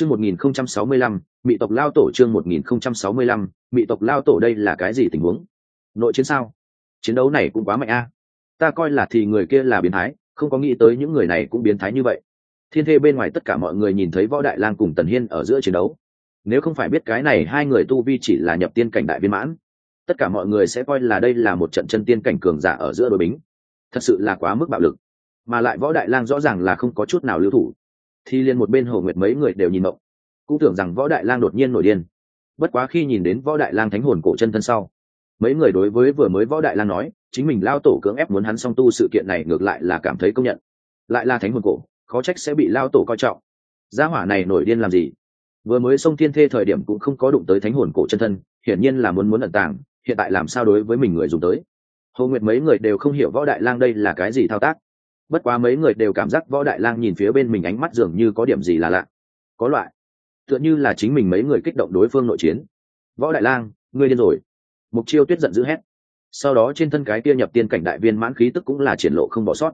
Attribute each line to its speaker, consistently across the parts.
Speaker 1: chương một nghìn không trăm sáu mươi lăm mỹ tộc lao tổ chương một nghìn không trăm sáu mươi lăm mỹ tộc lao tổ đây là cái gì tình huống? Nội chiến sao? Chiến đấu này cũng quá mạnh a. Ta coi là thì người kia là biến thái, không có nghĩ tới những người này cũng biến thái như vậy. Thiên thê bên ngoài tất cả mọi người nhìn thấy võ đại lang cùng tần hiên ở giữa chiến đấu. Nếu không phải biết cái này hai người tu vi chỉ là nhập tiên cảnh đại viên mãn, tất cả mọi người sẽ coi là đây là một trận chân tiên cảnh cường giả ở giữa đội bính. Thật sự là quá mức bạo lực. Mà lại võ đại lang rõ ràng là không có chút nào lưu thủ thì liền một bên hồ nguyệt mấy người đều nhìn mộng cũng tưởng rằng võ đại lang đột nhiên nổi điên. Bất quá khi nhìn đến võ đại lang thánh hồn cổ chân thân sau, mấy người đối với vừa mới võ đại lang nói, chính mình lao tổ cưỡng ép muốn hắn song tu sự kiện này ngược lại là cảm thấy công nhận. Lại là thánh hồn cổ, khó trách sẽ bị lao tổ coi trọng. Gia hỏa này nổi điên làm gì? Vừa mới xông thiên thê thời điểm cũng không có đụng tới thánh hồn cổ chân thân, hiển nhiên là muốn muốn ẩn tàng, hiện tại làm sao đối với mình người dùng tới? Hồ nguyệt mấy người đều không hiểu võ đại lang đây là cái gì thao tác bất quá mấy người đều cảm giác võ đại lang nhìn phía bên mình ánh mắt dường như có điểm gì là lạ. Có loại, tựa như là chính mình mấy người kích động đối phương nội chiến. Võ đại lang, ngươi điên rồi. Mục chiêu tuyết giận dữ hét. Sau đó trên thân cái kia nhập tiên cảnh đại viên mãn khí tức cũng là triển lộ không bỏ sót.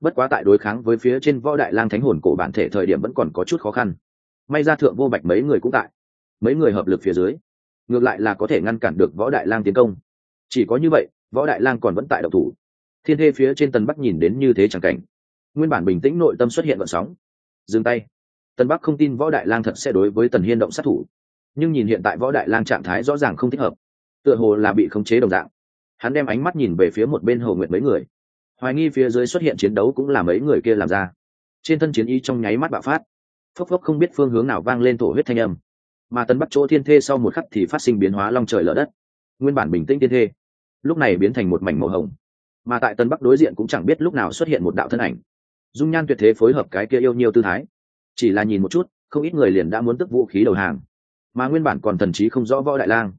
Speaker 1: Bất quá tại đối kháng với phía trên võ đại lang thánh hồn cổ bản thể thời điểm vẫn còn có chút khó khăn. May ra thượng vô bạch mấy người cũng tại. Mấy người hợp lực phía dưới. Ngược lại là có thể ngăn cản được võ đại lang tiến công. Chỉ có như vậy, võ đại lang còn vẫn tại độc thủ thiên thê phía trên tần bắc nhìn đến như thế chẳng cảnh. Nguyên bản bình tĩnh nội tâm xuất hiện vận sóng. Dừng tay. Tần bắc không tin võ đại lang thật sẽ đối với tần hiên động sát thủ. Nhưng nhìn hiện tại võ đại lang trạng thái rõ ràng không thích hợp. Tựa hồ là bị khống chế đồng dạng. Hắn đem ánh mắt nhìn về phía một bên hồ nguyện mấy người. Hoài nghi phía dưới xuất hiện chiến đấu cũng là mấy người kia làm ra. Trên thân chiến ý trong nháy mắt bạo phát. Phốc phốc không biết phương hướng nào vang lên thổ huyết thanh âm. Mà tần bắc chỗ thiên thê sau một khắc thì phát sinh biến hóa long trời lở đất. Nguyên bản bình tĩnh thiên thê lúc này biến thành một mảnh màu hồng mà tại tân bắc đối diện cũng chẳng biết lúc nào xuất hiện một đạo thân ảnh. Dung nhan tuyệt thế phối hợp cái kia yêu nhiều tư thái. Chỉ là nhìn một chút, không ít người liền đã muốn tức vũ khí đầu hàng. Mà nguyên bản còn thần trí không rõ võ đại lang.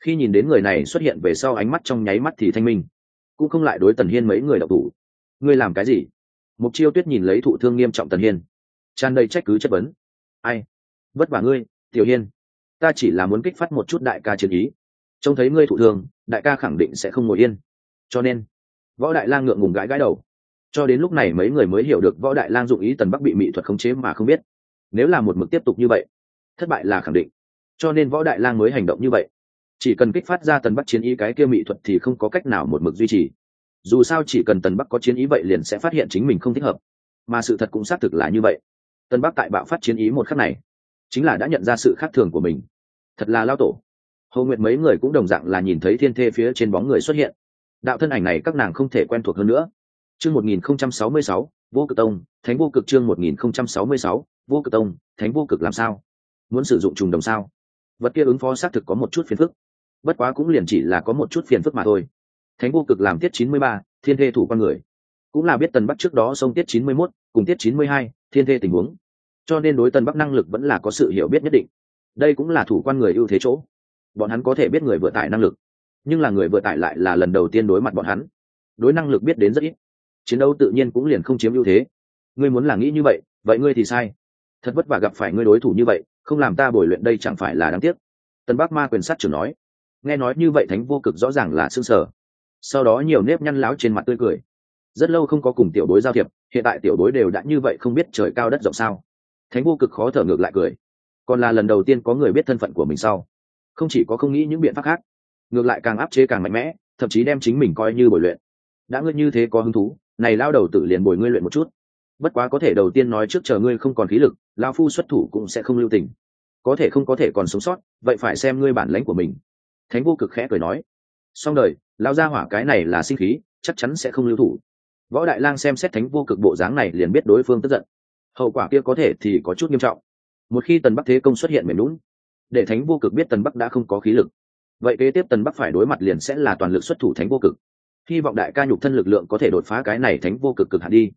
Speaker 1: Khi nhìn đến người này xuất hiện về sau ánh mắt trong nháy mắt thì thanh minh. Cũng không lại đối tần hiên mấy người đọc thủ. Ngươi làm cái gì? Mục chiêu tuyết nhìn lấy thụ thương nghiêm trọng tần hiên. Tràn đầy trách cứ chất vấn. Ai? Vất vả ngươi, tiểu hiên. Ta chỉ là muốn kích phát một chút đại ca chiến ý. Trông thấy ngươi thụ thương, đại ca khẳng định sẽ không ngồi yên. Cho nên võ đại lang ngượng ngùng gãi gãi đầu. Cho đến lúc này mấy người mới hiểu được võ đại lang dụng ý tần bắc bị mỹ thuật khống chế mà không biết. Nếu là một mực tiếp tục như vậy, thất bại là khẳng định. Cho nên võ đại lang mới hành động như vậy. Chỉ cần kích phát ra tần bắc chiến ý cái kia mỹ thuật thì không có cách nào một mực duy trì. Dù sao chỉ cần tần bắc có chiến ý vậy liền sẽ phát hiện chính mình không thích hợp. Mà sự thật cũng xác thực là như vậy. Tần bắc tại bạo phát chiến ý một khắc này, chính là đã nhận ra sự khác thường của mình. Thật là lao tổ. Hầu nguyệt mấy người cũng đồng dạng là nhìn thấy thiên thê phía trên bóng người xuất hiện đạo thân ảnh này các nàng không thể quen thuộc hơn nữa. Chương một nghìn không trăm sáu mươi sáu, vô cực tông, thánh vô cực chương một nghìn không trăm sáu mươi sáu, vô cực tông, thánh vô cực làm sao? Muốn sử dụng trùng đồng sao? Vật kia ứng phó xác thực có một chút phiền phức. Bất quá cũng liền chỉ là có một chút phiền phức mà thôi. Thánh vô cực làm tiết chín mươi ba, thiên thê thủ con người. Cũng là biết tần bắc trước đó sông tiết chín mươi mốt, cùng tiết chín mươi hai, thiên thê tình huống. Cho nên đối tần bắc năng lực vẫn là có sự hiểu biết nhất định. Đây cũng là thủ quan người ưu thế chỗ. Bọn hắn có thể biết người vừa tải năng lực nhưng là người vừa tải lại là lần đầu tiên đối mặt bọn hắn. Đối năng lực biết đến rất ít. Chiến đấu tự nhiên cũng liền không chiếm ưu thế. Ngươi muốn là nghĩ như vậy vậy ngươi thì sai. Thật vất vả gặp phải ngươi đối thủ như vậy, không làm ta bồi luyện đây chẳng phải là đáng tiếc. Tân bắc ma quyền sát trưởng nói. Nghe nói như vậy thánh vô cực rõ ràng là xương sở. Sau đó nhiều nếp nhăn láo trên mặt tươi cười. Rất lâu không có cùng tiểu đối giao thiệp, hiện tại tiểu đối đều đã như vậy không biết trời cao đất rộng sao. Thánh vô cực khó thở ngược lại cười. Còn là lần đầu tiên có người biết thân phận của mình sau. Không chỉ có không nghĩ những biện pháp khác ngược lại càng áp chế càng mạnh mẽ, thậm chí đem chính mình coi như bồi luyện. Đã ngươi như thế có hứng thú, này lao đầu tự liền bồi ngươi luyện một chút. Bất quá có thể đầu tiên nói trước chờ ngươi không còn khí lực, lao phu xuất thủ cũng sẽ không lưu tình. Có thể không có thể còn sống sót, vậy phải xem ngươi bản lãnh của mình. Thánh vô cực khẽ cười nói. Xong đời, lao ra hỏa cái này là sinh khí, chắc chắn sẽ không lưu thủ. Võ đại lang xem xét thánh vô cực bộ dáng này liền biết đối phương tức giận. Hậu quả kia có thể thì có chút nghiêm trọng. Một khi tần bắc thế công xuất hiện mềm lún để thánh vô cực biết tần bắc đã không có khí lực vậy kế tiếp tần bắc phải đối mặt liền sẽ là toàn lực xuất thủ thánh vô cực. Hy vọng đại ca nhục thân lực lượng có thể đột phá cái này thánh vô cực cực hạn đi.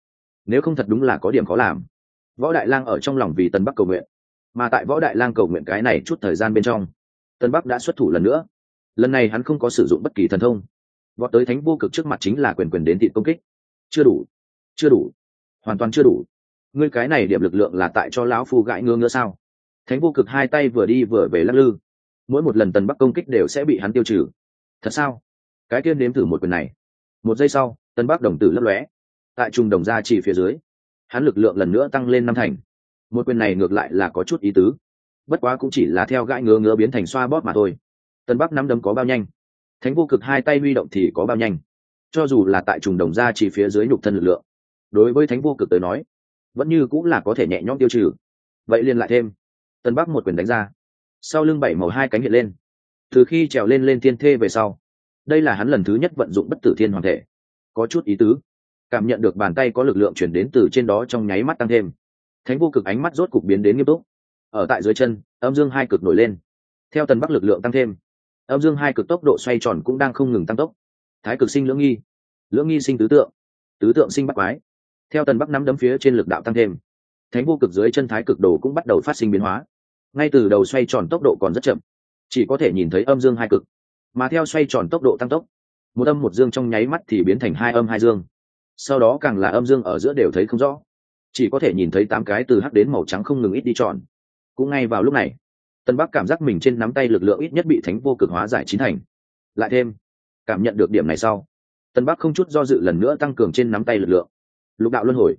Speaker 1: Nếu không thật đúng là có điểm khó làm. Võ đại lang ở trong lòng vì tần bắc cầu nguyện. Mà tại võ đại lang cầu nguyện cái này chút thời gian bên trong tân bắc đã xuất thủ lần nữa. Lần này hắn không có sử dụng bất kỳ thần thông. Võ tới thánh vô cực trước mặt chính là quyền quyền đến thịt công kích. Chưa đủ. Chưa đủ. Hoàn toàn chưa đủ. Ngươi cái này điểm lực lượng là tại cho lão phu gãi ngơ ngỡ sao? Thánh vô cực hai tay vừa đi vừa về lắc lư mỗi một lần tần bắc công kích đều sẽ bị hắn tiêu trừ. Thật sao? Cái tiên đếm thử một quyền này. Một giây sau tân bắc đồng tử lấp lóe. Tại trung đồng ra chỉ phía dưới, hắn lực lượng lần nữa tăng lên năm thành. Một quyền này ngược lại là có chút ý tứ. Bất quá cũng chỉ là theo gãi ngứa ngứa biến thành xoa bóp mà thôi. Tân bắc nắm đấm có bao nhanh? Thánh vô cực hai tay huy động thì có bao nhanh? Cho dù là tại trùng đồng ra chỉ phía dưới nhục thân lực lượng, đối với thánh vô cực tới nói, vẫn như cũng là có thể nhẹ nhõm tiêu trừ. Vậy liền lại thêm. Tân bắc một quyền đánh ra sau lưng bảy màu hai cánh hiện lên. Từ khi trèo lên lên thiên thê về sau, đây là hắn lần thứ nhất vận dụng bất tử thiên hoàng thể. Có chút ý tứ, cảm nhận được bàn tay có lực lượng chuyển đến từ trên đó trong nháy mắt tăng thêm. Thánh vô cực ánh mắt rốt cục biến đến nghiêm túc. Ở tại dưới chân, âm dương hai cực nổi lên. Theo tần bắc lực lượng tăng thêm, âm dương hai cực tốc độ xoay tròn cũng đang không ngừng tăng tốc. Thái cực sinh lưỡng nghi lưỡng nghi sinh tứ tượng tứ tượng sinh bắt quái. Theo tần bắc nắm đấm phía trên lực đạo tăng thêm, thánh vô cực dưới chân thái cực đồ cũng bắt đầu phát sinh biến hóa ngay từ đầu xoay tròn tốc độ còn rất chậm, chỉ có thể nhìn thấy âm dương hai cực. Mà theo xoay tròn tốc độ tăng tốc, một âm một dương trong nháy mắt thì biến thành hai âm hai dương. Sau đó càng là âm dương ở giữa đều thấy không rõ. Chỉ có thể nhìn thấy tám cái từ hắc đến màu trắng không ngừng ít đi tròn. Cũng ngay vào lúc này, tân bắc cảm giác mình trên nắm tay lực lượng ít nhất bị thánh vô cực hóa giải chín thành. Lại thêm, cảm nhận được điểm này sau, tân bắc không chút do dự lần nữa tăng cường trên nắm tay lực lượng. Lục đạo luân hồi,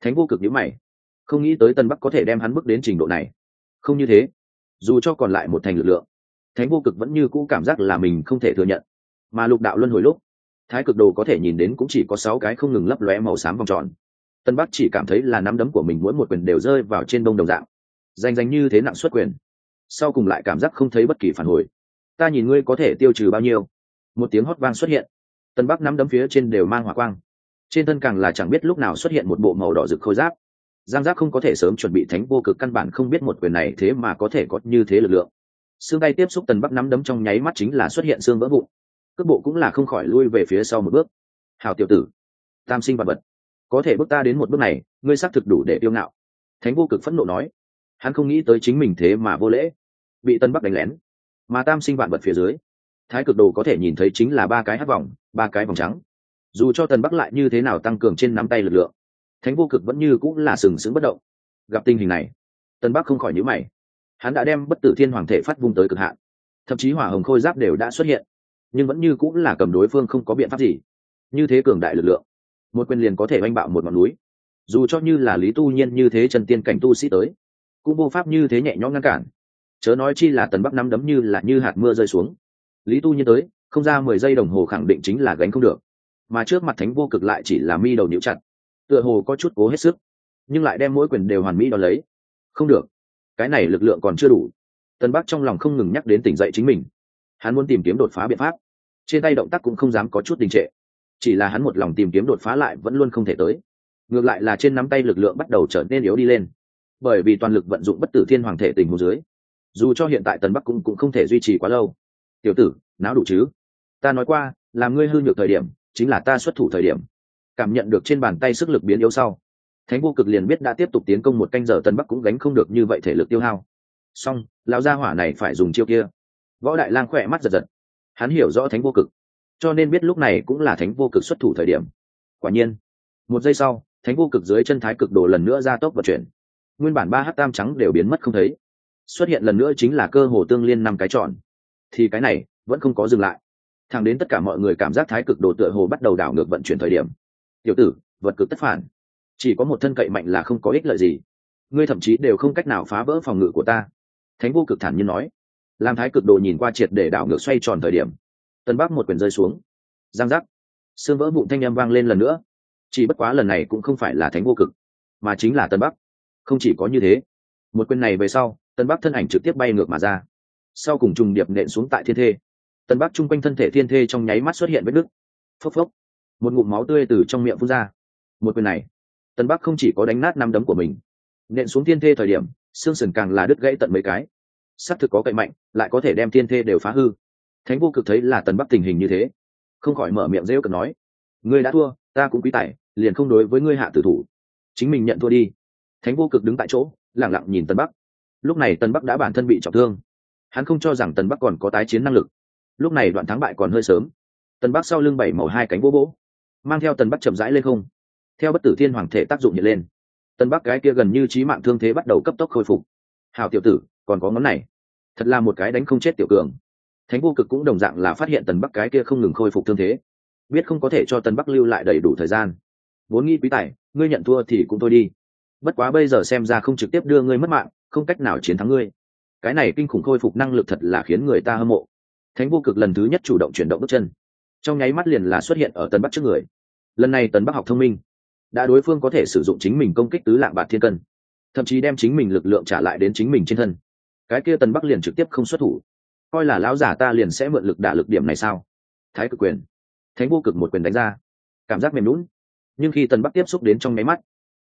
Speaker 1: thánh vô cực nhữ mày. Không nghĩ tới tân bắc có thể đem hắn bước đến trình độ này không như thế. Dù cho còn lại một thành lực lượng, thánh vô cực vẫn như cũ cảm giác là mình không thể thừa nhận. Mà lục đạo luân hồi lúc, thái cực đồ có thể nhìn đến cũng chỉ có sáu cái không ngừng lấp lóe màu xám vòng tròn. Tân bắc chỉ cảm thấy là nắm đấm của mình mỗi một quyền đều rơi vào trên đông đồng dạng. Danh danh như thế nặng xuất quyền, sau cùng lại cảm giác không thấy bất kỳ phản hồi. Ta nhìn ngươi có thể tiêu trừ bao nhiêu? Một tiếng hót vang xuất hiện. Tân bắc nắm đấm phía trên đều mang hỏa quang. Trên thân càng là chẳng biết lúc nào xuất hiện một bộ màu đỏ rực khôi giáp giang giác không có thể sớm chuẩn bị thánh vô cực căn bản không biết một quyền này thế mà có thể có như thế lực lượng. Xương tay tiếp xúc tần bắc nắm đấm trong nháy mắt chính là xuất hiện xương vỡ vụn. Cước bộ cũng là không khỏi lui về phía sau một bước. Hào tiểu tử, tam sinh vật vật, có thể bước ta đến một bước này, ngươi xác thực đủ để tiêu ngạo. Thánh vô cực phẫn nộ nói. Hắn không nghĩ tới chính mình thế mà vô lễ, bị tân bắc đánh lén. Mà tam sinh vạn vật phía dưới, thái cực đồ có thể nhìn thấy chính là ba cái hát vòng, ba cái vòng trắng. Dù cho tần bắc lại như thế nào tăng cường trên nắm tay lực lượng thánh vô cực vẫn như cũng là sừng sững bất động. Gặp tình hình này, tân bắc không khỏi nhữ mày. Hắn đã đem bất tử thiên hoàng thể phát vung tới cực hạn. Thậm chí hỏa hồng khôi giáp đều đã xuất hiện, nhưng vẫn như cũng là cầm đối phương không có biện pháp gì. Như thế cường đại lực lượng, một quyền liền có thể oanh bạo một ngọn núi. Dù cho như là lý tu nhiên như thế trần tiên cảnh tu sĩ tới, cũng vô pháp như thế nhẹ nhõm ngăn cản. Chớ nói chi là tần bắc nắm đấm như là như hạt mưa rơi xuống. Lý tu nhiên tới, không ra mười giây đồng hồ khẳng định chính là gánh không được. Mà trước mặt thánh vô cực lại chỉ là mi đầu nhũ chặt tựa hồ có chút cố hết sức nhưng lại đem mỗi quyền đều hoàn mỹ đ ó lấy. Không được cái này lực lượng còn chưa đủ. Tân bắc trong lòng không ngừng nhắc đến tỉnh dậy chính mình. Hắn muốn tìm kiếm đột phá biện pháp. Trên tay động tác cũng không dám có chút đình trệ. Chỉ là hắn một lòng tìm kiếm đột phá lại vẫn luôn không thể tới. Ngược lại là trên nắm tay lực lượng bắt đầu trở nên yếu đi lên. Bởi vì toàn lực vận dụng bất tử thiên hoàng thể tình hồ dưới dù cho hiện tại tần bắc cũng, cũng không thể duy trì quá lâu. Tiểu tử não đủ chứ? Ta nói qua làm ngươi hư nhược thời điểm chính là ta xuất thủ thời điểm cảm nhận được trên bàn tay sức lực biến yếu sau. Thánh vô cực liền biết đã tiếp tục tiến công một canh giờ tân bắc cũng gánh không được như vậy thể lực tiêu hao. Song lão gia hỏa này phải dùng chiêu kia. Võ đại lang khỏe mắt giật giật. Hắn hiểu rõ thánh vô cực, cho nên biết lúc này cũng là thánh vô cực xuất thủ thời điểm. Quả nhiên, một giây sau, thánh vô cực dưới chân thái cực đổ lần nữa ra tốc vận chuyển. Nguyên bản ba h tam trắng đều biến mất không thấy. Xuất hiện lần nữa chính là cơ hồ tương liên năm cái tròn. Thì cái này vẫn không có dừng lại. Thẳng đến tất cả mọi người cảm giác thái cực đồ tựa hồ bắt đầu đảo ngược vận chuyển thời điểm tiểu tử, vật cực tất phản. Chỉ có một thân cậy mạnh là không có ích lợi gì. Ngươi thậm chí đều không cách nào phá vỡ phòng ngự của ta. Thánh vô cực thản nhiên nói. Làm thái cực đồ nhìn qua triệt để đảo ngược xoay tròn thời điểm, tân bắc một quyền rơi xuống. Giang giác. Xương vỡ vụn thanh â m vang lên lần nữa. Chỉ bất quá lần này cũng không phải là thánh vô cực, mà chính là tân bắc. Không chỉ có như thế, một quyền này về sau, tân bắc thân ảnh trực tiếp bay ngược mà ra. Sau cùng trùng điệp nện xuống tại thiên thê. Tân bắc chung quanh thân thể thiên thê trong nháy mắt xuất hiện vết nứt. Phốc phốc một ngụm máu tươi từ trong miệng phun ra. Một quyền này tân bắc không chỉ có đánh nát năm đấm của mình, nện xuống thiên thê thời điểm, xương sườn càng là đứt gãy tận mấy cái. S ắ c thực có cậy mạnh, lại có thể đem thiên thê đều phá hư. Thánh vô cực thấy là tần bắc tình hình như thế, không khỏi mở miệng rêu cực nói, ngươi đã thua, ta cũng quý tài, liền không đối với ngươi hạ tử thủ. Chính mình nhận thua đi. Thánh vô cực đứng tại chỗ lẳng lặng nhìn tân bắc. Lúc này tân bắc đã bản thân bị trọng thương. Hắn không cho rằng tân bắc còn có tái chiến năng lực. Lúc này đoạn thắng bại còn hơi sớm. Tân bắc sau lưng bảy màu hai cánh vô bố mang theo tần bắc chậm rãi lên không. Theo bất tử thiên hoàng thể tác dụng nhiệt lên, tần bắc cái kia gần như trí mạng thương thế bắt đầu cấp tốc khôi phục. Hào tiểu tử, còn có ngón này. Thật là một cái đánh không chết tiểu cường. Thánh vô cực cũng đồng dạng là phát hiện tần bắc cái kia không ngừng khôi phục thương thế. Biết không có thể cho tần bắc lưu lại đầy đủ thời gian. Vốn nghĩ quý tài, ngươi nhận thua thì cũng thôi đi. Bất quá bây giờ xem ra không trực tiếp đưa ngươi mất mạng, không cách nào chiến thắng ngươi. Cái này kinh khủng khôi phục năng lực thật là khiến người ta hâm mộ. Thánh vô cực lần thứ nhất chủ động chuyển động bước chân trong nháy mắt liền là xuất hiện ở tân bắc trước người. Lần này tần bắc học thông minh, đã đối phương có thể sử dụng chính mình công kích tứ lạng bạc thiên cân, thậm chí đem chính mình lực lượng trả lại đến chính mình trên thân. Cái kia tần bắc liền trực tiếp không xuất thủ. Coi là lão giả ta liền sẽ mượn lực đả lực điểm này sao? Thái cực quyền. Thánh vô cực một quyền đánh ra. Cảm giác mềm lún nhưng khi tần bắc tiếp xúc đến trong máy mắt,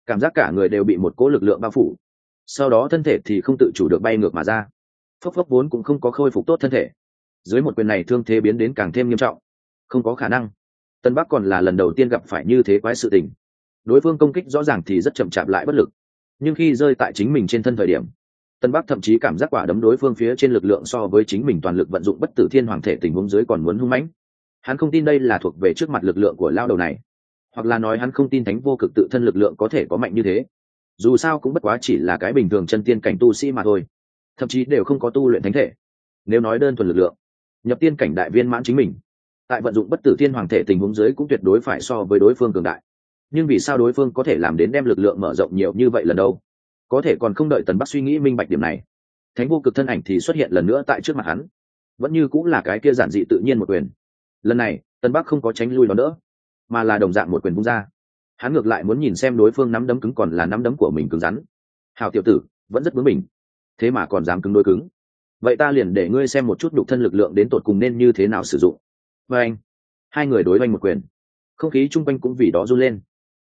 Speaker 1: cảm giác cả người đều bị một cỗ lực lượng bao phủ. Sau đó thân thể thì không tự chủ được bay ngược mà ra. Phốc phốc vốn cũng không có khôi phục tốt thân thể. Dưới một quyền này thương thế biến đến càng thêm nghiêm trọng không có khả năng. Tân bắc còn là lần đầu tiên gặp phải như thế quái sự tình. Đối phương công kích rõ ràng thì rất chậm chạp lại bất lực. Nhưng khi rơi tại chính mình trên thân thời điểm, tân bắc thậm chí cảm giác quả đấm đối phương phía trên lực lượng so với chính mình toàn lực vận dụng bất tử thiên hoàng thể tình huống dưới còn muốn hung mãnh. Hắn không tin đây là thuộc về trước mặt lực lượng của lao đầu này. Hoặc là nói hắn không tin thánh vô cực tự thân lực lượng có thể có mạnh như thế. Dù sao cũng bất quá chỉ là cái bình thường chân tiên cảnh tu sĩ mà thôi. Thậm chí đều không có tu luyện thánh thể. Nếu nói đơn thuần lực lượng, nhập tiên cảnh đại viên mãn chính mình tại vận dụng bất tử thiên hoàng thể tình huống dưới cũng tuyệt đối phải so với đối phương cường đại. Nhưng vì sao đối phương có thể làm đến đem lực lượng mở rộng nhiều như vậy lần đâu? Có thể còn không đợi tần bắc suy nghĩ minh bạch điểm này. Thánh vô cực thân ảnh thì xuất hiện lần nữa tại trước mặt hắn. Vẫn như cũng là cái kia giản dị tự nhiên một quyền. Lần này, tần bắc không có tránh lui nó nữa mà là đồng dạng một quyền vung ra. Hắn ngược lại muốn nhìn xem đối phương nắm đấm cứng còn là nắm đấm của mình cứng rắn. Hào tiểu tử, vẫn rất bướng mình thế mà còn dám cứng đôi cứng. Vậy ta liền để ngươi xem một chút đục thân lực lượng đến tột cùng nên như thế nào sử dụng và anh. Hai người đối oanh một quyền. Không khí chung quanh cũng vì đó run lên.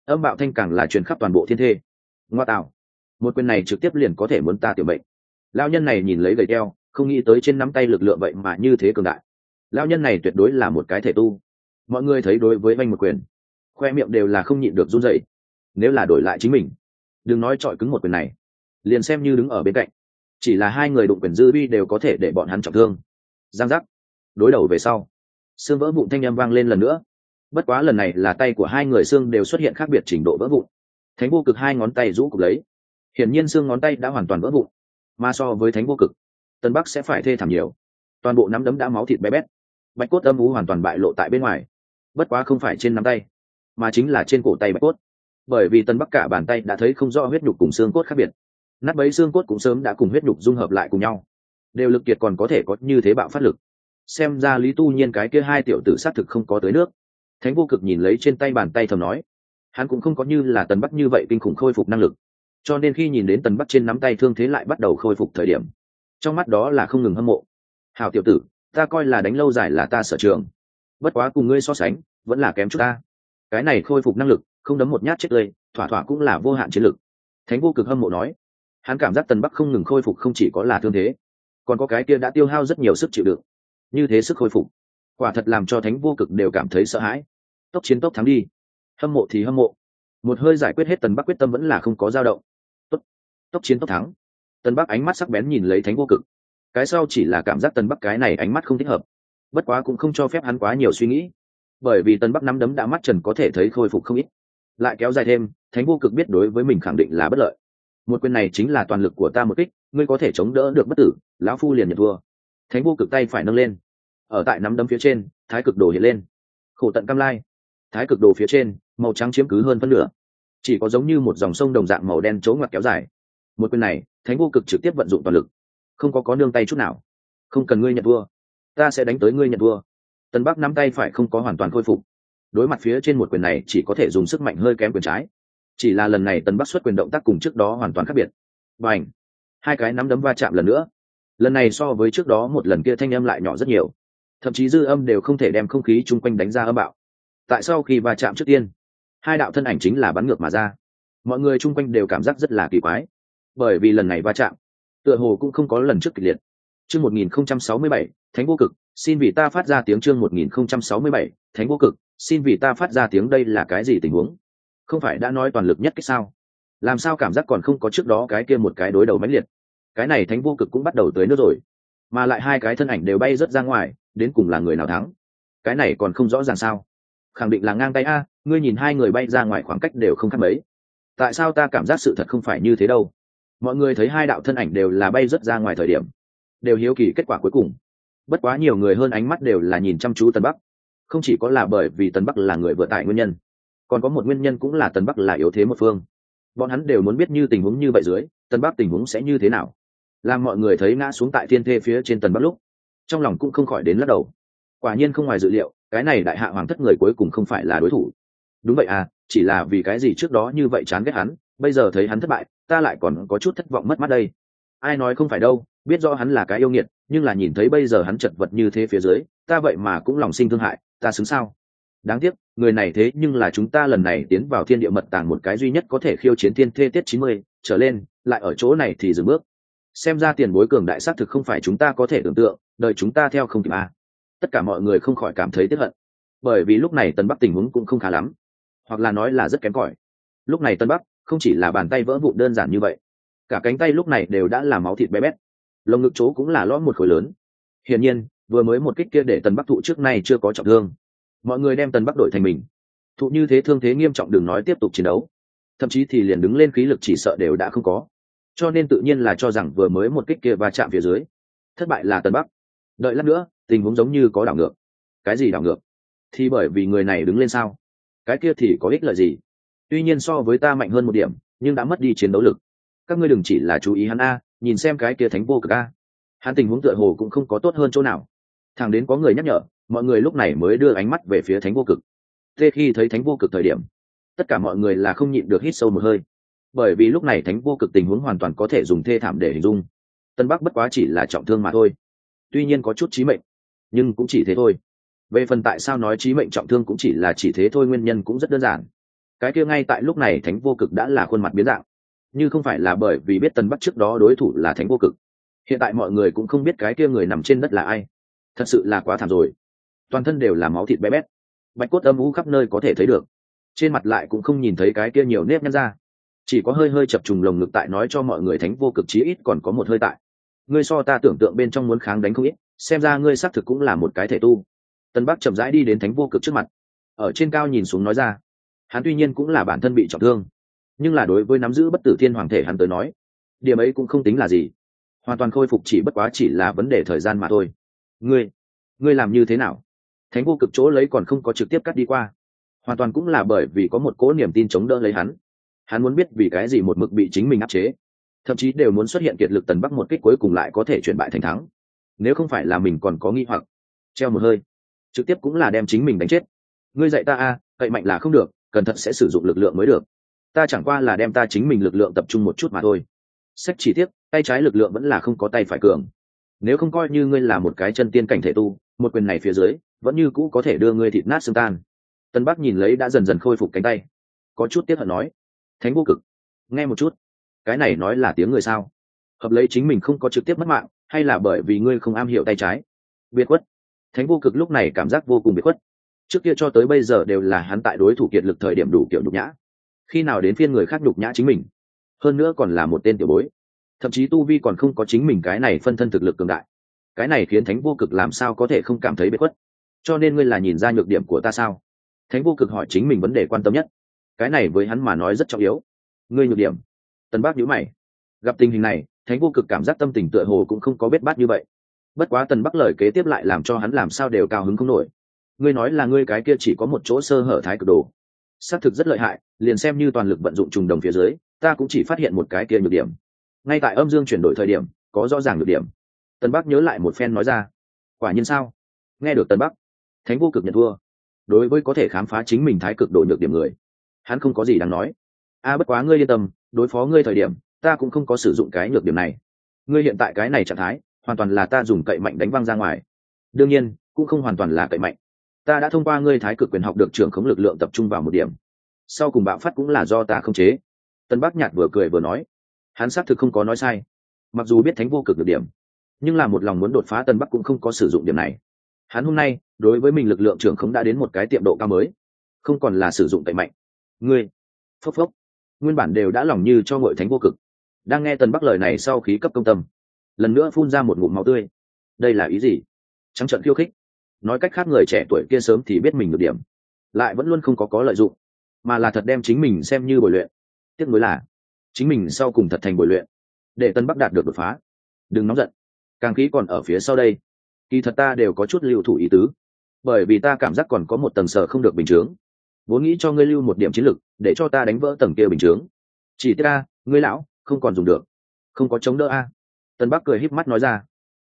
Speaker 1: Âm bạo thanh càng là truyền khắp toàn bộ thiên thê. Ngoa tạo. Một quyền này trực tiếp liền có thể muốn ta tiểu bệnh. Lao nhân này nhìn lấy gầy keo không nghĩ tới trên nắm tay lực lượng vậy mà như thế cường đại. Lao nhân này tuyệt đối là một cái thể tu. Mọi người thấy đối với oanh một quyền, khoe miệng đều là không nhịn được run dậy nếu là đổi lại chính mình, đừng nói chọi cứng một quyền này, liền xem như đứng ở bên cạnh. Chỉ là hai người đụng quyền dư vi đều có thể để bọn hắn trọng thương. Giang giác. Đối đầu về sau xương vỡ vụn thanh â m vang lên lần nữa. Bất quá lần này là tay của hai người xương đều xuất hiện khác biệt trình độ vỡ vụn. Thánh vô cực hai ngón tay rũ cục lấy. Hiển nhiên xương ngón tay đã hoàn toàn vỡ vụn. Mà so với thánh vô cực, tân bắc sẽ phải thê thảm nhiều. Toàn bộ nắm đấm đã máu thịt bé bét. Bạch cốt âm ú hoàn toàn bại lộ tại bên ngoài. Bất quá không phải trên nắm tay, mà chính là trên cổ tay bạch cốt. Bởi vì tân bắc cả bàn tay đã thấy không rõ huyết nhục cùng xương cốt khác biệt. Nát bấy xương cốt cũng sớm đã cùng huyết nhục dung hợp lại cùng nhau. Đều lực kiệt còn có thể có như thế bạo phát lực xem ra lý tu nhiên cái kia hai tiểu tử xác thực không có tới nước. Thánh vô cực nhìn lấy trên tay bàn tay thầm nói, hắn cũng không có như là tần bắc như vậy kinh khủng khôi phục năng lực. Cho nên khi nhìn đến tần bắc trên nắm tay thương thế lại bắt đầu khôi phục thời điểm, trong mắt đó là không ngừng hâm mộ. Hào tiểu tử, ta coi là đánh lâu dài là ta sở trường. Bất quá cùng ngươi so sánh, vẫn là kém chút ta. Cái này khôi phục năng lực, không đấm một nhát chết tươi, thỏa thỏa cũng là vô hạn chiến lực. Thánh vô cực hâm mộ nói. Hắn cảm giác tần bắc không ngừng khôi phục không chỉ có là thương thế, còn có cái kia đã tiêu hao rất nhiều sức chịu đựng như thế sức khôi phục. Quả thật làm cho thánh vô cực đều cảm thấy sợ hãi. Tốc chiến tốc thắng đi. Hâm mộ thì hâm mộ. Một hơi giải quyết hết tần bắc quyết tâm vẫn là không có dao động. Tốc, tốc chiến tốc thắng. Tần bắc ánh mắt sắc bén nhìn lấy thánh vô cực. Cái sau chỉ là cảm giác tần bắc cái này ánh mắt không thích hợp. Bất quá cũng không cho phép hắn quá nhiều suy nghĩ. Bởi vì tần bắc nắm đấm đã mắt trần có thể thấy khôi phục không ít. Lại kéo dài thêm thánh vô cực biết đối với mình khẳng định là bất lợi. Một quyền này chính là toàn lực của ta một kích ngươi có thể chống đỡ được bất tử lão phu liền nhận thua thánh vô cực tay phải nâng lên. Ở tại nắm đấm phía trên, thái cực đồ hiện lên. Khổ tận cam lai. Thái cực đồ phía trên, màu trắng chiếm cứ hơn phân nửa. Chỉ có giống như một dòng sông đồng dạng màu đen trố ngoặt kéo dài. Một quyền này, thánh vô cực trực tiếp vận dụng toàn lực. Không có có nương tay chút nào. Không cần ngươi nhận vua. Ta sẽ đánh tới ngươi nhận vua. Tân bắc nắm tay phải không có hoàn toàn khôi phục. Đối mặt phía trên một quyền này, chỉ có thể dùng sức mạnh hơi kém quyền trái. Chỉ là lần này tân bắc xuất quyền động tác cùng trước đó hoàn toàn khác biệt. Và ảnh hai cái nắm đấm va chạm lần nữa lần này so với trước đó một lần kia thanh âm lại nhỏ rất nhiều. Thậm chí dư âm đều không thể đem không khí chung quanh đánh ra âm bạo. Tại sau khi va chạm trước tiên, hai đạo thân ảnh chính là bắn ngược mà ra. Mọi người chung quanh đều cảm giác rất là kỳ quái. Bởi vì lần này va chạm, tựa hồ cũng không có lần trước kịch liệt. Chương một nghìn không trăm sáu mươi bảy, thánh vô cực, xin vì ta phát ra tiếng chương một nghìn không trăm sáu mươi bảy, thánh vô cực, xin vì ta phát ra tiếng đây là cái gì tình huống? Không phải đã nói toàn lực nhất cách sao? Làm sao cảm giác còn không có trước đó cái kia một cái đối đầu mãnh liệt? Cái này thánh vô cực cũng bắt đầu tới nước rồi. Mà lại hai cái thân ảnh đều bay rớt ra ngoài, đến cùng là người nào thắng? Cái này còn không rõ ràng sao? Khẳng định là ngang tay a, ngươi nhìn hai người bay ra ngoài khoảng cách đều không khác mấy. Tại sao ta cảm giác sự thật không phải như thế đâu? Mọi người thấy hai đạo thân ảnh đều là bay rớt ra ngoài thời điểm, đều hiếu kỳ kết quả cuối cùng. Bất quá nhiều người hơn ánh mắt đều là nhìn chăm chú tân bắc. Không chỉ có là bởi vì tân bắc là người vừa tại nguyên nhân, còn có một nguyên nhân cũng là tân bắc là yếu thế một phương. Bọn hắn đều muốn biết như tình huống như vậy dưới tân bắc tình huống sẽ như thế nào? Làm mọi người thấy ngã xuống tại thiên thê phía trên tần bắc lúc, trong lòng cũng không khỏi đến lắc đầu. Quả nhiên không ngoài dự liệu, cái này đại hạ hoàng thất người cuối cùng không phải là đối thủ. Đúng vậy à chỉ là vì cái gì trước đó như vậy chán ghét hắn, bây giờ thấy hắn thất bại, ta lại còn có chút thất vọng mất mắt đây. Ai nói không phải đâu, biết rõ hắn là cái yêu nghiệt, nhưng là nhìn thấy bây giờ hắn chật vật như thế phía dưới, ta vậy mà cũng lòng sinh thương hại, ta xứng sao? Đáng tiếc, người này thế nhưng là chúng ta lần này tiến vào thiên địa mật tàng một cái duy nhất có thể khiêu chiến thiên thê tiết chín mươi, trở lên, lại ở chỗ này thì dừng bước xem ra tiền bối cường đại xác thực không phải chúng ta có thể tưởng tượng, đợi chúng ta theo không kịp a tất cả mọi người không khỏi cảm thấy tiếp hận. Bởi vì lúc này tân bắc tình huống cũng không khá lắm. Hoặc là nói là rất kém cỏi. Lúc này tân bắc không chỉ là bàn tay vỡ vụn đơn giản như vậy, cả cánh tay lúc này đều đã là máu thịt bé bét. Lồng ngực chỗ cũng là lõm một khối lớn. Hiển nhiên, vừa mới một kích kia để tần bắc thụ trước nay chưa có trọng thương. Mọi người đem tần bắc đổi thành mình. Thụ như thế thương thế nghiêm trọng đừng nói tiếp tục chiến đấu. Thậm chí thì liền đứng lên khí lực chỉ sợ đều đã không có cho nên tự nhiên là cho rằng vừa mới một kích kia va chạm phía dưới. Thất bại là tân bắc. Đợi lát nữa, tình huống giống như có đảo ngược. Cái gì đảo ngược? Thì bởi vì người này đứng lên sao? Cái kia thì có ích lợi gì? Tuy nhiên so với ta mạnh hơn một điểm, nhưng đã mất đi chiến đấu lực. Các ngươi đừng chỉ là chú ý hắn a, nhìn xem cái kia thánh vô cực a. Hắn tình huống tựa hồ cũng không có tốt hơn chỗ nào. Thằng đến có người nhắc nhở, mọi người lúc này mới đưa ánh mắt về phía thánh vô cực. Tê khi thấy thánh vô cực thời điểm, tất cả mọi người là không nhịn được hít sâu một hơi bởi vì lúc này thánh vô cực tình huống hoàn toàn có thể dùng thê thảm để hình dung. Tân bắc bất quá chỉ là trọng thương mà thôi. Tuy nhiên có chút trí mệnh, nhưng cũng chỉ thế thôi. Về phần tại sao nói trí mệnh trọng thương cũng chỉ là chỉ thế thôi, nguyên nhân cũng rất đơn giản. Cái kia ngay tại lúc này thánh vô cực đã là khuôn mặt biến dạng. Như không phải là bởi vì biết tân bắc trước đó đối thủ là thánh vô cực. Hiện tại mọi người cũng không biết cái kia người nằm trên đất là ai. Thật sự là quá thảm rồi. Toàn thân đều là máu thịt bé bét. Bạch cốt âm u khắp nơi có thể thấy được. Trên mặt lại cũng không nhìn thấy cái kia nhiều nếp nhăn ra chỉ có hơi hơi chập trùng lồng ngực tại nói cho mọi người thánh vô cực chí ít còn có một hơi tại. Ngươi so ta tưởng tượng bên trong muốn kháng đánh không ít, xem ra ngươi xác thực cũng là một cái thể tu. Tân bắc chậm rãi đi đến thánh vô cực trước mặt, ở trên cao nhìn xuống nói ra, hắn tuy nhiên cũng là bản thân bị trọng thương, nhưng là đối với nắm giữ bất tử thiên hoàng thể hắn tới nói, điểm ấy cũng không tính là gì. Hoàn toàn khôi phục chỉ bất quá chỉ là vấn đề thời gian mà thôi. Ngươi ngươi làm như thế nào? Thánh vô cực chỗ lấy còn không có trực tiếp cắt đi qua. Hoàn toàn cũng là bởi vì có một cố niềm tin chống đỡ lấy hắn hắn muốn biết vì cái gì một mực bị chính mình áp chế. Thậm chí đều muốn xuất hiện kiệt lực tần bắc một kích cuối cùng lại có thể chuyển bại thành thắng. Nếu không phải là mình còn có nghi hoặc, treo một hơi, trực tiếp cũng là đem chính mình đánh chết. Ngươi dạy ta a, cậy mạnh là không được, cẩn thận sẽ sử dụng lực lượng mới được. Ta chẳng qua là đem ta chính mình lực lượng tập trung một chút mà thôi. Sách chỉ tiếc, tay trái lực lượng vẫn là không có tay phải cường. Nếu không coi như ngươi là một cái chân tiên cảnh thể tu, một quyền này phía dưới, vẫn như cũ có thể đưa ngươi thịt nát xương tan. Tân bắc nhìn lấy đã dần dần khôi phục cánh tay. Có chút tiếc hận nói thánh vô cực. Nghe một chút. Cái này nói là tiếng người sao? Hợp lấy chính mình không có trực tiếp mất mạng, hay là bởi vì ngươi không am hiểu tay trái? Biệt khuất. Thánh vô cực lúc này cảm giác vô cùng biệt khuất. Trước kia cho tới bây giờ đều là hắn tại đối thủ kiệt lực thời điểm đủ kiểu nhục nhã. Khi nào đến phiên người khác nhục nhã chính mình? Hơn nữa còn là một tên tiểu bối. Thậm chí tu vi còn không có chính mình cái này phân thân thực lực cường đại. Cái này khiến thánh vô cực làm sao có thể không cảm thấy biệt khuất? Cho nên ngươi là nhìn ra nhược điểm của ta sao? Thánh vô cực hỏi chính mình vấn đề quan tâm nhất cái này với hắn mà nói rất trọng yếu. Ngươi nhược điểm. Tân bác nhữ mày. Gặp tình hình này, thánh vô cực cảm giác tâm tình tựa hồ cũng không có biết bát như vậy. Bất quá tần bắc lời kế tiếp lại làm cho hắn làm sao đều cao hứng không nổi. Ngươi nói là ngươi cái kia chỉ có một chỗ sơ hở thái cực đồ. Xác thực rất lợi hại, liền xem như toàn lực vận dụng trùng đồng phía dưới, ta cũng chỉ phát hiện một cái kia nhược điểm. Ngay tại âm dương chuyển đổi thời điểm, có rõ ràng nhược điểm. Tần bắc nhớ lại một phen nói ra. Quả nhiên sao? Nghe được tần bắc thánh vô cực nhận thua. Đối với có thể khám phá chính mình thái cực đồ nhược điểm người hắn không có gì đáng nói. A bất quá ngươi yên tâm, đối phó ngươi thời điểm, ta cũng không có sử dụng cái nhược điểm này. Ngươi hiện tại cái này trạng thái, hoàn toàn là ta dùng cậy mạnh đánh văng ra ngoài. Đương nhiên, cũng không hoàn toàn là cậy mạnh. Ta đã thông qua ngươi thái cực quyền học được trưởng khống lực lượng tập trung vào một điểm. Sau cùng bạo phát cũng là do ta không chế. Tân bắc nhạt vừa cười vừa nói. Hắn xác thực không có nói sai. Mặc dù biết thánh vô cực được điểm, nhưng là một lòng muốn đột phá tân bắc cũng không có sử dụng điểm này. Hắn hôm nay, đối với mình lực lượng trưởng khống đã đến một cái tiệm độ cao mới. Không còn là sử dụng cậy mạnh ngươi, phốc phốc. Nguyên bản đều đã lòng như cho ngội thánh vô cực. Đang nghe tần bắc lời này sau khí cấp công tâm, lần nữa phun ra một ngụm máu tươi. Đây là ý gì? Trắng trận khiêu khích. Nói cách khác người trẻ tuổi kia sớm thì biết mình được điểm, lại vẫn luôn không có có lợi dụng, mà là thật đem chính mình xem như bồi luyện. Tiếc nuối là, chính mình sau cùng thật thành bồi luyện, để tân bắc đạt được đột phá. Đừng nóng giận, càng khí còn ở phía sau đây. Kỳ thật ta đều có chút lưu thủ ý tứ, bởi vì ta cảm giác còn có một tầng sở không được bình chướng vốn nghĩ cho ngươi lưu một điểm chiến lực để cho ta đánh vỡ tầng kia bình chướng. Chỉ tiếc ta ngươi lão không còn dùng được. Không có chống đỡ a. Tần bắc cười híp mắt nói ra.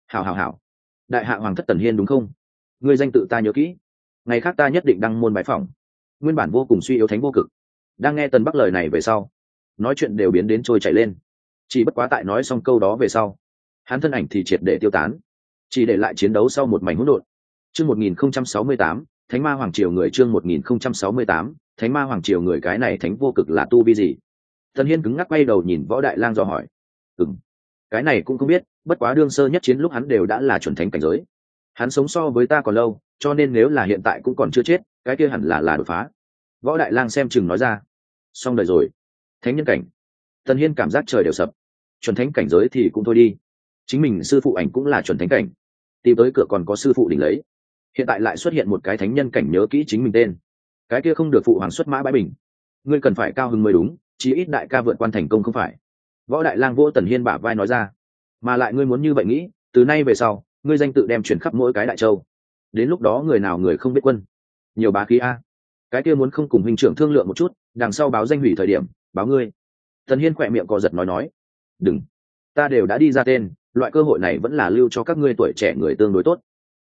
Speaker 1: Hảo hảo hảo. Đại hạ hoàng thất tần hiên đúng không? Ngươi danh tự ta nhớ kỹ. Ngày khác ta nhất định đăng môn bái phỏng. Nguyên bản vô cùng suy yếu thánh vô cực. Đang nghe tần bắc lời này về sau nói chuyện đều biến đến trôi chảy lên. Chỉ bất quá tại nói xong câu đó về sau hắn thân ảnh thì triệt để tiêu tán. Chỉ để lại chiến đấu sau một mảnh hỗn độn. Chương 1068, thánh ma hoàng triều người chương một nghìn không trăm sáu mươi tám, thánh ma hoàng triều người cái này thánh vô cực là tu vi gì? Thần hiên cứng ngắc quay đầu nhìn võ đại lang do hỏi. Ừ m cái này cũng không biết, bất quá đương sơ nhất chiến lúc hắn đều đã là chuẩn thánh cảnh giới. Hắn sống so với ta còn lâu, cho nên nếu là hiện tại cũng còn chưa chết, cái kia hẳn là là đột phá. Võ đại lang xem chừng nói ra. Xong đời rồi. Thánh nhân cảnh. Tần hiên cảm giác trời đều sập. Chuẩn thánh cảnh giới thì cũng thôi đi. Chính mình sư phụ ảnh cũng là chuẩn thánh cảnh. Tìm tới cửa còn có sư phụ đỉnh lấy hiện tại lại xuất hiện một cái thánh nhân cảnh nhớ kỹ chính mình tên. Cái kia không được phụ hoàng xuất mã bãi bình. Ngươi cần phải cao hứng mới đúng, chí ít đại ca vượt quan thành công không phải. Võ đại lang vô tần hiên bả vai nói ra. Mà lại ngươi muốn như vậy nghĩ, từ nay về sau, ngươi danh tự đem chuyển khắp mỗi cái đại châu. Đến lúc đó người nào người không biết quân. Nhiều bá khí a. Cái kia muốn không cùng huynh trưởng thương lượng một chút, đằng sau báo danh hủy thời điểm, báo ngươi. Tần hiên khỏe miệng co giật nói nói. Đừng. Ta đều đã đi ra tên, loại cơ hội này vẫn là lưu cho các ngươi tuổi trẻ người tương đối tốt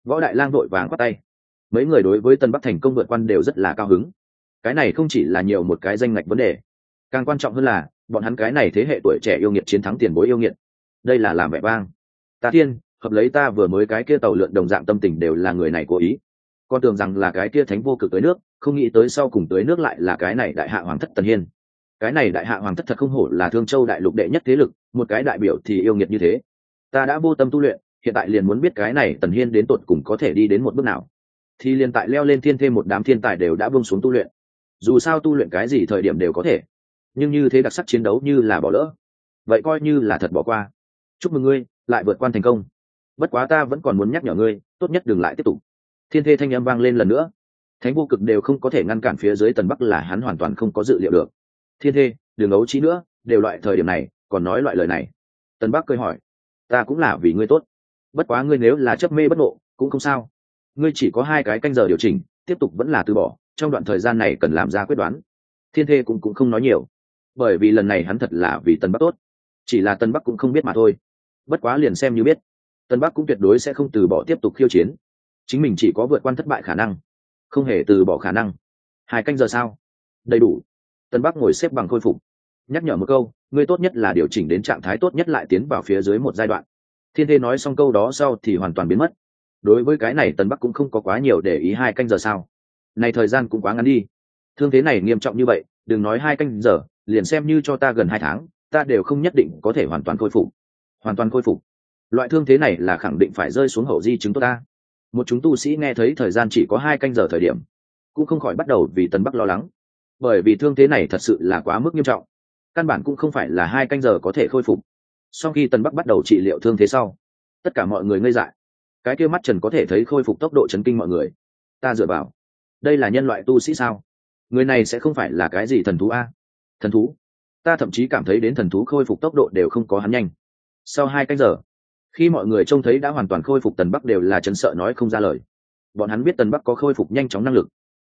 Speaker 1: võ đại lang vội vàng bắt tay. Mấy người đối với tân bắc thành công vượt quan đều rất là cao hứng. Cái này không chỉ là nhiều một cái danh ngạch vấn đề, càng quan trọng hơn là, bọn hắn cái này thế hệ tuổi trẻ yêu nghiệt chiến thắng tiền bối yêu nghiệt. Đây là làm vẻ vang. Ta thiên, hợp lấy ta vừa mới cái kia tàu lượn đồng dạng tâm tình đều là người này cố ý. Con tưởng rằng là cái kia thánh vô cực tới nước, không nghĩ tới sau cùng tới nước lại là cái này đại hạ hoàng thất tần hiên. Cái này đại hạ hoàng thất thật không hổ là thương châu đại lục đệ nhất thế lực, một cái đại biểu thì yêu nghiệt như thế. Ta đã vô tâm tu luyện hiện tại liền muốn biết cái này tần hiên đến tột cùng có thể đi đến một bước nào. Thì liền tại leo lên thiên thêm một đám thiên tài đều đã bông xuống tu luyện. Dù sao tu luyện cái gì thời điểm đều có thể. Nhưng như thế đặc sắc chiến đấu như là bỏ lỡ. Vậy coi như là thật bỏ qua. Chúc mừng ngươi, lại vượt quan thành công. Bất quá ta vẫn còn muốn nhắc nhở ngươi, tốt nhất đừng lại tiếp tục. Thiên thê thanh âm vang lên lần nữa. Thánh vô cực đều không có thể ngăn cản phía dưới tần bắc là hắn hoàn toàn không có dự liệu được. Thiên thê, đừng ấu trí nữa, đều loại thời điểm này, còn nói loại lời này. Tần bắc cười hỏi, ta cũng là vì ngươi tốt bất quá ngươi nếu là chấp mê bất ngộ, cũng không sao. Ngươi chỉ có hai cái canh giờ điều chỉnh, tiếp tục vẫn là từ bỏ, trong đoạn thời gian này cần làm ra quyết đoán. Thiên thê cũng cũng không nói nhiều, bởi vì lần này hắn thật là vì tân bắc tốt. Chỉ là tân bắc cũng không biết mà thôi. Bất quá liền xem như biết tân bắc cũng tuyệt đối sẽ không từ bỏ tiếp tục khiêu chiến. Chính mình chỉ có vượt qua thất bại khả năng, không hề từ bỏ khả năng. Hai canh giờ sao? Đầy đủ. Tân bắc ngồi xếp bằng khôi phục, nhắc nhở một câu, ngươi tốt nhất là điều chỉnh đến trạng thái tốt nhất lại tiến vào phía dưới một giai đoạn thiên thê nói xong câu đó sau thì hoàn toàn biến mất. Đối với cái này Tần bắc cũng không có quá nhiều để ý hai canh giờ sao. Này thời gian cũng quá ngắn đi. Thương thế này nghiêm trọng như vậy, đừng nói hai canh giờ, liền xem như cho ta gần hai tháng, ta đều không nhất định có thể hoàn toàn khôi phục. Hoàn toàn khôi phục. Loại thương thế này là khẳng định phải rơi xuống hậu di chứng tốt ta. Một chúng tu sĩ nghe thấy thời gian chỉ có hai canh giờ thời điểm, cũng không khỏi bắt đầu vì Tần bắc lo lắng. Bởi vì thương thế này thật sự là quá mức nghiêm trọng. Căn bản cũng không phải là hai canh giờ có thể khôi phục sau khi tân bắc bắt đầu trị liệu thương thế sau, tất cả mọi người ngây dại. Cái kia mắt trần có thể thấy khôi phục tốc độ chấn kinh mọi người. Ta dựa vào, đây là nhân loại tu sĩ sao? Người này sẽ không phải là cái gì thần thú a? Thần thú? Ta thậm chí cảm thấy đến thần thú khôi phục tốc độ đều không có hắn nhanh. Sau hai canh giờ, khi mọi người trông thấy đã hoàn toàn khôi phục tần bắc đều là chấn sợ nói không ra lời. Bọn hắn biết tần bắc có khôi phục nhanh chóng năng lực,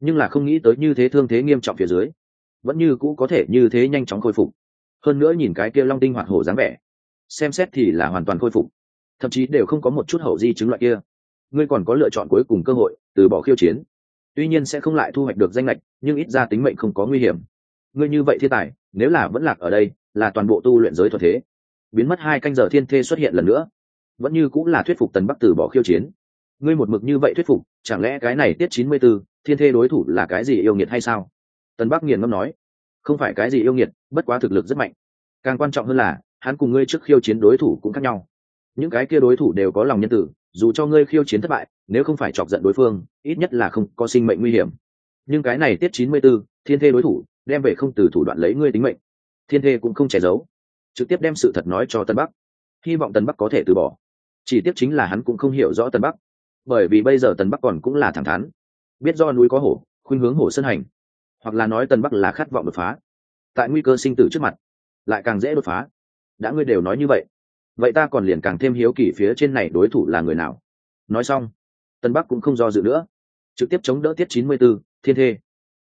Speaker 1: nhưng là không nghĩ tới như thế thương thế nghiêm trọng phía dưới, vẫn như cũ có thể như thế nhanh chóng khôi phục. Hơn nữa nhìn cái kia long tinh hoạt hổ dáng vẻ xem xét thì là hoàn toàn khôi phục. Thậm chí đều không có một chút hậu di chứng loại kia. Ngươi còn có lựa chọn cuối cùng cơ hội, từ bỏ khiêu chiến. Tuy nhiên sẽ không lại thu hoạch được danh lệch nhưng ít ra tính mệnh không có nguy hiểm. Ngươi như vậy thiên tài, nếu là vẫn lạc ở đây, là toàn bộ tu luyện giới thuật thế. Biến mất hai canh giờ thiên thê xuất hiện lần nữa. Vẫn như cũng là thuyết phục tần bắc từ bỏ khiêu chiến. Ngươi một mực như vậy thuyết phục, chẳng lẽ cái này tiết chín mươi b ố thiên thê đối thủ là cái gì yêu nghiệt hay sao? Tần bắc nghiền ngâm nói. Không phải cái gì yêu nghiệt, bất quá thực lực rất mạnh. Càng quan trọng hơn là hắn cùng ngươi trước khiêu chiến đối thủ cũng khác nhau. Những cái kia đối thủ đều có lòng nhân tử, dù cho ngươi khiêu chiến thất bại, nếu không phải chọc giận đối phương, ít nhất là không có sinh mệnh nguy hiểm. Nhưng cái này tiết chín mươi b ố thiên thê đối thủ, đem về không từ thủ đoạn lấy ngươi tính mệnh. Thiên thê cũng không che giấu, trực tiếp đem sự thật nói cho tân bắc. Hy vọng tân bắc có thể từ bỏ. Chỉ tiếc chính là hắn cũng không hiểu rõ tân bắc. Bởi vì bây giờ tân bắc còn cũng là thẳng thắn, biết do núi có hổ, khuynh hướng hổ sân hành, hoặc là nói tân bắc là khát vọng đột phá. Tại nguy cơ sinh tử trước mặt, lại càng dễ đột phá đã ngươi đều nói như vậy vậy ta còn liền càng thêm hiếu kỳ phía trên này đối thủ là người nào. Nói xong tân bắc cũng không do dự nữa trực tiếp chống đỡ tiết chín mươi b ố thiên thê.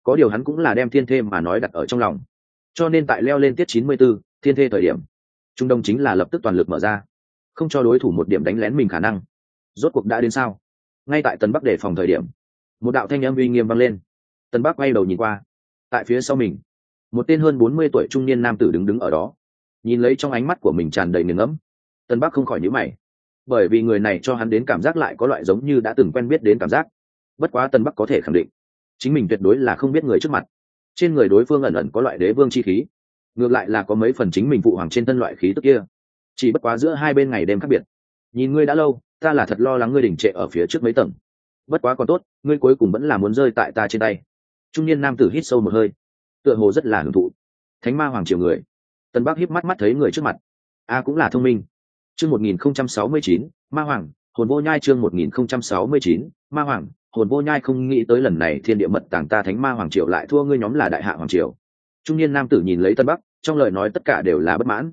Speaker 1: Có điều hắn cũng là đem thiên thê mà nói đặt ở trong lòng. Cho nên tại leo lên tiết chín mươi 94, thiên thê thời điểm trung đông chính là lập tức toàn lực mở ra không cho đối thủ một điểm đánh lén mình khả năng. Rốt cuộc đã đến sao? Ngay tại tân bắc để phòng thời điểm một đạo thanh âm uy nghiêm vang lên. Tân bắc quay đầu nhìn qua tại phía sau mình một tên hơn bốn mươi tuổi trung niên nam tử đứng đứng ở đó nhìn lấy trong ánh mắt của mình tràn đầy nghiền ngẫm. Tân bắc không khỏi nhíu mày. Bởi vì người này cho hắn đến cảm giác lại có loại giống như đã từng quen biết đến cảm giác. Bất quá tân bắc có thể khẳng định, chính mình tuyệt đối là không biết người trước mặt. Trên người đối phương ẩn ẩn có loại đế vương chi khí, ngược lại là có mấy phần chính mình phụ hoàng trên tân loại khí tức kia. Chỉ bất quá giữa hai bên ngày đêm khác biệt. Nhìn ngươi đã lâu, ta là thật lo lắng ngươi đỉnh trệ ở phía trước mấy tầng. Bất quá còn tốt, ngươi cuối cùng vẫn là muốn rơi tại ta trên tay. Trung niên nam tử hít sâu một hơi, tựa hồ rất là hưởng thụ. Thánh ma hoàng triều người tân bắc híp mắt mắt thấy người trước mặt. A cũng là thông minh. Chương một nghìn không trăm sáu mươi chín, ma hoàng, hồn vô nhai chương một nghìn không trăm sáu mươi chín, ma hoàng, hồn vô nhai không nghĩ tới lần này thiên địa mật tàng ta thánh ma hoàng triều lại thua ngươi nhóm là đại hạ hoàng triều. Trung niên nam tử nhìn lấy tân bắc, trong lời nói tất cả đều là bất mãn.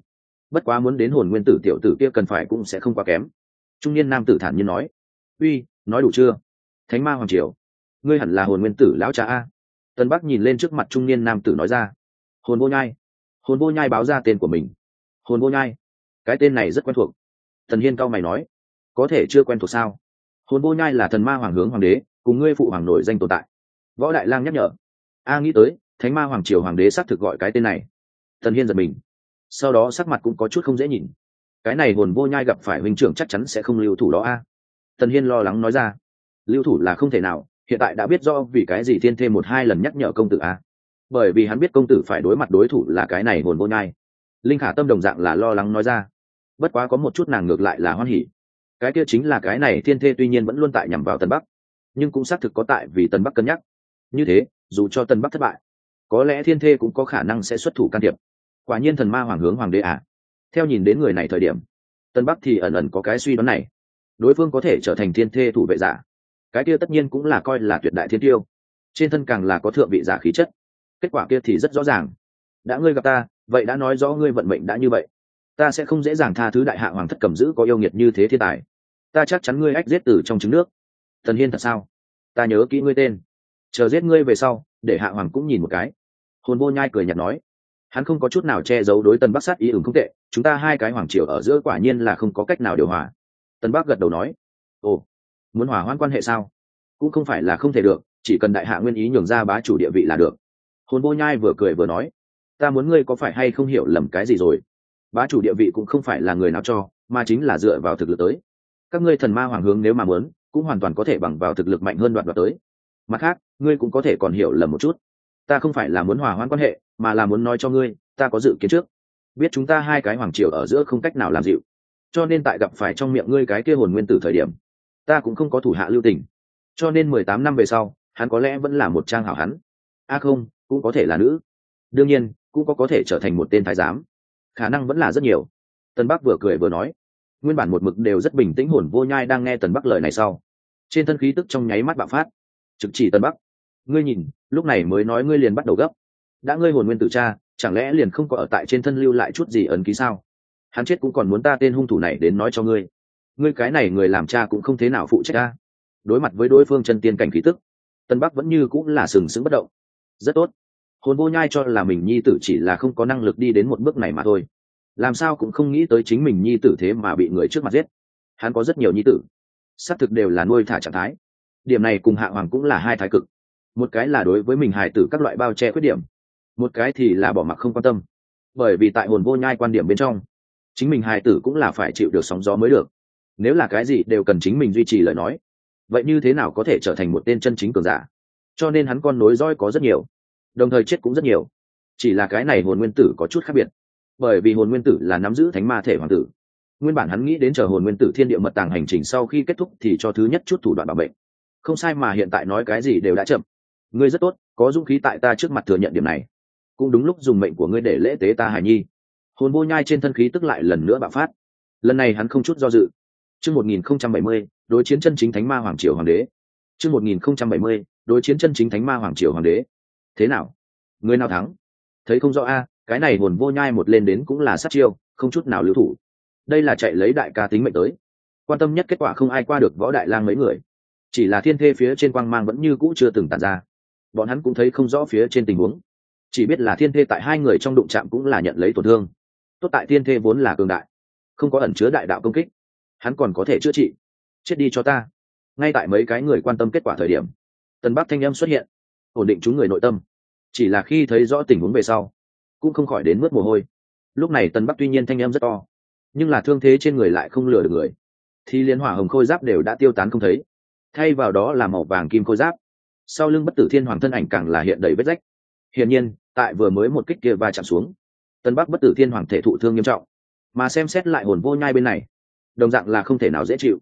Speaker 1: Bất quá muốn đến hồn nguyên tử tiểu tử kia cần phải cũng sẽ không quá kém. Trung niên nam tử thản nhiên nói. Uy, nói đủ chưa? Thánh ma hoàng triều, ngươi hẳn là hồn nguyên tử lão cha a. Tân bắc nhìn lên trước mặt trung niên nam tử nói ra. Hồn vô nhai hồn vô nhai báo ra tên của mình. Hồn vô nhai? Cái tên này rất quen thuộc. Thần hiên cao mày nói. Có thể chưa quen thuộc sao? Hồn vô nhai là thần ma hoàng hướng hoàng đế, cùng ngươi phụ hoàng nổi danh tồn tại. Võ đại lang nhắc nhở. A nghĩ tới, thánh ma hoàng triều hoàng đế xác thực gọi cái tên này. Thần hiên giật mình. Sau đó sắc mặt cũng có chút không dễ nhìn. Cái này hồn vô nhai gặp phải huynh trưởng chắc chắn sẽ không lưu thủ đó a. Thần hiên lo lắng nói ra. Lưu thủ là không thể nào, hiện tại đã biết do vì cái gì thiên thêm một hai lần nhắc nhở công tử a bởi vì hắn biết công tử phải đối mặt đối thủ là cái này hồn vô nhai. Linh khả tâm đồng dạng là lo lắng nói ra. Bất quá có một chút nàng ngược lại là hoan hỉ. Cái kia chính là cái này thiên thê tuy nhiên vẫn luôn tại nhằm vào tân bắc, nhưng cũng xác thực có tại vì tân bắc cân nhắc. Như thế, dù cho tân bắc thất bại, có lẽ thiên thê cũng có khả năng sẽ xuất thủ can thiệp. Quả nhiên thần ma hoàng hướng hoàng đế à. Theo nhìn đến người này thời điểm tân bắc thì ẩn ẩn có cái suy đoán này. Đối phương có thể trở thành thiên thê thủ vệ giả. Cái kia tất nhiên cũng là coi là tuyệt đại thiên tiêu. Trên thân càng là có thượng vị giả khí chất kết quả kia thì rất rõ ràng. Đã ngươi gặp ta, vậy đã nói rõ ngươi vận mệnh đã như vậy. Ta sẽ không dễ dàng tha thứ đại hạ hoàng thất cầm giữ có yêu nghiệt như thế thiên tài. Ta chắc chắn ngươi ách giết từ trong trứng nước. Thần hiên thật sao? Ta nhớ kỹ ngươi tên. Chờ giết ngươi về sau, để hạ hoàng cũng nhìn một cái. Hồn vô nhai cười nhạt nói. Hắn không có chút nào che giấu đối tân bắc sát ý ứng không tệ, chúng ta hai cái hoàng triều ở giữa quả nhiên là không có cách nào điều hòa. Tân bắc gật đầu nói. Ồ, muốn hòa hoãn quan hệ sao? Cũng không phải là không thể được, chỉ cần đại hạ nguyên ý nhường ra bá chủ địa vị là được hồn vô nhai vừa cười vừa nói, ta muốn ngươi có phải hay không hiểu lầm cái gì rồi? Bá chủ địa vị cũng không phải là người nào cho, mà chính là dựa vào thực lực tới. Các ngươi thần ma hoàng hướng nếu mà muốn, cũng hoàn toàn có thể bằng vào thực lực mạnh hơn đoạn đoạt tới. Mặt khác, ngươi cũng có thể còn hiểu lầm một chút. Ta không phải là muốn hòa hoãn quan hệ, mà là muốn nói cho ngươi, ta có dự kiến trước. Biết chúng ta hai cái hoàng triều ở giữa không cách nào làm dịu. Cho nên tại gặp phải trong miệng ngươi cái kia hồn nguyên tử thời điểm, ta cũng không có thủ hạ lưu tình. Cho nên mười tám năm về sau, hắn có lẽ vẫn là một trang hảo hắn. A không cũng có thể là nữ. Đương nhiên, cũng có có thể trở thành một tên thái giám. Khả năng vẫn là rất nhiều. Tân bắc vừa cười vừa nói. Nguyên bản một mực đều rất bình tĩnh hồn vô nhai đang nghe tần bắc lời này sau. Trên thân khí tức trong nháy mắt bạo phát. Trực chỉ tân bắc. Ngươi nhìn, lúc này mới nói ngươi liền bắt đầu gấp. Đã ngươi hồn nguyên tự cha, chẳng lẽ liền không có ở tại trên thân lưu lại chút gì ấn ký sao? Hắn chết cũng còn muốn ta tên hung thủ này đến nói cho ngươi. Ngươi cái này người làm cha cũng không thế nào phụ trách ta. Đối mặt với đối phương chân tiên cảnh khí tức, tân bắc vẫn như cũng là sừng sững bất động. Rất tốt hồn vô nhai cho là mình nhi tử chỉ là không có năng lực đi đến một bước này mà thôi. Làm sao cũng không nghĩ tới chính mình nhi tử thế mà bị người trước mặt giết. Hắn có rất nhiều nhi tử. Xác thực đều là nuôi thả trạng thái. Điểm này cùng hạ hoàng cũng là hai thái cực. Một cái là đối với mình hài tử các loại bao che khuyết điểm. Một cái thì là bỏ mặc không quan tâm. Bởi vì tại hồn vô nhai quan điểm bên trong, chính mình hài tử cũng là phải chịu được sóng gió mới được. Nếu là cái gì đều cần chính mình duy trì lời nói, vậy như thế nào có thể trở thành một tên chân chính cường giả? Cho nên hắn con nối roi có rất nhiều đồng thời chết cũng rất nhiều. Chỉ là cái này hồn nguyên tử có chút khác biệt. Bởi vì hồn nguyên tử là nắm giữ thánh ma thể hoàng tử. Nguyên bản hắn nghĩ đến chờ hồn nguyên tử thiên địa mật tàng hành trình sau khi kết thúc thì cho thứ nhất chút thủ đoạn bảo mệnh. Không sai mà hiện tại nói cái gì đều đã chậm. Ngươi rất tốt, có dũng khí tại ta trước mặt thừa nhận điểm này. Cũng đúng lúc dùng mệnh của ngươi để lễ tế ta hài nhi. Hồn vô nhai trên thân khí tức lại lần nữa bạo phát. Lần này hắn không chút do dự. Chương một nghìn không trăm bảy mươi, đối chiến chân chính thánh ma hoàng triều hoàng đế. Chương một nghìn không trăm bảy mươi, đối chiến chân chính thánh ma hoàng triều hoàng đế thế nào? Người nào thắng? Thấy không rõ a, cái này hồn vô nhai một lên đến cũng là sát chiêu, không chút nào lưu thủ. Đây là chạy lấy đại ca tính mệnh tới. Quan tâm nhất kết quả không ai qua được võ đại lang mấy người. Chỉ là thiên thê phía trên quang mang vẫn như cũ chưa từng tàn ra. Bọn hắn cũng thấy không rõ phía trên tình huống. Chỉ biết là thiên thê tại hai người trong đụng chạm cũng là nhận lấy tổn thương. Tốt tại thiên thê vốn là cường đại. Không có ẩn chứa đại đạo công kích. Hắn còn có thể chữa trị. Chết đi cho ta. Ngay tại mấy cái người quan tâm kết quả thời điểm tân bắc thanh âm xuất hiện ổn định chúng người nội tâm. Chỉ là khi thấy rõ tình huống về sau, cũng không khỏi đến mất mồ hôi. Lúc này tân bắc tuy nhiên thanh em rất to, nhưng là thương thế trên người lại không lừa được người. Thì liên hỏa hồng khôi giáp đều đã tiêu tán không thấy. Thay vào đó là màu vàng kim khôi giáp. Sau lưng bất tử thiên hoàng thân ảnh càng là hiện đầy vết rách. Hiển nhiên, tại vừa mới một kích kia va chạm xuống tân bắc bất tử thiên hoàng thể thụ thương nghiêm trọng. Mà xem xét lại hồn vô nhai bên này, đồng dạng là không thể nào dễ chịu.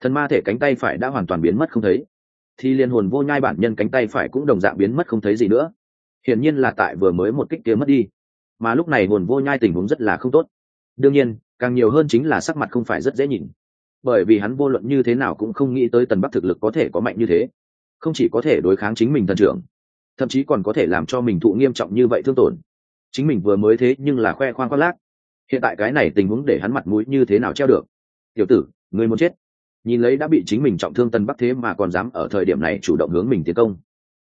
Speaker 1: Thần ma thể cánh tay phải đã hoàn toàn biến mất không thấy thì liên hồn vô nhai bản nhân cánh tay phải cũng đồng dạng biến mất không thấy gì nữa. Hiển nhiên là tại vừa mới một kích kia mất đi. Mà lúc này hồn vô nhai tình huống rất là không tốt. Đương nhiên, càng nhiều hơn chính là sắc mặt không phải rất dễ nhìn. Bởi vì hắn vô luận như thế nào cũng không nghĩ tới tần bắc thực lực có thể có mạnh như thế. Không chỉ có thể đối kháng chính mình thần trưởng, thậm chí còn có thể làm cho mình thụ nghiêm trọng như vậy thương tổn. Chính mình vừa mới thế nhưng là khoe khoang khoác lác. Hiện tại cái này tình huống để hắn mặt mũi như thế nào treo được? Tiểu tử người muốn chết? Nhìn lấy đã bị chính mình trọng thương tân bắc thế mà còn dám ở thời điểm này chủ động hướng mình tiến công.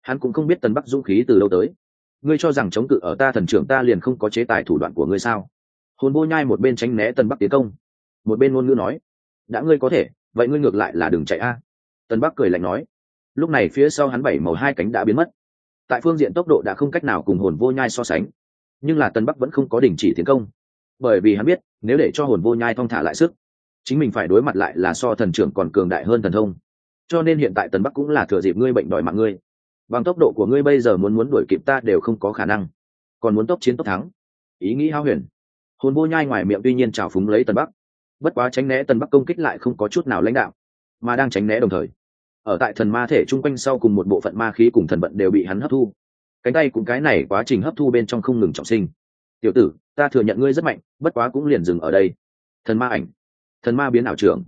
Speaker 1: Hắn cũng không biết tân bắc dũng khí từ đâu tới. Ngươi cho rằng chống cự ở ta thần trưởng ta liền không có chế tài thủ đoạn của ngươi sao? Hồn vô nhai một bên tránh né tân bắc tiến công, một bên ngôn ngữ nói, đã ngươi có thể, vậy ngươi ngược lại là đừng chạy a. Tân bắc cười lạnh nói, lúc này phía sau hắn bảy màu hai cánh đã biến mất. Tại phương diện tốc độ đã không cách nào cùng hồn vô nhai so sánh, nhưng là tân bắc vẫn không có đình chỉ tiến công. Bởi vì hắn biết, nếu để cho hồn vô nhai thong thả lại sức chính mình phải đối mặt lại là so thần trưởng còn cường đại hơn thần thông. Cho nên hiện tại tần bắc cũng là thừa dịp ngươi bệnh đòi mạng ngươi. Bằng tốc độ của ngươi bây giờ muốn muốn đuổi kịp ta đều không có khả năng. Còn muốn tốc chiến tốc thắng. Ý nghĩ hao huyền. Hồn vô nhai ngoài miệng tuy nhiên trào phúng lấy tần bắc. Bất quá tránh né tần bắc công kích lại không có chút nào lãnh đạo, mà đang tránh né đồng thời, ở tại thần ma thể chung quanh sau cùng một bộ phận ma khí cùng thần vận đều bị hắn hấp thu. Cánh tay cũng cái này quá trình hấp thu bên trong không ngừng trọng sinh. Tiểu tử, ta thừa nhận ngươi rất mạnh, bất quá cũng liền dừng ở đây. Thần ma ảnh thần ma biến ảo trưởng.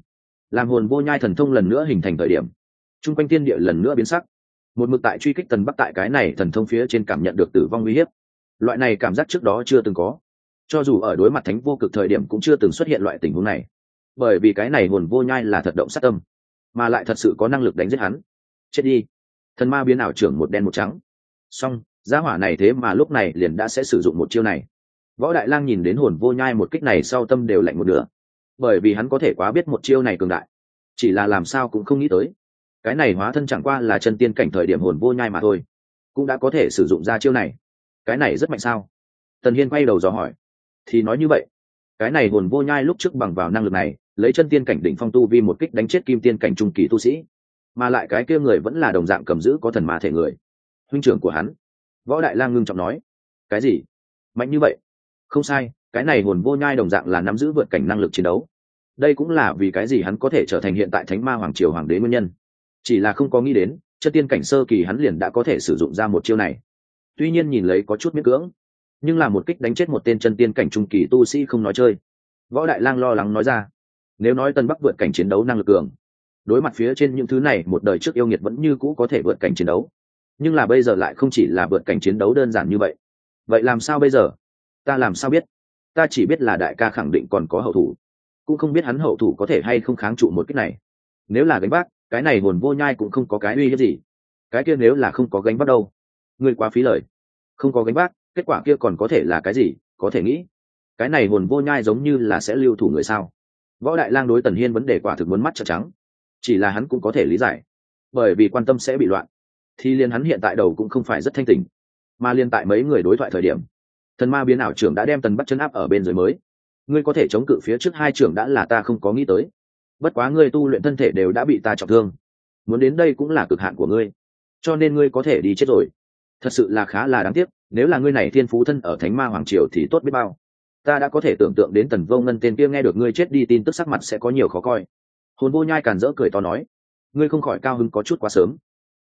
Speaker 1: Làm hồn vô nhai thần thông lần nữa hình thành thời điểm, chung quanh tiên địa lần nữa biến sắc. Một mực tại truy kích tần bắc tại cái này thần thông phía trên cảm nhận được tử vong uy hiếp. Loại này cảm giác trước đó chưa từng có. Cho dù ở đối mặt thánh vô cực thời điểm cũng chưa từng xuất hiện loại tình huống này. Bởi vì cái này hồn vô nhai là thật động sát tâm, mà lại thật sự có năng lực đánh giết hắn. Chết đi. Thần ma biến ảo trưởng một đen một trắng. Song giá hỏa này thế mà lúc này liền đã sẽ sử dụng một chiêu này. Võ đại lang nhìn đến hồn vô nhai một kích này sau tâm đều lạnh một nửa bởi vì hắn có thể quá biết một chiêu này cường đại. Chỉ là làm sao cũng không nghĩ tới. Cái này hóa thân chẳng qua là chân tiên cảnh thời điểm hồn vô nhai mà thôi. Cũng đã có thể sử dụng ra chiêu này. Cái này rất mạnh sao? Tần hiên quay đầu dò hỏi. Thì nói như vậy, cái này hồn vô nhai lúc trước bằng vào năng lực này, lấy chân tiên cảnh đỉnh phong tu vi một kích đánh chết kim tiên cảnh trung kỳ tu sĩ. Mà lại cái kia người vẫn là đồng dạng cầm giữ có thần ma thể người. Huynh trưởng của hắn. Võ đại lang ngưng trọng nói. Cái gì? Mạnh như vậy? Không sai cái này hồn vô nhai đồng dạng là nắm giữ vượt cảnh năng lực chiến đấu. Đây cũng là vì cái gì hắn có thể trở thành hiện tại thánh ma hoàng triều hoàng đế nguyên nhân. Chỉ là không có nghĩ đến, chất tiên cảnh sơ kỳ hắn liền đã có thể sử dụng ra một chiêu này. Tuy nhiên nhìn lấy có chút miễn cưỡng, nhưng là một kích đánh chết một tên chân tiên cảnh trung kỳ tu sĩ không nói chơi. Võ đại lang lo lắng nói ra, nếu nói tân bắc vượt cảnh chiến đấu năng lực cường, đối mặt phía trên những thứ này, một đời trước yêu nghiệt vẫn như cũ có thể vượt cảnh chiến đấu. Nhưng là bây giờ lại không chỉ là vượt cảnh chiến đấu đơn giản như vậy. Vậy làm sao bây giờ? Ta làm sao biết? Ta chỉ biết là đại ca khẳng định còn có hậu thủ. Cũng không biết hắn hậu thủ có thể hay không kháng trụ một cách này. Nếu là gánh vác, cái này hồn vô nhai cũng không có cái uy hiếp gì. Cái kia nếu là không có gánh vác đâu. Người quá phí lời. Không có gánh vác, kết quả kia còn có thể là cái gì, có thể nghĩ. Cái này hồn vô nhai giống như là sẽ lưu thủ người sao? Võ đại lang đối tần hiên vấn đề quả thực muốn mắt trợn trắng. Chỉ là hắn cũng có thể lý giải. Bởi vì quan tâm sẽ bị loạn. Thì liền hắn hiện tại đầu cũng không phải rất thanh tình mà liên tại mấy người đối thoại thời điểm thần ma biến ảo trưởng đã đem tần bắt chân áp ở bên dưới mới. Ngươi có thể chống cự phía trước hai trưởng đã là ta không có nghĩ tới. Bất quá ngươi tu luyện thân thể đều đã bị ta trọng thương. Muốn đến đây cũng là cực hạn của ngươi. Cho nên ngươi có thể đi chết rồi. Thật sự là khá là đáng tiếc, nếu là ngươi này thiên phú thân ở thánh ma hoàng triều thì tốt biết bao. Ta đã có thể tưởng tượng đến tần vô ngân tên kia nghe được ngươi chết đi tin tức sắc mặt sẽ có nhiều khó coi. Hồn vô nhai càn rỡ cười to nói, ngươi không khỏi cao hứng có chút quá sớm.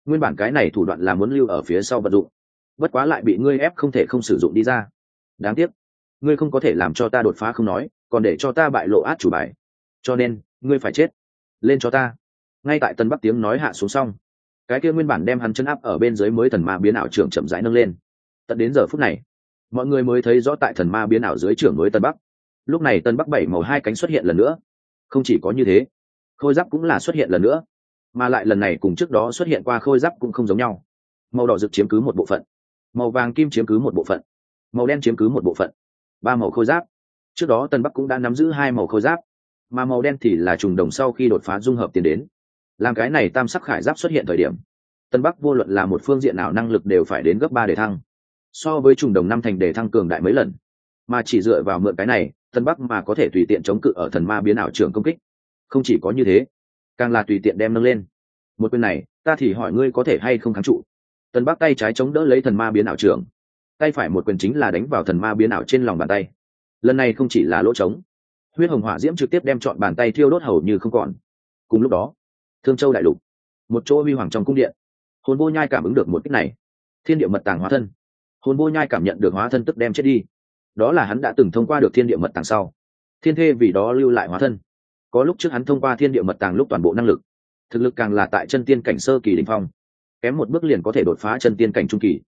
Speaker 1: Nguyên bản cái này thủ đoạn là muốn lưu ở phía sau vận dụng. Bất quá lại bị ngươi ép không thể không sử dụng đi ra đáng tiếc. Ngươi không có thể làm cho ta đột phá không nói, còn để cho ta bại lộ át chủ bài. Cho nên, ngươi phải chết. Lên cho ta. Ngay tại tân bắc tiếng nói hạ xuống xong, cái kia nguyên bản đem hắn chân áp ở bên dưới mới thần ma biến ảo trưởng chậm rãi nâng lên. Tận đến giờ phút này, mọi người mới thấy rõ tại thần ma biến ảo dưới trưởng mới tân bắc. Lúc này tân bắc bảy màu hai cánh xuất hiện lần nữa. Không chỉ có như thế, khôi giáp cũng là xuất hiện lần nữa. Mà lại lần này cùng trước đó xuất hiện qua khôi giáp cũng không giống nhau. Màu đỏ rực chiếm cứ một bộ phận, màu vàng kim chiếm cứ một bộ phận màu đen chiếm cứ một bộ phận. Ba màu khôi giáp. Trước đó tân bắc cũng đã nắm giữ hai màu khôi giáp, mà màu đen thì là trùng đồng sau khi đột phá dung hợp tiến đến. Làm cái này tam sắc khải giáp xuất hiện thời điểm, tân bắc vô luận là một phương diện nào năng lực đều phải đến gấp ba để thăng. So với trùng đồng năm thành để thăng cường đại mấy lần, mà chỉ dựa vào mượn cái này, tân bắc mà có thể tùy tiện chống cự ở thần ma biến ảo trường công kích. Không chỉ có như thế, càng là tùy tiện đem nâng lên. Một bên này, ta thì hỏi ngươi có thể hay không kháng trụ. Tân bắc tay trái chống đỡ lấy thần ma biến ảo trường tay phải một quyền chính là đánh vào thần ma biến ảo trên lòng bàn tay. Lần này không chỉ là lỗ trống, huyết hồng hỏa diễm trực tiếp đem chọn bàn tay thiêu đốt hầu như không còn. Cùng lúc đó, thương châu đại lục, một chỗ huy hoàng trong cung điện, hồn vô nhai cảm ứng được một cách này. Thiên địa mật tàng hóa thân. Hồn vô nhai cảm nhận được hóa thân tức đem chết đi. Đó là hắn đã từng thông qua được thiên địa mật tàng sau. Thiên thê vì đó lưu lại hóa thân. Có lúc trước hắn thông qua thiên địa mật tàng lúc toàn bộ năng lực, thực lực càng là tại chân tiên cảnh sơ kỳ đình phong, kém một bước liền có thể đột phá chân tiên cảnh trung kỳ.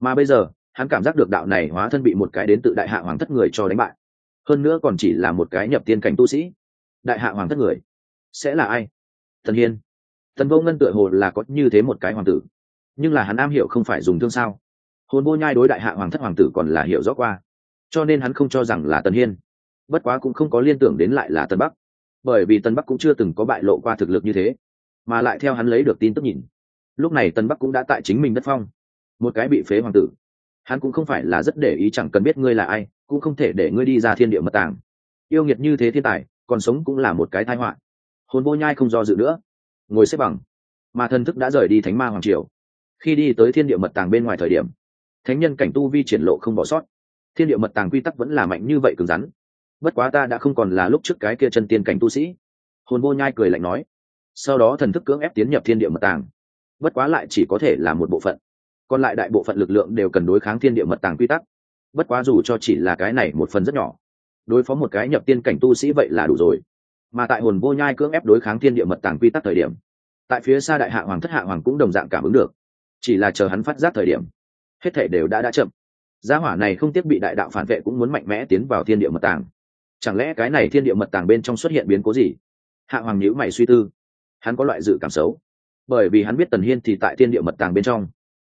Speaker 1: Mà bây giờ hắn cảm giác được đạo này hóa thân bị một cái đến tự đại hạ hoàng thất người cho đánh bại. Hơn nữa còn chỉ là một cái nhập tiên cảnh tu sĩ. Đại hạ hoàng thất người, sẽ là ai? Thần hiên. Thần vô ngân tựa hồ là có như thế một cái hoàng tử. Nhưng là hắn am hiểu không phải dùng thương sao? Hồn vô nhai đối đại hạ hoàng thất hoàng tử còn là hiểu rõ qua. Cho nên hắn không cho rằng là tần hiên. Bất quá cũng không có liên tưởng đến lại là tân bắc. Bởi vì tân bắc cũng chưa từng có bại lộ qua thực lực như thế, mà lại theo hắn lấy được tin tức nhìn. Lúc này tân bắc cũng đã tại chính mình đất phong. Một cái bị phế hoàng tử hắn cũng không phải là rất để ý chẳng cần biết ngươi là ai, cũng không thể để ngươi đi ra thiên địa mật tàng. Yêu nghiệt như thế thiên tài, còn sống cũng là một cái thai họa. Hồn vô nhai không do dự nữa. Ngồi xếp bằng. Mà thần thức đã rời đi thánh ma hoàng triều. Khi đi tới thiên địa mật tàng bên ngoài thời điểm, thánh nhân cảnh tu vi triển lộ không bỏ sót. Thiên địa mật tàng quy tắc vẫn là mạnh như vậy cứng rắn. Bất quá ta đã không còn là lúc trước cái kia chân tiên cảnh tu sĩ. Hồn vô nhai cười lạnh nói. Sau đó thần thức cưỡng ép tiến nhập thiên địa mật tàng. Bất quá lại chỉ có thể là một bộ phận còn lại đại bộ phận lực lượng đều cần đối kháng thiên địa mật tàng quy tắc. Bất quá dù cho chỉ là cái này một phần rất nhỏ, đối phó một cái nhập tiên cảnh tu sĩ vậy là đủ rồi. Mà tại hồn vô nhai cưỡng ép đối kháng thiên địa mật tàng quy tắc thời điểm, tại phía xa đại hạ hoàng thất hạ hoàng cũng đồng dạng cảm ứng được. Chỉ là chờ hắn phát giác thời điểm, hết thể đều đã đã chậm. Gia hỏa này không tiếc bị đại đạo phản vệ cũng muốn mạnh mẽ tiến vào thiên địa mật tàng. Chẳng lẽ cái này thiên địa mật tàng bên trong xuất hiện biến cố gì? Hạ hoàng nhữ mày suy tư. Hắn có loại dự cảm xấu. Bởi vì hắn biết tần hiên thì tại thiên địa mật tàng bên trong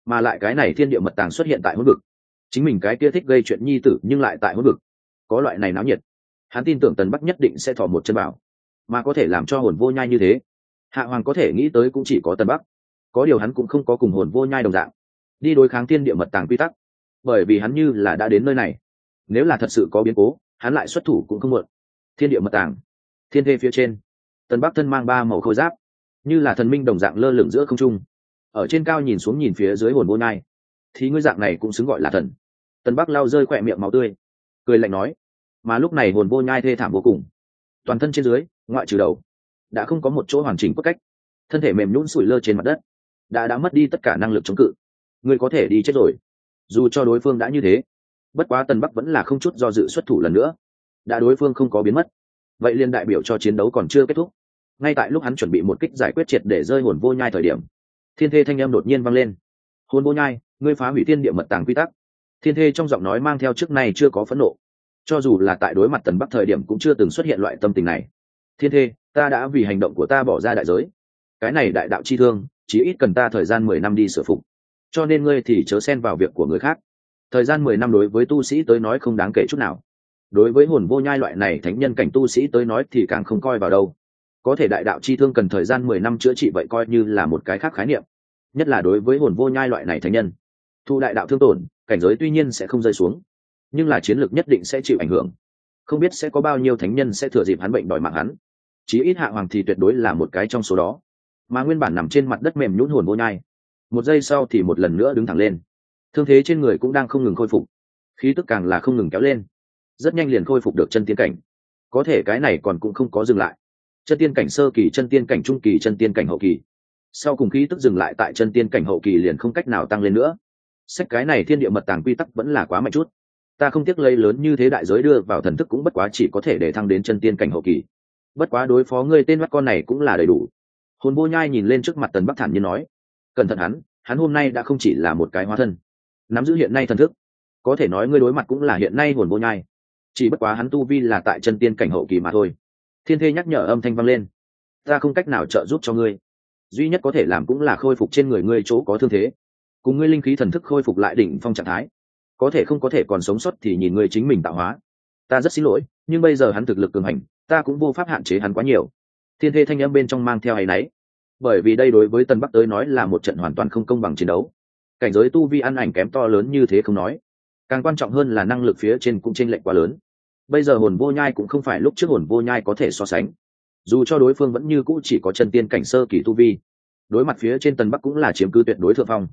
Speaker 1: mà lại cái này thiên địa mật tàng xuất hiện tại hỗn vực. Chính mình cái kia thích gây chuyện nhi tử nhưng lại tại hỗn vực. Có loại này náo nhiệt. Hắn tin tưởng tần bắc nhất định sẽ thò một chân bảo mà có thể làm cho hồn vô nhai như thế, hạ hoàng có thể nghĩ tới cũng chỉ có tần bắc. Có điều hắn cũng không có cùng hồn vô nhai đồng dạng, đi đối kháng thiên địa mật tàng quy tắc. Bởi vì hắn như là đã đến nơi này. Nếu là thật sự có biến cố, hắn lại xuất thủ cũng không muộn. Thiên địa mật tàng, thiên thê phía trên, tần bắc thân mang ba màu khôi giáp, như là thần minh đồng dạng lơ lửng giữa không trung ở trên cao nhìn xuống nhìn phía dưới hồn vô nhai. Thì ngươi dạng này cũng xứng gọi là thần. Tần bắc lao rơi khỏe miệng máu tươi. Cười lạnh nói, mà lúc này hồn vô nhai thê thảm vô cùng. Toàn thân trên dưới, ngoại trừ đầu, đã không có một chỗ hoàn chỉnh cốt cách. Thân thể mềm nhún sủi lơ trên mặt đất, đã đã mất đi tất cả năng lực chống cự. Ngươi có thể đi chết rồi. Dù cho đối phương đã như thế, bất quá tần bắc vẫn là không chút do dự xuất thủ lần nữa. Đã đối phương không có biến mất. Vậy liên đại biểu cho chiến đấu còn chưa kết thúc. Ngay tại lúc hắn chuẩn bị một kích giải quyết triệt để rơi hồn vô nhai thời điểm thiên thê thanh âm đột nhiên vang lên. Hồn vô nhai, ngươi phá hủy thiên địa mật tàng quy tắc. Thiên thê trong giọng nói mang theo trước nay chưa có phẫn nộ. Cho dù là tại đối mặt tần bắc thời điểm cũng chưa từng xuất hiện loại tâm tình này. Thiên thê, ta đã vì hành động của ta bỏ ra đại giới. Cái này đại đạo chi thương chỉ ít cần ta thời gian mười năm đi sửa phục. Cho nên ngươi thì chớ xen vào việc của người khác. Thời gian mười năm đối với tu sĩ tới nói không đáng kể chút nào. Đối với hồn vô nhai loại này thánh nhân cảnh tu sĩ tới nói thì càng không coi vào đâu có thể đại đạo chi thương cần thời gian mười năm chữa trị vậy coi như là một cái khác khái niệm, nhất là đối với hồn vô nhai loại này thánh nhân. Thu đại đạo thương tổn, cảnh giới tuy nhiên sẽ không rơi xuống, nhưng là chiến lược nhất định sẽ chịu ảnh hưởng. Không biết sẽ có bao nhiêu thánh nhân sẽ thừa dịp hắn bệnh đòi mạng hắn. Chí ít hạ hoàng thì tuyệt đối là một cái trong số đó. Mà nguyên bản nằm trên mặt đất mềm nhũn hồn vô nhai, một giây sau thì một lần nữa đứng thẳng lên. Thương thế trên người cũng đang không ngừng khôi phục, khí tức càng là không ngừng kéo lên. Rất nhanh liền khôi phục được chân tiến cảnh. Có thể cái này còn cũng không có dừng lại chân tiên cảnh sơ kỳ, chân tiên cảnh trung kỳ, chân tiên cảnh hậu kỳ. Sau cùng khí tức dừng lại tại chân tiên cảnh hậu kỳ liền không cách nào tăng lên nữa. Sách cái này thiên địa mật tàng quy tắc vẫn là quá mạnh chút. Ta không tiếc lấy lớn như thế đại giới đưa vào thần thức cũng bất quá chỉ có thể để thăng đến chân tiên cảnh hậu kỳ. Bất quá đối phó ngươi tên mắt con này cũng là đầy đủ. Hồn vô nhai nhìn lên trước mặt tần bắc thản như nói, cẩn thận hắn hắn hôm nay đã không chỉ là một cái hóa thân. Nắm giữ hiện nay thần thức, có thể nói ngươi đối mặt cũng là hiện nay hồn vô nhai. Chỉ bất quá hắn tu vi là tại chân tiên cảnh hậu kỳ mà thôi thiên thê nhắc nhở âm thanh vang lên. Ta không cách nào trợ giúp cho ngươi. Duy nhất có thể làm cũng là khôi phục trên người ngươi chỗ có thương thế. Cùng ngươi linh khí thần thức khôi phục lại đỉnh phong trạng thái. Có thể không có thể còn sống sót thì nhìn ngươi chính mình tạo hóa. Ta rất xin lỗi, nhưng bây giờ hắn thực lực cường hành, ta cũng vô pháp hạn chế hắn quá nhiều. Thiên thê thanh âm bên trong mang theo hay náy. Bởi vì đây đối với tân bắc tới nói là một trận hoàn toàn không công bằng chiến đấu. Cảnh giới tu vi ăn ảnh kém to lớn như thế không nói. Càng quan trọng hơn là năng lực phía trên cũng chênh lệch quá lớn bây giờ hồn vô nhai cũng không phải lúc trước hồn vô nhai có thể so sánh. Dù cho đối phương vẫn như cũ chỉ có chân tiên cảnh sơ kỳ tu vi, đối mặt phía trên tần bắc cũng là chiếm cứ tuyệt đối thượng phong.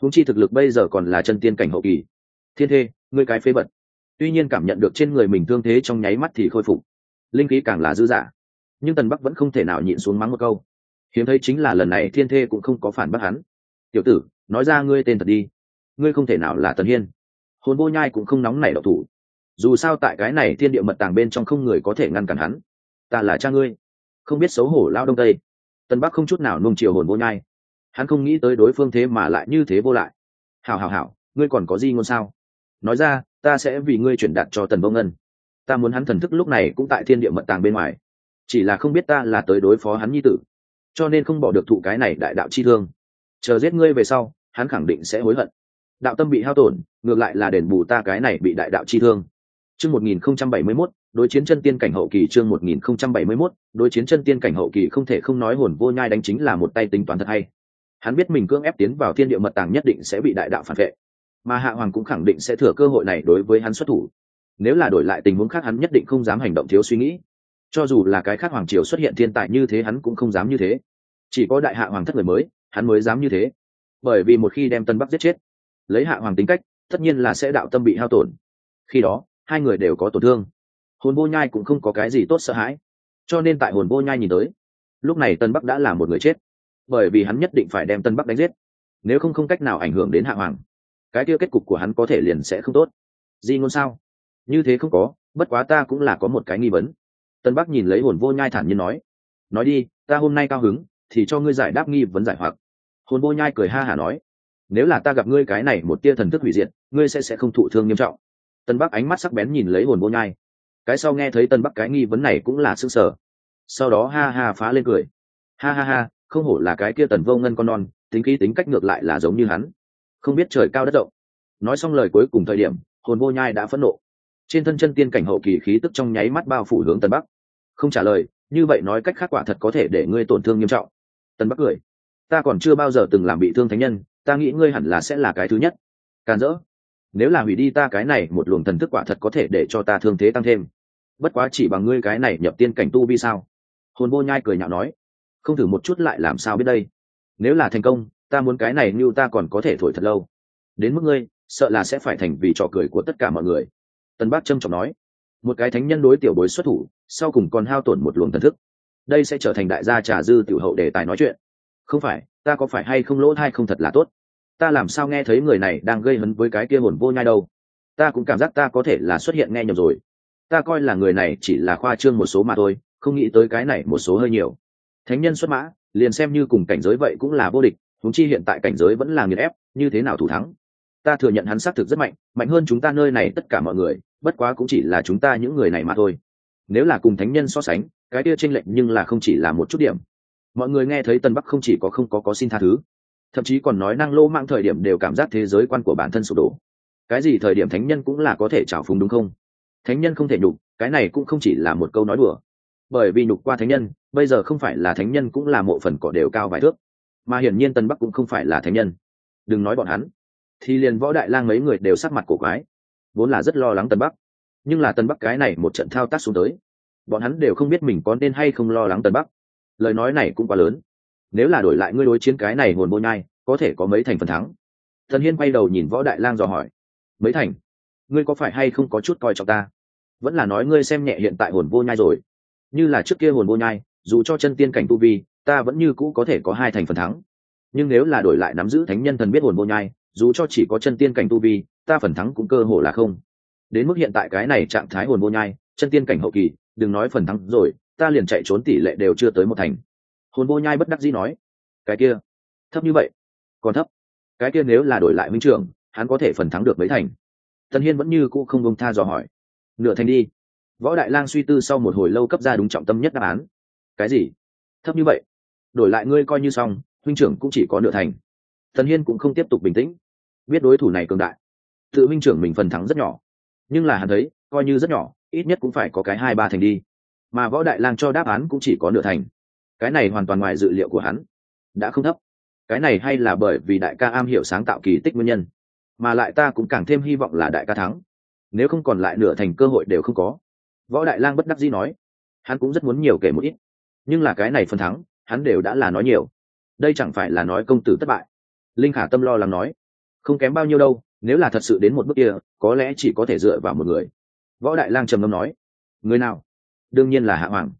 Speaker 1: Húng chi thực lực bây giờ còn là chân tiên cảnh hậu kỳ. Thiên thê, ngươi cái phế vật. Tuy nhiên cảm nhận được trên người mình thương thế trong nháy mắt thì khôi phục. Linh khí càng là dư dả. Nhưng tần bắc vẫn không thể nào nhịn xuống mắng một câu. Hiếm thấy chính là lần này thiên thê cũng không có phản bác hắn. Tiểu tử, nói ra ngươi tên thật đi. Ngươi không thể nào là tần hiên. Hồn vô nhai cũng không nóng nảy độc thủ dù sao tại cái này thiên địa mật tàng bên trong không người có thể ngăn cản hắn. Ta là cha ngươi. Không biết xấu hổ lao đông tây. Tân bắc không chút nào nung chiều hồn vô nhai. Hắn không nghĩ tới đối phương thế mà lại như thế vô lại. Hảo hảo hảo, ngươi còn có gì ngôn sao? Nói ra, ta sẽ vì ngươi chuyển đạt cho tần vô ngân. Ta muốn hắn thần thức lúc này cũng tại thiên địa mật tàng bên ngoài. Chỉ là không biết ta là tới đối phó hắn nhi tử. Cho nên không bỏ được thụ cái này đại đạo chi thương. Chờ giết ngươi về sau, hắn khẳng định sẽ hối hận. Đạo tâm bị hao tổn, ngược lại là đền bù ta cái này bị đại đạo chi thương chương một nghìn không trăm bảy mươi mốt, đối chiến chân tiên cảnh hậu kỳ chương một nghìn không trăm bảy mươi mốt, đối chiến chân tiên cảnh hậu kỳ không thể không nói hồn vô nhai đánh chính là một tay tính toán thật hay. Hắn biết mình cưỡng ép tiến vào thiên địa mật tàng nhất định sẽ bị đại đạo phản vệ. Mà hạ hoàng cũng khẳng định sẽ thừa cơ hội này đối với hắn xuất thủ. Nếu là đổi lại tình huống khác hắn nhất định không dám hành động thiếu suy nghĩ. Cho dù là cái khác hoàng triều xuất hiện thiên tài như thế hắn cũng không dám như thế. Chỉ có đại hạ hoàng thất người mới, hắn mới dám như thế. Bởi vì một khi đem tân bắc giết chết, lấy hạ hoàng tính cách, tất nhiên là sẽ đạo tâm bị hao tổn. Khi đó hai người đều có tổn thương. Hồn vô nhai cũng không có cái gì tốt sợ hãi. Cho nên tại hồn vô nhai nhìn tới, lúc này tân bắc đã là một người chết. Bởi vì hắn nhất định phải đem tân bắc đánh giết. Nếu không không cách nào ảnh hưởng đến hạ hoàng, cái kia kết cục của hắn có thể liền sẽ không tốt. Di ngôn sao? Như thế không có, bất quá ta cũng là có một cái nghi vấn. Tân bắc nhìn lấy hồn vô nhai thản nhiên nói nói đi, ta hôm nay cao hứng thì cho ngươi giải đáp nghi vấn giải hoặc. Hồn vô nhai cười ha hả nói, nếu là ta gặp ngươi cái này một tia thần thức hủy diệt, ngươi sẽ sẽ không thụ thương nghiêm trọng tân bắc ánh mắt sắc bén nhìn lấy hồn vô nhai. Cái sau nghe thấy tân bắc cái nghi vấn này cũng là s ư ơ n g sở sau đó ha ha phá lên cười. Ha ha ha, không hổ là cái kia tần vô ngân con non, tính khí tính cách ngược lại là giống như hắn. Không biết trời cao đất rộng. Nói xong lời cuối cùng thời điểm, hồn vô nhai đã phẫn nộ. Trên thân chân tiên cảnh hậu kỳ khí tức trong nháy mắt bao phủ hướng tân bắc. Không trả lời, như vậy nói cách khác quả thật có thể để ngươi tổn thương nghiêm trọng. Tân bắc cười. Ta còn chưa bao giờ từng làm bị thương thánh nhân, ta nghĩ ngươi hẳn là sẽ là cái thứ nhất. Càn rỡ nếu là hủy đi ta cái này, một luồng thần thức quả thật có thể để cho ta thương thế tăng thêm. Bất quá chỉ bằng ngươi cái này nhập tiên cảnh tu vi sao? Hồn vô nhai cười nhạo nói. Không thử một chút lại làm sao biết đây? Nếu là thành công, ta muốn cái này như ta còn có thể thổi thật lâu. Đến mức ngươi, sợ là sẽ phải thành vì trò cười của tất cả mọi người. Tân bác trâm trọng nói. Một cái thánh nhân đối tiểu bối xuất thủ, sau cùng còn hao tổn một luồng thần thức. Đây sẽ trở thành đại gia trà dư tiểu hậu đề tài nói chuyện. Không phải, ta có phải hay không lỗ thai không thật là tốt? Ta làm sao nghe thấy người này đang gây hấn với cái kia hồn vô nhai đâu? Ta cũng cảm giác ta có thể là xuất hiện nghe nhầm rồi. Ta coi là người này chỉ là khoa trương một số mà thôi, không nghĩ tới cái này một số hơi nhiều. Thánh nhân xuất mã, liền xem như cùng cảnh giới vậy cũng là vô địch húng chi hiện tại cảnh giới vẫn là nghiền ép, như thế nào thủ thắng? Ta thừa nhận hắn xác thực rất mạnh mạnh hơn chúng ta nơi này tất cả mọi người, bất quá cũng chỉ là chúng ta những người này mà thôi. Nếu là cùng thánh nhân so sánh, cái kia tranh lệch nhưng là không chỉ là một chút điểm. Mọi người nghe thấy tân bắc không chỉ có không có có xin tha thứ thậm chí còn nói năng lô mạng thời điểm đều cảm giác thế giới quan của bản thân sụp đổ. Cái gì thời điểm thánh nhân cũng là có thể trào phúng đúng không? Thánh nhân không thể nhục, cái này cũng không chỉ là một câu nói đùa. Bởi vì nhục qua thánh nhân, bây giờ không phải là thánh nhân cũng là mộ phần cỏ đều cao vài thước. Mà hiển nhiên tân bắc cũng không phải là thánh nhân. Đừng nói bọn hắn, thì liền võ đại lang mấy người đều sắc mặt cổ quái. Vốn là rất lo lắng tân bắc. Nhưng là tân bắc cái này một trận thao tác xuống tới, bọn hắn đều không biết mình có nên hay không lo lắng tân bắc. Lời nói này cũng quá lớn nếu là đổi lại ngươi đối chiến cái này hồn vô nhai, có thể có mấy thành phần thắng. Thần hiên quay đầu nhìn võ đại lang dò hỏi, mấy thành? Ngươi có phải hay không có chút coi trọng ta? Vẫn là nói ngươi xem nhẹ hiện tại hồn vô nhai rồi. Như là trước kia hồn vô nhai, dù cho chân tiên cảnh tu vi, ta vẫn như cũ có thể có hai thành phần thắng. Nhưng nếu là đổi lại nắm giữ thánh nhân thần biết hồn vô nhai, dù cho chỉ có chân tiên cảnh tu vi, ta phần thắng cũng cơ hồ là không. Đến mức hiện tại cái này trạng thái hồn vô nhai, chân tiên cảnh hậu kỳ, đừng nói phần thắng rồi, ta liền chạy trốn tỷ lệ đều chưa tới một thành hồn vô nhai bất đắc dĩ nói, cái kia, thấp như vậy, còn thấp. Cái kia nếu là đổi lại minh trưởng, hắn có thể phần thắng được mấy thành? Tần hiên vẫn như cũ không bông tha dò hỏi, nửa thành đi. Võ đại lang suy tư sau một hồi lâu cấp ra đúng trọng tâm nhất đáp án, cái gì? Thấp như vậy? Đổi lại ngươi coi như xong huynh trưởng cũng chỉ có nửa thành. Tần hiên cũng không tiếp tục bình tĩnh, biết đối thủ này cường đại. Tự huynh trưởng mình phần thắng rất nhỏ, nhưng là hắn thấy, coi như rất nhỏ, ít nhất cũng phải có cái hai ba thành đi. Mà võ đại lang cho đáp án cũng chỉ có nửa thành cái này hoàn toàn ngoài dự liệu của hắn. Đã không thấp. Cái này hay là bởi vì đại ca am hiểu sáng tạo kỳ tích nguyên nhân. Mà lại ta cũng càng thêm hy vọng là đại ca thắng. Nếu không còn lại nửa thành cơ hội đều không có. Võ đại lang bất đắc dĩ nói. Hắn cũng rất muốn nhiều kể một ít. Nhưng là cái này phần thắng, hắn đều đã là nói nhiều. Đây chẳng phải là nói công tử thất bại. Linh khả tâm lo lắng nói. Không kém bao nhiêu đâu, nếu là thật sự đến một bước kia, có lẽ chỉ có thể dựa vào một người. Võ đại lang trầm ngâm nói. Người nào? Đương nhiên là hạ hoàng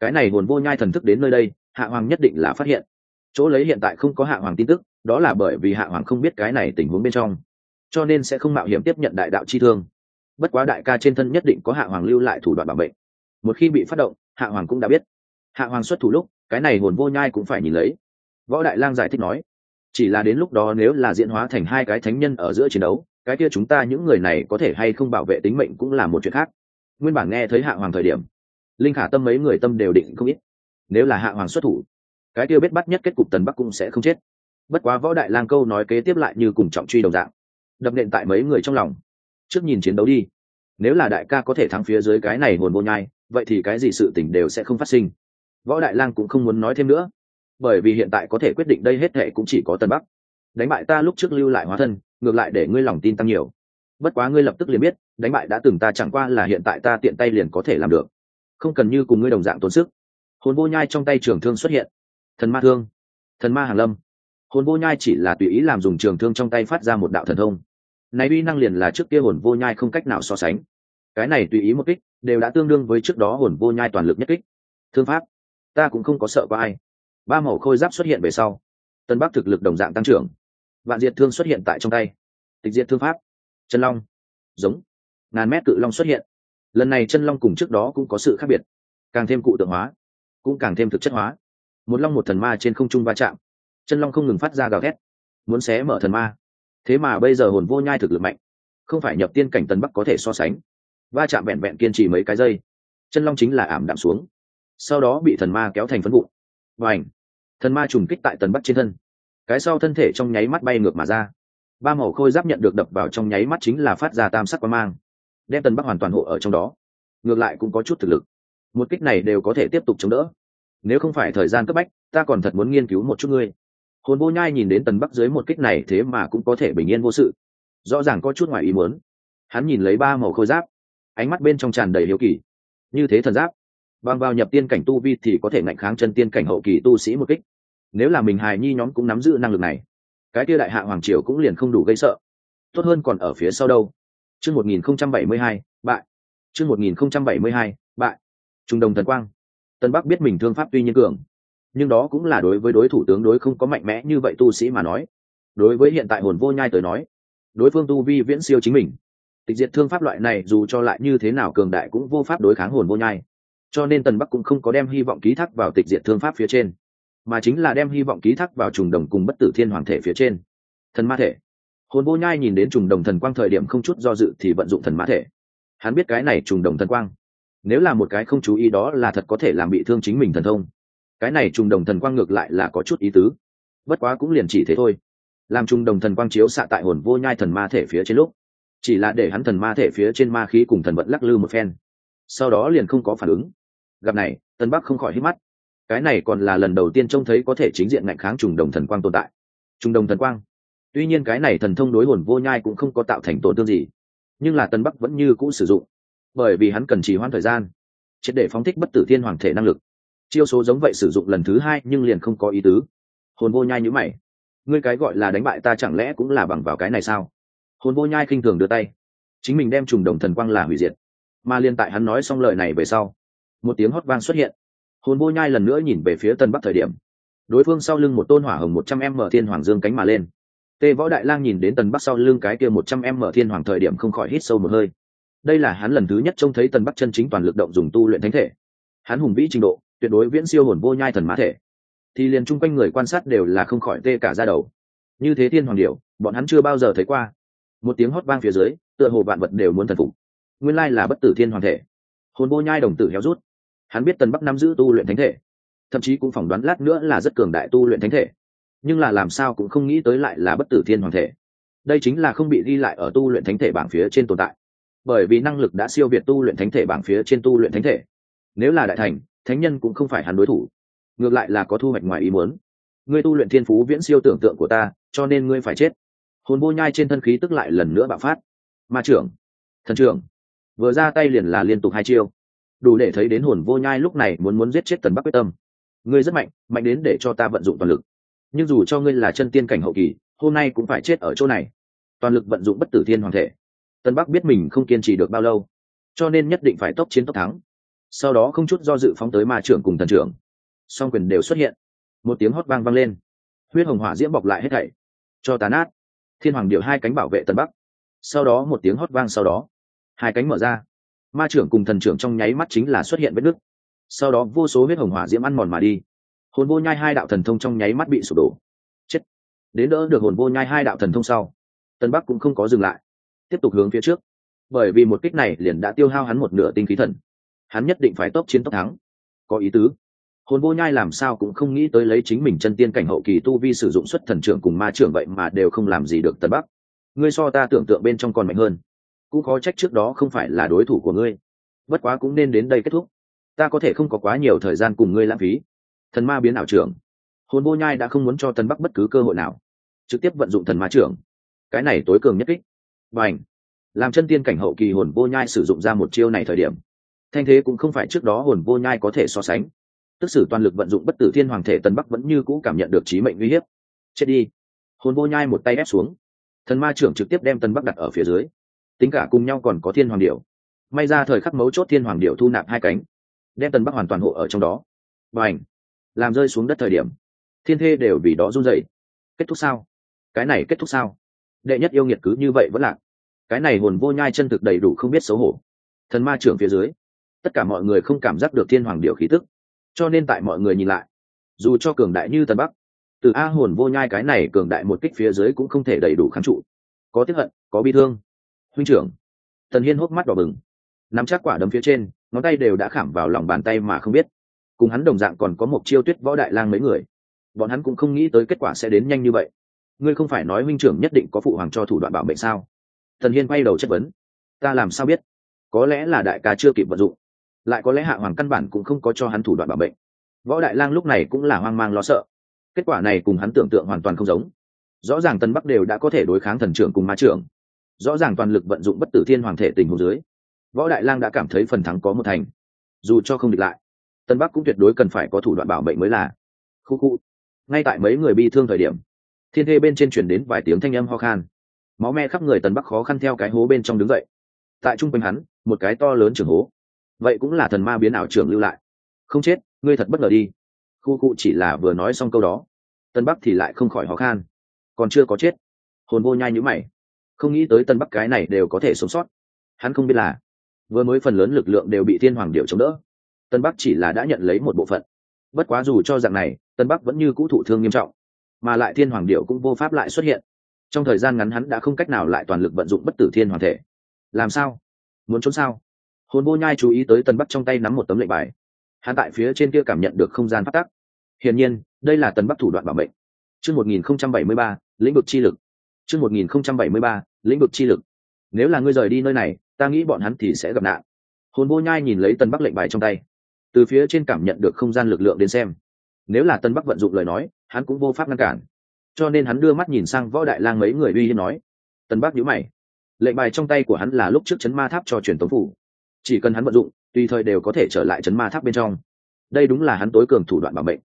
Speaker 1: cái này hồn vô nhai thần thức đến nơi đây, hạ hoàng nhất định là phát hiện. Chỗ lấy hiện tại không có hạ hoàng tin tức, đó là bởi vì hạ hoàng không biết cái này tình huống bên trong, cho nên sẽ không mạo hiểm tiếp nhận đại đạo chi thương. Bất quá đại ca trên thân nhất định có hạ hoàng lưu lại thủ đoạn bảo vệ một khi bị phát động, hạ hoàng cũng đã biết. Hạ hoàng xuất thủ lúc, cái này hồn vô nhai cũng phải nhìn lấy. Võ đại lang giải thích nói, chỉ là đến lúc đó nếu là diễn hóa thành hai cái thánh nhân ở giữa chiến đấu, cái kia chúng ta những người này có thể hay không bảo vệ tính mệnh cũng là một chuyện khác. Nguyên bản nghe thấy hạ hoàng thời điểm linh khả tâm mấy người tâm đều định không ít. Nếu là hạ hoàng xuất thủ, cái tiêu biết bắt nhất kết cục tần bắc cũng sẽ không chết. Bất quá võ đại lang câu nói kế tiếp lại như cùng trọng truy đồng dạng, đập nện tại mấy người trong lòng. Trước nhìn chiến đấu đi. Nếu là đại ca có thể thắng phía dưới cái này hồn vô nhai, vậy thì cái gì sự tình đều sẽ không phát sinh. Võ đại lang cũng không muốn nói thêm nữa. Bởi vì hiện tại có thể quyết định đây hết thệ cũng chỉ có tân bắc. Đánh bại ta lúc trước lưu lại hóa thân, ngược lại để ngươi lòng tin tăng nhiều. Bất quá ngươi lập tức liền biết, đánh bại đã từng ta chẳng qua là hiện tại ta tiện tay liền có thể làm được không cần như cùng ngươi đồng dạng tốn sức. Hồn vô nhai trong tay trường thương xuất hiện. Thần ma thương. Thần ma hàn lâm. Hồn vô nhai chỉ là tùy ý làm dùng trường thương trong tay phát ra một đạo thần thông. Này uy năng liền là trước kia hồn vô nhai không cách nào so sánh. Cái này tùy ý một kích, đều đã tương đương với trước đó hồn vô nhai toàn lực nhất kích. Thương pháp. Ta cũng không có sợ có ai. Ba màu khôi giáp xuất hiện về sau. Tân bắc thực lực đồng dạng tăng trưởng. Vạn diệt thương xuất hiện tại trong tay. Tịch diệt thương pháp. Chân long. Giống. Ngàn mét cự long xuất hiện lần này chân long cùng trước đó cũng có sự khác biệt, càng thêm cụ tượng hóa, cũng càng thêm thực chất hóa. Một long một thần ma trên không trung va chạm, chân long không ngừng phát ra gào thét, muốn xé mở thần ma. Thế mà bây giờ hồn vô nhai thực lực mạnh, không phải nhập tiên cảnh tân bắc có thể so sánh. Va chạm vẹn vẹn kiên trì mấy cái giây, chân long chính là ảm đạm xuống, sau đó bị thần ma kéo thành phân vụ và ảnh thần ma trùng kích tại tần bắc trên thân, cái sau thân thể trong nháy mắt bay ngược mà ra. Ba màu khôi giáp nhận được đập vào trong nháy mắt chính là phát ra tam sắc quang mang đem tần bắc hoàn toàn hộ ở trong đó. Ngược lại cũng có chút thực lực. Một kích này đều có thể tiếp tục chống đỡ. Nếu không phải thời gian cấp bách, ta còn thật muốn nghiên cứu một chút ngươi. Hồn vô nhai nhìn đến tần bắc dưới một kích này thế mà cũng có thể bình yên vô sự. Rõ ràng có chút ngoài ý muốn. Hắn nhìn lấy ba màu khôi giáp. Ánh mắt bên trong tràn đầy hiếu kỳ. Như thế thần giáp. Bằng vào nhập tiên cảnh tu vi thì có thể ngạnh kháng chân tiên cảnh hậu kỳ tu sĩ một kích. Nếu là mình hài nhi nhóm cũng nắm giữ năng lực này, cái kia đại hạ hoàng triều cũng liền không đủ gây sợ. Tốt hơn còn ở phía sau đâu chương một nghìn không trăm bảy mươi hai, bại. Chương một nghìn không trăm bảy mươi hai, bại. Trung đồng thần quang. Tân bắc biết mình thương pháp tuy nhiên cường, nhưng đó cũng là đối với đối thủ tướng đối không có mạnh mẽ như vậy tu sĩ mà nói. Đối với hiện tại hồn vô nhai tới nói, đối phương tu vi viễn siêu chính mình. Tịch diệt thương pháp loại này dù cho lại như thế nào cường đại cũng vô pháp đối kháng hồn vô nhai. Cho nên tần bắc cũng không có đem hy vọng ký thác vào tịch diệt thương pháp phía trên, mà chính là đem hy vọng ký thác vào trùng đồng cùng bất tử thiên hoàng thể phía trên. Thần ma thể hồn vô nhai nhìn đến trùng đồng thần quang thời điểm không chút do dự thì vận dụng thần ma thể. Hắn biết cái này trùng đồng thần quang, nếu là một cái không chú ý đó là thật có thể làm bị thương chính mình thần thông. Cái này trùng đồng thần quang ngược lại là có chút ý tứ. Bất quá cũng liền chỉ thế thôi. Làm trùng đồng thần quang chiếu xạ tại hồn vô nhai thần ma thể phía trên lúc, chỉ là để hắn thần ma thể phía trên ma khí cùng thần vận lắc lư một phen. Sau đó liền không có phản ứng. Gặp này, tân bắc không khỏi hít mắt. Cái này còn là lần đầu tiên trông thấy có thể chính diện ngạnh kháng trùng đồng thần quang tồn tại. Trùng đồng thần quang tuy nhiên cái này thần thông đối hồn vô nhai cũng không có tạo thành tổn thương gì, nhưng là tân bắc vẫn như cũ sử dụng, bởi vì hắn cần trì hoãn thời gian, triệt để phóng thích bất tử thiên hoàng thể năng lực. Chiêu số giống vậy sử dụng lần thứ hai nhưng liền không có ý tứ. Hồn vô nhai nhữ mày. Ngươi cái gọi là đánh bại ta chẳng lẽ cũng là bằng vào cái này sao? Hồn vô nhai khinh thường đưa tay. Chính mình đem trùng đồng thần quang là hủy diệt. Mà liên tại hắn nói xong lời này về sau, một tiếng hót vang xuất hiện. Hồn vô nhai lần nữa nhìn về phía tân bắc thời điểm. Đối phương sau lưng một tôn hỏa hồng một trăm em mở thiên hoàng dương cánh mà lên tê võ đại lang nhìn đến tần bắc sau lưng cái kia một trăm em mở thiên hoàng thời điểm không khỏi hít sâu một hơi. Đây là hắn lần thứ nhất trông thấy tần bắc chân chính toàn lực động dùng tu luyện thánh thể. Hắn hùng vĩ trình độ, tuyệt đối viễn siêu hồn vô nhai thần mã thể. Thì liền chung quanh người quan sát đều là không khỏi tê cả ra đầu. Như thế thiên hoàng điệu bọn hắn chưa bao giờ thấy qua. Một tiếng hót vang phía dưới, tựa hồ vạn vật đều muốn thần phục. Nguyên lai là bất tử thiên hoàng thể. Hồn vô nhai đồng tử héo rút. Hắn biết tần bắc nắm giữ tu luyện thánh thể. Thậm chí cũng phỏng đoán lát nữa là rất cường đại tu luyện thánh thể nhưng là làm sao cũng không nghĩ tới lại là bất tử thiên hoàng thể. Đây chính là không bị ghi lại ở tu luyện thánh thể bảng phía trên tồn tại. Bởi vì năng lực đã siêu việt tu luyện thánh thể bảng phía trên tu luyện thánh thể. Nếu là đại thành, thánh nhân cũng không phải hắn đối thủ. Ngược lại là có thu hoạch ngoài ý muốn. Ngươi tu luyện thiên phú viễn siêu tưởng tượng của ta, cho nên ngươi phải chết. Hồn vô nhai trên thân khí tức lại lần nữa bạo phát. Ma trưởng, thần trưởng, vừa ra tay liền là liên tục hai chiêu. Đủ để thấy đến hồn vô nhai lúc này muốn muốn giết chết tần bắc quyết tâm. Ngươi rất mạnh mạnh đến để cho ta vận dụng toàn lực nhưng dù cho ngươi là chân tiên cảnh hậu kỳ, hôm nay cũng phải chết ở chỗ này. Toàn lực vận dụng bất tử thiên hoàng thể. Tân bắc biết mình không kiên trì được bao lâu, cho nên nhất định phải tốc chiến tốc thắng. Sau đó không chút do dự phóng tới ma trưởng cùng thần trưởng. Song quyền đều xuất hiện. Một tiếng hót vang vang lên. Huyết hồng hỏa diễm bọc lại hết thảy, cho tàn át thiên hoàng điệu hai cánh bảo vệ tân bắc. Sau đó một tiếng hót vang sau đó, hai cánh mở ra. Ma trưởng cùng thần trưởng trong nháy mắt chính là xuất hiện vết nứt. Sau đó vô số huyết hồng hỏa diễm ăn mòn mà đi hồn vô nhai hai đạo thần thông trong nháy mắt bị sụp đổ. Chết. Đến đỡ được hồn vô nhai hai đạo thần thông sau, tân bắc cũng không có dừng lại, tiếp tục hướng phía trước. Bởi vì một kích này liền đã tiêu hao hắn một nửa tinh khí thần. Hắn nhất định phải tốc chiến tốc thắng. Có ý tứ. Hồn vô nhai làm sao cũng không nghĩ tới lấy chính mình chân tiên cảnh hậu kỳ tu vi sử dụng xuất thần trưởng cùng ma trưởng vậy mà đều không làm gì được tân bắc. Ngươi so ta tưởng tượng bên trong còn mạnh hơn. Cũng khó trách trước đó không phải là đối thủ của ngươi. Bất quá cũng nên đến đây kết thúc. Ta có thể không có quá nhiều thời gian cùng ngươi lãng phí thần ma biến ảo trưởng. Hồn vô nhai đã không muốn cho tân bắc bất cứ cơ hội nào. Trực tiếp vận dụng thần ma trưởng. Cái này tối cường nhất kích. Và ảnh làm chân tiên cảnh hậu kỳ hồn vô nhai sử dụng ra một chiêu này thời điểm, thanh thế cũng không phải trước đó hồn vô nhai có thể so sánh. Tức sử toàn lực vận dụng bất tử thiên hoàng thể tân bắc vẫn như cũ cảm nhận được trí mệnh uy hiếp. Chết đi! Hồn vô nhai một tay ép xuống. Thần ma trưởng trực tiếp đem tân bắc đặt ở phía dưới. Tính cả cùng nhau còn có thiên hoàng điệu may ra thời khắc mấu chốt thiên hoàng điệu thu nạp hai cánh, đem tân bắc hoàn toàn hộ ở trong đó. Và ảnh làm rơi xuống đất thời điểm. Thiên thê đều vì đó run dậy kết thúc sao? Cái này kết thúc sao? Đệ nhất yêu nghiệt cứ như vậy vẫn lạc. Cái này hồn vô nhai chân thực đầy đủ không biết xấu hổ. Thần ma trưởng phía dưới, tất cả mọi người không cảm giác được thiên hoàng điệu khí tức. Cho nên tại mọi người nhìn lại, dù cho cường đại như tần bắc, từ a hồn vô nhai cái này cường đại một kích phía dưới cũng không thể đầy đủ kháng trụ. Có tiếp hận, có bi thương. Huynh trưởng thần hiên hốc mắt đỏ bừng. Nắm chắc quả đấm phía trên, ngón tay đều đã khảm vào lòng bàn tay mà không biết cùng hắn đồng dạng còn có một chiêu tuyết võ đại lang mấy người. Bọn hắn cũng không nghĩ tới kết quả sẽ đến nhanh như vậy. Ngươi không phải nói huynh trưởng nhất định có phụ hoàng cho thủ đoạn bảo mệnh sao? Thần hiên quay đầu chất vấn. Ta làm sao biết? Có lẽ là đại ca chưa kịp vận dụng. Lại có lẽ hạ hoàng căn bản cũng không có cho hắn thủ đoạn bảo mệnh. Võ đại lang lúc này cũng là hoang mang lo sợ. Kết quả này cùng hắn tưởng tượng hoàn toàn không giống. Rõ ràng tân bắc đều đã có thể đối kháng thần trưởng cùng ma trưởng. Rõ ràng toàn lực vận dụng bất tử thiên hoàng thể tình hồ dưới, võ đại lang đã cảm thấy phần thắng có một thành. Dù cho không địch lại tân bắc cũng tuyệt đối cần phải có thủ đoạn bảo mệnh mới là. Khu khu. Ngay tại mấy người bi thương thời điểm, thiên thê bên trên chuyển đến vài tiếng thanh âm ho khan. Máu me khắp người tần bắc khó khăn theo cái hố bên trong đứng dậy. Tại trung quanh hắn, một cái to lớn trường hố. Vậy cũng là thần ma biến ảo trường lưu lại. Không chết, ngươi thật bất ngờ đi. Khu cụ chỉ là vừa nói xong câu đó. Tân bắc thì lại không khỏi ho khan. Còn chưa có chết. Hồn vô nhai nhữ mày. Không nghĩ tới tân bắc cái này đều có thể sống sót. Hắn không biết là, vừa mới phần lớn lực lượng đều bị thiên hoàng điệu chống đỡ tân bắc chỉ là đã nhận lấy một bộ phận. Bất quá dù cho dạng này, tân bắc vẫn như cũ thụ thương nghiêm trọng, mà lại thiên hoàng điệu cũng vô pháp lại xuất hiện. Trong thời gian ngắn hắn đã không cách nào lại toàn lực vận dụng bất tử thiên hoàng thể. Làm sao? Muốn trốn sao? Hồn vô nhai chú ý tới tân bắc trong tay nắm một tấm lệnh bài. Hắn tại phía trên kia cảm nhận được không gian phát tắc. Hiển nhiên, đây là tân bắc thủ đoạn bảo mệnh. Chương một nghìn không trăm bảy mươi ba, lĩnh vực chi lực. Chương một nghìn không trăm bảy mươi ba, lĩnh vực chi lực. Nếu là ngươi rời đi nơi này, ta nghĩ bọn hắn thì sẽ gặp nạn. Hồn vô nhai nhìn lấy tân bắc lệnh bài trong tay từ phía trên cảm nhận được không gian lực lượng đến xem. Nếu là tân bắc vận dụng lời nói, hắn cũng vô pháp ngăn cản. Cho nên hắn đưa mắt nhìn sang võ đại lang mấy người uy hiếp nói. Tân bắc nhíu mày. Lệnh bài trong tay của hắn là lúc trước chấn ma tháp cho truyền tống phủ. Chỉ cần hắn vận dụng, tùy thời đều có thể trở lại chấn ma tháp bên trong. Đây đúng là hắn tối cường thủ đoạn bảo mệnh.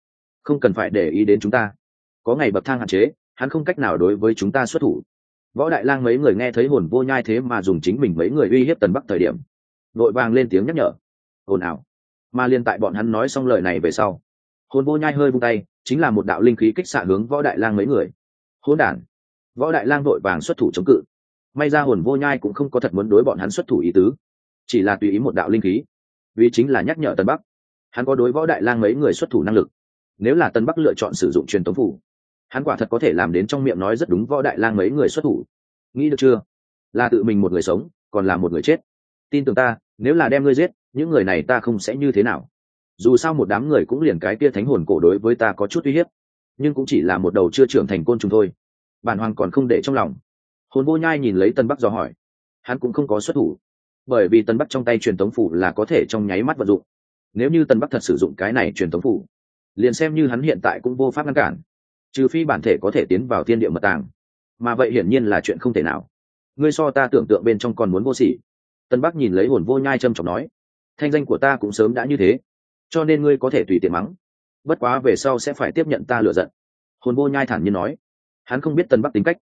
Speaker 1: Không cần phải để ý đến chúng ta. Có ngày bậc thang hạn chế, hắn không cách nào đối với chúng ta xuất thủ. Võ đại lang mấy người nghe thấy hồn vô nhai thế mà dùng chính mình mấy người uy hiếp tần bắc thời điểm, vội vàng lên tiếng nhắc nhở. Ồn ào mà liên tại bọn hắn nói xong lời này về sau, hồn vô nhai hơi vung tay, chính là một đạo linh khí kích xạ hướng võ đại lang mấy người. Hôn đản! Võ đại lang vội vàng xuất thủ chống cự. May ra hồn vô nhai cũng không có thật muốn đối bọn hắn xuất thủ ý tứ, chỉ là tùy ý một đạo linh khí. Vì chính là nhắc nhở tân bắc, hắn có đối võ đại lang mấy người xuất thủ năng lực. Nếu là tân bắc lựa chọn sử dụng truyền tống phủ, hắn quả thật có thể làm đến trong miệng nói rất đúng võ đại lang mấy người xuất thủ. Nghĩ được chưa? Là tự mình một người sống, còn là một người chết. Tin tưởng ta, nếu là đem ngươi giết những người này ta không sẽ như thế nào. Dù sao một đám người cũng liền cái kia thánh hồn cổ đối với ta có chút uy hiếp, nhưng cũng chỉ là một đầu chưa trưởng thành côn trùng thôi. Bản hoàng còn không để trong lòng. Hồn vô nhai nhìn lấy tân bắc dò hỏi. Hắn cũng không có xuất thủ, bởi vì tân bắc trong tay truyền tống phủ là có thể trong nháy mắt vận dụng. Nếu như tân bắc thật sử dụng cái này truyền tống phủ, liền xem như hắn hiện tại cũng vô pháp ngăn cản, trừ phi bản thể có thể tiến vào thiên địa mật tàng. Mà vậy hiển nhiên là chuyện không thể nào. Ngươi so ta tưởng tượng bên trong còn muốn vô sỉ. Tân bắc nhìn lấy hồn vô nhai trâm trọng nói thanh danh của ta cũng sớm đã như thế, cho nên ngươi có thể tùy tiện mắng. Bất quá về sau sẽ phải tiếp nhận ta lựa giận. Hồn vô nhai thản nhiên nói. Hắn không biết Tần bắc tính cách,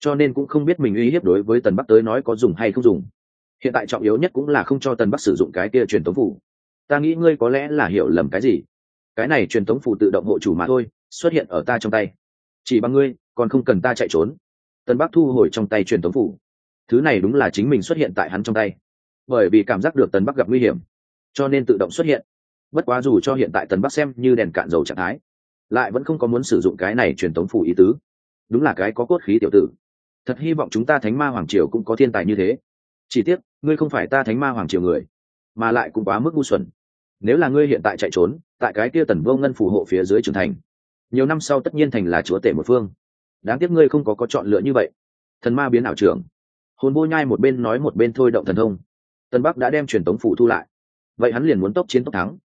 Speaker 1: cho nên cũng không biết mình uy hiếp đối với tần bắc tới nói có dùng hay không dùng. Hiện tại trọng yếu nhất cũng là không cho tần bắc sử dụng cái kia truyền tống phủ. Ta nghĩ ngươi có lẽ là hiểu lầm cái gì. Cái này truyền tống phủ tự động hộ chủ mà thôi, xuất hiện ở ta trong tay. Chỉ bằng ngươi, còn không cần ta chạy trốn. Tần bắc thu hồi trong tay truyền tống phủ. Thứ này đúng là chính mình xuất hiện tại hắn trong tay. Bởi vì cảm giác được tần bắc gặp nguy hiểm cho nên tự động xuất hiện. Bất quá dù cho hiện tại tần bắc xem như đèn cạn dầu trạng thái, lại vẫn không có muốn sử dụng cái này truyền tống phủ ý tứ. Đúng là cái có cốt khí tiểu tử. Thật hy vọng chúng ta thánh ma hoàng triều cũng có thiên tài như thế. Chỉ tiếc, ngươi không phải ta thánh ma hoàng triều người, mà lại cũng quá mức ngu xuẩn. Nếu là ngươi hiện tại chạy trốn, tại cái kia tần vô ngân phù hộ phía dưới trưởng thành, nhiều năm sau tất nhiên thành là chúa tể một phương. Đáng tiếc ngươi không có có chọn lựa như vậy. Thần ma biến ảo trưởng. Hồn vô nhai một bên nói một bên thôi động thần thông. Tân bắc đã đem truyền tống phủ thu lại vậy hắn liền muốn tốc chiến tốc thắng,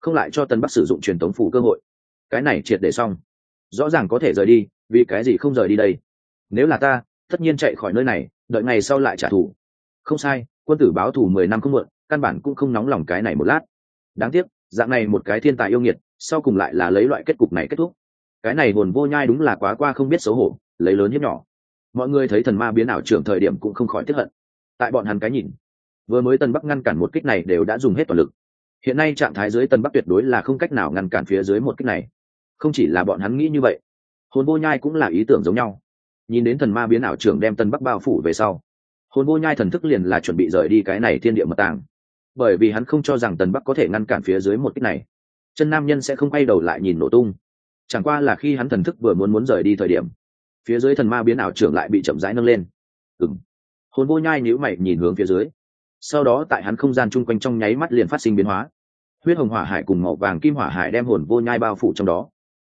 Speaker 1: không lại cho tân bắc sử dụng truyền thống phủ cơ hội. Cái này triệt để xong. Rõ ràng có thể rời đi, vì cái gì không rời đi đây? Nếu là ta, tất nhiên chạy khỏi nơi này, đợi ngày sau lại trả thù. Không sai, quân tử báo thù mười năm không muộn, căn bản cũng không nóng lòng cái này một lát. Đáng tiếc, dạng này một cái thiên tài yêu nghiệt, sau cùng lại là lấy loại kết cục này kết thúc. Cái này hồn vô nhai đúng là quá qua không biết xấu hổ, lấy lớn hiếp nhỏ. Mọi người thấy thần ma biến ảo trưởng thời điểm cũng không khỏi tiếp hận. Tại bọn hắn cái nhìn vừa mới tân bắc ngăn cản một kích này đều đã dùng hết toàn lực. Hiện nay trạng thái dưới tân bắc tuyệt đối là không cách nào ngăn cản phía dưới một kích này. Không chỉ là bọn hắn nghĩ như vậy, hồn vô nhai cũng là ý tưởng giống nhau. Nhìn đến thần ma biến ảo trưởng đem tân bắc bao phủ về sau, hồn vô nhai thần thức liền là chuẩn bị rời đi cái này thiên địa mật tàng. Bởi vì hắn không cho rằng tần bắc có thể ngăn cản phía dưới một kích này, chân nam nhân sẽ không quay đầu lại nhìn nổ tung. Chẳng qua là khi hắn thần thức vừa muốn muốn rời đi thời điểm, phía dưới thần ma biến ảo trưởng lại bị chậm rãi nâng lên. Ừng hồn vô nhai nhữ mày nhìn hướng phía dưới sau đó tại hắn không gian chung quanh trong nháy mắt liền phát sinh biến hóa. Huyết hồng hỏa hải cùng màu vàng kim hỏa hải đem hồn vô nhai bao phủ trong đó.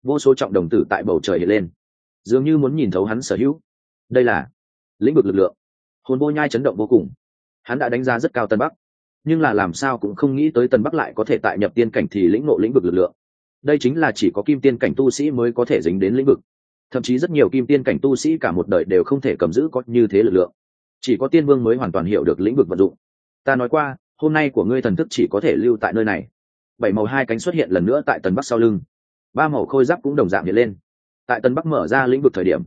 Speaker 1: Vô số trọng đồng tử tại bầu trời hiện lên. Dường như muốn nhìn thấu hắn sở hữu. Đây là lĩnh vực lực lượng. Hồn vô nhai chấn động vô cùng. Hắn đã đánh giá rất cao tân bắc. Nhưng là làm sao cũng không nghĩ tới tân bắc lại có thể tại nhập tiên cảnh thì lĩnh ngộ lĩnh vực lực lượng. Đây chính là chỉ có kim tiên cảnh tu sĩ mới có thể dính đến lĩnh vực. Thậm chí rất nhiều kim tiên cảnh tu sĩ cả một đời đều không thể cầm giữ có như thế lực lượng. Chỉ có tiên vương mới hoàn toàn hiểu được lĩnh vực vận dụng ta nói qua, hôm nay của ngươi thần thức chỉ có thể lưu tại nơi này. Bảy màu hai cánh xuất hiện lần nữa tại tần bắc sau lưng. Ba màu khôi giáp cũng đồng dạng hiện lên. Tại tân bắc mở ra lĩnh vực thời điểm,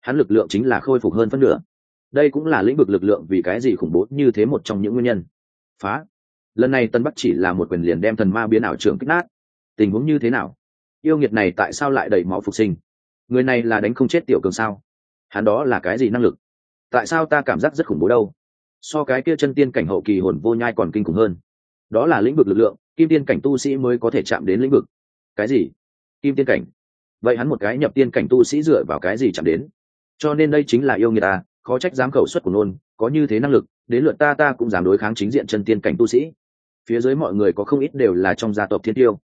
Speaker 1: hắn lực lượng chính là khôi phục hơn phân nửa. Đây cũng là lĩnh vực lực lượng vì cái gì khủng bố như thế một trong những nguyên nhân. Phá. Lần này tân bắc chỉ là một quyền liền đem thần ma biến ảo trưởng kích nát. Tình huống như thế nào? Yêu nghiệt này tại sao lại đẩy máu phục sinh? Người này là đánh không chết tiểu cường sao? Hắn đó là cái gì năng lực? Tại sao ta cảm giác rất khủng bố đâu? So cái kia chân tiên cảnh hậu kỳ hồn vô nhai còn kinh khủng hơn. Đó là lĩnh vực lực lượng, kim tiên cảnh tu sĩ mới có thể chạm đến lĩnh vực. Cái gì? Kim tiên cảnh? Vậy hắn một cái nhập tiên cảnh tu sĩ dựa vào cái gì chạm đến? Cho nên đây chính là yêu người ta, khó trách dám khẩu xuất của nôn, có như thế năng lực, đến lượt ta ta cũng dám đối kháng chính diện chân tiên cảnh tu sĩ. Phía dưới mọi người có không ít đều là trong gia tộc thiên tiêu.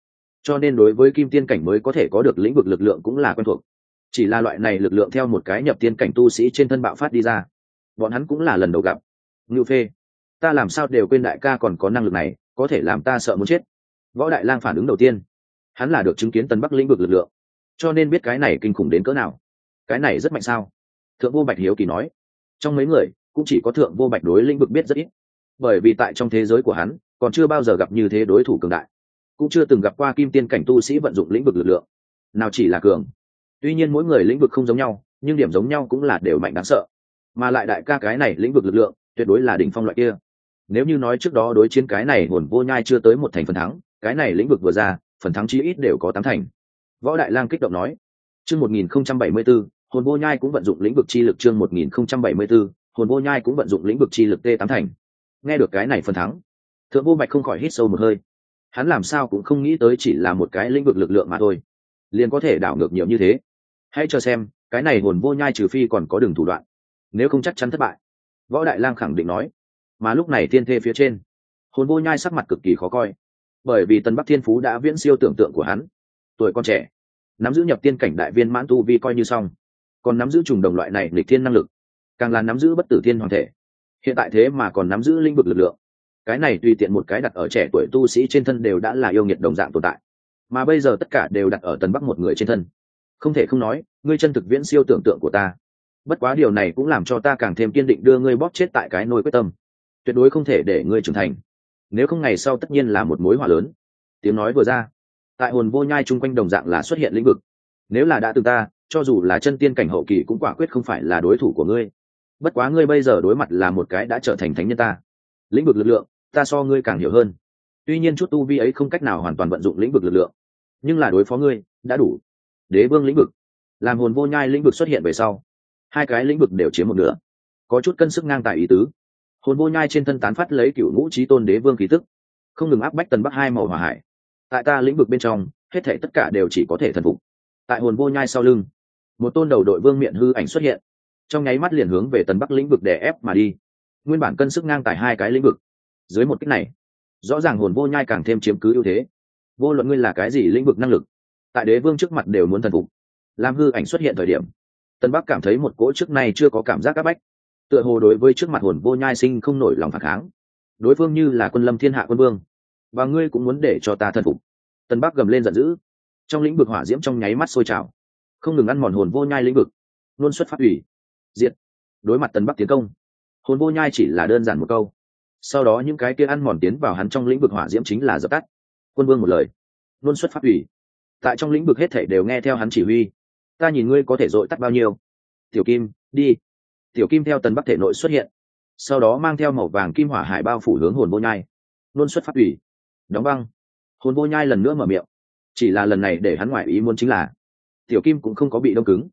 Speaker 1: Cho nên đối với kim tiên cảnh mới có thể có được lĩnh vực lực lượng cũng là quen thuộc. Chỉ là loại này lực lượng theo một cái nhập tiên cảnh tu sĩ trên thân bạo phát đi ra. Bọn hắn cũng là lần đầu gặp ngưu phê, ta làm sao đều quên đại ca còn có năng lực này, có thể làm ta sợ muốn chết. Võ đại lang phản ứng đầu tiên, hắn là được chứng kiến tân bắc lĩnh vực lực lượng. Cho nên biết cái này kinh khủng đến cỡ nào. Cái này rất mạnh sao? Thượng vô bạch hiếu kỳ nói. Trong mấy người, cũng chỉ có thượng vô bạch đối lĩnh vực biết rất ít. Bởi vì tại trong thế giới của hắn, còn chưa bao giờ gặp như thế đối thủ cường đại. Cũng chưa từng gặp qua kim tiên cảnh tu sĩ vận dụng lĩnh vực lực lượng. Nào chỉ là cường. Tuy nhiên mỗi người lĩnh vực không giống nhau, nhưng điểm giống nhau cũng là đều mạnh đáng sợ. Mà lại đại ca cái này lĩnh vực lực lượng tuyệt đối là đỉnh phong loại kia. Nếu như nói trước đó đối chiến cái này hồn vô nhai chưa tới một thành phần thắng, cái này lĩnh vực vừa ra, phần thắng chí ít đều có tám thành. Võ đại lang kích động nói, chương một nghìn không trăm bảy mươi b ố hồn vô nhai cũng vận dụng lĩnh vực chi lực chương một nghìn không trăm bảy mươi b ố hồn vô nhai cũng vận dụng lĩnh vực chi lực t tám thành. Nghe được cái này phần thắng, thượng vô bạch không khỏi hít sâu một hơi. Hắn làm sao cũng không nghĩ tới chỉ là một cái lĩnh vực lực lượng mà thôi. Liền có thể đảo ngược nhiều như thế. Hãy cho xem, cái này hồn vô nhai trừ phi còn có đường thủ đoạn. Nếu không chắc chắn thất bại võ đại lang khẳng định nói. Mà lúc này thiên thê phía trên, hồn vô nhai sắc mặt cực kỳ khó coi, bởi vì tân bắc thiên phú đã viễn siêu tưởng tượng của hắn. Tuổi con trẻ, nắm giữ nhập tiên cảnh đại viên mãn tu vi coi như xong, còn nắm giữ trùng đồng loại này lịch thiên năng lực, càng là nắm giữ bất tử thiên hoàng thể. Hiện tại thế mà còn nắm giữ lĩnh vực lực lượng. Cái này tùy tiện một cái đặt ở trẻ tuổi tu sĩ trên thân đều đã là yêu nghiệt đồng dạng tồn tại. Mà bây giờ tất cả đều đặt ở tần bắc một người trên thân. Không thể không nói, ngươi chân thực viễn siêu tưởng tượng của ta bất quá điều này cũng làm cho ta càng thêm kiên định đưa ngươi bóp chết tại cái nôi quyết tâm. Tuyệt đối không thể để ngươi trưởng thành. Nếu không ngày sau tất nhiên là một mối họa lớn. Tiếng nói vừa ra, tại hồn vô nhai chung quanh đồng dạng là xuất hiện lĩnh vực. Nếu là đã từ ta, cho dù là chân tiên cảnh hậu kỳ cũng quả quyết không phải là đối thủ của ngươi. Bất quá ngươi bây giờ đối mặt là một cái đã trở thành thánh nhân ta. Lĩnh vực lực lượng, ta so ngươi càng hiểu hơn. Tuy nhiên chút tu vi ấy không cách nào hoàn toàn vận dụng lĩnh vực lực lượng, nhưng là đối phó ngươi, đã đủ. Đế vương lĩnh vực. Làm hồn vô nhai lĩnh vực xuất hiện về sau hai cái lĩnh vực đều chiếm một nửa. Có chút cân sức ngang tài ý tứ. Hồn vô nhai trên thân tán phát lấy cựu ngũ trí tôn đế vương khí tức. Không ngừng áp bách tần bắc hai màu hòa hải. Tại ta lĩnh vực bên trong, hết thể tất cả đều chỉ có thể thần phục. Tại hồn vô nhai sau lưng, một tôn đầu đội vương miệng hư ảnh xuất hiện. Trong nháy mắt liền hướng về tần bắc lĩnh vực để ép mà đi. Nguyên bản cân sức ngang tài hai cái lĩnh vực. Dưới một cách này, rõ ràng hồn vô nhai càng thêm chiếm cứ ưu thế. Vô luận ngươi là cái gì lĩnh vực năng lực, tại đế vương trước mặt đều muốn thần phục. Làm hư ảnh xuất hiện thời điểm tân bắc cảm thấy một cỗ trước này chưa có cảm giác áp bách. Tựa hồ đối với trước mặt hồn vô nhai sinh không nổi lòng phản kháng. Đối phương như là quân lâm thiên hạ quân vương. Và ngươi cũng muốn để cho ta thân phục. Tân bắc gầm lên giận dữ. Trong lĩnh vực hỏa diễm trong nháy mắt sôi trào. Không ngừng ăn mòn hồn vô nhai lĩnh vực. Luôn xuất phát ủy. Diện đối mặt tân bắc tiến công. Hồn vô nhai chỉ là đơn giản một câu. Sau đó những cái kia ăn mòn tiến vào hắn trong lĩnh vực hỏa diễm chính là dập tắt. Quân vương một lời. Luôn xuất phát ủy. Tại trong lĩnh vực hết thể đều nghe theo hắn chỉ huy ta nhìn ngươi có thể dội tắt bao nhiêu. Tiểu kim, đi. Tiểu kim theo tần bắc thể nội xuất hiện, sau đó mang theo màu vàng kim hỏa hải bao phủ hướng hồn vô nhai. Luôn xuất phát ủy. Đóng băng. Hồn vô nhai lần nữa mở miệng. Chỉ là lần này để hắn ngoại ý muốn chính là, tiểu kim cũng không có bị đông cứng.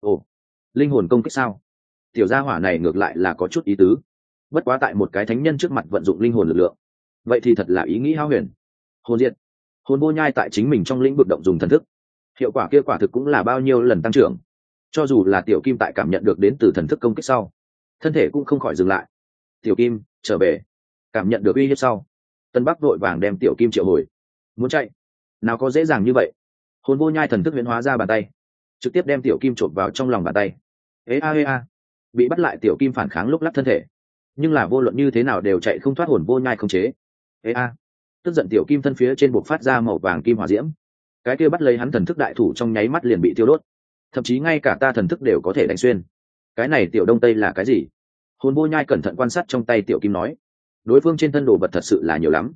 Speaker 1: Ồ, linh hồn công kích sao? Tiểu gia hỏa này ngược lại là có chút ý tứ. Bất quá tại một cái thánh nhân trước mặt vận dụng linh hồn lực lượng, vậy thì thật là ý nghĩ hao huyền. Hồn diện hồn vô nhai tại chính mình trong lĩnh vực động dùng thần thức hiệu quả kia quả thực cũng là bao nhiêu lần tăng trưởng. Cho dù là tiểu kim tại cảm nhận được đến từ thần thức công kích sau, thân thể cũng không khỏi dừng lại. Tiểu kim, trở về. Cảm nhận được uy hiếp sau, tân bắc vội vàng đem tiểu kim triệu hồi. Muốn chạy? Nào có dễ dàng như vậy. Hồn vô nhai thần thức huyễn hóa ra bàn tay, trực tiếp đem tiểu kim chộp vào trong lòng bàn tay. Ế a ế a. Bị bắt lại tiểu kim phản kháng lúc lắc thân thể. Nhưng là vô luận như thế nào đều chạy không thoát hồn vô nhai không chế. Ế a. Tức giận tiểu kim thân phía trên buộc phát ra màu vàng kim hỏa diễm cái kia bắt lấy hắn thần thức đại thủ trong nháy mắt liền bị tiêu đốt. Thậm chí ngay cả ta thần thức đều có thể đánh xuyên. Cái này tiểu đông tây là cái gì? Hồn vô nhai cẩn thận quan sát trong tay tiểu kim nói. Đối phương trên thân đồ vật thật sự là nhiều lắm.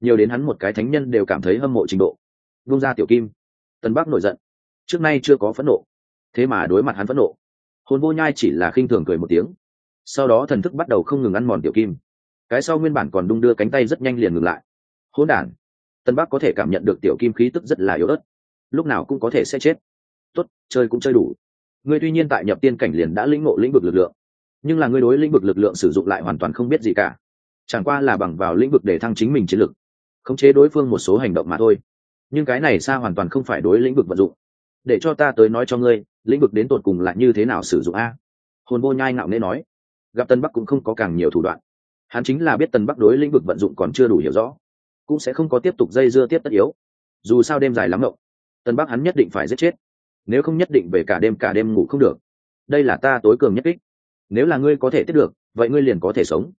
Speaker 1: Nhiều đến hắn một cái thánh nhân đều cảm thấy hâm mộ trình độ. Vung ra tiểu kim. Tân bắc nổi giận. Trước nay chưa có phẫn nộ. Thế mà đối mặt hắn phẫn nộ. Hồn vô nhai chỉ là khinh thường cười một tiếng. Sau đó thần thức bắt đầu không ngừng ăn mòn tiểu kim. Cái sau nguyên bản còn đung đưa cánh tay rất nhanh liền ngừng lại. Hỗn đản tân bắc có thể cảm nhận được tiểu kim khí tức rất là yếu ớt, lúc nào cũng có thể sẽ chết. Tốt, chơi cũng chơi đủ. Ngươi tuy nhiên tại nhập tiên cảnh liền đã lĩnh ngộ lĩnh vực lực lượng, nhưng là ngươi đối lĩnh vực lực lượng sử dụng lại hoàn toàn không biết gì cả. Chẳng qua là bằng vào lĩnh vực để thăng chính mình chiến lực, khống chế đối phương một số hành động mà thôi. Nhưng cái này xa hoàn toàn không phải đối lĩnh vực vận dụng. Để cho ta tới nói cho ngươi, lĩnh vực đến tột cùng là như thế nào sử dụng a? Hồn vô nhai ngạo nghễ nói. Gặp tân bắc cũng không có càng nhiều thủ đoạn. Hắn chính là biết tân bắc đối lĩnh vực vận dụng còn chưa đủ hiểu rõ cũng sẽ không có tiếp tục dây dưa tiếp tất yếu. Dù sao đêm dài lắm ngộng tân bắc hắn nhất định phải giết chết. Nếu không nhất định về cả đêm cả đêm ngủ không được. Đây là ta tối cường nhất kích. Nếu là ngươi có thể tiếp được, vậy ngươi liền có thể sống.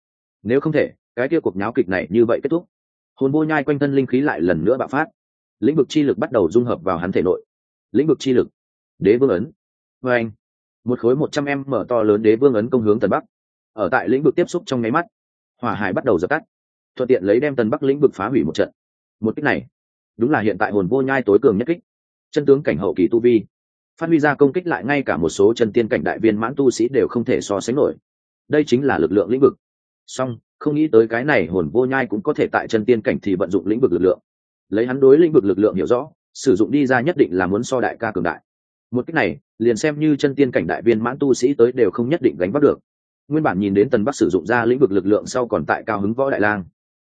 Speaker 1: Nếu không thể, cái kia cuộc nháo kịch này như vậy kết thúc. Hồn vô nhai quanh thân linh khí lại lần nữa bạo phát. Lĩnh vực chi lực bắt đầu dung hợp vào hắn thể nội. Lĩnh vực chi lực. Đế vương ấn. Vê anh, một khối một trăm em mở to lớn đế vương ấn công hướng tần bắc. Ở tại lĩnh vực tiếp xúc trong nháy mắt, hỏa hải bắt đầu dập tắt thuận tiện lấy đem tần bắc lĩnh vực phá hủy một trận. Một kích này, đúng là hiện tại hồn vô nhai tối cường nhất kích. Chân tướng cảnh hậu kỳ tu vi, phát huy ra công kích lại ngay cả một số chân tiên cảnh đại viên mãn tu sĩ đều không thể so sánh nổi. Đây chính là lực lượng lĩnh vực. Song, không nghĩ tới cái này hồn vô nhai cũng có thể tại chân tiên cảnh thì vận dụng lĩnh vực lực lượng. Lấy hắn đối lĩnh vực lực lượng hiểu rõ, sử dụng đi ra nhất định là muốn so đại ca cường đại. Một cách này, liền xem như chân tiên cảnh đại viên mãn tu sĩ tới đều không nhất định gánh bắt được. Nguyên bản nhìn đến tần bắc sử dụng ra lĩnh vực lực lượng sau còn tại cao hứng võ đại lang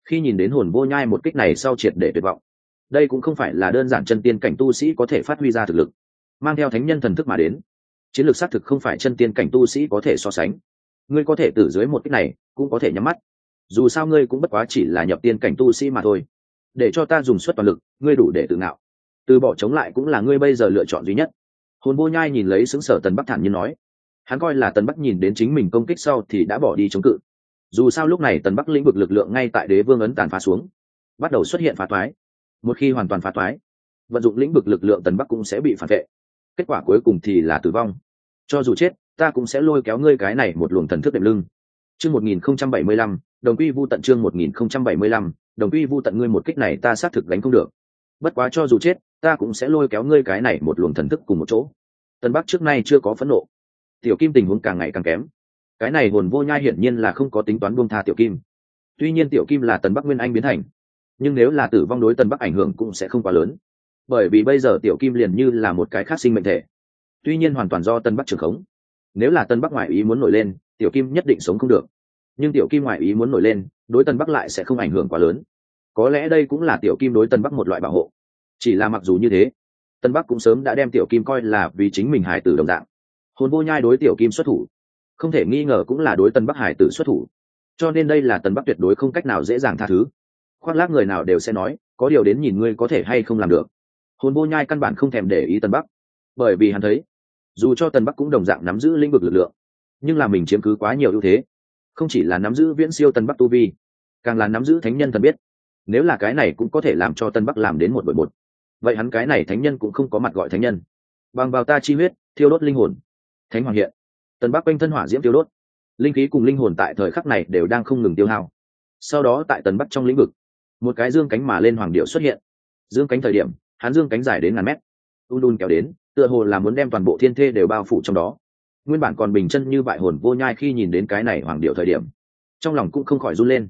Speaker 1: khi nhìn đến hồn vô nhai một kích này sau triệt để tuyệt vọng. Đây cũng không phải là đơn giản chân tiên cảnh tu sĩ có thể phát huy ra thực lực, mang theo thánh nhân thần thức mà đến. Chiến lược xác thực không phải chân tiên cảnh tu sĩ có thể so sánh. Ngươi có thể từ dưới một kích này cũng có thể nhắm mắt. Dù sao ngươi cũng bất quá chỉ là nhập tiên cảnh tu sĩ mà thôi. Để cho ta dùng suất toàn lực, ngươi đủ để tự ngạo. Từ bỏ chống lại cũng là ngươi bây giờ lựa chọn duy nhất. Hồn vô nhai nhìn lấy xứng sở tần bắc thản như nói. Hắn coi là tần bắc nhìn đến chính mình công kích sau thì đã bỏ đi chống cự dù sao lúc này tần bắc lĩnh vực lực lượng ngay tại đế vương ấn tàn phá xuống, bắt đầu xuất hiện phá toái một khi hoàn toàn phá toái vận dụng lĩnh vực lực lượng tần bắc cũng sẽ bị phản vệ. Kết quả cuối cùng thì là tử vong. Cho dù chết, ta cũng sẽ lôi kéo ngươi cái này một luồng thần thức đệm lưng. Chương một nghìn không trăm bảy mươi lăm, đồng quy vu tận chương một nghìn không trăm bảy mươi lăm, đồng quy vu tận ngươi một kích này ta xác thực đánh không được. Bất quá cho dù chết, ta cũng sẽ lôi kéo ngươi cái này một luồng thần thức cùng một chỗ. Tân bắc trước nay chưa có phẫn nộ. Tiểu kim tình huống càng ngày càng kém cái này hồn vô nhai hiển nhiên là không có tính toán buông tha tiểu kim. Tuy nhiên tiểu kim là tần bắc nguyên anh biến thành. Nhưng nếu là tử vong đối tần bắc ảnh hưởng cũng sẽ không quá lớn. Bởi vì bây giờ tiểu kim liền như là một cái khác sinh mệnh thể. Tuy nhiên hoàn toàn do tân bắc trưởng khống. Nếu là tân bắc ngoại ý muốn nổi lên, tiểu kim nhất định sống không được. Nhưng tiểu kim ngoại ý muốn nổi lên, đối tân bắc lại sẽ không ảnh hưởng quá lớn. Có lẽ đây cũng là tiểu kim đối tân bắc một loại bảo hộ. Chỉ là mặc dù như thế tân bắc cũng sớm đã đem tiểu kim coi là vì chính mình hải tử đồng dạng. Hồn vô nhai đối tiểu kim xuất thủ không thể nghi ngờ cũng là đối tân bắc hải tử xuất thủ. Cho nên đây là tân bắc tuyệt đối không cách nào dễ dàng tha thứ. Khoác lác người nào đều sẽ nói, có điều đến nhìn ngươi có thể hay không làm được. Hồn vô nhai căn bản không thèm để ý tân bắc. Bởi vì hắn thấy, dù cho tân bắc cũng đồng dạng nắm giữ lĩnh vực lực lượng, nhưng là mình chiếm cứ quá nhiều ưu thế. Không chỉ là nắm giữ viễn siêu tân bắc tu vi, càng là nắm giữ thánh nhân thần biết. Nếu là cái này cũng có thể làm cho tân bắc làm đến một đội một vậy hắn cái này thánh nhân cũng không có mặt gọi thánh nhân. Bằng vào ta chi huyết, thiêu đốt linh hồn. Thánh hoàng hiện. Tần bắc quanh thân hỏa diễm tiêu đốt. Linh khí cùng linh hồn tại thời khắc này đều đang không ngừng tiêu hao. Sau đó tại tần bắc trong lĩnh vực, một cái dương cánh mà lên hoàng điệu xuất hiện. Dương cánh thời điểm, hắn dương cánh dài đến ngàn mét. U đun kéo đến, tựa hồ là muốn đem toàn bộ thiên thê đều bao phủ trong đó. Nguyên bản còn bình chân như bại hồn vô nhai khi nhìn đến cái này hoàng điệu thời điểm, trong lòng cũng không khỏi run lên.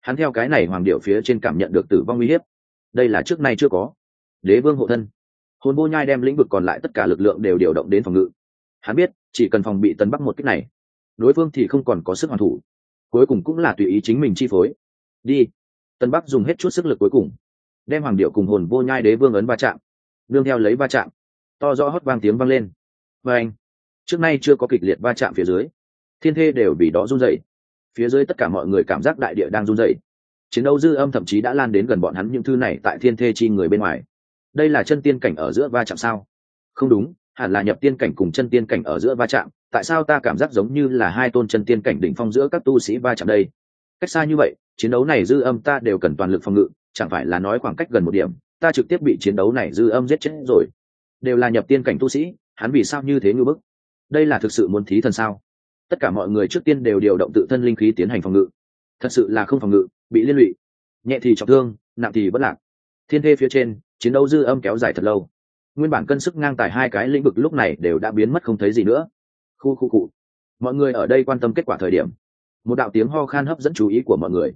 Speaker 1: Hắn theo cái này hoàng điệu phía trên cảm nhận được tử vong uy hiếp. Đây là trước nay chưa có. Đế vương hộ thân. Hồn vô nhai đem lĩnh vực còn lại tất cả lực lượng đều điều động đến phòng ngự hắn biết, chỉ cần phòng bị tấn bắc một cách này, đối phương thì không còn có sức hoàn thủ. Cuối cùng cũng là tùy ý chính mình chi phối. Đi. Tân bắc dùng hết chút sức lực cuối cùng, đem hoàng điệu cùng hồn vô nhai đế vương ấn va chạm, đương theo lấy va chạm, to rõ hót vang tiếng vang lên. Và anh, trước nay chưa có kịch liệt va chạm phía dưới, thiên thê đều vì đó run dậy phía dưới tất cả mọi người cảm giác đại địa đang run dậy chiến đấu dư âm thậm chí đã lan đến gần bọn hắn những thư này tại thiên thê chi người bên ngoài. Đây là chân tiên cảnh ở giữa va chạm sao? Không đúng hẳn là nhập tiên cảnh cùng chân tiên cảnh ở giữa va chạm, tại sao ta cảm giác giống như là hai tôn chân tiên cảnh đỉnh phong giữa các tu sĩ va chạm đây? Cách xa như vậy, chiến đấu này dư âm ta đều cần toàn lực phòng ngự, chẳng phải là nói khoảng cách gần một điểm, ta trực tiếp bị chiến đấu này dư âm giết chết rồi. Đều là nhập tiên cảnh tu sĩ, hắn vì sao như thế ngư bức? Đây là thực sự muốn thí thần sao? Tất cả mọi người trước tiên đều điều động tự thân linh khí tiến hành phòng ngự. Thật sự là không phòng ngự, bị liên lụy. Nhẹ thì trọng thương, nặng thì bất lạc. Thiên thê phía trên, chiến đấu dư âm kéo dài thật lâu nguyên bản cân sức ngang tài hai cái lĩnh vực lúc này đều đã biến mất không thấy gì nữa. Khu khu cụ. Mọi người ở đây quan tâm kết quả thời điểm. Một đạo tiếng ho khan hấp dẫn chú ý của mọi người.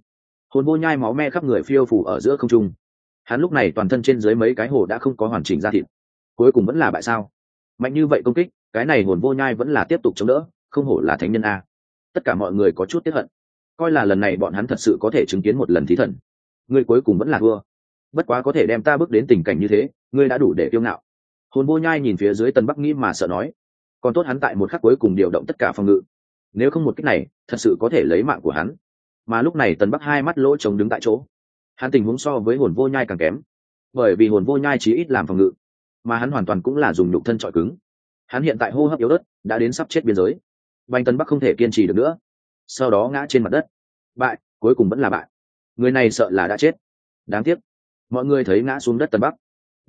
Speaker 1: Hồn vô nhai máu me khắp người phiêu phủ ở giữa không trung. Hắn lúc này toàn thân trên dưới mấy cái hồ đã không có hoàn chỉnh ra thịt. Cuối cùng vẫn là bại sao? Mạnh như vậy công kích, cái này hồn vô nhai vẫn là tiếp tục chống đỡ, không hổ là thánh nhân a. Tất cả mọi người có chút tiếp hận. Coi là lần này bọn hắn thật sự có thể chứng kiến một lần thí thần. Ngươi cuối cùng vẫn là thua. Bất quá có thể đem ta bước đến tình cảnh như thế, ngươi đã đủ để kiêu ngạo hồn vô nhai nhìn phía dưới tần bắc nghĩ mà sợ nói, còn tốt hắn tại một khắc cuối cùng điều động tất cả phòng ngự. Nếu không một cách này, thật sự có thể lấy mạng của hắn. Mà lúc này tần bắc hai mắt lỗ trống đứng tại chỗ. Hắn tình huống so với hồn vô nhai càng kém, bởi vì hồn vô nhai chỉ ít làm phòng ngự, mà hắn hoàn toàn cũng là dùng nhục thân trọi cứng. Hắn hiện tại hô hấp yếu ớt, đã đến sắp chết biên giới. Vành tân bắc không thể kiên trì được nữa. Sau đó ngã trên mặt đất. Bại, cuối cùng vẫn là bại. Người này sợ là đã chết. Đáng tiếc. Mọi người thấy ngã xuống đất tân bắc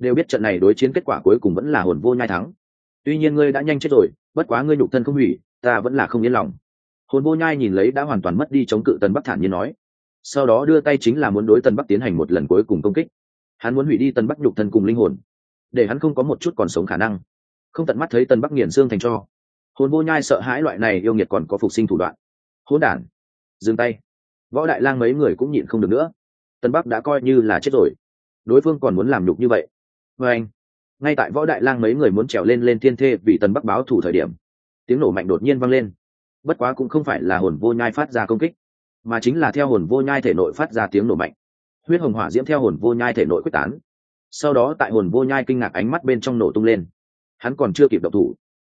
Speaker 1: đều biết trận này đối chiến kết quả cuối cùng vẫn là hồn vô nhai thắng. Tuy nhiên ngươi đã nhanh chết rồi, bất quá ngươi nhục thân không hủy, ta vẫn là không yên lòng. Hồn vô nhai nhìn lấy đã hoàn toàn mất đi chống cự tần bắc thản nhiên nói. Sau đó đưa tay chính là muốn đối tần bắc tiến hành một lần cuối cùng công kích. Hắn muốn hủy đi tần bắc nhục thân cùng linh hồn, để hắn không có một chút còn sống khả năng. Không tận mắt thấy tần bắc nghiền xương thành cho. Hồn vô nhai sợ hãi loại này yêu nghiệt còn có phục sinh thủ đoạn. Hỗn đản, dừng tay. Võ đại lang mấy người cũng nhịn không được nữa. Tân bắc đã coi như là chết rồi. Đối phương còn muốn làm nhục như vậy vê anh. Ngay tại võ đại lang mấy người muốn trèo lên lên thiên thê vì tần bắc báo thủ thời điểm, tiếng nổ mạnh đột nhiên vang lên. Bất quá cũng không phải là hồn vô nhai phát ra công kích, mà chính là theo hồn vô nhai thể nội phát ra tiếng nổ mạnh. Huyết hồng hỏa diễm theo hồn vô nhai thể nội quyết tán. Sau đó tại hồn vô nhai kinh ngạc ánh mắt bên trong nổ tung lên. Hắn còn chưa kịp độc thủ,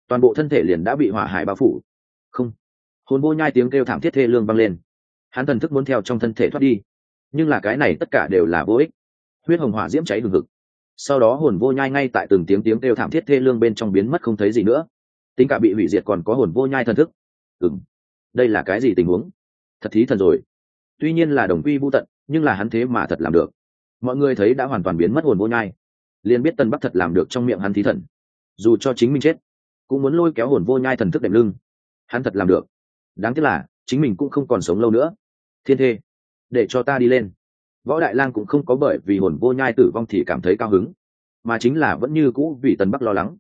Speaker 1: toàn bộ thân thể liền đã bị hỏa hải bao phủ. Không. Hồn vô nhai tiếng kêu thảm thiết thê lương vang lên. Hắn thần thức muốn theo trong thân thể thoát đi, nhưng là cái này tất cả đều là vô ích. Huyết hồng hỏa diễm cháy hừng hực sau đó hồn vô nhai ngay tại từng tiếng tiếng kêu thảm thiết thê lương bên trong biến mất không thấy gì nữa. Tính cả bị hủy diệt còn có hồn vô nhai thần thức. Ừng đây là cái gì tình huống? Thật thí thần rồi. Tuy nhiên là đồng quy vô tận, nhưng là hắn thế mà thật làm được. Mọi người thấy đã hoàn toàn biến mất hồn vô nhai. Liền biết tân bắc thật làm được trong miệng hắn thí thần. Dù cho chính mình chết, cũng muốn lôi kéo hồn vô nhai thần thức đệm lưng. Hắn thật làm được. Đáng tiếc là, chính mình cũng không còn sống lâu nữa. Thiên thê, để cho ta đi lên võ đại lang cũng không có bởi vì hồn vô nhai tử vong thì cảm thấy cao hứng, mà chính là vẫn như cũ vì tần bắc lo lắng.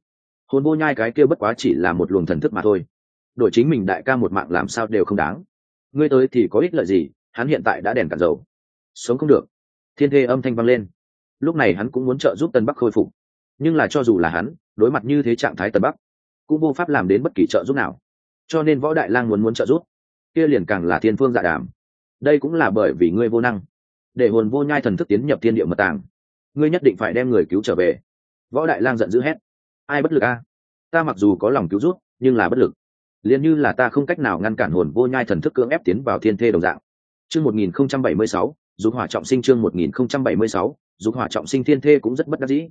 Speaker 1: Hồn vô nhai cái kia bất quá chỉ là một luồng thần thức mà thôi. Đổi chính mình đại ca một mạng làm sao đều không đáng. Ngươi tới thì có ích lợi gì, hắn hiện tại đã đèn cạn dầu. Sống không được. Thiên thê âm thanh vang lên. Lúc này hắn cũng muốn trợ giúp tân bắc khôi phục. Nhưng là cho dù là hắn, đối mặt như thế trạng thái tân bắc, cũng vô pháp làm đến bất kỳ trợ giúp nào. Cho nên võ đại lang muốn muốn trợ giúp. Kia liền càng là thiên phương dạ đàm. Đây cũng là bởi vì ngươi vô năng để hồn vô nhai thần thức tiến nhập thiên địa mật tàng. Ngươi nhất định phải đem người cứu trở về. Võ đại lang giận dữ hét. Ai bất lực a? Ta mặc dù có lòng cứu rút nhưng là bất lực. Liền như là ta không cách nào ngăn cản hồn vô nhai thần thức cưỡng ép tiến vào thiên thê đồng dạng. Chương một nghìn không trăm bảy mươi sáu, dục hỏa trọng sinh chương một nghìn không trăm bảy mươi sáu, dục hỏa trọng sinh thiên thê cũng rất bất đắc dĩ.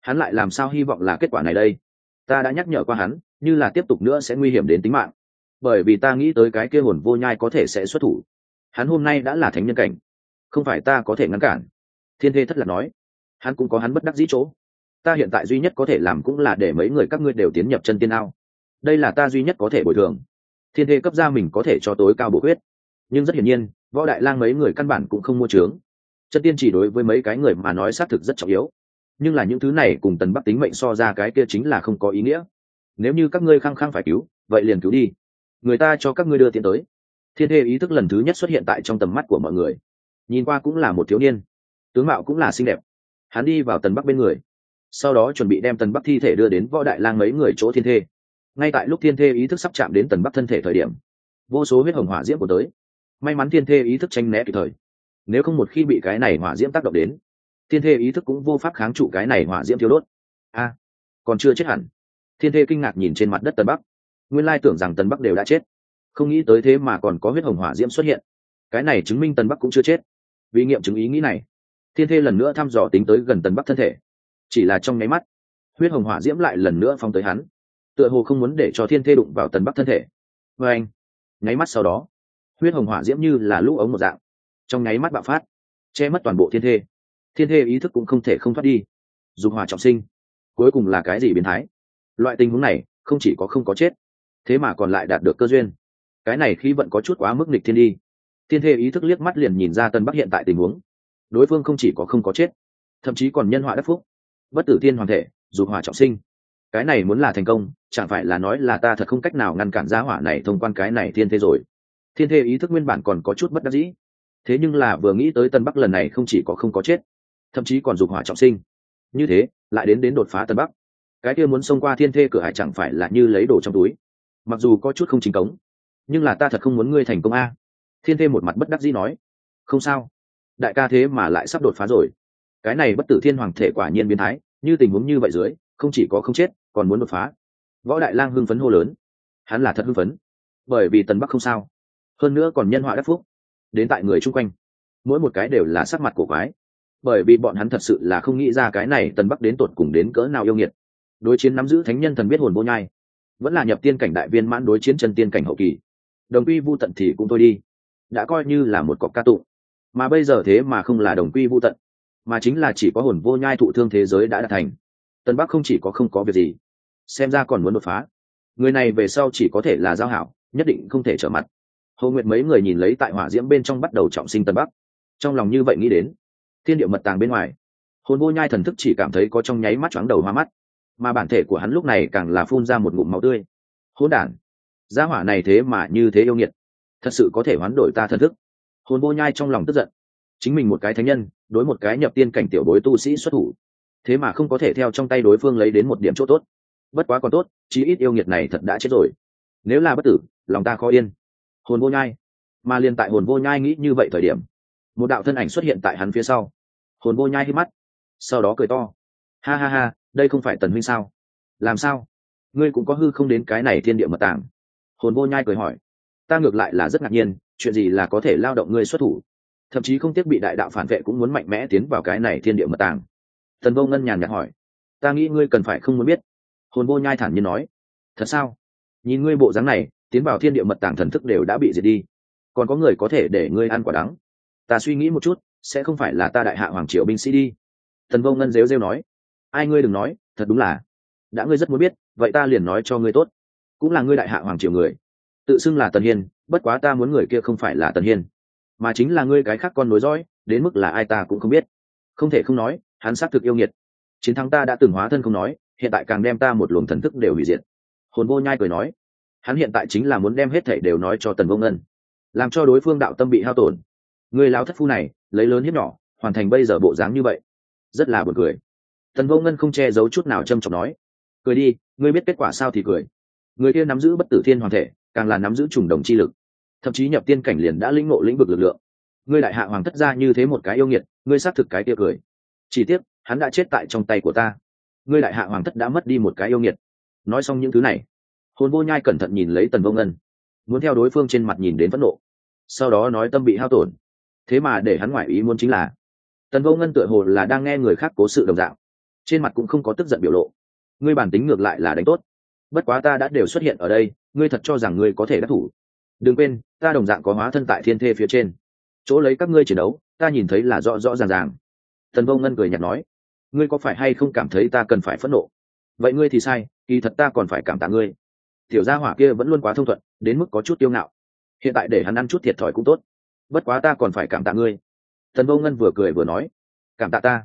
Speaker 1: Hắn lại làm sao hy vọng là kết quả này đây? Ta đã nhắc nhở qua hắn, như là tiếp tục nữa sẽ nguy hiểm đến tính mạng. Bởi vì ta nghĩ tới cái kia hồn vô nhai có thể sẽ xuất thủ. Hắn hôm nay đã là thánh nhân cảnh không phải ta có thể ngăn cản. Thiên thê thất là nói, hắn cũng có hắn bất đắc dĩ chỗ. Ta hiện tại duy nhất có thể làm cũng là để mấy người các ngươi đều tiến nhập chân tiên ao. Đây là ta duy nhất có thể bồi thường. Thiên thê cấp ra mình có thể cho tối cao bổ huyết nhưng rất hiển nhiên, võ đại lang mấy người căn bản cũng không mua trướng chân tiên chỉ đối với mấy cái người mà nói xác thực rất trọng yếu. Nhưng là những thứ này cùng tần bắc tính mệnh so ra cái kia chính là không có ý nghĩa. Nếu như các ngươi khăng khăng phải cứu, vậy liền cứu đi. Người ta cho các ngươi đưa tiền tới. Thiên thê ý thức lần thứ nhất xuất hiện tại trong tầm mắt của mọi người nhìn qua cũng là một thiếu niên. Tướng mạo cũng là xinh đẹp. Hắn đi vào tần bắc bên người. Sau đó chuẩn bị đem tần bắc thi thể đưa đến võ đại lang mấy người chỗ thiên thê. Ngay tại lúc thiên thê ý thức sắp chạm đến tần bắc thân thể thời điểm, vô số huyết hồng hỏa diễm của tới. May mắn thiên thê ý thức tranh né kịp thời. Nếu không một khi bị cái này hỏa diễm tác động đến, thiên thê ý thức cũng vô pháp kháng trụ cái này hỏa diễm thiếu đốt. A, còn chưa chết hẳn. Thiên thê kinh ngạc nhìn trên mặt đất tần bắc. Nguyên lai tưởng rằng tần bắc đều đã chết. Không nghĩ tới thế mà còn có huyết hồng hỏa diễm xuất hiện. Cái này chứng minh tần bắc cũng chưa chết vì nghiệm chứng ý nghĩ này, thiên thê lần nữa thăm dò tính tới gần tần bắc thân thể. Chỉ là trong nháy mắt, huyết hồng hỏa diễm lại lần nữa phong tới hắn, tựa hồ không muốn để cho thiên thê đụng vào tần bắc thân thể. Vê anh, nháy mắt sau đó, huyết hồng hỏa diễm như là lũ ống một dạng, trong nháy mắt bạo phát, che mất toàn bộ thiên thê. Thiên thê ý thức cũng không thể không thoát đi. Dùng hỏa trọng sinh, cuối cùng là cái gì biến thái? Loại tình huống này không chỉ có không có chết, thế mà còn lại đạt được cơ duyên. Cái này khi vẫn có chút quá mức nghịch thiên đi thiên thê ý thức liếc mắt liền nhìn ra tân bắc hiện tại tình huống. Đối phương không chỉ có không có chết, thậm chí còn nhân họa đắc phúc. Bất tử thiên hoàng thể, dù hỏa trọng sinh. Cái này muốn là thành công, chẳng phải là nói là ta thật không cách nào ngăn cản giá hỏa này thông quan cái này thiên thế rồi. Thiên thê ý thức nguyên bản còn có chút bất đắc dĩ. Thế nhưng là vừa nghĩ tới tân bắc lần này không chỉ có không có chết, thậm chí còn dục hỏa trọng sinh. Như thế, lại đến đến đột phá tân bắc. Cái kia muốn xông qua thiên thê cửa hải chẳng phải là như lấy đồ trong túi. Mặc dù có chút không chính cống, nhưng là ta thật không muốn ngươi thành công a thiên thê một mặt bất đắc dĩ nói, không sao, đại ca thế mà lại sắp đột phá rồi. Cái này bất tử thiên hoàng thể quả nhiên biến thái, như tình huống như vậy dưới, không chỉ có không chết, còn muốn đột phá. Võ đại lang hưng phấn hô lớn, hắn là thật hưng phấn, bởi vì tần bắc không sao, hơn nữa còn nhân họa đắc phúc, đến tại người chung quanh, mỗi một cái đều là sắc mặt cổ quái, bởi vì bọn hắn thật sự là không nghĩ ra cái này tần bắc đến tột cùng đến cỡ nào yêu nghiệt. Đối chiến nắm giữ thánh nhân thần biết hồn vô nhai, vẫn là nhập tiên cảnh đại viên mãn đối chiến chân tiên cảnh hậu kỳ. Đồng quy vô tận thì cũng thôi đi đã coi như là một cọc ca tụng. Mà bây giờ thế mà không là đồng quy vô tận, mà chính là chỉ có hồn vô nhai thụ thương thế giới đã đạt thành. Tân bắc không chỉ có không có việc gì, xem ra còn muốn đột phá. Người này về sau chỉ có thể là giao hảo, nhất định không thể trở mặt. Hầu nguyệt mấy người nhìn lấy tại hỏa diễm bên trong bắt đầu trọng sinh tân bắc. Trong lòng như vậy nghĩ đến, thiên địa mật tàng bên ngoài, hồn vô nhai thần thức chỉ cảm thấy có trong nháy mắt choáng đầu hoa mắt, mà bản thể của hắn lúc này càng là phun ra một ngụm máu tươi. Hỗn đản, gia hỏa này thế mà như thế yêu nghiệt thật sự có thể hoán đổi ta thần thức. Hồn vô nhai trong lòng tức giận. Chính mình một cái thánh nhân, đối một cái nhập tiên cảnh tiểu bối tu sĩ xuất thủ. Thế mà không có thể theo trong tay đối phương lấy đến một điểm chỗ tốt. Bất quá còn tốt, chí ít yêu nghiệt này thật đã chết rồi. Nếu là bất tử, lòng ta khó yên. Hồn vô nhai. Mà liền tại hồn vô nhai nghĩ như vậy thời điểm, một đạo thân ảnh xuất hiện tại hắn phía sau. Hồn vô nhai hít mắt, sau đó cười to. Ha ha ha, đây không phải tần huynh sao? Làm sao? Ngươi cũng có hư không đến cái này thiên địa mật tảng hồn vô nhai cười hỏi ta ngược lại là rất ngạc nhiên, chuyện gì là có thể lao động ngươi xuất thủ? Thậm chí không tiếc bị đại đạo phản vệ cũng muốn mạnh mẽ tiến vào cái này thiên địa mật tàng. Tần vô ngân nhàn nhạt hỏi, ta nghĩ ngươi cần phải không muốn biết. Hồn vô nhai thản nhiên nói, thật sao? Nhìn ngươi bộ dáng này, tiến vào thiên địa mật tàng thần thức đều đã bị diệt đi. Còn có người có thể để ngươi ăn quả đắng. Ta suy nghĩ một chút, sẽ không phải là ta đại hạ hoàng triều binh sĩ đi. Tần vô ngân rêu rêu nói, ai ngươi đừng nói, thật đúng là, đã ngươi rất muốn biết, vậy ta liền nói cho ngươi tốt. Cũng là ngươi đại hạ hoàng triều người tự xưng là tần hiên, bất quá ta muốn người kia không phải là tần hiên, mà chính là ngươi cái khác con nối dõi, đến mức là ai ta cũng không biết. Không thể không nói, hắn xác thực yêu nghiệt. Chiến thắng ta đã từng hóa thân không nói, hiện tại càng đem ta một luồng thần thức đều hủy diệt. Hồn vô nhai cười nói, hắn hiện tại chính là muốn đem hết thảy đều nói cho tần vô ngân, làm cho đối phương đạo tâm bị hao tổn. Người lao thất phu này, lấy lớn hiếp nhỏ, hoàn thành bây giờ bộ dáng như vậy, rất là buồn cười. Tần vô ngân không che giấu chút nào trâm trọng nói, cười đi, ngươi biết kết quả sao thì cười. Người kia nắm giữ bất tử thiên hoàng thể càng là nắm giữ trùng đồng chi lực. Thậm chí nhập tiên cảnh liền đã lĩnh ngộ lĩnh vực lực lượng. Ngươi đại hạ hoàng thất ra như thế một cái yêu nghiệt, ngươi xác thực cái kia cười. Chỉ tiếc, hắn đã chết tại trong tay của ta. Ngươi đại hạ hoàng thất đã mất đi một cái yêu nghiệt. Nói xong những thứ này, hồn vô nhai cẩn thận nhìn lấy tần vô ngân, muốn theo đối phương trên mặt nhìn đến phẫn nộ. Sau đó nói tâm bị hao tổn. Thế mà để hắn ngoại ý muốn chính là, tần vô ngân tựa hồ là đang nghe người khác cố sự đồng dạng. Trên mặt cũng không có tức giận biểu lộ. Ngươi bản tính ngược lại là đánh tốt. Bất quá ta đã đều xuất hiện ở đây ngươi thật cho rằng ngươi có thể đắc thủ. Đừng quên, ta đồng dạng có hóa thân tại thiên thê phía trên. Chỗ lấy các ngươi chiến đấu, ta nhìn thấy là rõ rõ ràng ràng. Tần vô ngân cười nhạt nói, ngươi có phải hay không cảm thấy ta cần phải phẫn nộ? Vậy ngươi thì sai, kỳ thật ta còn phải cảm tạ ngươi. Tiểu gia hỏa kia vẫn luôn quá thông thuận, đến mức có chút tiêu ngạo. Hiện tại để hắn ăn chút thiệt thòi cũng tốt. Bất quá ta còn phải cảm tạ ngươi. Thần vô ngân vừa cười vừa nói, cảm tạ ta.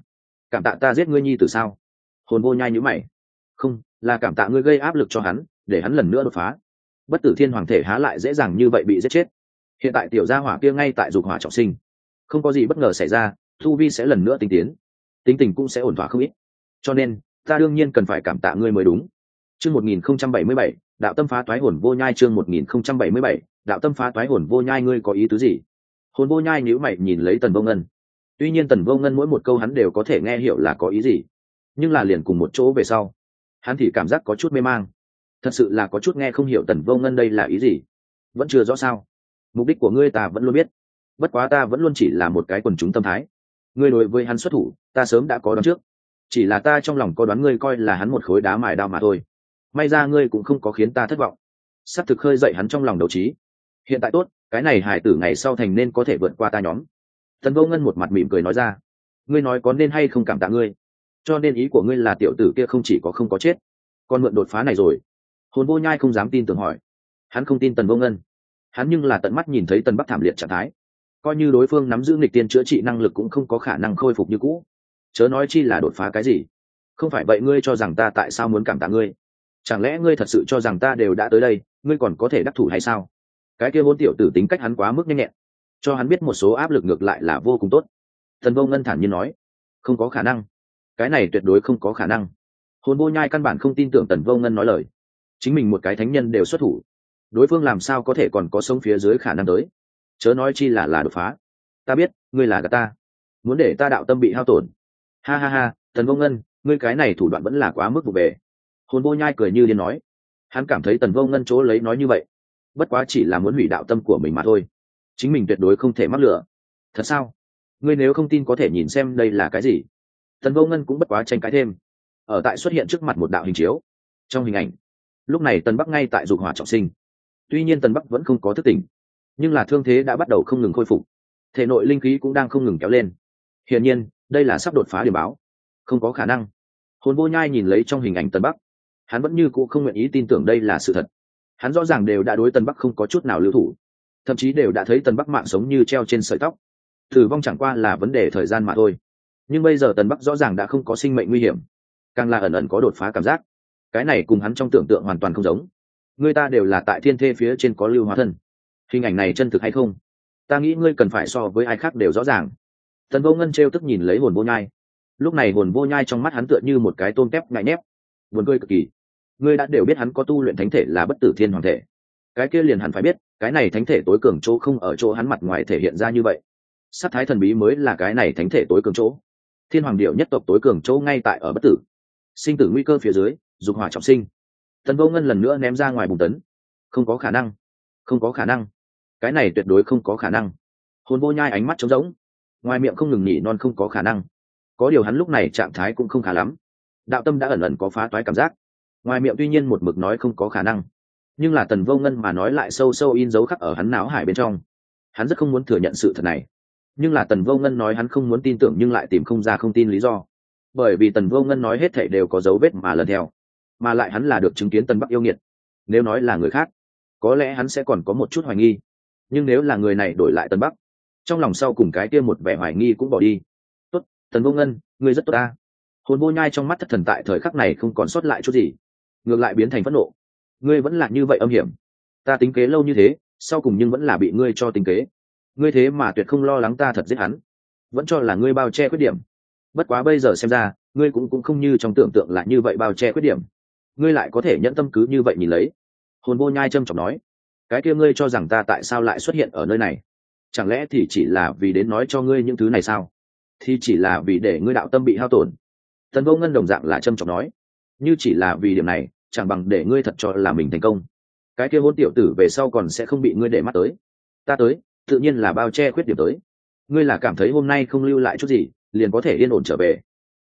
Speaker 1: Cảm tạ ta giết ngươi nhi từ sao? Hồn vô nhai nhữ mày. Không, là cảm tạ ngươi gây áp lực cho hắn, để hắn lần nữa đột phá bất tử thiên hoàng thể há lại dễ dàng như vậy bị giết chết. Hiện tại tiểu gia hỏa kia ngay tại dục hỏa trọng sinh. Không có gì bất ngờ xảy ra thu vi sẽ lần nữa tinh tiến. Tính tình cũng sẽ ổn thỏa không ít. Cho nên, ta đương nhiên cần phải cảm tạ ngươi mới đúng. Chương một nghìn không trăm bảy mươi bảy, đạo tâm phá toái hồn vô nhai chương một nghìn không trăm bảy mươi bảy, đạo tâm phá toái hồn vô nhai ngươi có ý tứ gì? Hồn vô nhai nhữ mày nhìn lấy tần vô ngân. Tuy nhiên tần vô ngân mỗi một câu hắn đều có thể nghe hiểu là có ý gì, nhưng là liền cùng một chỗ về sau, hắn thì cảm giác có chút mê mang thật sự là có chút nghe không hiểu tần vô ngân đây là ý gì? Vẫn chưa rõ sao? Mục đích của ngươi ta vẫn luôn biết. Bất quá ta vẫn luôn chỉ là một cái quần chúng tâm thái. Ngươi đối với hắn xuất thủ, ta sớm đã có đoán trước. Chỉ là ta trong lòng có đoán ngươi coi là hắn một khối đá mài đao mà thôi. May ra ngươi cũng không có khiến ta thất vọng. S ắ c thực khơi dậy hắn trong lòng đầu trí. Hiện tại tốt, cái này hải tử ngày sau thành nên có thể vượt qua ta nhóm. Tần vô ngân một mặt mỉm cười nói ra. Ngươi nói có nên hay không cảm tạ ngươi? Cho nên ý của ngươi là tiểu tử kia không chỉ có không có chết, còn mượn đột phá này rồi hồn vô nhai không dám tin tưởng hỏi. Hắn không tin tần vô ngân. Hắn nhưng là tận mắt nhìn thấy tần bắc thảm liệt trạng thái. Coi như đối phương nắm giữ nghịch tiên chữa trị năng lực cũng không có khả năng khôi phục như cũ. Chớ nói chi là đột phá cái gì. Không phải vậy ngươi cho rằng ta tại sao muốn cảm tạ ngươi? Chẳng lẽ ngươi thật sự cho rằng ta đều đã tới đây, ngươi còn có thể đắc thủ hay sao? Cái kia hôn tiểu tử tính cách hắn quá mức nhanh nhẹn. Cho hắn biết một số áp lực ngược lại là vô cùng tốt. Thần vô ngân thản nhiên nói, không có khả năng. Cái này tuyệt đối không có khả năng. Hồn vô nhai căn bản không tin tưởng tần vô ngân nói lời chính mình một cái thánh nhân đều xuất thủ. Đối phương làm sao có thể còn có sống phía dưới khả năng tới? Chớ nói chi là là đột phá. Ta biết, ngươi là gà ta. Muốn để ta đạo tâm bị hao tổn. Ha ha ha, tần vô ngân, ngươi cái này thủ đoạn vẫn là quá mức vụ bề. Hồn vô nhai cười như điên nói. Hắn cảm thấy tần vô ngân chỗ lấy nói như vậy, bất quá chỉ là muốn hủy đạo tâm của mình mà thôi. Chính mình tuyệt đối không thể mắc lửa. Thật sao? Ngươi nếu không tin có thể nhìn xem đây là cái gì? Tần vô ngân cũng bất quá tranh cãi thêm. Ở tại xuất hiện trước mặt một đạo hình chiếu. Trong hình ảnh lúc này tần bắc ngay tại dục hỏa trọng sinh. Tuy nhiên tần bắc vẫn không có thức tỉnh, nhưng là thương thế đã bắt đầu không ngừng khôi phục. Thể nội linh khí cũng đang không ngừng kéo lên. Hiển nhiên, đây là sắp đột phá điểm báo. Không có khả năng. Hồn vô nhai nhìn lấy trong hình ảnh tần bắc. Hắn vẫn như c ũ không nguyện ý tin tưởng đây là sự thật. Hắn rõ ràng đều đã đối tân bắc không có chút nào lưu thủ. Thậm chí đều đã thấy tân bắc mạng sống như treo trên sợi tóc. Thử vong chẳng qua là vấn đề thời gian mà thôi. Nhưng bây giờ tần bắc rõ ràng đã không có sinh mệnh nguy hiểm. Càng là ẩn ẩn có đột phá cảm giác cái này cùng hắn trong tưởng tượng hoàn toàn không giống. Người ta đều là tại thiên thê phía trên có lưu hóa thân. Hình ảnh này chân thực hay không? Ta nghĩ ngươi cần phải so với ai khác đều rõ ràng. Tần vô ngân t r e o tức nhìn lấy hồn vô nhai. Lúc này hồn vô nhai trong mắt hắn tựa như một cái tôm tép ngại nhép. Buồn cười cực kỳ. Ngươi đã đều biết hắn có tu luyện thánh thể là bất tử thiên hoàng thể. Cái kia liền hẳn phải biết, cái này thánh thể tối cường chỗ không ở chỗ hắn mặt ngoài thể hiện ra như vậy. Sát thái thần bí mới là cái này thánh thể tối cường chỗ. Thiên hoàng điệu nhất tộc tối cường chỗ ngay tại ở bất tử. Sinh tử nguy cơ phía dưới dục hỏa trọng sinh. Tần vô ngân lần nữa ném ra ngoài bùng tấn. Không có khả năng. Không có khả năng. Cái này tuyệt đối không có khả năng. Hồn vô nhai ánh mắt trống rỗng. Ngoài miệng không ngừng nhỉ non không có khả năng. Có điều hắn lúc này trạng thái cũng không khá lắm. Đạo tâm đã ẩn ẩn có phá toái cảm giác. Ngoài miệng tuy nhiên một mực nói không có khả năng. Nhưng là tần vô ngân mà nói lại sâu sâu in dấu khắc ở hắn não hải bên trong. Hắn rất không muốn thừa nhận sự thật này. Nhưng là tần vô ngân nói hắn không muốn tin tưởng nhưng lại tìm không ra không tin lý do. Bởi vì tần vô ngân nói hết thảy đều có dấu vết mà lần theo mà lại hắn là được chứng kiến Tân bắc yêu nghiệt. Nếu nói là người khác, có lẽ hắn sẽ còn có một chút hoài nghi. Nhưng nếu là người này đổi lại Tân bắc, trong lòng sau cùng cái kia một vẻ hoài nghi cũng bỏ đi. Tốt, tần vô ngân, ngươi rất tốt ta. Hồn vô nhai trong mắt thất thần tại thời khắc này không còn sót lại chút gì. Ngược lại biến thành phẫn nộ. Ngươi vẫn là như vậy âm hiểm. Ta tính kế lâu như thế, sau cùng nhưng vẫn là bị ngươi cho tính kế. Ngươi thế mà tuyệt không lo lắng ta thật giết hắn. Vẫn cho là ngươi bao che khuyết điểm. Bất quá bây giờ xem ra, ngươi cũng cũng không như trong tưởng tượng là như vậy bao che khuyết điểm ngươi lại có thể nhẫn tâm cứ như vậy nhìn lấy. Hồn vô nhai trâm trọng nói, cái kia ngươi cho rằng ta tại sao lại xuất hiện ở nơi này? Chẳng lẽ thì chỉ là vì đến nói cho ngươi những thứ này sao? Thì chỉ là vì để ngươi đạo tâm bị hao tổn. Tần vô ngân đồng dạng là trâm trọng nói, như chỉ là vì điểm này, chẳng bằng để ngươi thật cho là mình thành công. Cái kia hôn tiểu tử về sau còn sẽ không bị ngươi để mắt tới. Ta tới, tự nhiên là bao che khuyết điểm tới. Ngươi là cảm thấy hôm nay không lưu lại chút gì, liền có thể yên ổn trở về.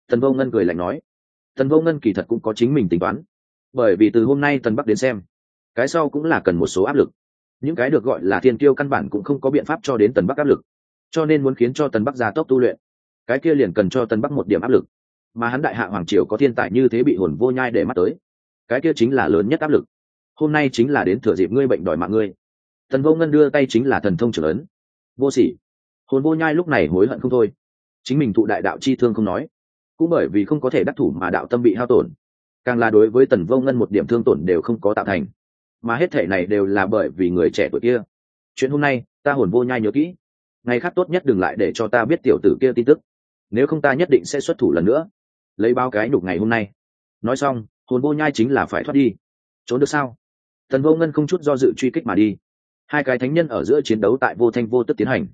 Speaker 1: Tần vô ngân cười lạnh nói tần vô ngân kỳ thật cũng có chính mình tính toán bởi vì từ hôm nay tần bắc đến xem, cái sau cũng là cần một số áp lực. Những cái được gọi là thiên tiêu căn bản cũng không có biện pháp cho đến tần bắc áp lực, cho nên muốn khiến cho tần bắc gia tốc tu luyện, cái kia liền cần cho tần bắc một điểm áp lực. Mà hắn đại hạ hoàng triều có thiên tài như thế bị hồn vô nhai để mắt tới, cái kia chính là lớn nhất áp lực. Hôm nay chính là đến thừa dịp ngươi bệnh đòi mạng ngươi. Tần vô ngân đưa tay chính là thần thông trưởng ấn. Vô sỉ. Hồn vô nhai lúc này hối hận không thôi. Chính mình thụ đại đạo chi thương không nói, cũng bởi vì không có thể đắc thủ mà đạo tâm bị hao tổn càng là đối với tần vô ngân một điểm thương tổn đều không có tạo thành. Mà hết thể này đều là bởi vì người trẻ tuổi kia. Chuyện hôm nay, ta hồn vô nhai nhớ kỹ. Ngày khác tốt nhất đừng lại để cho ta biết tiểu tử kia tin tức. Nếu không ta nhất định sẽ xuất thủ lần nữa. Lấy bao cái đục ngày hôm nay. Nói xong, hồn vô nhai chính là phải thoát đi. Trốn được sao? Tần vô ngân không chút do dự truy kích mà đi. Hai cái thánh nhân ở giữa chiến đấu tại vô thanh vô tức tiến hành.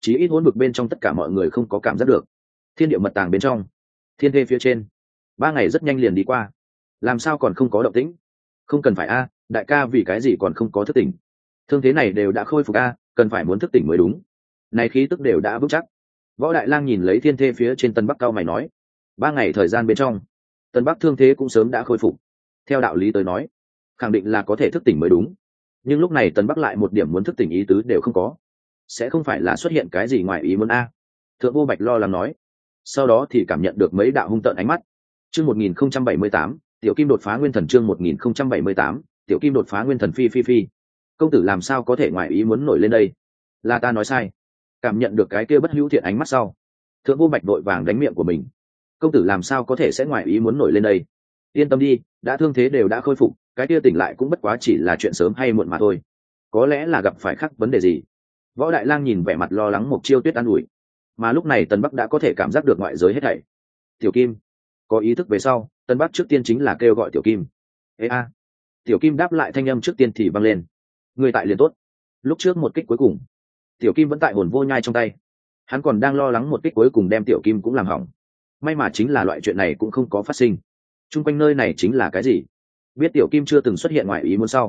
Speaker 1: Chỉ ít hỗn bực bên trong tất cả mọi người không có cảm giác được. Thiên địa mật tàng bên trong. Thiên thê phía trên. Ba ngày rất nhanh liền đi qua làm sao còn không có động tĩnh? Không cần phải a, đại ca vì cái gì còn không có thức tỉnh? Thương thế này đều đã khôi phục a, cần phải muốn thức tỉnh mới đúng. Này khí tức đều đã vững chắc. Võ đại lang nhìn lấy thiên thê phía trên tân bắc cao mày nói, ba ngày thời gian bên trong, tân bắc thương thế cũng sớm đã khôi phục. Theo đạo lý tới nói, khẳng định là có thể thức tỉnh mới đúng. Nhưng lúc này tân bắc lại một điểm muốn thức tỉnh ý tứ đều không có. Sẽ không phải là xuất hiện cái gì ngoài ý muốn a. Thượng vô bạch lo lắng nói. Sau đó thì cảm nhận được mấy đạo hung tợn ánh mắt. Chương một nghìn không trăm bảy mươi tám tiểu kim đột phá nguyên thần chương một nghìn không trăm bảy mươi tám, tiểu kim đột phá nguyên thần phi phi phi. Công tử làm sao có thể ngoài ý muốn nổi lên đây? Là ta nói sai. Cảm nhận được cái kia bất hữu thiện ánh mắt sau, thượng vô bạch đội vàng đánh miệng của mình. Công tử làm sao có thể sẽ ngoài ý muốn nổi lên đây? Yên tâm đi, đã thương thế đều đã khôi phục, cái kia tỉnh lại cũng bất quá chỉ là chuyện sớm hay muộn mà thôi. Có lẽ là gặp phải khắc vấn đề gì? Võ đại lang nhìn vẻ mặt lo lắng một chiêu tuyết an ủi. Mà lúc này tần bắc đã có thể cảm giác được ngoại giới hết thảy. Tiểu kim, có ý thức về sau tân bắc trước tiên chính là kêu gọi tiểu kim. Ê a. Tiểu kim đáp lại thanh âm trước tiên thì văng lên. Người tại liền tốt. Lúc trước một kích cuối cùng, tiểu kim vẫn tại hồn vô nhai trong tay. Hắn còn đang lo lắng một kích cuối cùng đem tiểu kim cũng làm hỏng. May mà chính là loại chuyện này cũng không có phát sinh. T r u n g quanh nơi này chính là cái gì? Biết tiểu kim chưa từng xuất hiện ngoài ý muốn sau.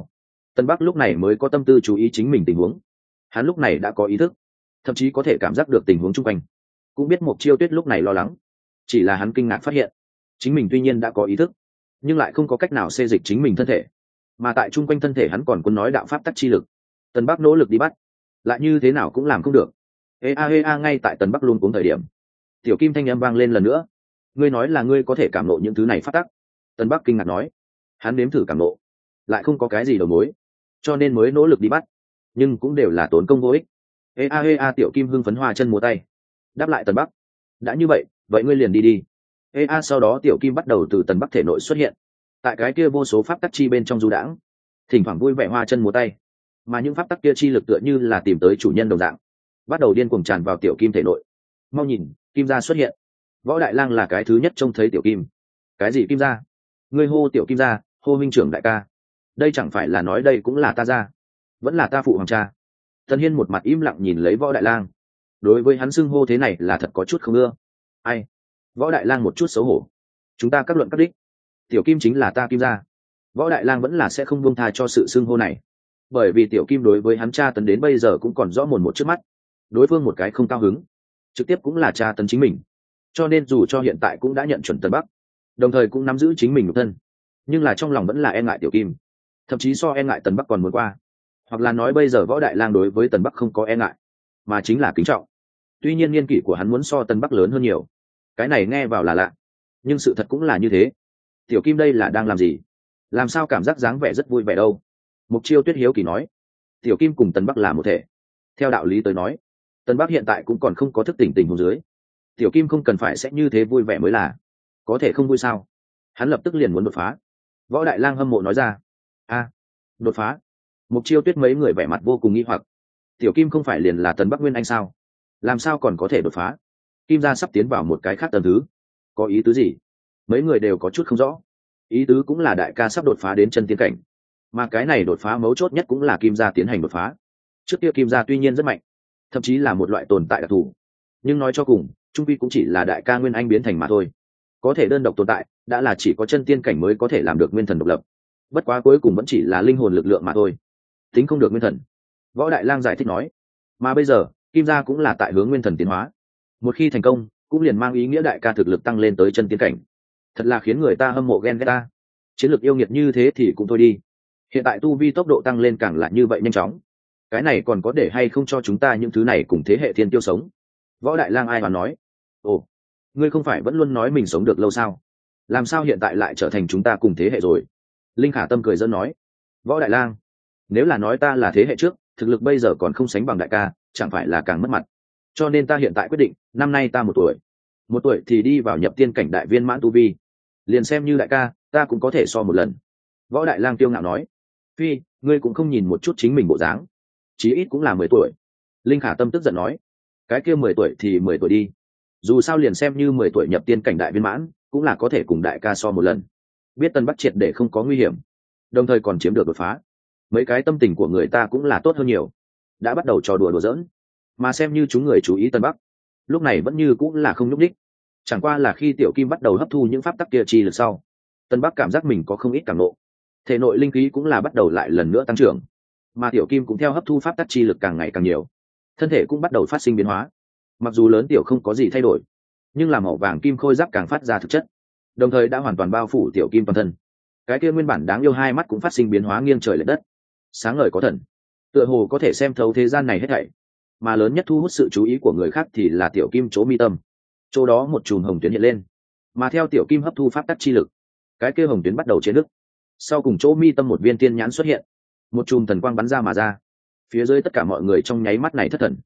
Speaker 1: Tân bắc lúc này mới có tâm tư chú ý chính mình tình huống. Hắn lúc này đã có ý thức, thậm chí có thể cảm giác được tình huống chung quanh. Cũng biết một chiêu tuyết lúc này lo lắng. Chỉ là hắn kinh ngạc phát hiện chính mình tuy nhiên đã có ý thức, nhưng lại không có cách nào xê dịch chính mình thân thể. Mà tại chung quanh thân thể hắn còn quân nói đạo pháp tắc chi lực. Tần bắc nỗ lực đi bắt, lại như thế nào cũng làm không được. Ê a ê a ngay tại tần bắc luôn cuống thời điểm, tiểu kim thanh â m vang lên lần nữa. Ngươi nói là ngươi có thể cảm lộ những thứ này phát tắc. Tần bắc kinh ngạc nói. Hắn nếm thử cảm lộ lại không có cái gì đầu mối, cho nên mới nỗ lực đi bắt, nhưng cũng đều là tốn công vô ích. Ê a ê a tiểu kim hưng phấn hoa chân múa tay, đáp lại tần bắc. Đã như vậy vậy ngươi liền đi đi ê a sau đó tiểu kim bắt đầu từ tần bắc thể nội xuất hiện. Tại cái kia vô số pháp tắc chi bên trong du đãng, thỉnh thoảng vui vẻ hoa chân múa tay. Mà những pháp tắc kia chi lực tựa như là tìm tới chủ nhân đồng dạng, bắt đầu điên cuồng tràn vào tiểu kim thể nội. Mau nhìn, kim gia xuất hiện. Võ đại lang là cái thứ nhất trông thấy tiểu kim. Cái gì kim gia? Ngươi hô tiểu kim gia, hô minh trưởng đại ca. Đây chẳng phải là nói đây cũng là ta gia, vẫn là ta phụ hoàng cha. Tân hiên một mặt im lặng nhìn lấy võ đại lang. Đối với hắn xưng hô thế này là thật có chút không ưa. Ai? Võ đại lang một chút xấu hổ. Chúng ta các luận các đích. Tiểu kim chính là ta kim gia. Võ đại lang vẫn là sẽ không buông tha cho sự xưng hô này. Bởi vì tiểu kim đối với hắn cha tấn đến bây giờ cũng còn rõ mồn một trước mắt. Đối phương một cái không cao hứng. Trực tiếp cũng là cha tấn chính mình. Cho nên dù cho hiện tại cũng đã nhận chuẩn tân bắc, đồng thời cũng nắm giữ chính mình một thân. Nhưng là trong lòng vẫn là e ngại tiểu kim. Thậm chí so e ngại tần bắc còn muốn qua. Hoặc là nói bây giờ võ đại lang đối với tần bắc không có e ngại, mà chính là kính trọng. Tuy nhiên niên kỷ của hắn muốn so tần bắc lớn hơn nhiều cái này nghe vào là lạ, nhưng sự thật cũng là như thế. Tiểu kim đây là đang làm gì? Làm sao cảm giác dáng vẻ rất vui vẻ đâu? Mục chiêu tuyết hiếu kỳ nói. Tiểu kim cùng tần bắc là một thể. Theo đạo lý tới nói, tần bắc hiện tại cũng còn không có thức tỉnh tình hồ dưới. Tiểu kim không cần phải sẽ như thế vui vẻ mới là. Có thể không vui sao? Hắn lập tức liền muốn đột phá. Võ đại lang hâm mộ nói ra. A, đột phá. Mục chiêu tuyết mấy người vẻ mặt vô cùng nghi hoặc. Tiểu kim không phải liền là tần bắc nguyên anh sao? Làm sao còn có thể đột phá? Kim gia sắp tiến vào một cái khác tầm thứ. Có ý tứ gì? Mấy người đều có chút không rõ. Ý tứ cũng là đại ca sắp đột phá đến chân tiến cảnh. Mà cái này đột phá mấu chốt nhất cũng là kim gia tiến hành đột phá. Trước kia kim gia tuy nhiên rất mạnh, thậm chí là một loại tồn tại đặc thù. Nhưng nói cho cùng, trung vi cũng chỉ là đại ca nguyên anh biến thành mà thôi. Có thể đơn độc tồn tại, đã là chỉ có chân tiên cảnh mới có thể làm được nguyên thần độc lập. Bất quá cuối cùng vẫn chỉ là linh hồn lực lượng mà thôi. Tính không được nguyên thần. Võ đại lang giải thích nói, mà bây giờ, kim gia cũng là tại hướng nguyên thần tiến hóa một khi thành công, cũng liền mang ý nghĩa đại ca thực lực tăng lên tới chân tiến cảnh. Thật là khiến người ta hâm mộ ghen ghét ta. Chiến lược yêu nghiệt như thế thì cũng thôi đi. Hiện tại tu vi tốc độ tăng lên càng là như vậy nhanh chóng. Cái này còn có để hay không cho chúng ta những thứ này cùng thế hệ thiên tiêu sống? Võ đại lang ai mà nói? Ồ, ngươi không phải vẫn luôn nói mình sống được lâu sao? Làm sao hiện tại lại trở thành chúng ta cùng thế hệ rồi? Linh khả tâm cười dân nói. Võ đại lang, nếu là nói ta là thế hệ trước, thực lực bây giờ còn không sánh bằng đại ca, chẳng phải là càng mất mặt? Cho nên ta hiện tại quyết định, năm nay ta một tuổi. Một tuổi thì đi vào nhập tiên cảnh đại viên mãn tu vi. Liền xem như đại ca, ta cũng có thể so một lần. Võ đại lang tiêu ngạo nói. Phi, ngươi cũng không nhìn một chút chính mình bộ dáng. Chí ít cũng là mười tuổi. Linh khả tâm tức giận nói. Cái kia mười tuổi thì mười tuổi đi. Dù sao liền xem như mười tuổi nhập tiên cảnh đại viên mãn, cũng là có thể cùng đại ca so một lần. Biết tân bắc triệt để không có nguy hiểm, đồng thời còn chiếm được đột phá. Mấy cái tâm tình của người ta cũng là tốt hơn nhiều. Đã bắt đầu trò đùa đùa giỡn mà xem như chúng người chú ý tân bắc. Lúc này vẫn như cũng là không nhúc đích chẳng qua là khi tiểu kim bắt đầu hấp thu những pháp tắc kia chi lực sau, tân bắc cảm giác mình có không ít cảm nộ. Thể nội linh khí cũng là bắt đầu lại lần nữa tăng trưởng, mà tiểu kim cũng theo hấp thu pháp tắc chi lực càng ngày càng nhiều. Thân thể cũng bắt đầu phát sinh biến hóa. Mặc dù lớn tiểu không có gì thay đổi, nhưng là màu vàng kim khôi giáp càng phát ra thực chất, đồng thời đã hoàn toàn bao phủ tiểu kim toàn thân. Cái kia nguyên bản đáng yêu hai mắt cũng phát sinh biến hóa nghiêng trời l ệ đất. Sáng ngời có thần. Tựa hồ có thể xem thấu thế gian này hết thảy mà lớn nhất thu hút sự chú ý của người khác thì là tiểu kim chỗ mi tâm. Chỗ đó một chùm hồng tuyến hiện lên. Mà theo tiểu kim hấp thu pháp tắc chi lực, cái kia hồng tuyến bắt đầu chế đức sau cùng chỗ mi tâm một viên tiên nhãn xuất hiện. Một chùm thần quang bắn ra mà ra. Phía dưới tất cả mọi người trong nháy mắt này thất thần.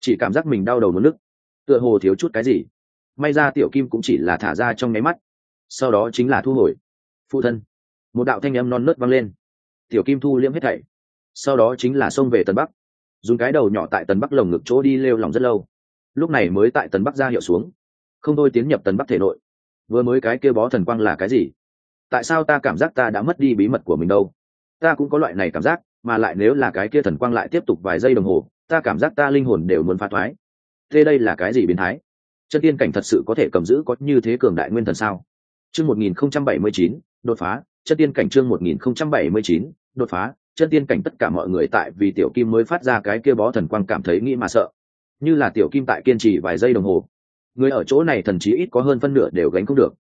Speaker 1: Chỉ cảm giác mình đau đầu mất nước. Tựa hồ thiếu chút cái gì. May ra tiểu kim cũng chỉ là thả ra trong nháy mắt. Sau đó chính là thu hồi. Phụ thân. Một đạo thanh âm non nớt vang lên. Tiểu kim thu liễm hết thảy. Sau đó chính là xông về tần bắc dùng cái đầu nhỏ tại tần bắc lồng ngực chỗ đi lêu lòng rất lâu. Lúc này mới tại tần bắc ra hiệu xuống. Không thôi tiến nhập tần bắc thể nội. Vừa mới cái kia bó thần quang là cái gì? Tại sao ta cảm giác ta đã mất đi bí mật của mình đâu? Ta cũng có loại này cảm giác, mà lại nếu là cái kia thần quang lại tiếp tục vài giây đồng hồ, ta cảm giác ta linh hồn đều muốn phá thoái. Thế đây là cái gì biến thái? Chân tiên cảnh thật sự có thể cầm giữ có như thế cường đại nguyên thần sao? Chương một nghìn không trăm bảy mươi chín, đột phá. Chân tiên cảnh chương một nghìn không trăm bảy mươi chín, đột phá chân tiên cảnh tất cả mọi người tại vì tiểu kim mới phát ra cái kia bó thần quang cảm thấy nghĩ mà sợ. Như là tiểu kim tại kiên trì vài giây đồng hồ. Người ở chỗ này thần chí ít có hơn phân nửa đều gánh không được.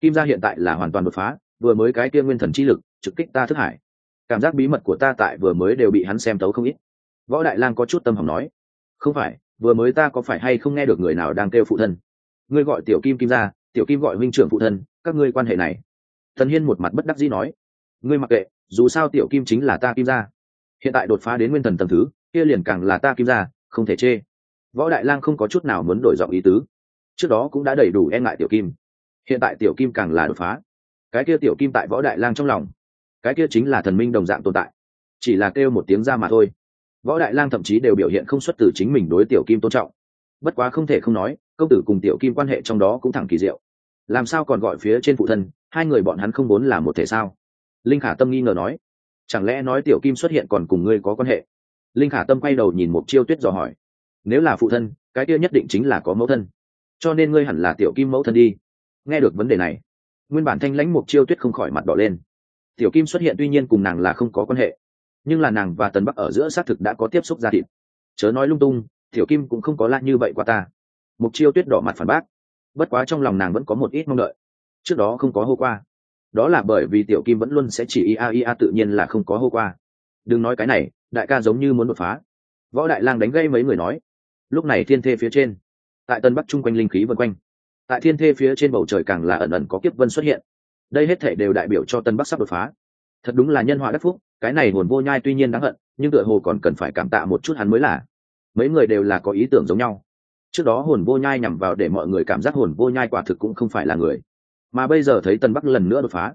Speaker 1: Kim gia hiện tại là hoàn toàn đột phá, vừa mới cái kia nguyên thần chi lực trực kích ta thức hải. Cảm giác bí mật của ta tại vừa mới đều bị hắn xem tấu không ít. Võ đại lang có chút tâm hỏng nói, không phải, vừa mới ta có phải hay không nghe được người nào đang kêu phụ thân? Ngươi gọi tiểu kim kim ra tiểu kim gọi huynh trưởng phụ thân, các ngươi quan hệ này. Thần hiên một mặt bất đắc dĩ nói, ngươi mặc kệ dù sao tiểu kim chính là ta kim ra hiện tại đột phá đến nguyên thần tầm thứ, kia liền càng là ta kim ra không thể chê. Võ đại lang không có chút nào muốn đổi giọng ý tứ. Trước đó cũng đã đầy đủ e ngại tiểu kim. Hiện tại tiểu kim càng là đột phá. Cái kia tiểu kim tại võ đại lang trong lòng, cái kia chính là thần minh đồng dạng tồn tại. Chỉ là kêu một tiếng ra mà thôi. Võ đại lang thậm chí đều biểu hiện không xuất từ chính mình đối tiểu kim tôn trọng. Bất quá không thể không nói, công tử cùng tiểu kim quan hệ trong đó cũng thẳng kỳ diệu. Làm sao còn gọi phía trên phụ thân, hai người bọn hắn không muốn là một thể sao? Linh khả tâm nghi ngờ nói, chẳng lẽ nói tiểu kim xuất hiện còn cùng ngươi có quan hệ? Linh khả tâm quay đầu nhìn một chiêu tuyết dò hỏi, nếu là phụ thân, cái kia nhất định chính là có mẫu thân. Cho nên ngươi hẳn là tiểu kim mẫu thân đi. Nghe được vấn đề này, nguyên bản thanh lãnh một chiêu tuyết không khỏi mặt đỏ lên. Tiểu kim xuất hiện tuy nhiên cùng nàng là không có quan hệ, nhưng là nàng và tần bắc ở giữa xác thực đã có tiếp xúc gia thịt. Chớ nói lung tung, tiểu kim cũng không có lạ như vậy qua ta. Mục chiêu tuyết đỏ mặt phản bác, bất quá trong lòng nàng vẫn có một ít mong đợi. Trước đó không có hô qua đó là bởi vì tiểu kim vẫn luôn sẽ chỉ ia ia tự nhiên là không có hô qua. Đừng nói cái này, đại ca giống như muốn đột phá. Võ đại lang đánh gây mấy người nói. Lúc này thiên thê phía trên, tại tân bắc chung quanh linh khí vân quanh. Tại thiên thê phía trên bầu trời càng là ẩn ẩn có kiếp vân xuất hiện. Đây hết thể đều đại biểu cho tân bắc sắp đột phá. Thật đúng là nhân họa đắc phúc, cái này hồn vô nhai tuy nhiên đáng hận, nhưng tựa hồ còn cần phải cảm tạ một chút hắn mới là. Mấy người đều là có ý tưởng giống nhau. Trước đó hồn vô nhai nhằm vào để mọi người cảm giác hồn vô nhai quả thực cũng không phải là người mà bây giờ thấy tân bắc lần nữa đột phá.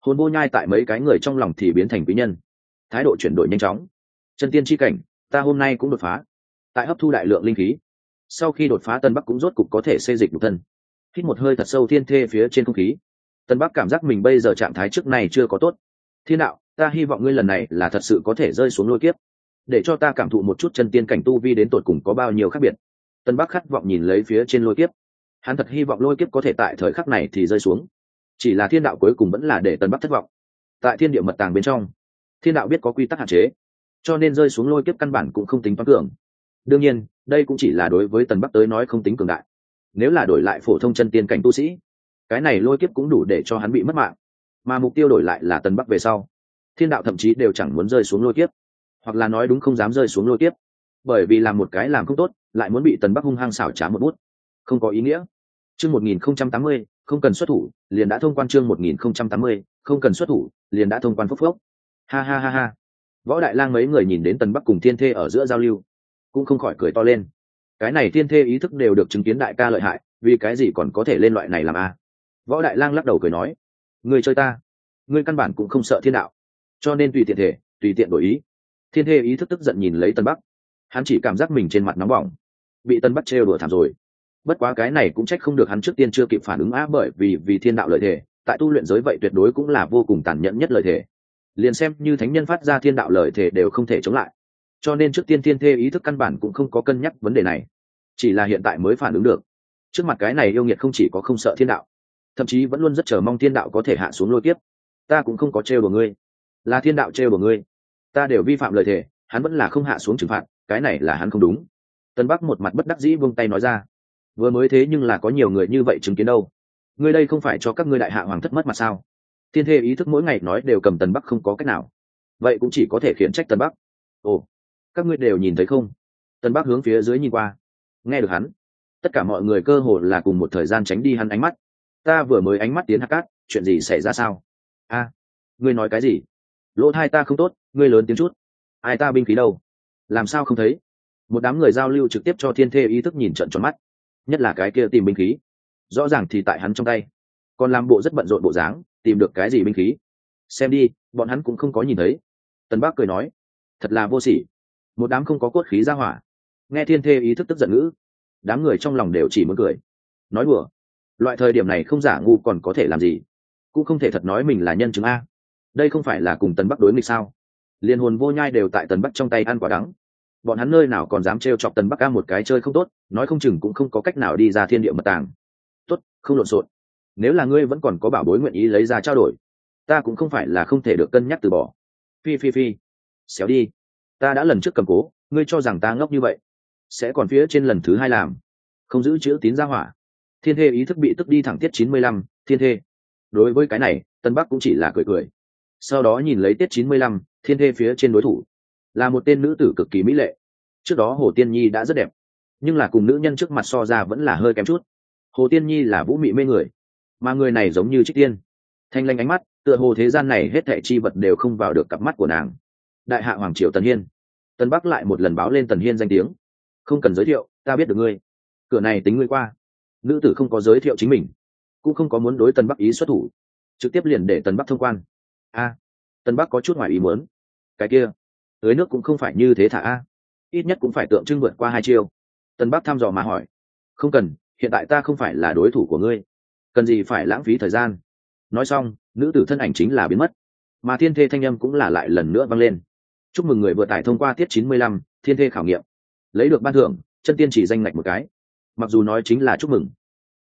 Speaker 1: Hồn vô nhai tại mấy cái người trong lòng thì biến thành quý nhân. Thái độ chuyển đổi nhanh chóng. Chân tiên tri cảnh, ta hôm nay cũng đột phá. Tại hấp thu đại lượng linh khí. Sau khi đột phá, tân bắc cũng rốt cục có thể xây dịch nhục thân. Hít một hơi thật sâu thiên thê phía trên không khí. Tân bắc cảm giác mình bây giờ trạng thái trước này chưa có tốt. Thiên đạo, ta hy vọng ngươi lần này là thật sự có thể rơi xuống lôi kiếp. Để cho ta cảm thụ một chút chân tiên cảnh tu vi đến tột cùng có bao nhiêu khác biệt. Tân bắc khát vọng nhìn lấy phía trên lôi kiếp hắn thật hy vọng lôi kiếp có thể tại thời khắc này thì rơi xuống. Chỉ là thiên đạo cuối cùng vẫn là để tân bắc thất vọng. Tại thiên địa mật tàng bên trong, thiên đạo biết có quy tắc hạn chế, cho nên rơi xuống lôi kiếp căn bản cũng không tính toán cường. Đương nhiên, đây cũng chỉ là đối với tần bắc tới nói không tính cường đại. Nếu là đổi lại phổ thông chân tiên cảnh tu sĩ, cái này lôi kiếp cũng đủ để cho hắn bị mất mạng. Mà mục tiêu đổi lại là tần bắc về sau, thiên đạo thậm chí đều chẳng muốn rơi xuống lôi kiếp, hoặc là nói đúng không dám rơi xuống lôi kiếp. Bởi vì làm một cái làm không tốt, lại muốn bị tần bắc hung hăng xảo trá một bút không có ý nghĩa. Chương một nghìn không trăm tám mươi, không cần xuất thủ, liền đã thông quan chương một nghìn không trăm tám mươi, không cần xuất thủ, liền đã thông quan phốc phốc. Ha ha ha ha. Võ đại lang mấy người nhìn đến tần bắc cùng thiên thê ở giữa giao lưu, cũng không khỏi cười to lên. Cái này thiên thê ý thức đều được chứng kiến đại ca lợi hại, vì cái gì còn có thể lên loại này làm a? Võ đại lang lắc đầu cười nói người chơi ta, ngươi căn bản cũng không sợ thiên đạo, cho nên tùy tiện thể, tùy tiện đổi ý. Thiên thê ý thức tức giận nhìn lấy tân bắc, hắn chỉ cảm giác mình trên mặt nóng bỏng, bị tân bắc trêu đùa thảm rồi bất quá cái này cũng trách không được hắn trước tiên chưa kịp phản ứng á, bởi vì vì thiên đạo lợi thể tại tu luyện giới vậy tuyệt đối cũng là vô cùng tàn nhẫn nhất lợi thể liền xem như thánh nhân phát ra thiên đạo lợi thể đều không thể chống lại. Cho nên trước tiên thiên thê ý thức căn bản cũng không có cân nhắc vấn đề này. Chỉ là hiện tại mới phản ứng được. Trước mặt cái này yêu nghiệt không chỉ có không sợ thiên đạo, thậm chí vẫn luôn rất chờ mong thiên đạo có thể hạ xuống lôi tiếp ta cũng không có trêu của ngươi. Là thiên đạo trêu của ngươi. Ta đều vi phạm lời thề hắn vẫn là không hạ xuống trừng phạt, cái này là hắn không đúng. Tân bắc một mặt bất đắc dĩ vung tay nói ra vừa mới thế nhưng là có nhiều người như vậy chứng kiến đâu. Ngươi đây không phải cho các ngươi đại hạ hoàng thất mất mặt sao? Thiên thê ý thức mỗi ngày nói đều cầm tần bắc không có cách nào. Vậy cũng chỉ có thể khiển trách tần bắc. Ồ, các ngươi đều nhìn thấy không? Tần bắc hướng phía dưới nhìn qua. Nghe được hắn, tất cả mọi người cơ hồ là cùng một thời gian tránh đi hắn ánh mắt. Ta vừa mới ánh mắt tiến hạ cát, chuyện gì xảy ra sao? A, ngươi nói cái gì? Lỗ thai ta không tốt, ngươi lớn tiếng chút. Ai ta binh khí đâu? Làm sao không thấy? Một đám người giao lưu trực tiếp cho thiên thê ý thức nhìn trận tròn mắt nhất là cái kia tìm binh khí. Rõ ràng thì tại hắn trong tay. Còn làm bộ rất bận rộn bộ dáng, tìm được cái gì binh khí? Xem đi, bọn hắn cũng không có nhìn thấy. Tần bác cười nói, thật là vô sỉ. Một đám không có cốt khí ra hỏa. Nghe thiên thê ý thức tức giận ngữ, đám người trong lòng đều chỉ muốn cười. Nói đùa, loại thời điểm này không giả ngu còn có thể làm gì? Cũng không thể thật nói mình là nhân chứng a. Đây không phải là cùng tần bắc đối nghịch sao? Liên hồn vô nhai đều tại tần bắc trong tay ăn quả đắng bọn hắn nơi nào còn dám trêu chọc tần bắc ca một cái chơi không tốt, nói không chừng cũng không có cách nào đi ra thiên địa mật tàng. Tốt, không lộn xộn. Nếu là ngươi vẫn còn có bảo bối nguyện ý lấy ra trao đổi, ta cũng không phải là không thể được cân nhắc từ bỏ. Phi phi phi. Xéo đi. Ta đã lần trước cầm cố, ngươi cho rằng ta ngốc như vậy, sẽ còn phía trên lần thứ hai làm. Không giữ chữ tín ra hỏa. Thiên thê ý thức bị tức đi thẳng tiết chín mươi lăm, thiên thê. Đối với cái này tân bắc cũng chỉ là cười cười. Sau đó nhìn lấy tiết chín mươi lăm, thiên thê phía trên đối thủ là một tên nữ tử cực kỳ mỹ lệ. Trước đó hồ tiên nhi đã rất đẹp, nhưng là cùng nữ nhân trước mặt so ra vẫn là hơi kém chút. Hồ tiên nhi là vũ mị mê người, mà người này giống như trích tiên. Thanh lanh ánh mắt, tựa hồ thế gian này hết thệ chi vật đều không vào được cặp mắt của nàng. Đại hạ hoàng triều tần hiên. Tân bắc lại một lần báo lên tần hiên danh tiếng. Không cần giới thiệu, ta biết được ngươi. Cửa này tính ngươi qua. Nữ tử không có giới thiệu chính mình, cũng không có muốn đối tần bắc ý xuất thủ, trực tiếp liền để tần bắc thông quan. A, tần bắc có chút ngoài ý muốn. Cái kia tưới nước cũng không phải như thế thả a. Ít nhất cũng phải tượng trưng vượt qua hai chiêu. Tần bắc thăm dò mà hỏi. Không cần, hiện tại ta không phải là đối thủ của ngươi. Cần gì phải lãng phí thời gian? Nói xong, nữ tử thân ảnh chính là biến mất. Mà thiên thê thanh âm cũng là lại lần nữa vang lên. Chúc mừng người vừa tải thông qua tiết chín mươi lăm, thiên thê khảo nghiệm. Lấy được ban thưởng, chân tiên chỉ danh ngạch một cái. Mặc dù nói chính là chúc mừng,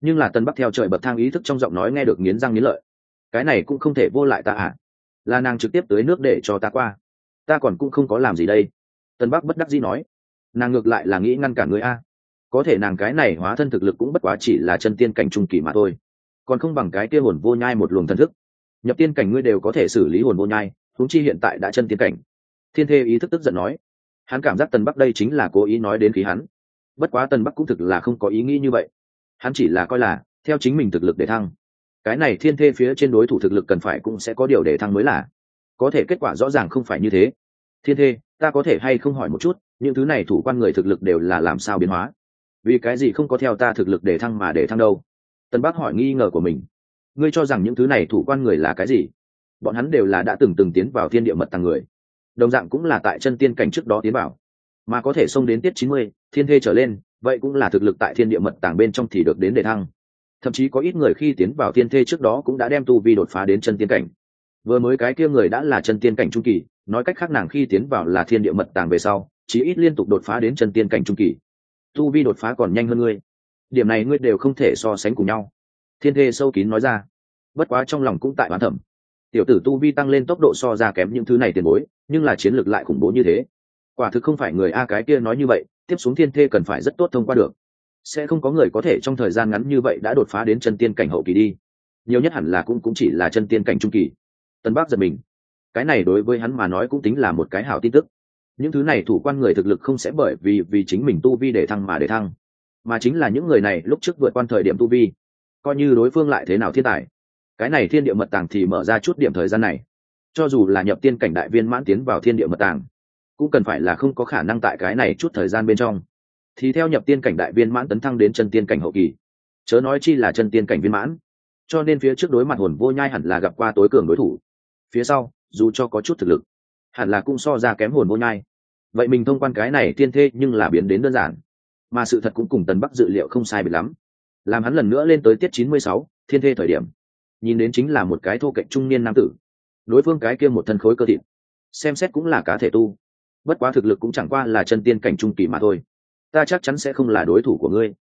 Speaker 1: nhưng là tân bắc theo trời bậc thang ý thức trong giọng nói nghe được nghiến răng nghiến lợi. Cái này cũng không thể vô lại ta à. Là nàng trực tiếp tới nước để cho ta qua ta còn cũng không có làm gì đây. Tân bắc bất đắc dĩ nói. Nàng ngược lại là nghĩ ngăn cản người a. Có thể nàng cái này hóa thân thực lực cũng bất quá chỉ là chân tiên cảnh trung kỳ mà thôi. Còn không bằng cái kia hồn vô nhai một luồng thần thức. Nhập tiên cảnh ngươi đều có thể xử lý hồn vô nhai thúng chi hiện tại đã chân tiên cảnh. Thiên thê ý thức tức giận nói. Hắn cảm giác tần bắc đây chính là cố ý nói đến khí hắn. Bất quá tần bắc cũng thực là không có ý nghĩ như vậy. Hắn chỉ là coi là, theo chính mình thực lực để thăng. Cái này thiên thê phía trên đối thủ thực lực cần phải cũng sẽ có điều để thăng mới là. Có thể kết quả rõ ràng không phải như thế thiên thê, ta có thể hay không hỏi một chút, những thứ này thủ quan người thực lực đều là làm sao biến hóa? Vì cái gì không có theo ta thực lực để thăng mà để thăng đâu? Tân bắc hỏi nghi ngờ của mình. Ngươi cho rằng những thứ này thủ quan người là cái gì? Bọn hắn đều là đã từng từng tiến vào thiên địa mật tàng người. Đồng dạng cũng là tại chân tiên cảnh trước đó tiến vào. Mà có thể xông đến tiết chín mươi, thiên thê trở lên, vậy cũng là thực lực tại thiên địa mật tàng bên trong thì được đến để thăng. Thậm chí có ít người khi tiến vào thiên thê trước đó cũng đã đem tu vi đột phá đến chân tiên cảnh. Vừa mới cái kia người đã là chân tiên cảnh trung kỳ nói cách khác nàng khi tiến vào là thiên địa mật tàng về sau, chí ít liên tục đột phá đến chân tiên cảnh trung kỳ. Tu vi đột phá còn nhanh hơn ngươi. Điểm này ngươi đều không thể so sánh cùng nhau. Thiên thê sâu kín nói ra. Bất quá trong lòng cũng tại bán thẩm tiểu tử tu vi tăng lên tốc độ so ra kém những thứ này tiền bối, nhưng là chiến lược lại khủng bố như thế. Quả thực không phải người a cái kia nói như vậy, tiếp xuống thiên thê cần phải rất tốt thông qua được. Sẽ không có người có thể trong thời gian ngắn như vậy đã đột phá đến chân tiên cảnh hậu kỳ đi. Nhiều nhất hẳn là cũng cũng chỉ là chân tiên cảnh trung kỳ. Tân bác giật mình cái này đối với hắn mà nói cũng tính là một cái hảo tin tức. Những thứ này thủ quan người thực lực không sẽ bởi vì vì chính mình tu vi để thăng mà để thăng. Mà chính là những người này lúc trước vượt qua thời điểm tu vi, coi như đối phương lại thế nào thiên tài. Cái này thiên địa mật tàng thì mở ra chút điểm thời gian này. Cho dù là nhập tiên cảnh đại viên mãn tiến vào thiên địa mật tàng, cũng cần phải là không có khả năng tại cái này chút thời gian bên trong. Thì theo nhập tiên cảnh đại viên mãn tấn thăng đến chân tiên cảnh hậu kỳ, chớ nói chi là chân tiên cảnh viên mãn. Cho nên phía trước đối mặt hồn vô nhai hẳn là gặp qua tối cường đối thủ. Phía sau dù cho có chút thực lực, hẳn là cũng so ra kém hồn vô nhai. Vậy mình thông quan cái này tiên thê nhưng là biến đến đơn giản. Mà sự thật cũng cùng tần bắc dự liệu không sai biệt lắm. Làm hắn lần nữa lên tới tiết chín mươi sáu, thiên thê thời điểm, nhìn đến chính là một cái thô cạnh trung niên nam tử. Đối phương cái kia một thân khối cơ thịt, xem xét cũng là cá thể tu. Bất quá thực lực cũng chẳng qua là chân tiên cảnh trung kỳ mà thôi. Ta chắc chắn sẽ không là đối thủ của ngươi.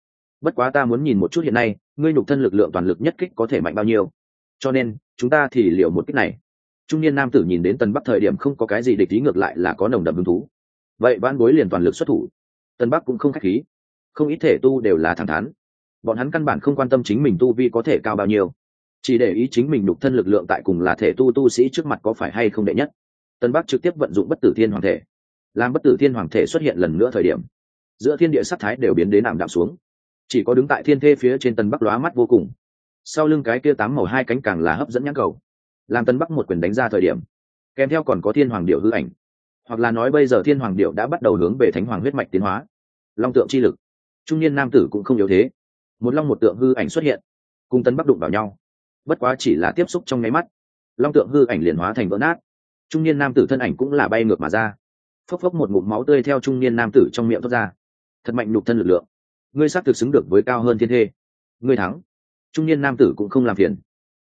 Speaker 1: Bất quá ta muốn nhìn một chút hiện nay, ngươi nhục thân lực lượng toàn lực nhất kích có thể mạnh bao nhiêu. Cho nên, chúng ta thì liệu một kích này trung niên nam tử nhìn đến Tần bắc thời điểm không có cái gì địch ý, ngược lại là có nồng đậm hứng thú. Vậy ban bối liền toàn lực xuất thủ. Tần bắc cũng không k h á c h khí. Không ít thể tu đều là thẳng thắn. Bọn hắn căn bản không quan tâm chính mình tu vi có thể cao bao nhiêu. Chỉ để ý chính mình đục thân lực lượng tại cùng là thể tu tu sĩ trước mặt có phải hay không đệ nhất. Tân bắc trực tiếp vận dụng bất tử thiên hoàng thể. Làm bất tử thiên hoàng thể xuất hiện lần nữa thời điểm, giữa thiên địa sắc thái đều biến đến ảm đạm xuống. Chỉ có đứng tại thiên thê phía trên tân bắc lóa mắt vô cùng. Sau lưng cái kia tám màu hai cánh càng là hấp dẫn nhãn cầu làm tân bắc một quyền đánh ra thời điểm, kèm theo còn có thiên hoàng điệu hư ảnh, hoặc là nói bây giờ thiên hoàng điệu đã bắt đầu hướng về thánh hoàng huyết mạch tiến hóa. Long tượng chi lực, trung niên nam tử cũng không yếu thế, một long một tượng hư ảnh xuất hiện, cùng tân bắc đụng vào nhau, bất quá chỉ là tiếp xúc trong nháy mắt, long tượng hư ảnh liền hóa thành vỡ nát, trung niên nam tử thân ảnh cũng là bay ngược mà ra, phốc phốc một ngụm máu tươi theo trung niên nam tử trong miệng thoát ra, thật mạnh nhục thân lực lượng, ngươi xác thực xứng được với cao hơn thiên thê, ngươi thắng, trung niên nam tử cũng không làm phiền,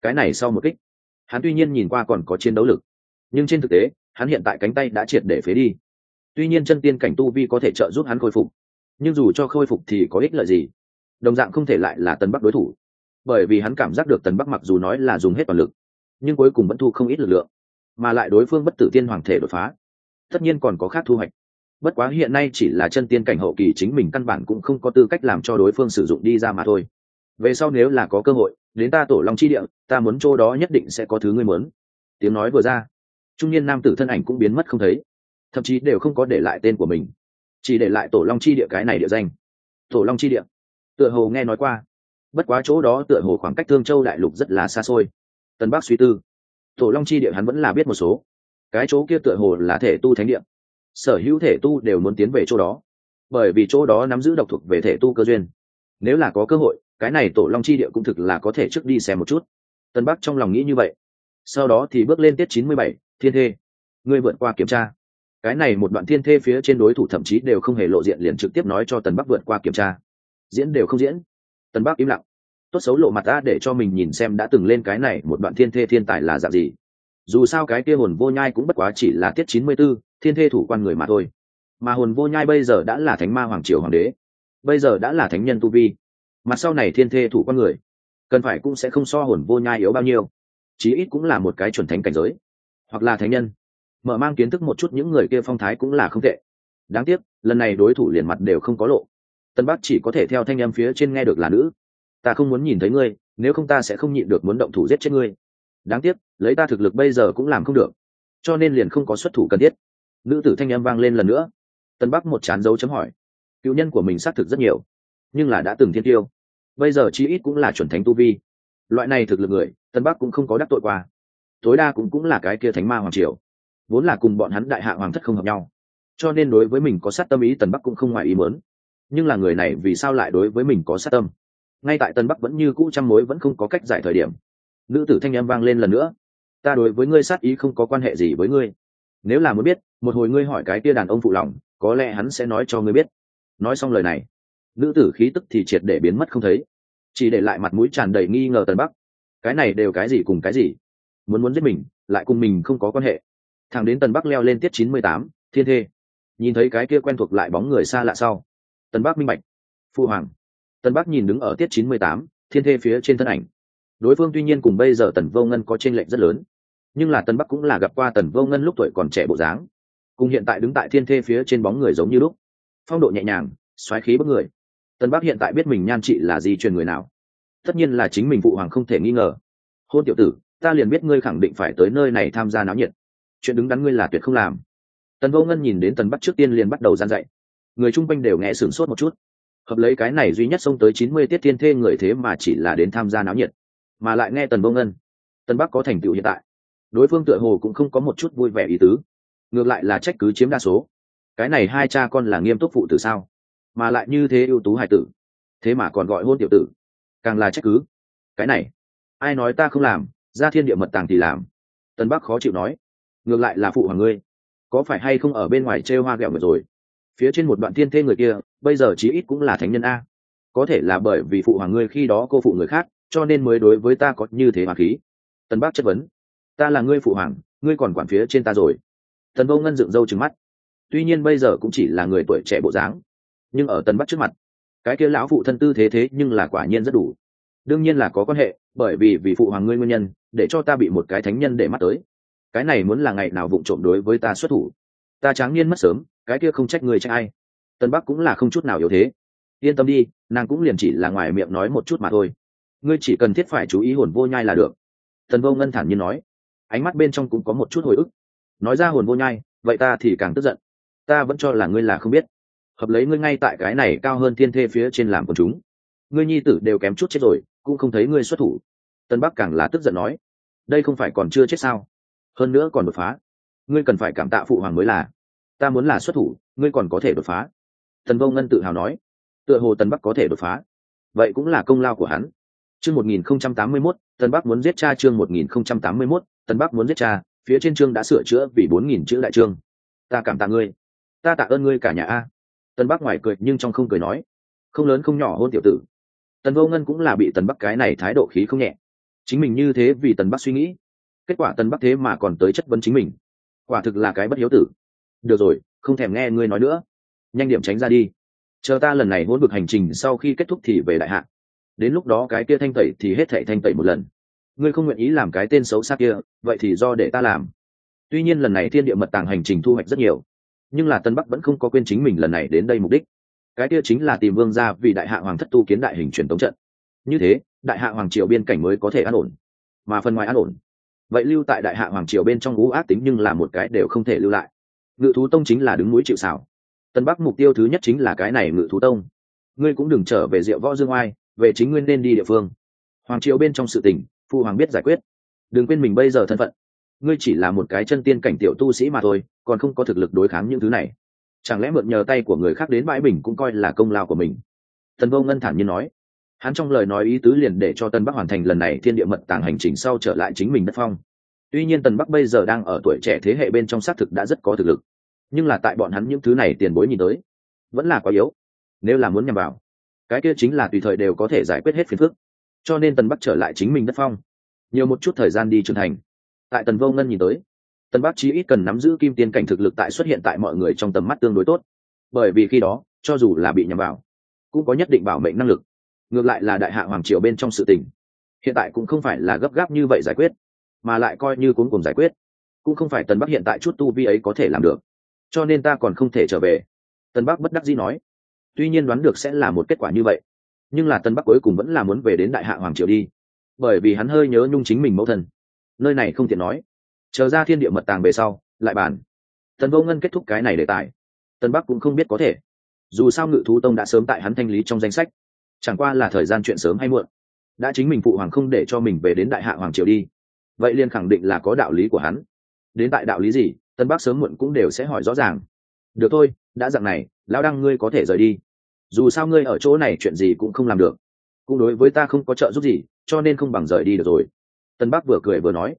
Speaker 1: cái này sau một kích hắn tuy nhiên nhìn qua còn có chiến đấu lực, nhưng trên thực tế, hắn hiện tại cánh tay đã triệt để phế đi. Tuy nhiên chân tiên cảnh tu vi có thể trợ giúp hắn khôi phục, nhưng dù cho khôi phục thì có ích lợi gì? Đồng dạng không thể lại là tần bắc đối thủ, bởi vì hắn cảm giác được tần bắc mặc dù nói là dùng hết toàn lực, nhưng cuối cùng vẫn thu không ít lực lượng, mà lại đối phương bất tử tiên hoàng thể đột phá, tất nhiên còn có khác thu hoạch. Bất quá hiện nay chỉ là chân tiên cảnh hậu kỳ chính mình căn bản cũng không có tư cách làm cho đối phương sử dụng đi ra mà thôi. Về sau nếu là có cơ hội đến ta tổ long chi địa, ta muốn chỗ đó nhất định sẽ có thứ ngươi muốn. Tiếng nói vừa ra, trung niên nam tử thân ảnh cũng biến mất không thấy, thậm chí đều không có để lại tên của mình, chỉ để lại tổ long chi địa cái này địa danh. Tổ long chi địa, tựa hồ nghe nói qua, bất quá chỗ đó tựa hồ khoảng cách thương châu đại lục rất là xa xôi. Tân bắc suy tư, tổ long chi địa hắn vẫn là biết một số, cái chỗ kia tựa hồ là thể tu thánh địa, sở hữu thể tu đều muốn tiến về chỗ đó, bởi vì chỗ đó nắm giữ độc thuộc về thể tu cơ duyên, nếu là có cơ hội cái này tổ long chi địa cũng thực là có thể trước đi xem một chút. Tân bắc trong lòng nghĩ như vậy. Sau đó thì bước lên tiết chín mươi bảy, thiên thê. Ngươi vượt qua kiểm tra. Cái này một đoạn thiên thê phía trên đối thủ thậm chí đều không hề lộ diện liền trực tiếp nói cho tần bắc vượt qua kiểm tra. Diễn đều không diễn. Tần bắc im lặng. Tốt xấu lộ mặt ta để cho mình nhìn xem đã từng lên cái này một đoạn thiên thê thiên tài là dạng gì. Dù sao cái kia hồn vô nhai cũng bất quá chỉ là tiết chín mươi b ố thiên thê thủ quan người mà thôi. Mà hồn vô nhai bây giờ đã là thánh ma hoàng triều hoàng đế. Bây giờ đã là thánh nhân tu vi mặt sau này thiên thê thủ quan người, cần phải cũng sẽ không so hồn vô nhai yếu bao nhiêu. Chí ít cũng là một cái chuẩn thánh cảnh giới, hoặc là thánh nhân. Mở mang kiến thức một chút những người kia phong thái cũng là không tệ. Đáng tiếc, lần này đối thủ liền mặt đều không có lộ. Tân bắc chỉ có thể theo thanh em phía trên nghe được là nữ. Ta không muốn nhìn thấy ngươi, nếu không ta sẽ không nhịn được muốn động thủ giết chết ngươi. Đáng tiếc, lấy ta thực lực bây giờ cũng làm không được, cho nên liền không có xuất thủ cần thiết. Nữ tử thanh em vang lên lần nữa. Tân bắc một chán dấu chấm hỏi. Cựu nhân của mình xác thực rất nhiều, nhưng là đã từng thiên tiêu bây giờ chí ít cũng là chuẩn thánh tu vi. Loại này thực lực người, tân bắc cũng không có đắc tội qua. Tối đa cũng cũng là cái kia thánh ma hoàng triều. Vốn là cùng bọn hắn đại hạ hoàng thất không hợp nhau. Cho nên đối với mình có sát tâm ý tần bắc cũng không ngoài ý mớn nhưng là người này vì sao lại đối với mình có sát tâm? Ngay tại tân bắc vẫn như cũ trăm mối vẫn không có cách giải thời điểm. Nữ tử thanh em vang lên lần nữa. Ta đối với ngươi sát ý không có quan hệ gì với ngươi. Nếu là muốn biết, một hồi ngươi hỏi cái kia đàn ông phụ lòng, có lẽ hắn sẽ nói cho ngươi biết. Nói xong lời này nữ tử khí tức thì triệt để biến mất không thấy, chỉ để lại mặt mũi tràn đầy nghi ngờ tần bắc. Cái này đều cái gì cùng cái gì? Muốn muốn giết mình, lại cùng mình không có quan hệ. Thằng đến tần bắc leo lên tiết chín mươi tám, thiên thê. Nhìn thấy cái kia quen thuộc lại bóng người xa lạ sau, tần bắc minh bạch. Phu hoàng. Tần bắc nhìn đứng ở tiết chín mươi tám, thiên thê phía trên thân ảnh. Đối phương tuy nhiên cùng bây giờ tần vô ngân có t r ê n lệch rất lớn, nhưng là tần bắc cũng là gặp qua tần vô ngân lúc tuổi còn trẻ bộ dáng. Cùng hiện tại đứng tại thiên thê phía trên bóng người giống như lúc. Phong độ nhẹ nhàng, xoáy khí bất người tần bắc hiện tại biết mình nhan chị là di truyền người nào. Tất nhiên là chính mình phụ hoàng không thể nghi ngờ. Hôn tiểu tử, ta liền biết ngươi khẳng định phải tới nơi này tham gia náo nhiệt. Chuyện đứng đắn ngươi là tuyệt không làm. Tần vô ngân nhìn đến tần bắc trước tiên liền bắt đầu gian dạy. Người chung quanh đều nghe sửng sốt một chút. Hợp lấy cái này duy nhất xông tới chín mươi tiết thiên thê người thế mà chỉ là đến tham gia náo nhiệt, mà lại nghe tần vô ngân. Tần bắc có thành tựu hiện tại. Đối phương tựa hồ cũng không có một chút vui vẻ ý tứ. Ngược lại là trách cứ chiếm đa số. Cái này hai cha con là nghiêm túc phụ tử sao? Mà lại như thế ưu tú hải tử. Thế mà còn gọi hôn tiểu tử. Càng là trách cứ. Cái này, ai nói ta không làm, ra thiên địa mật tàng thì làm. Tân bắc khó chịu nói. Ngược lại là phụ hoàng ngươi. Có phải hay không ở bên ngoài trêu hoa ghẹo người rồi? Phía trên một đoạn thiên thê người kia, bây giờ chí ít cũng là thánh nhân a. Có thể là bởi vì phụ hoàng ngươi khi đó cô phụ người khác, cho nên mới đối với ta có như thế hoàng khí. Tân bắc chất vấn. Ta là ngươi phụ hoàng, ngươi còn quản phía trên ta rồi. Tần vô ngân dựng râu trừng mắt. Tuy nhiên bây giờ cũng chỉ là người tuổi trẻ bộ dáng nhưng ở tần bắc trước mặt, cái kia lão phụ thân tư thế thế nhưng là quả nhiên rất đủ. Đương nhiên là có quan hệ, bởi vì vì phụ hoàng ngươi nguyên nhân, để cho ta bị một cái thánh nhân để mắt tới. Cái này muốn là ngày nào vụng trộm đối với ta xuất thủ. Ta tráng niên mất sớm, cái kia không trách người trách ai. Tân bắc cũng là không chút nào yếu thế. Yên tâm đi, nàng cũng liền chỉ là ngoài miệng nói một chút mà thôi. Ngươi chỉ cần thiết phải chú ý hồn vô nhai là được. Tần vô ngân thản nhiên nói. Ánh mắt bên trong cũng có một chút hồi ức. Nói ra hồn vô nhai, vậy ta thì càng tức giận. Ta vẫn cho là ngươi là không biết hợp lấy ngươi ngay tại cái này cao hơn thiên thê phía trên làm của chúng. Ngươi nhi tử đều kém chút chết rồi, cũng không thấy ngươi xuất thủ. Tân bắc càng là tức giận nói, đây không phải còn chưa chết sao? Hơn nữa còn đột phá. Ngươi cần phải cảm tạ phụ hoàng mới là. Ta muốn là xuất thủ, ngươi còn có thể đột phá. Tần vô ngân tự hào nói, tựa hồ tần bắc có thể đột phá. Vậy cũng là công lao của hắn. Chương một nghìn không trăm tám mươi mốt tần bắc muốn giết cha chương một nghìn không trăm tám mươi mốt tần bắc muốn giết cha, phía trên chương đã sửa chữa vì bốn nghìn chữ đại chương. Ta cảm tạ ngươi. Ta tạ ơn ngươi cả nhà a tân bắc ngoài cười nhưng trong không cười nói, không lớn không nhỏ hôn tiểu tử. Tần vô ngân cũng là bị tần bắc cái này thái độ khí không nhẹ. Chính mình như thế vì tần bắc suy nghĩ, kết quả tần bắc thế mà còn tới chất vấn chính mình. Quả thực là cái bất hiếu tử. Được rồi, không thèm nghe ngươi nói nữa. Nhanh điểm tránh ra đi. Chờ ta lần này hôn vực hành trình sau khi kết thúc thì về đại hạ. Đến lúc đó cái kia thanh tẩy thì hết thảy thanh tẩy một lần. Ngươi không nguyện ý làm cái tên xấu xa kia, vậy thì do để ta làm. Tuy nhiên lần này thiên địa mật tàng hành trình thu hoạch rất nhiều nhưng là tân bắc vẫn không có quên chính mình lần này đến đây mục đích. Cái kia chính là tìm vương ra vì đại hạ hoàng thất tu kiến đại hình truyền tống trận. Như thế, đại hạ hoàng triều biên cảnh mới có thể an ổn, mà phần ngoài an ổn. Vậy lưu tại đại hạ hoàng triều bên trong ngũ ác tính nhưng là một cái đều không thể lưu lại. Ngự thú tông chính là đứng núi chịu xảo tân bắc mục tiêu thứ nhất chính là cái này ngự thú tông. Ngươi cũng đừng trở về diệu võ dương oai, về chính nguyên nên đi địa phương. Hoàng triều bên trong sự tình phụ hoàng biết giải quyết. Đừng quên mình bây giờ thân phận ngươi chỉ là một cái chân tiên cảnh tiểu tu sĩ mà thôi, còn không có thực lực đối kháng những thứ này. Chẳng lẽ mượn nhờ tay của người khác đến bãi bình cũng coi là công lao của mình? Tần vô ngân thản nhiên nói. Hắn trong lời nói ý tứ liền để cho tân bắc hoàn thành lần này thiên địa mật tàng hành trình sau trở lại chính mình đất phong. Tuy nhiên tần bắc bây giờ đang ở tuổi trẻ thế hệ bên trong xác thực đã rất có thực lực. Nhưng là tại bọn hắn những thứ này tiền bối nhìn tới, vẫn là quá yếu. Nếu là muốn nhằm vào, cái kia chính là tùy thời đều có thể giải quyết hết phiền phức. Cho nên tần bắc trở lại chính mình đất phong. Nhiều một chút thời gian đi trưởng thành tại tần vô ngân nhìn tới, Tần bắc chí ít cần nắm giữ kim tiên cảnh thực lực tại xuất hiện tại mọi người trong tầm mắt tương đối tốt. Bởi vì khi đó, cho dù là bị nhầm vào, cũng có nhất định bảo mệnh năng lực. Ngược lại là đại hạ hoàng triều bên trong sự tình. Hiện tại cũng không phải là gấp gáp như vậy giải quyết, mà lại coi như cuốn cùng giải quyết, cũng không phải tần bắc hiện tại chút tu vi ấy có thể làm được. Cho nên ta còn không thể trở về. Tần bắc bất đắc dĩ nói, tuy nhiên đoán được sẽ là một kết quả như vậy, nhưng là Tần bắc cuối cùng vẫn là muốn về đến đại hạ hoàng triều đi. Bởi vì hắn hơi nhớ nhung chính mình mẫu thân nơi này không tiện nói. Chờ ra thiên địa mật tàng về sau, lại bàn. Tần vô ngân kết thúc cái này đề tài. Tân bắc cũng không biết có thể. Dù sao ngự thú tông đã sớm tại hắn thanh lý trong danh sách. Chẳng qua là thời gian chuyện sớm hay muộn. Đã chính mình phụ hoàng không để cho mình về đến đại hạ hoàng triều đi. Vậy liền khẳng định là có đạo lý của hắn. Đến tại đạo lý gì tân bắc sớm muộn cũng đều sẽ hỏi rõ ràng. Được thôi, đã dặn này, lão đăng ngươi có thể rời đi. Dù sao ngươi ở chỗ này chuyện gì cũng không làm được. Cũng đối với ta không có trợ giúp gì, cho nên không bằng rời đi được rồi tân bắc vừa cười vừa nói,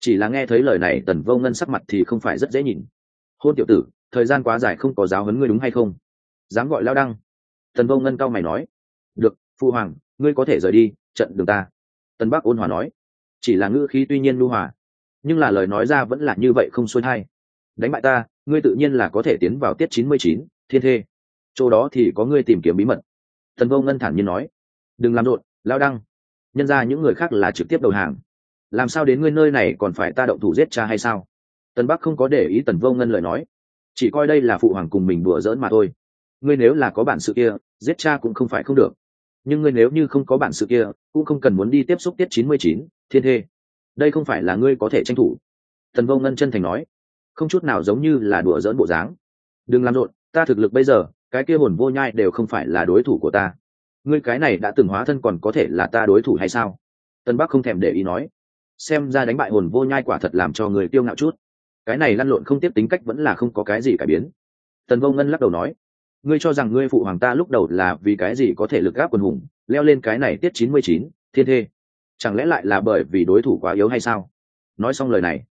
Speaker 1: chỉ là nghe thấy lời này, tần vô ngân sắc mặt thì không phải rất dễ nhìn. Hôn tiểu tử, thời gian quá dài không có giáo huấn ngươi đúng hay không? Dám gọi lao đăng. Tần vô ngân cao mày nói, được, phu hoàng, ngươi có thể rời đi, trận đường ta. Tân bắc ôn hòa nói, chỉ là ngữ khí tuy nhiên lưu hòa, nhưng là lời nói ra vẫn là như vậy không xuôi hay đánh bại ta, ngươi tự nhiên là có thể tiến vào tiết chín mươi chín, thiên thê. Chỗ đó thì có ngươi tìm kiếm bí mật. Tần vô ngân thản nhiên nói, đừng làm rộn, lao đăng. Nhân ra những người khác là trực tiếp đầu hàng làm sao đến ngươi nơi này còn phải ta động thủ giết cha hay sao? Tần bắc không có để ý tần vô ngân lời nói, chỉ coi đây là phụ hoàng cùng mình đùa giỡn mà thôi. Ngươi nếu là có bản sự kia, giết cha cũng không phải không được. Nhưng ngươi nếu như không có bản sự kia, cũng không cần muốn đi tiếp xúc tiết chín mươi chín, thiên thê. Đây không phải là ngươi có thể tranh thủ. Tần vô ngân chân thành nói, không chút nào giống như là đùa dỡn bộ dáng. Đừng làm rộn, ta thực lực bây giờ, cái kia hồn vô nhai đều không phải là đối thủ của ta. Ngươi cái này đã từng hóa thân còn có thể là ta đối thủ hay sao? Tân bắc không thèm để ý nói xem ra đánh bại hồn vô nhai quả thật làm cho người tiêu ngạo chút. Cái này lăn lộn không tiếp tính cách vẫn là không có cái gì cải biến. Tần vô ngân lắc đầu nói, ngươi cho rằng ngươi phụ hoàng ta lúc đầu là vì cái gì có thể lực gáp quần hùng, leo lên cái này tiết chín mươi chín, thiên thê. Chẳng lẽ lại là bởi vì đối thủ quá yếu hay sao? Nói xong lời này,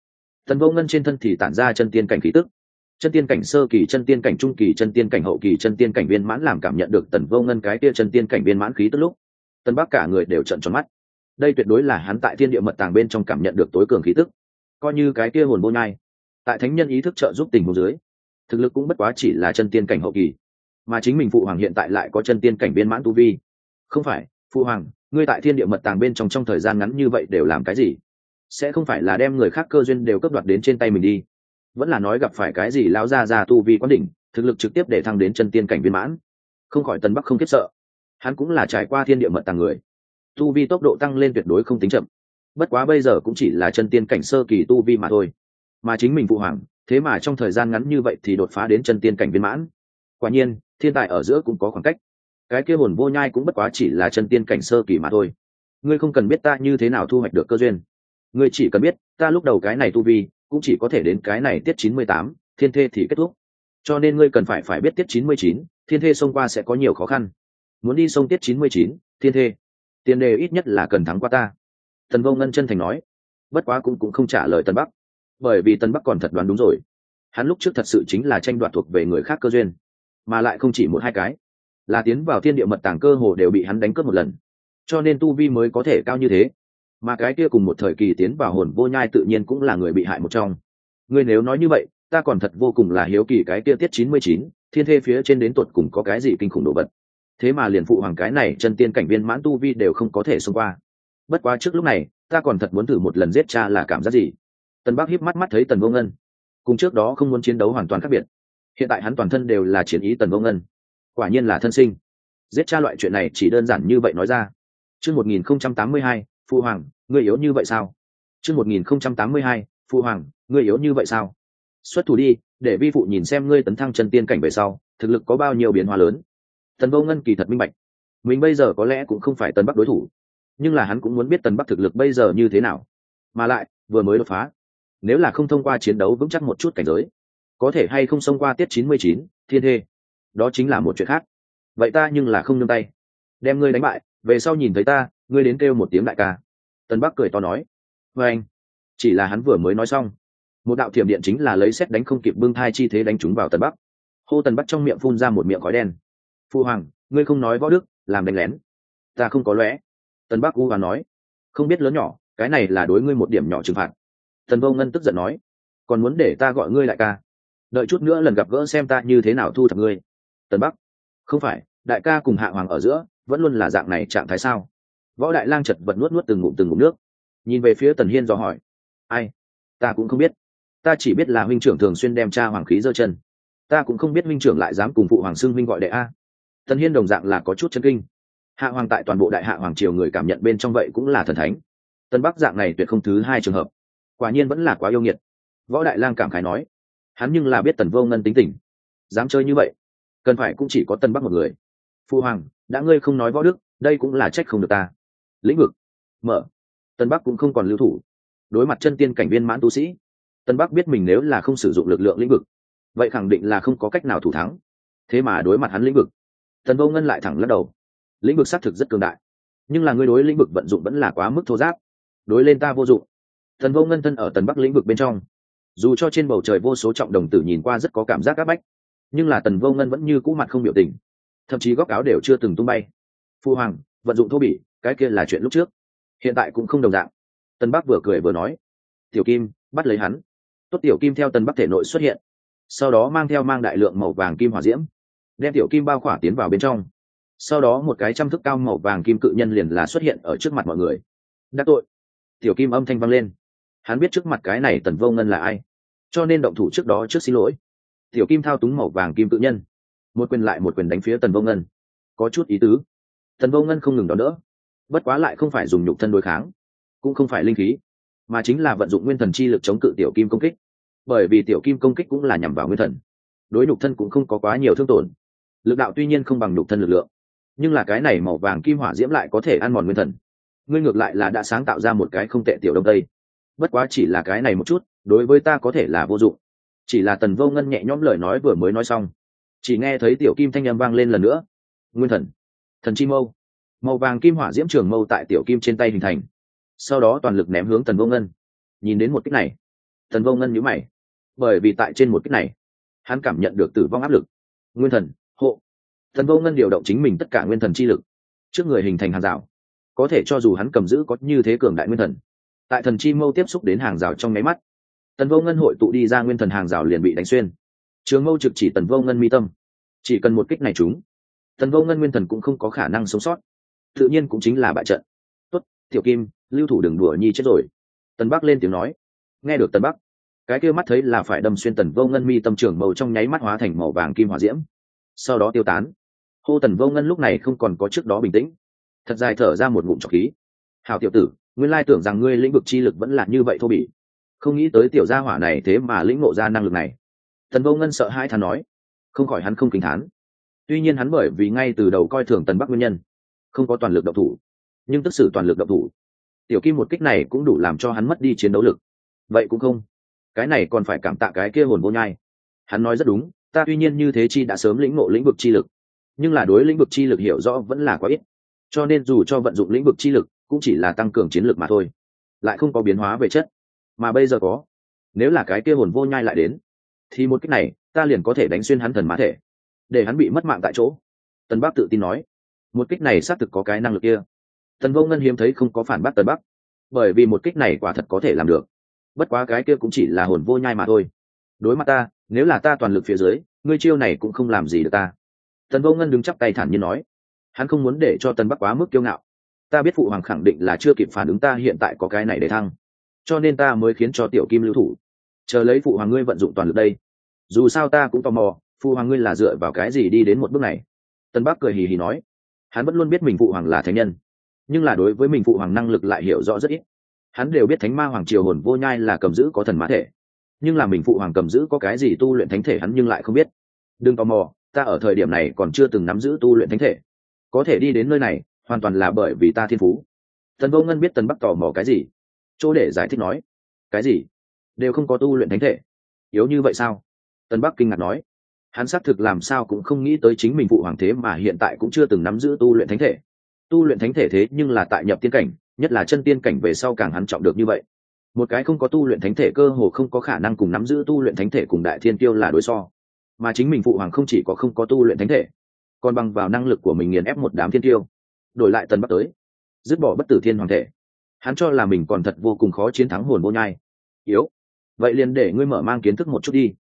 Speaker 1: tần vô ngân trên thân thì tản ra chân tiên cảnh khí tức. Chân tiên cảnh sơ kỳ, chân tiên cảnh trung kỳ, chân tiên cảnh hậu kỳ, chân tiên cảnh viên mãn làm cảm nhận được tần vô ngân cái kia chân tiên cảnh viên mãn khí tức lúc tân bắc cả người đều trận tròn mắt đây tuyệt đối là hắn tại thiên địa mật tàng bên trong cảm nhận được tối cường khí tức, coi như cái kia hồn vô nhai. Tại thánh nhân ý thức trợ giúp tình hồ dưới, thực lực cũng bất quá chỉ là chân tiên cảnh hậu kỳ, mà chính mình phụ hoàng hiện tại lại có chân tiên cảnh viên mãn tu vi. Không phải, phụ hoàng, ngươi tại thiên địa mật tàng bên trong trong thời gian ngắn như vậy đều làm cái gì? Sẽ không phải là đem người khác cơ duyên đều cấp đoạt đến trên tay mình đi. Vẫn là nói gặp phải cái gì lao ra ra tu vi quán đỉnh, thực lực trực tiếp để thăng đến chân tiên cảnh viên mãn. Không khỏi tân bắc không kiếp sợ. Hắn cũng là trải qua thiên địa mật tàng người tu vi tốc độ tăng lên tuyệt đối không tính chậm. Bất quá bây giờ cũng chỉ là chân tiên cảnh sơ kỳ tu vi mà thôi. Mà chính mình phụ hoàng, thế mà trong thời gian ngắn như vậy thì đột phá đến chân tiên cảnh viên mãn. Quả nhiên, thiên tài ở giữa cũng có khoảng cách. Cái kia hồn vô nhai cũng bất quá chỉ là chân tiên cảnh sơ kỳ mà thôi. Ngươi không cần biết ta như thế nào thu hoạch được cơ duyên. Ngươi chỉ cần biết, ta lúc đầu cái này tu vi, cũng chỉ có thể đến cái này tiết chín mươi tám, thiên thê thì kết thúc. Cho nên ngươi cần phải phải biết tiết chín mươi chín, thiên thê xông qua sẽ có nhiều khó khăn. Muốn đi sông tiết chín mươi chín, thiên thê tiền đề ít nhất là cần thắng qua ta. Tần vô ngân chân thành nói. Bất quá cũng cũng không trả lời tân bắc. Bởi vì tân bắc còn thật đoán đúng rồi. Hắn lúc trước thật sự chính là tranh đoạt thuộc về người khác cơ duyên. Mà lại không chỉ một hai cái. Là tiến vào thiên địa mật tàng cơ hồ đều bị hắn đánh cướp một lần. Cho nên tu vi mới có thể cao như thế. Mà cái kia cùng một thời kỳ tiến vào hồn vô nhai tự nhiên cũng là người bị hại một trong. Ngươi nếu nói như vậy, ta còn thật vô cùng là hiếu kỳ cái kia tiết chín mươi chín, thiên thê phía trên đến tuột cùng có cái gì kinh khủng đồ vật thế mà liền phụ hoàng cái này chân tiên cảnh viên mãn tu vi đều không có thể xông qua. Bất quá trước lúc này, ta còn thật muốn thử một lần giết cha là cảm giác gì? Tần bác hiếp mắt mắt thấy tần vô ngân. Cùng trước đó không muốn chiến đấu hoàn toàn khác biệt. Hiện tại hắn toàn thân đều là chiến ý tần vô ngân. Quả nhiên là thân sinh. Giết cha loại chuyện này chỉ đơn giản như vậy nói ra. Chương một nghìn không trăm tám mươi hai phụ hoàng người yếu như vậy sao? Chương một nghìn không trăm tám mươi hai phụ hoàng người yếu như vậy sao? Xuất thủ đi, để vi phụ nhìn xem ngươi tấn thăng chân tiên cảnh về sau, thực lực có bao nhiêu biến hóa lớn tần vô ngân kỳ thật minh bạch. Mình bây giờ có lẽ cũng không phải tần bắc đối thủ, nhưng là hắn cũng muốn biết tần bắc thực lực bây giờ như thế nào. Mà lại, vừa mới đột phá, nếu là không thông qua chiến đấu vững chắc một chút cảnh giới, có thể hay không xông qua tiết chín mươi chín, thiên thê. Đó chính là một chuyện khác. Vậy ta nhưng là không nương tay. Đem ngươi đánh bại, về sau nhìn thấy ta, ngươi đến kêu một tiếng đại ca. Tân bắc cười to nói. Vê anh, chỉ là hắn vừa mới nói xong. Một đạo thiểm điện chính là lấy xét đánh không kịp bưng thai chi thế đánh chúng vào tân bắc. Hô tần bắc trong miệng phun ra một miệng khói đen phu hoàng, ngươi không nói võ đức, làm đánh lén. Ta không có lẽ. Tân bắc u và nói. Không biết lớn nhỏ, cái này là đối ngươi một điểm nhỏ trừng phạt. Tần vô ngân tức giận nói. Còn muốn để ta gọi ngươi đại ca. Đợi chút nữa lần gặp gỡ xem ta như thế nào thu thập ngươi. Tân bắc. Không phải, đại ca cùng hạ hoàng ở giữa, vẫn luôn là dạng này trạng thái sao? Võ đại lang chật vật nuốt nuốt từng ngụm từng ngụm nước. Nhìn về phía tần hiên dò hỏi. Ai? Ta cũng không biết. Ta chỉ biết là huynh trưởng thường xuyên đem cha hoàng khí giơ chân. Ta cũng không biết huynh trưởng lại dám cùng phụ hoàng xưng huynh gọi đệ a tần hiên đồng dạng là có chút chân kinh. Hạ hoàng tại toàn bộ đại hạ hoàng triều người cảm nhận bên trong vậy cũng là thần thánh. Tân bắc dạng này tuyệt không thứ hai trường hợp. Quả nhiên vẫn là quá yêu nghiệt. Võ đại lang cảm khái nói, hắn nhưng là biết tần vô ngân tính tình. Dám chơi như vậy, cần phải cũng chỉ có tân bắc một người. Phu hoàng, đã ngươi không nói võ đức, đây cũng là trách không được ta. Lĩnh vực, mở. Tân bắc cũng không còn lưu thủ. Đối mặt chân tiên cảnh viên mãn tu sĩ, tân bắc biết mình nếu là không sử dụng lực lượng lĩnh vực, vậy khẳng định là không có cách nào thủ thắng. Thế mà đối mặt hắn lĩnh vực tần vô ngân lại thẳng lắc đầu. Lĩnh vực xác thực rất cường đại, nhưng là ngươi đối lĩnh vực vận dụng vẫn là quá mức thô giáp. Đối lên ta vô dụng. Tần vô ngân thân ở tần bắc lĩnh vực bên trong. Dù cho trên bầu trời vô số trọng đồng tử nhìn qua rất có cảm giác áp bách, nhưng là tần vô ngân vẫn như cũ mặt không biểu tình. Thậm chí góc áo đều chưa từng tung bay. Phu hoàng, vận dụng thô bỉ, cái kia là chuyện lúc trước. Hiện tại cũng không đồng dạng. Tân bắc vừa cười vừa nói. Tiểu kim, bắt lấy hắn. Tốt, tiểu kim theo tân bắc thể nội xuất hiện. Sau đó mang theo mang đại lượng màu vàng kim hỏa diễm đem tiểu kim bao khỏa tiến vào bên trong. Sau đó một cái trăm thức cao màu vàng kim cự nhân liền là xuất hiện ở trước mặt mọi người. Đắc tội. Tiểu kim âm thanh vang lên. Hắn biết trước mặt cái này tần vô ngân là ai cho nên động thủ trước đó trước xin lỗi. Tiểu kim thao túng màu vàng kim cự nhân. Một quyền lại một quyền đánh phía tần vô ngân. Có chút ý tứ. Tần vô ngân không ngừng đó nữa, bất quá lại không phải dùng nhục thân đối kháng cũng không phải linh khí mà chính là vận dụng nguyên thần chi lực chống cự tiểu kim công kích. Bởi vì tiểu kim công kích cũng là nhằm vào nguyên thần. Đối nhục thân cũng không có quá nhiều thương tổn lực đạo tuy nhiên không bằng nhục thân lực lượng, nhưng là cái này màu vàng kim hỏa diễm lại có thể ăn mòn nguyên thần. Ngươi ngược lại là đã sáng tạo ra một cái không tệ tiểu đông tây. Bất quá chỉ là cái này một chút, đối với ta có thể là vô dụng. Chỉ là tần vô ngân nhẹ nhõm lời nói vừa mới nói xong, chỉ nghe thấy tiểu kim thanh â m vang lên lần nữa. Nguyên thần thần chi mâu. Màu vàng kim hỏa diễm trường mâu tại tiểu kim trên tay hình thành. Sau đó toàn lực ném hướng tần vô ngân. Nhìn đến một cách này, tần vô ngân nhữ mày. Bởi vì tại trên một cách này, hắn cảm nhận được tử vong áp lực. Nguyên thần hộ. Thần vô ngân điều động chính mình tất cả nguyên thần chi lực trước người hình thành hàng rào. Có thể cho dù hắn cầm giữ có như thế cường đại nguyên thần tại thần chi mâu tiếp xúc đến hàng rào trong nháy mắt tần vô ngân hội tụ đi ra nguyên thần hàng rào liền bị đánh xuyên. Trường mâu trực chỉ tần vô ngân mi tâm. Chỉ cần một kích này chúng tần vô ngân nguyên thần cũng không có khả năng sống sót. Tự nhiên cũng chính là bại trận. Tuất, tiểu kim lưu thủ đường đùa nhi chết rồi. Tần bắc lên tiếng nói. Nghe được tần bắc cái kia mắt thấy là phải đâm xuyên tần vô ngân mi tâm trường mâu trong nháy mắt hóa thành màu vàng kim hỏa diễm sau đó tiêu tán. Hô tần vô ngân lúc này không còn có trước đó bình tĩnh. Thật dài thở ra một ngụm trọc khí. Hào tiểu tử, nguyên lai tưởng rằng ngươi lĩnh vực chi lực vẫn là như vậy thô bỉ. Không nghĩ tới tiểu gia hỏa này thế mà lĩnh ngộ ra năng lực này. Tần vô ngân sợ hai thán nói. Không khỏi hắn không kính thán. Tuy nhiên hắn bởi vì ngay từ đầu coi thường tần bắc nguyên nhân, không có toàn lực độc thủ. Nhưng tức sự toàn lực độc thủ, tiểu kim một kích này cũng đủ làm cho hắn mất đi chiến đấu lực. Vậy cũng không. Cái này còn phải cảm tạ cái kia hồn vô nhai. Hắn nói rất đúng ta tuy nhiên như thế chi đã sớm lĩnh ngộ lĩnh vực chi lực, nhưng là đối lĩnh vực chi lực hiểu rõ vẫn là quá ít. Cho nên dù cho vận dụng lĩnh vực chi lực, cũng chỉ là tăng cường chiến lược mà thôi, lại không có biến hóa về chất. Mà bây giờ có, nếu là cái kia hồn vô nhai lại đến, thì một cách này, ta liền có thể đánh xuyên hắn thần mã thể, để hắn bị mất mạng tại chỗ. Tân bắc tự tin nói, một kích này xác thực có cái năng lực kia. Tần vô ngân hiếm thấy không có phản bác tần bắc, bởi vì một kích này quả thật có thể làm được. Bất quá cái kia cũng chỉ là hồn vô nhai mà thôi. Đối mặt ta nếu là ta toàn lực phía dưới, ngươi chiêu này cũng không làm gì được ta. Tần vô ngân đứng chắp tay thản nhiên nói, hắn không muốn để cho tần bắc quá mức kiêu ngạo. Ta biết phụ hoàng khẳng định là chưa kịp phản ứng ta hiện tại có cái này để thăng, cho nên ta mới khiến cho tiểu kim lưu thủ. Chờ lấy phụ hoàng ngươi vận dụng toàn lực đây. Dù sao ta cũng tò mò, phụ hoàng ngươi là dựa vào cái gì đi đến một bước này? Tân bắc cười hì hì nói, hắn vẫn luôn biết mình phụ hoàng là thánh nhân, nhưng là đối với mình phụ hoàng năng lực lại hiểu rõ rất ít. Hắn đều biết thánh ma hoàng triều hồn vô nhai là cầm giữ có thần mã thể nhưng là mình phụ hoàng cầm giữ có cái gì tu luyện thánh thể hắn nhưng lại không biết. Đừng tò mò, ta ở thời điểm này còn chưa từng nắm giữ tu luyện thánh thể. Có thể đi đến nơi này, hoàn toàn là bởi vì ta thiên phú. Tần vô ngân biết tần bắc tò mò cái gì. Chỗ để giải thích nói, cái gì? Đều không có tu luyện thánh thể? Yếu như vậy sao? Tần bắc kinh ngạc nói, hắn xác thực làm sao cũng không nghĩ tới chính mình phụ hoàng thế mà hiện tại cũng chưa từng nắm giữ tu luyện thánh thể. Tu luyện thánh thể thế nhưng là tại nhập tiên cảnh, nhất là chân tiên cảnh về sau càng hắn trọng được như vậy một cái không có tu luyện thánh thể cơ hồ không có khả năng cùng nắm giữ tu luyện thánh thể cùng đại thiên tiêu là đối so. Mà chính mình phụ hoàng không chỉ có không có tu luyện thánh thể, còn bằng vào năng lực của mình nghiền ép một đám thiên tiêu đổi lại tần bắc tới, dứt bỏ bất tử thiên hoàng thể. Hắn cho là mình còn thật vô cùng khó chiến thắng hồn vô nhai. Yếu. Vậy liền để ngươi mở mang kiến thức một chút đi.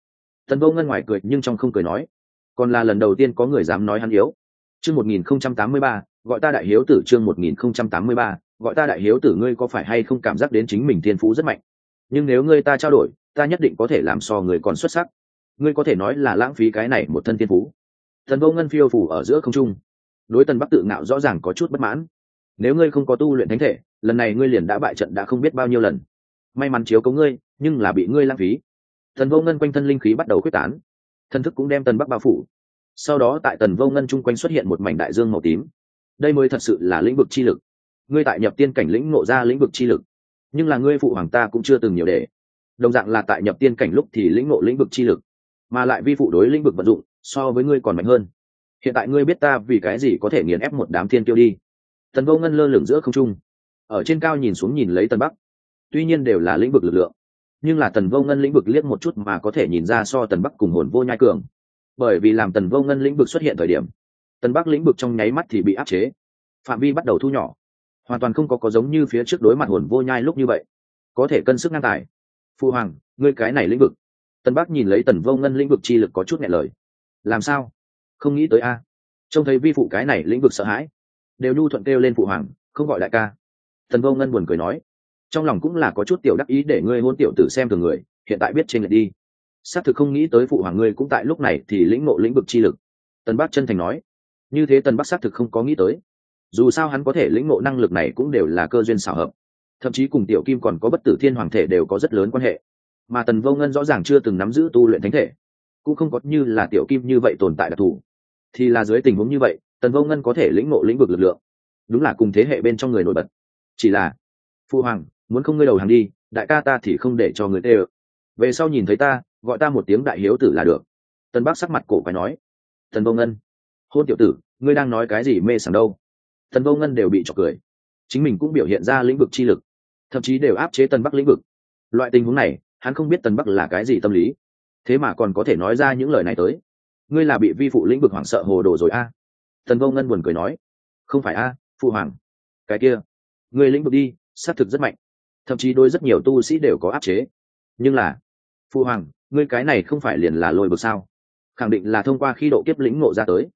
Speaker 1: Tần vô ngân ngoài cười nhưng trong không cười nói, còn là lần đầu tiên có người dám nói hắn yếu. Chương một nghìn không trăm tám mươi ba, gọi ta đại hiếu tử chương một nghìn không trăm tám mươi ba gọi ta đại hiếu tử ngươi có phải hay không cảm giác đến chính mình thiên phú rất mạnh? Nhưng nếu ngươi ta trao đổi, ta nhất định có thể làm so người còn xuất sắc. Ngươi có thể nói là lãng phí cái này một thân thiên phú. Thần vô ngân phiêu phủ ở giữa không trung. Đối tần bắc tự ngạo rõ ràng có chút bất mãn. Nếu ngươi không có tu luyện thánh thể, lần này ngươi liền đã bại trận đã không biết bao nhiêu lần. May mắn chiếu cấu ngươi, nhưng là bị ngươi lãng phí. Thần vô ngân quanh thân linh khí bắt đầu quyết tán. Thần thức cũng đem tần bắc bao phủ. Sau đó tại tần vô ngân chung quanh xuất hiện một mảnh đại dương màu tím. Đây mới thật sự là lĩnh vực chi lực ngươi tại nhập tiên cảnh lĩnh ngộ ra lĩnh vực chi lực. Nhưng là ngươi phụ hoàng ta cũng chưa từng nhiều để. Đồng dạng là tại nhập tiên cảnh lúc thì lĩnh ngộ lĩnh vực chi lực, mà lại vi phụ đối lĩnh vực vận dụng, so với ngươi còn mạnh hơn. Hiện tại ngươi biết ta vì cái gì có thể nghiền ép một đám thiên tiêu đi. Tần vô ngân lơ lửng giữa không trung, ở trên cao nhìn xuống nhìn lấy tần bắc. Tuy nhiên đều là lĩnh vực lực lượng, nhưng là tần vô ngân lĩnh vực liếc một chút mà có thể nhìn ra so tần bắc cùng hồn vô nhai cường. Bởi vì làm tần vô ngân lĩnh vực xuất hiện thời điểm, tần bắc lĩnh vực trong nháy mắt thì bị áp chế. Phạm vi bắt đầu thu nhỏ hoàn toàn không có có giống như phía trước đối mặt hồn vô nhai lúc như vậy. Có thể cân sức ngang tài. Phu hoàng, ngươi cái này lĩnh vực. Tần bắc nhìn lấy tần vô ngân lĩnh vực chi lực có chút nhẹ lời. Làm sao? Không nghĩ tới a. Trông thấy vi phụ cái này lĩnh vực sợ hãi, đều nhu thuận kêu lên phụ hoàng, không gọi đại ca. Tần vô ngân buồn cười nói, trong lòng cũng là có chút tiểu đắc ý để ngươi hôn tiểu tử xem thường người, hiện tại biết trên lệch đi. Xác thực không nghĩ tới phụ hoàng ngươi cũng tại lúc này thì lĩnh ngộ lĩnh vực chi lực. Tần bắc chân thành nói, như thế tần bắc xác thực không có nghĩ tới dù sao hắn có thể lĩnh ngộ năng lực này cũng đều là cơ duyên xảo hợp. Thậm chí cùng tiểu kim còn có bất tử thiên hoàng thể đều có rất lớn quan hệ. Mà tần vô ngân rõ ràng chưa từng nắm giữ tu luyện thánh thể, cũng không có như là tiểu kim như vậy tồn tại đặc thù. Thì là dưới tình huống như vậy, tần vô ngân có thể lĩnh ngộ lĩnh vực lực lượng, đúng là cùng thế hệ bên trong người nổi bật. Chỉ là, phu hoàng, muốn không ngươi đầu hàng đi, đại ca ta thì không để cho người tê ơ. Về sau nhìn thấy ta, gọi ta một tiếng đại hiếu tử là được. Tần bắc sắc mặt cổ phải nói, Tần vô ngân, hôn tiểu tử, ngươi đang nói cái gì mê sảng đâu? Tần vô ngân đều bị trọc cười. Chính mình cũng biểu hiện ra lĩnh vực chi lực, thậm chí đều áp chế tân bắc lĩnh vực. Loại tình huống này, hắn không biết tân bắc là cái gì tâm lý. Thế mà còn có thể nói ra những lời này tới. Ngươi là bị vi phụ lĩnh vực hoảng sợ hồ đồ rồi a? À? vô ngân buồn cười nói. Không phải a, phụ hoàng. Cái kia. Ngươi lĩnh vực đi, xác thực rất mạnh. Thậm chí đôi rất nhiều tu sĩ đều có áp chế. Nhưng là phu hoàng, ngươi cái này không phải liền là lôi bực sao? Khẳng định là thông qua khi độ kiếp lĩnh ngộ ra tới.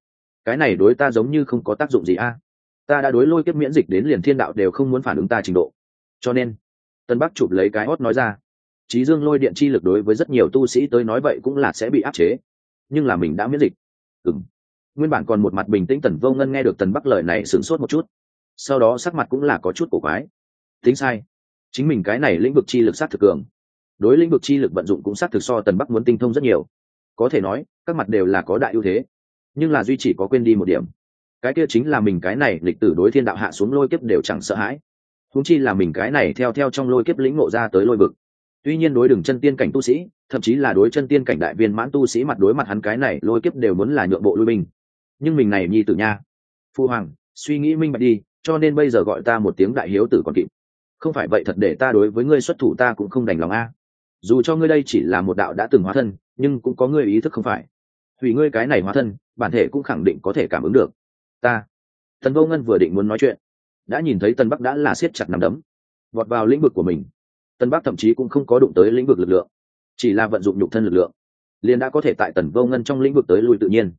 Speaker 1: Cái này đối ta giống như không có tác dụng gì a ta đã đối lôi kiếp miễn dịch đến liền thiên đạo đều không muốn phản ứng ta trình độ. Cho nên, tân bắc chụp lấy cái hót nói ra trí dương lôi điện chi lực đối với rất nhiều tu sĩ tới nói vậy cũng là sẽ bị áp chế, nhưng là mình đã miễn dịch. Ừ nguyên bản còn một mặt bình tĩnh tần vô ngân nghe được tần bắc lời này sửng sốt một chút, sau đó sắc mặt cũng là có chút cổ quái. Tính sai, chính mình cái này lĩnh vực chi lực sát thực cường, đối lĩnh vực chi lực vận dụng cũng sát thực so tần bắc muốn tinh thông rất nhiều. Có thể nói, các mặt đều là có đại ưu thế, nhưng là duy chỉ có quên đi một điểm cái kia chính là mình cái này lịch tử đối thiên đạo hạ xuống lôi kiếp đều chẳng sợ hãi. Húng chi là mình cái này theo theo trong lôi kiếp lĩnh ngộ ra tới lôi vực. Tuy nhiên đối đường chân tiên cảnh tu sĩ, thậm chí là đối chân tiên cảnh đại viên mãn tu sĩ mặt đối mặt hắn cái này, lôi kiếp đều muốn là nhượng bộ lui binh. Nhưng mình này nhi tử nha. Phu hoàng, suy nghĩ minh bạch đi, cho nên bây giờ gọi ta một tiếng đại hiếu tử còn kịp. Không phải vậy thật để ta đối với ngươi xuất thủ ta cũng không đành lòng a. Dù cho ngươi đây chỉ là một đạo đã từng hóa thân, nhưng cũng có ngươi ý thức không phải. Vì ngươi cái này hóa thân, bản thể cũng khẳng định có thể cảm ứng được ta. Tần vô ngân vừa định muốn nói chuyện, đã nhìn thấy tân bắc đã là siết chặt nằm đấm, vọt vào lĩnh vực của mình. Tân bắc thậm chí cũng không có đụng tới lĩnh vực lực lượng, chỉ là vận dụng nhục thân lực lượng, liền đã có thể tại tần vô ngân trong lĩnh vực tới lui tự nhiên.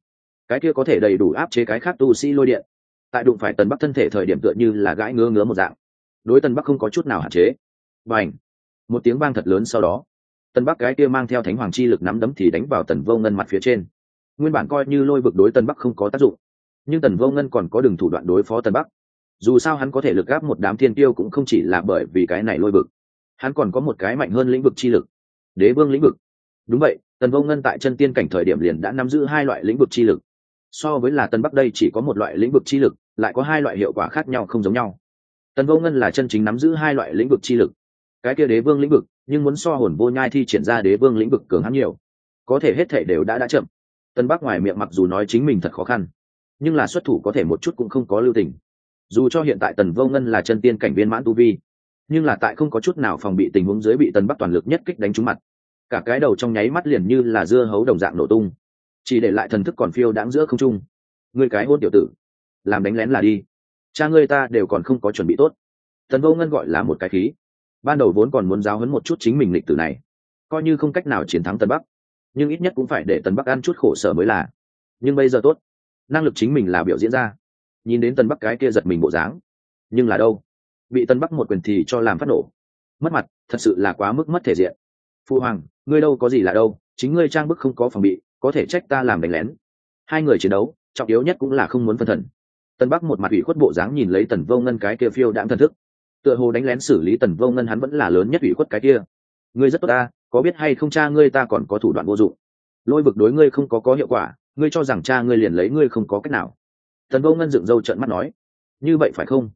Speaker 1: Cái kia có thể đầy đủ áp chế cái khác tu sĩ lôi điện, tại đụng phải tần bắc thân thể thời điểm tựa như là gãi ngứa ngứa một dạng, đối tần bắc không có chút nào hạn chế. Và h một tiếng vang thật lớn sau đó, tần bắc cái kia mang theo thánh hoàng chi lực nắm đấm thì đánh vào tần vô ngân mặt phía trên. Nguyên bản coi như lôi vực đối tần bắc không có tác dụng nhưng tần vô ngân còn có đường thủ đoạn đối phó tần bắc. Dù sao hắn có thể lực gáp một đám thiên tiêu cũng không chỉ là bởi vì cái này lôi vực. Hắn còn có một cái mạnh hơn lĩnh vực chi lực. Đế vương lĩnh vực. Đúng vậy, tần vô ngân tại chân tiên cảnh thời điểm liền đã nắm giữ hai loại lĩnh vực chi lực. So với là tần bắc đây chỉ có một loại lĩnh vực chi lực, lại có hai loại hiệu quả khác nhau không giống nhau. Tần vô ngân là chân chính nắm giữ hai loại lĩnh vực chi lực. Cái kia đế vương lĩnh vực, nhưng muốn so hồn vô nhai thi triển ra đế vương lĩnh vực cường hắn nhiều. Có thể hết thể đều đã đã chậm. Tân bắc ngoài miệng mặc dù nói chính mình thật khó khăn nhưng là xuất thủ có thể một chút cũng không có lưu tình. Dù cho hiện tại tần vô ngân là chân tiên cảnh viên mãn tu vi, nhưng là tại không có chút nào phòng bị tình huống dưới bị tần bắc toàn lực nhất kích đánh trúng mặt. Cả cái đầu trong nháy mắt liền như là dưa hấu đồng dạng nổ tung. Chỉ để lại thần thức còn phiêu đáng giữa không trung. Người cái hôn tiểu tử, làm đánh lén là đi. Cha ngươi ta đều còn không có chuẩn bị tốt. Tần vô ngân gọi là một cái khí. Ban đầu vốn còn muốn giáo hấn một chút chính mình lịch tử này, coi như không cách nào chiến thắng Tần bắc, nhưng ít nhất cũng phải để Tần bắc ăn chút khổ sở mới là. Nhưng bây giờ tốt năng lực chính mình là biểu diễn ra. Nhìn đến tân bắc cái kia giật mình bộ dáng. Nhưng là đâu? Bị tân bắc một quyền thì cho làm phát nổ. Mất mặt, thật sự là quá mức mất thể diện. Phu hoàng, ngươi đâu có gì là đâu, chính ngươi trang bức không có phòng bị, có thể trách ta làm đánh lén. Hai người chiến đấu, trọng yếu nhất cũng là không muốn phân thần. Tân bắc một mặt ủy khuất bộ dáng nhìn lấy tần vô ngân cái kia phiêu đạm thần thức. Tựa hồ đánh lén xử lý tần vô ngân hắn vẫn là lớn nhất ủy khuất cái kia. Ngươi rất tốt ta, có biết hay không cha ngươi ta còn có thủ đoạn vô dụng. Lôi vực đối ngươi không có có hiệu quả ngươi cho rằng cha ngươi liền lấy ngươi không có cách nào. Tần vô ngân dựng râu trợn mắt nói, như vậy phải không?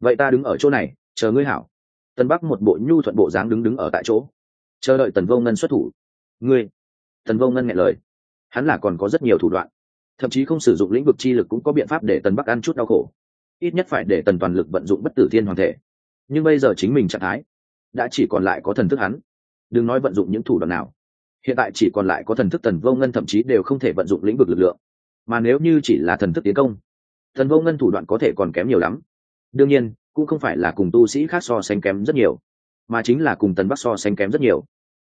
Speaker 1: Vậy ta đứng ở chỗ này, chờ ngươi hảo. Tần bắc một bộ nhu thuận bộ dáng đứng đứng ở tại chỗ, chờ đợi tần vô ngân xuất thủ. Ngươi, tần vô ngân nghe lời, hắn là còn có rất nhiều thủ đoạn. Thậm chí không sử dụng lĩnh vực chi lực cũng có biện pháp để tần bắc ăn chút đau khổ. Ít nhất phải để tần toàn lực vận dụng bất tử thiên hoàng thể. Nhưng bây giờ chính mình trạng thái, đã chỉ còn lại có thần thức hắn. Đừng nói vận dụng những thủ đoạn nào hiện tại chỉ còn lại có thần thức tần vô ngân thậm chí đều không thể vận dụng lĩnh vực lực lượng. Mà nếu như chỉ là thần thức tiến công thần vô ngân thủ đoạn có thể còn kém nhiều lắm. Đương nhiên, cũng không phải là cùng tu sĩ khác so sánh kém rất nhiều, mà chính là cùng tần bắc so sánh kém rất nhiều.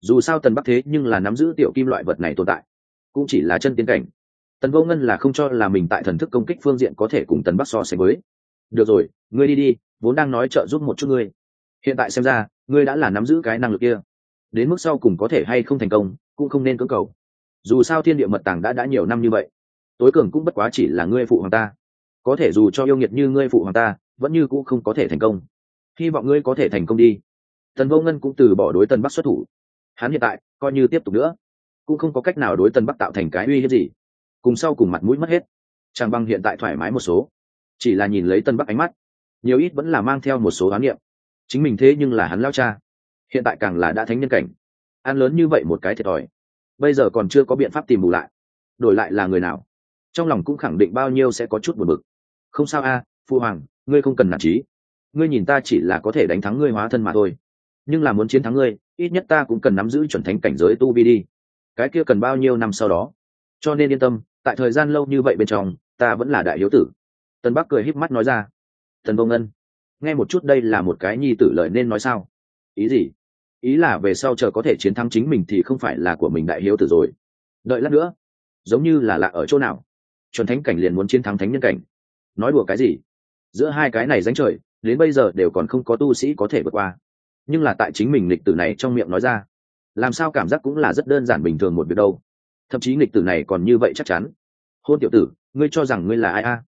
Speaker 1: Dù sao tần bắc thế nhưng là nắm giữ tiểu kim loại vật này tồn tại, cũng chỉ là chân tiến cảnh. Tần vô ngân là không cho là mình tại thần thức công kích phương diện có thể cùng tần bắc so sánh với. Được rồi, ngươi đi đi, vốn đang nói trợ giúp một chút ngươi. Hiện tại xem ra, ngươi đã là nắm giữ cái năng lực kia đến mức sau cùng có thể hay không thành công, cũng không nên cưỡng cầu. Dù sao thiên địa mật tàng đã đã nhiều năm như vậy, tối cường cũng bất quá chỉ là ngươi phụ hoàng ta. Có thể dù cho yêu nghiệt như ngươi phụ hoàng ta, vẫn như cũng không có thể thành công. Hy vọng ngươi có thể thành công đi. Tần vô ngân cũng từ bỏ đối tần bắc xuất thủ. Hắn hiện tại coi như tiếp tục nữa, cũng không có cách nào đối tần bắc tạo thành cái uy hiếp gì. Cùng sau cùng mặt mũi mất hết. Chàng băng hiện tại thoải mái một số. Chỉ là nhìn lấy tân bắc ánh mắt, nhiều ít vẫn là mang theo một số đoán niệm. Chính mình thế nhưng là hắn lao cha hiện tại càng là đã thánh nhân cảnh. Ăn lớn như vậy một cái thiệt thòi. Bây giờ còn chưa có biện pháp tìm bù lại. Đổi lại là người nào? Trong lòng cũng khẳng định bao nhiêu sẽ có chút buồn bực. Không sao a, phu hoàng, ngươi không cần nản trí ngươi nhìn ta chỉ là có thể đánh thắng ngươi hóa thân mà thôi. Nhưng là muốn chiến thắng ngươi, ít nhất ta cũng cần nắm giữ chuẩn thánh cảnh giới tu vi đi. Cái kia cần bao nhiêu năm sau đó? Cho nên yên tâm, tại thời gian lâu như vậy bên trong, ta vẫn là đại hiếu tử. Tân bắc cười híp mắt nói ra. Tần vô ngân nghe một chút đây là một cái nhi tử lời nên nói sao? Ý gì? Ý là về sau chờ có thể chiến thắng chính mình thì không phải là của mình đại hiếu tử rồi. Đợi lát nữa, giống như là lạ ở chỗ nào, chuẩn thánh cảnh liền muốn chiến thắng thánh nhân cảnh. Nói đùa cái gì? Giữa hai cái này danh trời, đến bây giờ đều còn không có tu sĩ có thể vượt qua. Nhưng là tại chính mình lịch tử này trong miệng nói ra, làm sao cảm giác cũng là rất đơn giản bình thường một việc đâu. Thậm chí lịch tử này còn như vậy chắc chắn. Hôn tiểu tử, ngươi cho rằng ngươi là ai a?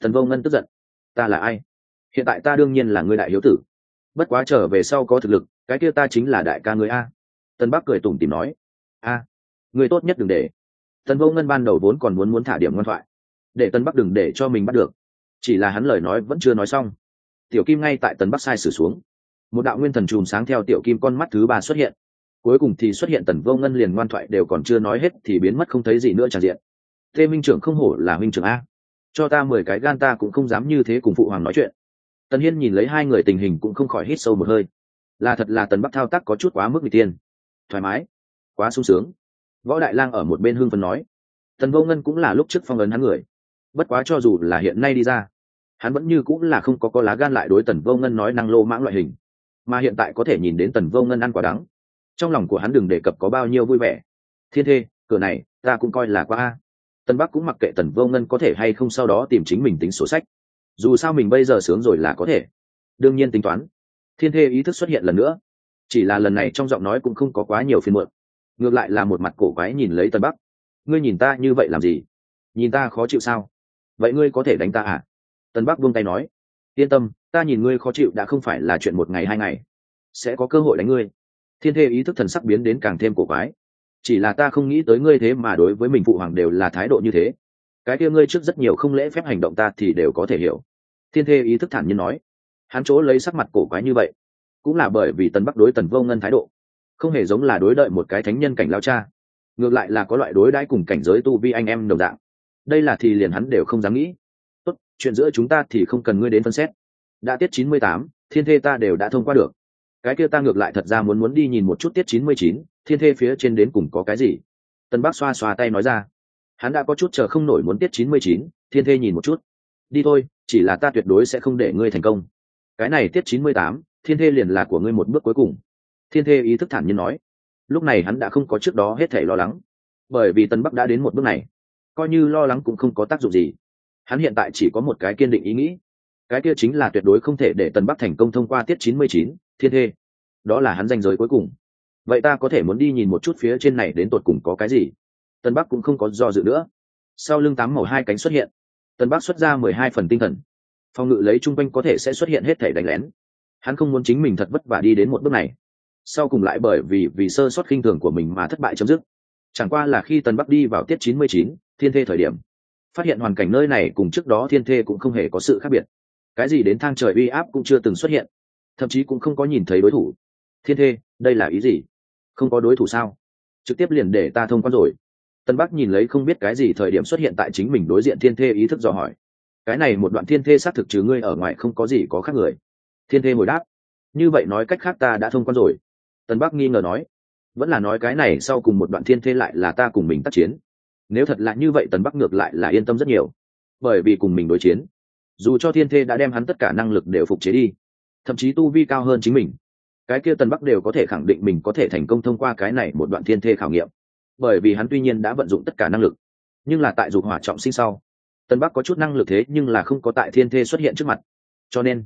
Speaker 1: Thần vô ngân tức giận. Ta là ai? Hiện tại ta đương nhiên là ngươi đại hiếu tử. Bất quá trở về sau có thực lực cái kia ta chính là đại ca ngươi a. Tân bắc cười tủm tìm nói, a người tốt nhất đừng để. Tần vô ngân ban đầu vốn còn muốn muốn thả điểm ngoan thoại, để tân bắc đừng để cho mình bắt được. Chỉ là hắn lời nói vẫn chưa nói xong. Tiểu kim ngay tại tần bắc sai sử xuống. Một đạo nguyên thần chùm sáng theo tiểu kim con mắt thứ ba xuất hiện. Cuối cùng thì xuất hiện tần vô ngân liền ngoan thoại đều còn chưa nói hết thì biến mất không thấy gì nữa tràn diện. Tê minh trưởng không hổ là minh trưởng a. Cho ta mười cái gan ta cũng không dám như thế cùng phụ hoàng nói chuyện. Tần hiên nhìn lấy hai người tình hình cũng không khỏi hít sâu một hơi là thật là tần bắc thao tác có chút quá mức người tiên. Thoải mái, quá sung sướng. Võ đại lang ở một bên hương phần nói, tần vô ngân cũng là lúc trước phong ấn hắn người. Bất quá cho dù là hiện nay đi ra, hắn vẫn như cũng là không có có lá gan lại đối tần vô ngân nói năng lô mãng loại hình. Mà hiện tại có thể nhìn đến tần vô ngân ăn quả đắng. Trong lòng của hắn đừng đề cập có bao nhiêu vui vẻ. Thiên thê, cửa này, ta cũng coi là qua a. Tân bắc cũng mặc kệ tần vô ngân có thể hay không sau đó tìm chính mình tính sổ sách. Dù sao mình bây giờ sướng rồi là có thể. Đương nhiên tính toán thiên thê ý thức xuất hiện lần nữa. Chỉ là lần này trong giọng nói cũng không có quá nhiều phiên muộn. Ngược lại là một mặt cổ quái nhìn lấy tân bắc. Ngươi nhìn ta như vậy làm gì? Nhìn ta khó chịu sao? Vậy ngươi có thể đánh ta à? Tân bắc buông tay nói. Yên tâm, ta nhìn ngươi khó chịu đã không phải là chuyện một ngày hai ngày. Sẽ có cơ hội đánh ngươi. Thiên thê ý thức thần sắc biến đến càng thêm cổ quái. Chỉ là ta không nghĩ tới ngươi thế mà đối với mình phụ hoàng đều là thái độ như thế. Cái kia ngươi trước rất nhiều không lễ phép hành động ta thì đều có thể hiểu. Thiên thê ý thức thản nhiên nói hắn chỗ lấy sắc mặt cổ quái như vậy, cũng là bởi vì tần bắc đối tần vô ngân thái độ, không hề giống là đối đợi một cái thánh nhân cảnh lao cha, ngược lại là có loại đối đãi cùng cảnh giới tu vi anh em đồng dạng. Đây là thì liền hắn đều không dám nghĩ. Tốt, chuyện giữa chúng ta thì không cần ngươi đến phân xét. Đã tiết chín mươi tám, thiên thê ta đều đã thông qua được. Cái kia ta ngược lại thật ra muốn muốn đi nhìn một chút tiết chín mươi chín, thiên thê phía trên đến cùng có cái gì. Tân bác xoa xoa tay nói ra. Hắn đã có chút chờ không nổi muốn tiết chín mươi chín, thiên thê nhìn một chút. Đi thôi, chỉ là ta tuyệt đối sẽ không để ngươi thành công cái này tiết chín mươi tám, thiên thê liền là của ngươi một bước cuối cùng. Thiên thê ý thức thản nhiên nói. Lúc này hắn đã không có trước đó hết thể lo lắng. Bởi vì tân bắc đã đến một bước này, coi như lo lắng cũng không có tác dụng gì. Hắn hiện tại chỉ có một cái kiên định ý nghĩ. Cái kia chính là tuyệt đối không thể để tân bắc thành công thông qua tiết chín mươi chín, thiên thê. Đó là hắn danh giới cuối cùng. Vậy ta có thể muốn đi nhìn một chút phía trên này đến tột cùng có cái gì? Tân bắc cũng không có do dự nữa. Sau lưng tám màu hai cánh xuất hiện. Tân bắc xuất ra mười hai phần tinh thần phòng ngự lấy chung quanh có thể sẽ xuất hiện hết thể đánh lén. Hắn không muốn chính mình thật vất vả đi đến một bước này. Sau cùng lại bởi vì vì sơ sót khinh thường của mình mà thất bại chấm dứt. Chẳng qua là khi tần bắc đi vào tiết chín mươi chín, thiên thê thời điểm, phát hiện hoàn cảnh nơi này cùng trước đó thiên thê cũng không hề có sự khác biệt. Cái gì đến thang trời uy áp cũng chưa từng xuất hiện. Thậm chí cũng không có nhìn thấy đối thủ. Thiên thê, đây là ý gì? Không có đối thủ sao? Trực tiếp liền để ta thông quan rồi. Tân bắc nhìn lấy không biết cái gì thời điểm xuất hiện tại chính mình đối diện thiên thê ý thức dò hỏi cái này một đoạn thiên thê xác thực trừ ngươi ở ngoài không có gì có khác người. Thiên thê hồi đáp, như vậy nói cách khác ta đã thông quan rồi. Tân bắc nghi ngờ nói, vẫn là nói cái này sau cùng một đoạn thiên thê lại là ta cùng mình tác chiến. Nếu thật là như vậy tần bắc ngược lại là yên tâm rất nhiều. Bởi vì cùng mình đối chiến, dù cho thiên thê đã đem hắn tất cả năng lực đều phục chế đi, thậm chí tu vi cao hơn chính mình, cái kia tần bắc đều có thể khẳng định mình có thể thành công thông qua cái này một đoạn thiên thê khảo nghiệm. Bởi vì hắn tuy nhiên đã vận dụng tất cả năng lực, nhưng là tại dục hỏa trọng sinh sau Tân bắc có chút năng lực thế nhưng là không có tại thiên thê xuất hiện trước mặt. Cho nên,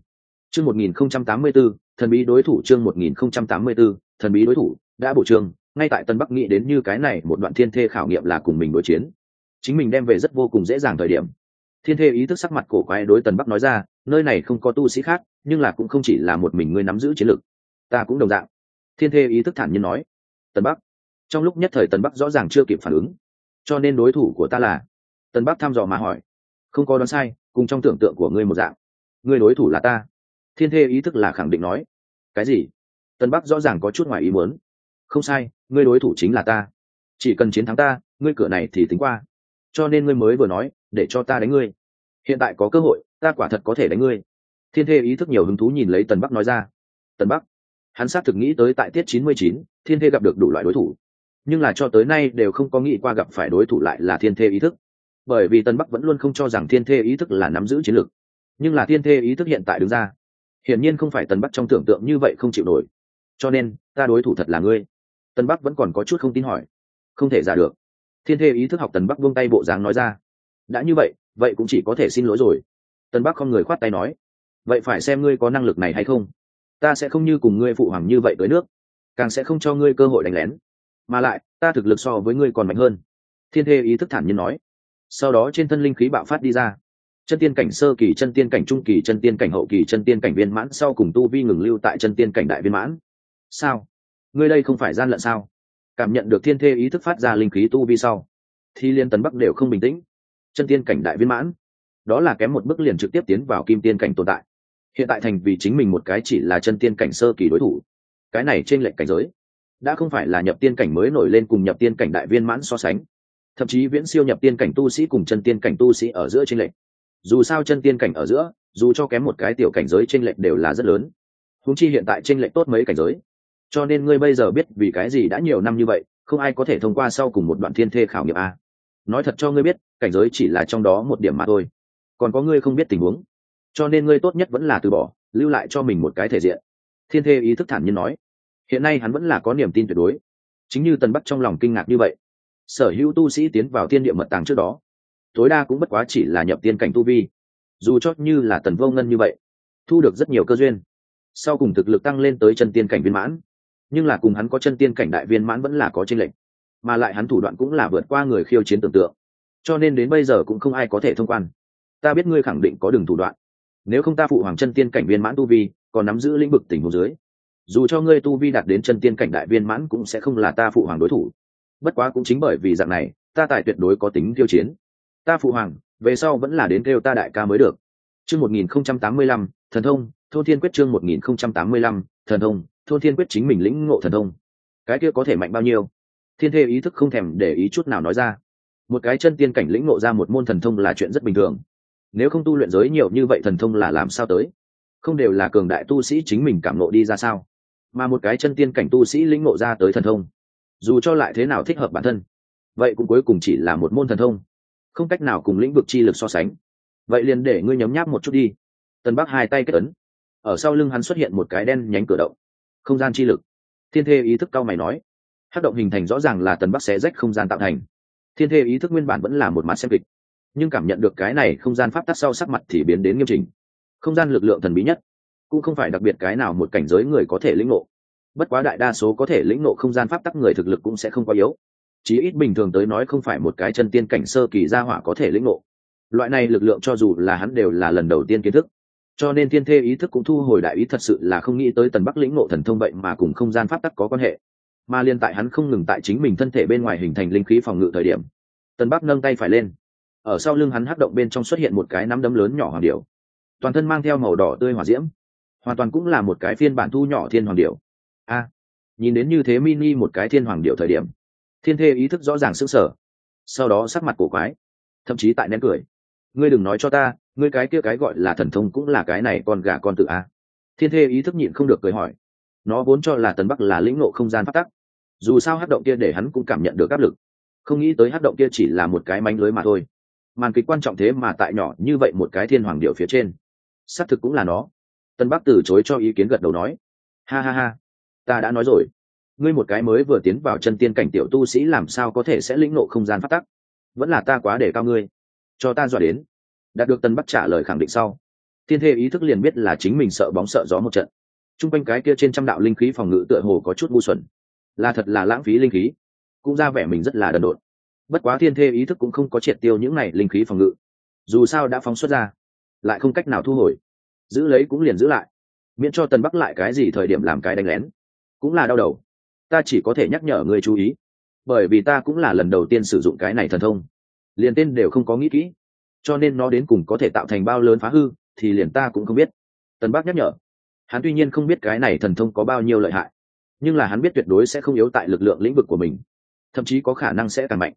Speaker 1: chương một nghìn không trăm tám mươi b ố thần bí đối thủ chương một nghìn không trăm tám mươi b ố thần bí đối thủ đã bổ trường ngay tại tân bắc nghĩ đến như cái này, một đoạn thiên thê khảo nghiệm là cùng mình đối chiến. Chính mình đem về rất vô cùng dễ dàng thời điểm. Thiên thê ý thức sắc mặt cổ quái đối tần bắc nói ra, nơi này không có tu sĩ khác, nhưng là cũng không chỉ là một mình ngươi nắm giữ chiến lược ta cũng đồng dạng. Thiên thê ý thức thản nhiên nói. Tần bắc. Trong lúc nhất thời tần bắc rõ ràng chưa kịp phản ứng. Cho nên đối thủ của ta là? Tần bắc thăm dò mà hỏi không có đoán sai, cùng trong tưởng tượng của ngươi một dạng. Ngươi đối thủ là ta. Thiên thê ý thức là khẳng định nói. Cái gì? Tần bắc rõ ràng có chút ngoài ý muốn. Không sai, ngươi đối thủ chính là ta. Chỉ cần chiến thắng ta, ngươi cửa này thì tính qua. Cho nên ngươi mới vừa nói, để cho ta đánh ngươi. Hiện tại có cơ hội, ta quả thật có thể đánh ngươi. Thiên thê ý thức nhiều hứng thú nhìn lấy tần bắc nói ra. Tần bắc, hắn xác thực nghĩ tới tại tiết chín mươi chín, thiên thê gặp được đủ loại đối thủ. Nhưng là cho tới nay đều không có nghĩ qua gặp phải đối thủ lại là thiên thê ý thức bởi vì tần bắc vẫn luôn không cho rằng thiên thê ý thức là nắm giữ chiến lược. Nhưng là thiên thê ý thức hiện tại đứng ra, hiển nhiên không phải tần bắc trong tưởng tượng như vậy không chịu nổi. Cho nên, ta đối thủ thật là ngươi. Tân bắc vẫn còn có chút không tin hỏi. Không thể giả được. Thiên thê ý thức học tần bắc buông tay bộ dáng nói ra. Đã như vậy vậy cũng chỉ có thể xin lỗi rồi. Tân bắc không người khoát tay nói. Vậy phải xem ngươi có năng lực này hay không. Ta sẽ không như cùng ngươi phụ hoàng như vậy tới nước. Càng sẽ không cho ngươi cơ hội đánh lén. Mà lại, ta thực lực so với ngươi còn mạnh hơn. Thiên thê ý thức thản nhiên nói sau đó trên thân linh khí bạo phát đi ra chân tiên cảnh sơ kỳ chân tiên cảnh trung kỳ chân tiên cảnh hậu kỳ chân tiên cảnh viên mãn sau cùng tu vi ngừng lưu tại chân tiên cảnh đại viên mãn sao ngươi đây không phải gian lận sao cảm nhận được thiên thê ý thức phát ra linh khí tu vi sau thì liên tấn bắc đều không bình tĩnh chân tiên cảnh đại viên mãn đó là kém một bước liền trực tiếp tiến vào kim tiên cảnh tồn tại hiện tại thành vì chính mình một cái chỉ là chân tiên cảnh sơ kỳ đối thủ cái này trên lệnh cảnh giới đã không phải là nhập tiên cảnh mới nổi lên cùng nhập tiên cảnh đại viên mãn so sánh thậm chí viễn siêu nhập tiên cảnh tu sĩ cùng chân tiên cảnh tu sĩ ở giữa trên lệnh dù sao chân tiên cảnh ở giữa, dù cho kém một cái tiểu cảnh giới trên lệnh đều là rất lớn. Húng chi hiện tại trên lệnh tốt mấy cảnh giới. Cho nên ngươi bây giờ biết vì cái gì đã nhiều năm như vậy, không ai có thể thông qua sau cùng một đoạn thiên thê khảo nghiệm a. Nói thật cho ngươi biết, cảnh giới chỉ là trong đó một điểm mà thôi. Còn có ngươi không biết tình huống. Cho nên ngươi tốt nhất vẫn là từ bỏ, lưu lại cho mình một cái thể diện. Thiên thê ý thức thản nhiên nói. Hiện nay hắn vẫn là có niềm tin tuyệt đối. Chính như tần bắc trong lòng kinh ngạc như vậy sở hữu tu sĩ tiến vào thiên địa mật tàng trước đó. Tối đa cũng bất quá chỉ là nhập tiên cảnh tu vi. Dù chót như là tần vô ngân như vậy, thu được rất nhiều cơ duyên. Sau cùng thực lực tăng lên tới chân tiên cảnh viên mãn. Nhưng là cùng hắn có chân tiên cảnh đại viên mãn vẫn là có tranh lệch. Mà lại hắn thủ đoạn cũng là vượt qua người khiêu chiến tưởng tượng. Cho nên đến bây giờ cũng không ai có thể thông quan. Ta biết ngươi khẳng định có đường thủ đoạn. Nếu không ta phụ hoàng chân tiên cảnh viên mãn tu vi, còn nắm giữ lĩnh vực tình hồ dưới. Dù cho ngươi tu vi đạt đến chân tiên cảnh đại viên mãn cũng sẽ không là ta phụ hoàng đối thủ bất quá cũng chính bởi vì dạng này, ta tài tuyệt đối có tính tiêu chiến. Ta phụ hoàng, về sau vẫn là đến kêu ta đại ca mới được. Chương một nghìn không trăm tám mươi lăm, thần thông, thôn thiên quyết chương một nghìn không trăm tám mươi lăm, thần thông, thôn thiên quyết chính mình lĩnh ngộ thần thông. Cái kia có thể mạnh bao nhiêu? Thiên thê ý thức không thèm để ý chút nào nói ra. Một cái chân tiên cảnh lĩnh ngộ ra một môn thần thông là chuyện rất bình thường. Nếu không tu luyện giới nhiều như vậy thần thông là làm sao tới? Không đều là cường đại tu sĩ chính mình cảm nộ đi ra sao? Mà một cái chân tiên cảnh tu sĩ lĩnh ngộ ra tới thần thông dù cho lại thế nào thích hợp bản thân, vậy cũng cuối cùng chỉ là một môn thần thông, không cách nào cùng lĩnh vực chi lực so sánh. Vậy liền để ngươi nhấm nháp một chút đi. Tân bắc hai tay kết ấn. Ở sau lưng hắn xuất hiện một cái đen nhánh cửa động, không gian chi lực. Thiên thê ý thức cao mày nói hát động hình thành rõ ràng là tần bắc xé rách không gian tạo thành. Thiên thê ý thức nguyên bản vẫn là một mặt xem kịch, nhưng cảm nhận được cái này không gian pháp tắc sau sắc mặt thì biến đến nghiêm trình không gian lực lượng thần bí nhất, cũng không phải đặc biệt cái nào một cảnh giới người có thể lĩnh ngộ bất quá đại đa số có thể lĩnh ngộ không gian pháp tắc người thực lực cũng sẽ không quá yếu. Chí ít bình thường tới nói không phải một cái chân tiên cảnh sơ kỳ gia hỏa có thể lĩnh ngộ. Loại này lực lượng cho dù là hắn đều là lần đầu tiên kiến thức. Cho nên thiên thê ý thức cũng thu hồi đại ý thật sự là không nghĩ tới tần bắc lĩnh ngộ thần thông bệnh mà cùng không gian pháp tắc có quan hệ. Mà liên tại hắn không ngừng tại chính mình thân thể bên ngoài hình thành linh khí phòng ngự thời điểm, tần bắc nâng tay phải lên. Ở sau lưng hắn hắc động bên trong xuất hiện một cái nắm đấm lớn nhỏ hoàng điệu toàn thân mang theo màu đỏ tươi hỏa diễm. Hoàn toàn cũng là một cái phiên bản thu nhỏ thiên hoàng điệu a. Nhìn đến như thế mini một cái thiên hoàng điệu thời điểm, thiên thê ý thức rõ ràng s ư sở sau đó sắc mặt cổ quái, thậm chí tại nén cười. Ngươi đừng nói cho ta, ngươi cái kia cái gọi là thần thông cũng là cái này con gà con tự a. Thiên thê ý thức nhịn không được cười hỏi. Nó vốn cho là tần bắc là lĩnh ngộ không gian phát tắc. Dù sao hát động kia để hắn cũng cảm nhận được áp lực. Không nghĩ tới hát động kia chỉ là một cái mánh lưới mà thôi. Màn kịch quan trọng thế mà tại nhỏ như vậy một cái thiên hoàng điệu phía trên. Xác thực cũng là nó. Tân bắc từ chối cho ý kiến gật đầu nói. Ha ha ha ta đã nói rồi. Ngươi một cái mới vừa tiến vào chân tiên cảnh tiểu tu sĩ làm sao có thể sẽ lĩnh nộ không gian phát tắc? Vẫn là ta quá để cao ngươi. Cho ta dọa đến. Đạt được tân bắc trả lời khẳng định sau. Thiên thê ý thức liền biết là chính mình sợ bóng sợ gió một trận. T r u n g quanh cái kia trên trăm đạo linh khí phòng ngự tựa hồ có chút ngu xuẩn. Là thật là lãng phí linh khí. Cũng ra vẻ mình rất là đần độn. Bất quá thiên thê ý thức cũng không có triệt tiêu những này linh khí phòng ngự. Dù sao đã phóng xuất ra, lại không cách nào thu hồi. Giữ lấy cũng liền giữ lại. Miễn cho tần bắc lại cái gì thời điểm làm cái đánh lén cũng là đau đầu. Ta chỉ có thể nhắc nhở người chú ý, bởi vì ta cũng là lần đầu tiên sử dụng cái này thần thông. Liền tên đều không có nghĩ kỹ, cho nên nó đến cùng có thể tạo thành bao lớn phá hư thì liền ta cũng không biết. Tân bắc nhắc nhở, hắn tuy nhiên không biết cái này thần thông có bao nhiêu lợi hại, nhưng là hắn biết tuyệt đối sẽ không yếu tại lực lượng lĩnh vực của mình, thậm chí có khả năng sẽ càng mạnh.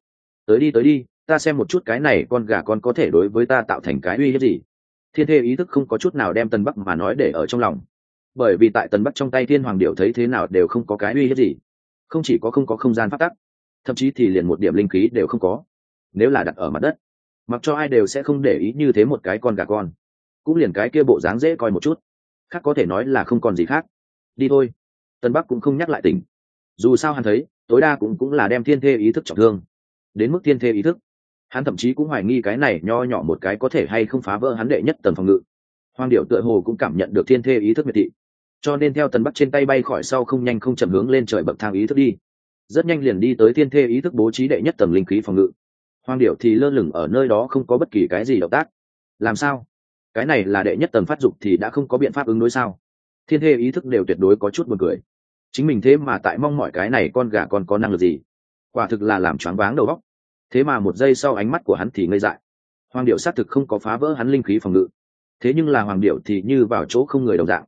Speaker 1: Tới đi tới đi, ta xem một chút cái này con gà con có thể đối với ta tạo thành cái uy hiếp gì. Thiên thê ý thức không có chút nào đem tân bắc mà nói để ở trong lòng bởi vì tại tần bắc trong tay thiên hoàng điệu thấy thế nào đều không có cái uy hiếp gì. Không chỉ có không có không gian phát tắc, thậm chí thì liền một điểm linh khí đều không có. Nếu là đặt ở mặt đất, mặc cho ai đều sẽ không để ý như thế một cái con gà con. Cũng liền cái kia bộ dáng dễ coi một chút. Khác có thể nói là không còn gì khác. Đi thôi. Tân bắc cũng không nhắc lại tình dù sao hắn thấy, tối đa cũng cũng là đem thiên thê ý thức trọng thương. Đến mức thiên thê ý thức, hắn thậm chí cũng hoài nghi cái này nho nhỏ một cái có thể hay không phá vỡ hắn đệ nhất tầng phòng ngự. Hoàng điệu tựa hồ cũng cảm nhận được thiên thê ý thức miệt thị cho nên theo tần bắc trên tay bay khỏi sau không nhanh không chậm hướng lên trời bậc thang ý thức đi. Rất nhanh liền đi tới thiên thê ý thức bố trí đệ nhất tầng linh khí phòng ngự. Hoàng điệu thì lơ lửng ở nơi đó không có bất kỳ cái gì động tác. Làm sao? Cái này là đệ nhất tầng phát dục thì đã không có biện pháp ứng đối sao? Thiên thê ý thức đều tuyệt đối có chút buồn cười. Chính mình thế mà tại mong mọi cái này con gà còn có năng lực gì? Quả thực là làm choáng váng đầu óc. Thế mà một giây sau ánh mắt của hắn thì ngây dại. Hoàng điệu xác thực không có phá vỡ hắn linh khí phòng ngự. Thế nhưng là hoàng điệu thì như vào chỗ không người đồng dạng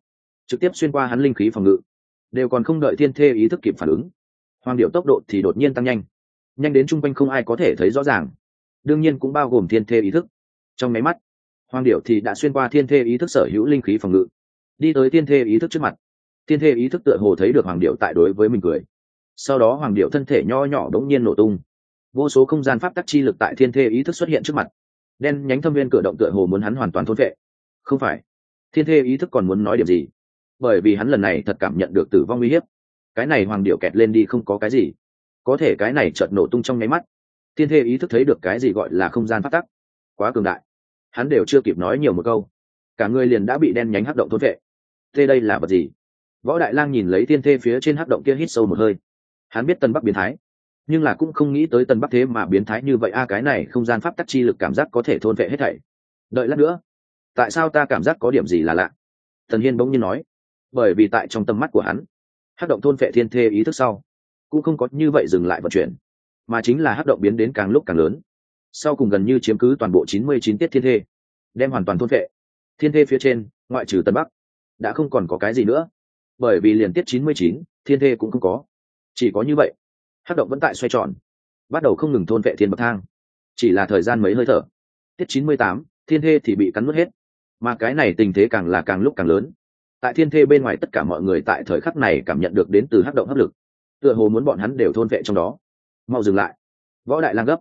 Speaker 1: trực tiếp xuyên qua hắn linh khí phòng ngự, đều còn không đợi thiên thê ý thức kịp phản ứng. Hoàng điệu tốc độ thì đột nhiên tăng nhanh nhanh đến chung quanh không ai có thể thấy rõ ràng, đương nhiên cũng bao gồm thiên thê ý thức. Trong máy mắt, hoàng điệu thì đã xuyên qua thiên thê ý thức sở hữu linh khí phòng ngự, đi tới thiên thê ý thức trước mặt. Thiên thê ý thức tựa hồ thấy được hoàng điệu tại đối với mình cười. Sau đó hoàng điệu thân thể nho nhỏ đống nhiên nổ tung. Vô số không gian pháp tắc chi lực tại thiên thê ý thức xuất hiện trước mặt. Đen nhánh thâm viên cửa động tựa hồ muốn hắn hoàn toàn thôn vệ không phải. Thiên thê ý thức còn muốn nói điểm gì? Bởi vì hắn lần này thật cảm nhận được tử vong uy hiếp. Cái này hoàng điệu kẹt lên đi không có cái gì. Có thể cái này chợt nổ tung trong nháy mắt. Thiên thê ý thức thấy được cái gì gọi là không gian phát tắc. Quá cường đại. Hắn đều chưa kịp nói nhiều một câu. Cả người liền đã bị đen nhánh hắc động thôn vệ. Thế đây là vật gì? Võ đại lang nhìn lấy thiên thê phía trên hắc động kia hít sâu một hơi. Hắn biết tân bắc biến thái. Nhưng là cũng không nghĩ tới tân bắc thế mà biến thái như vậy. A, cái này không gian pháp tắc chi lực cảm giác có thể thôn vệ hết thảy. Đợi lát nữa. Tại sao ta cảm giác có điểm gì là lạ? Thần hiên bỗng nhiên nói bởi vì tại trong tầm mắt của hắn, hắc động thôn vệ thiên thê ý thức sau, cũng không có như vậy dừng lại vận chuyển, mà chính là hắc động biến đến càng lúc càng lớn. Sau cùng gần như chiếm cứ toàn bộ chín mươi chín tiết thiên thê, đem hoàn toàn thôn vệ thiên thê phía trên, ngoại trừ tân bắc, đã không còn có cái gì nữa. Bởi vì liền tiết chín mươi chín, thiên thê cũng không có. Chỉ có như vậy, hắc động vẫn tại xoay tròn, bắt đầu không ngừng thôn vệ thiên bậc thang. Chỉ là thời gian mấy hơi thở. Tiết chín mươi tám, thiên thê thì bị cắn mất hết. Mà cái này tình thế càng là càng lúc càng lớn tại thiên thê bên ngoài tất cả mọi người tại thời khắc này cảm nhận được đến từ hắc động hấp lực. Tựa hồ muốn bọn hắn đều thôn vệ trong đó. Mau dừng lại. Võ đại lang gấp.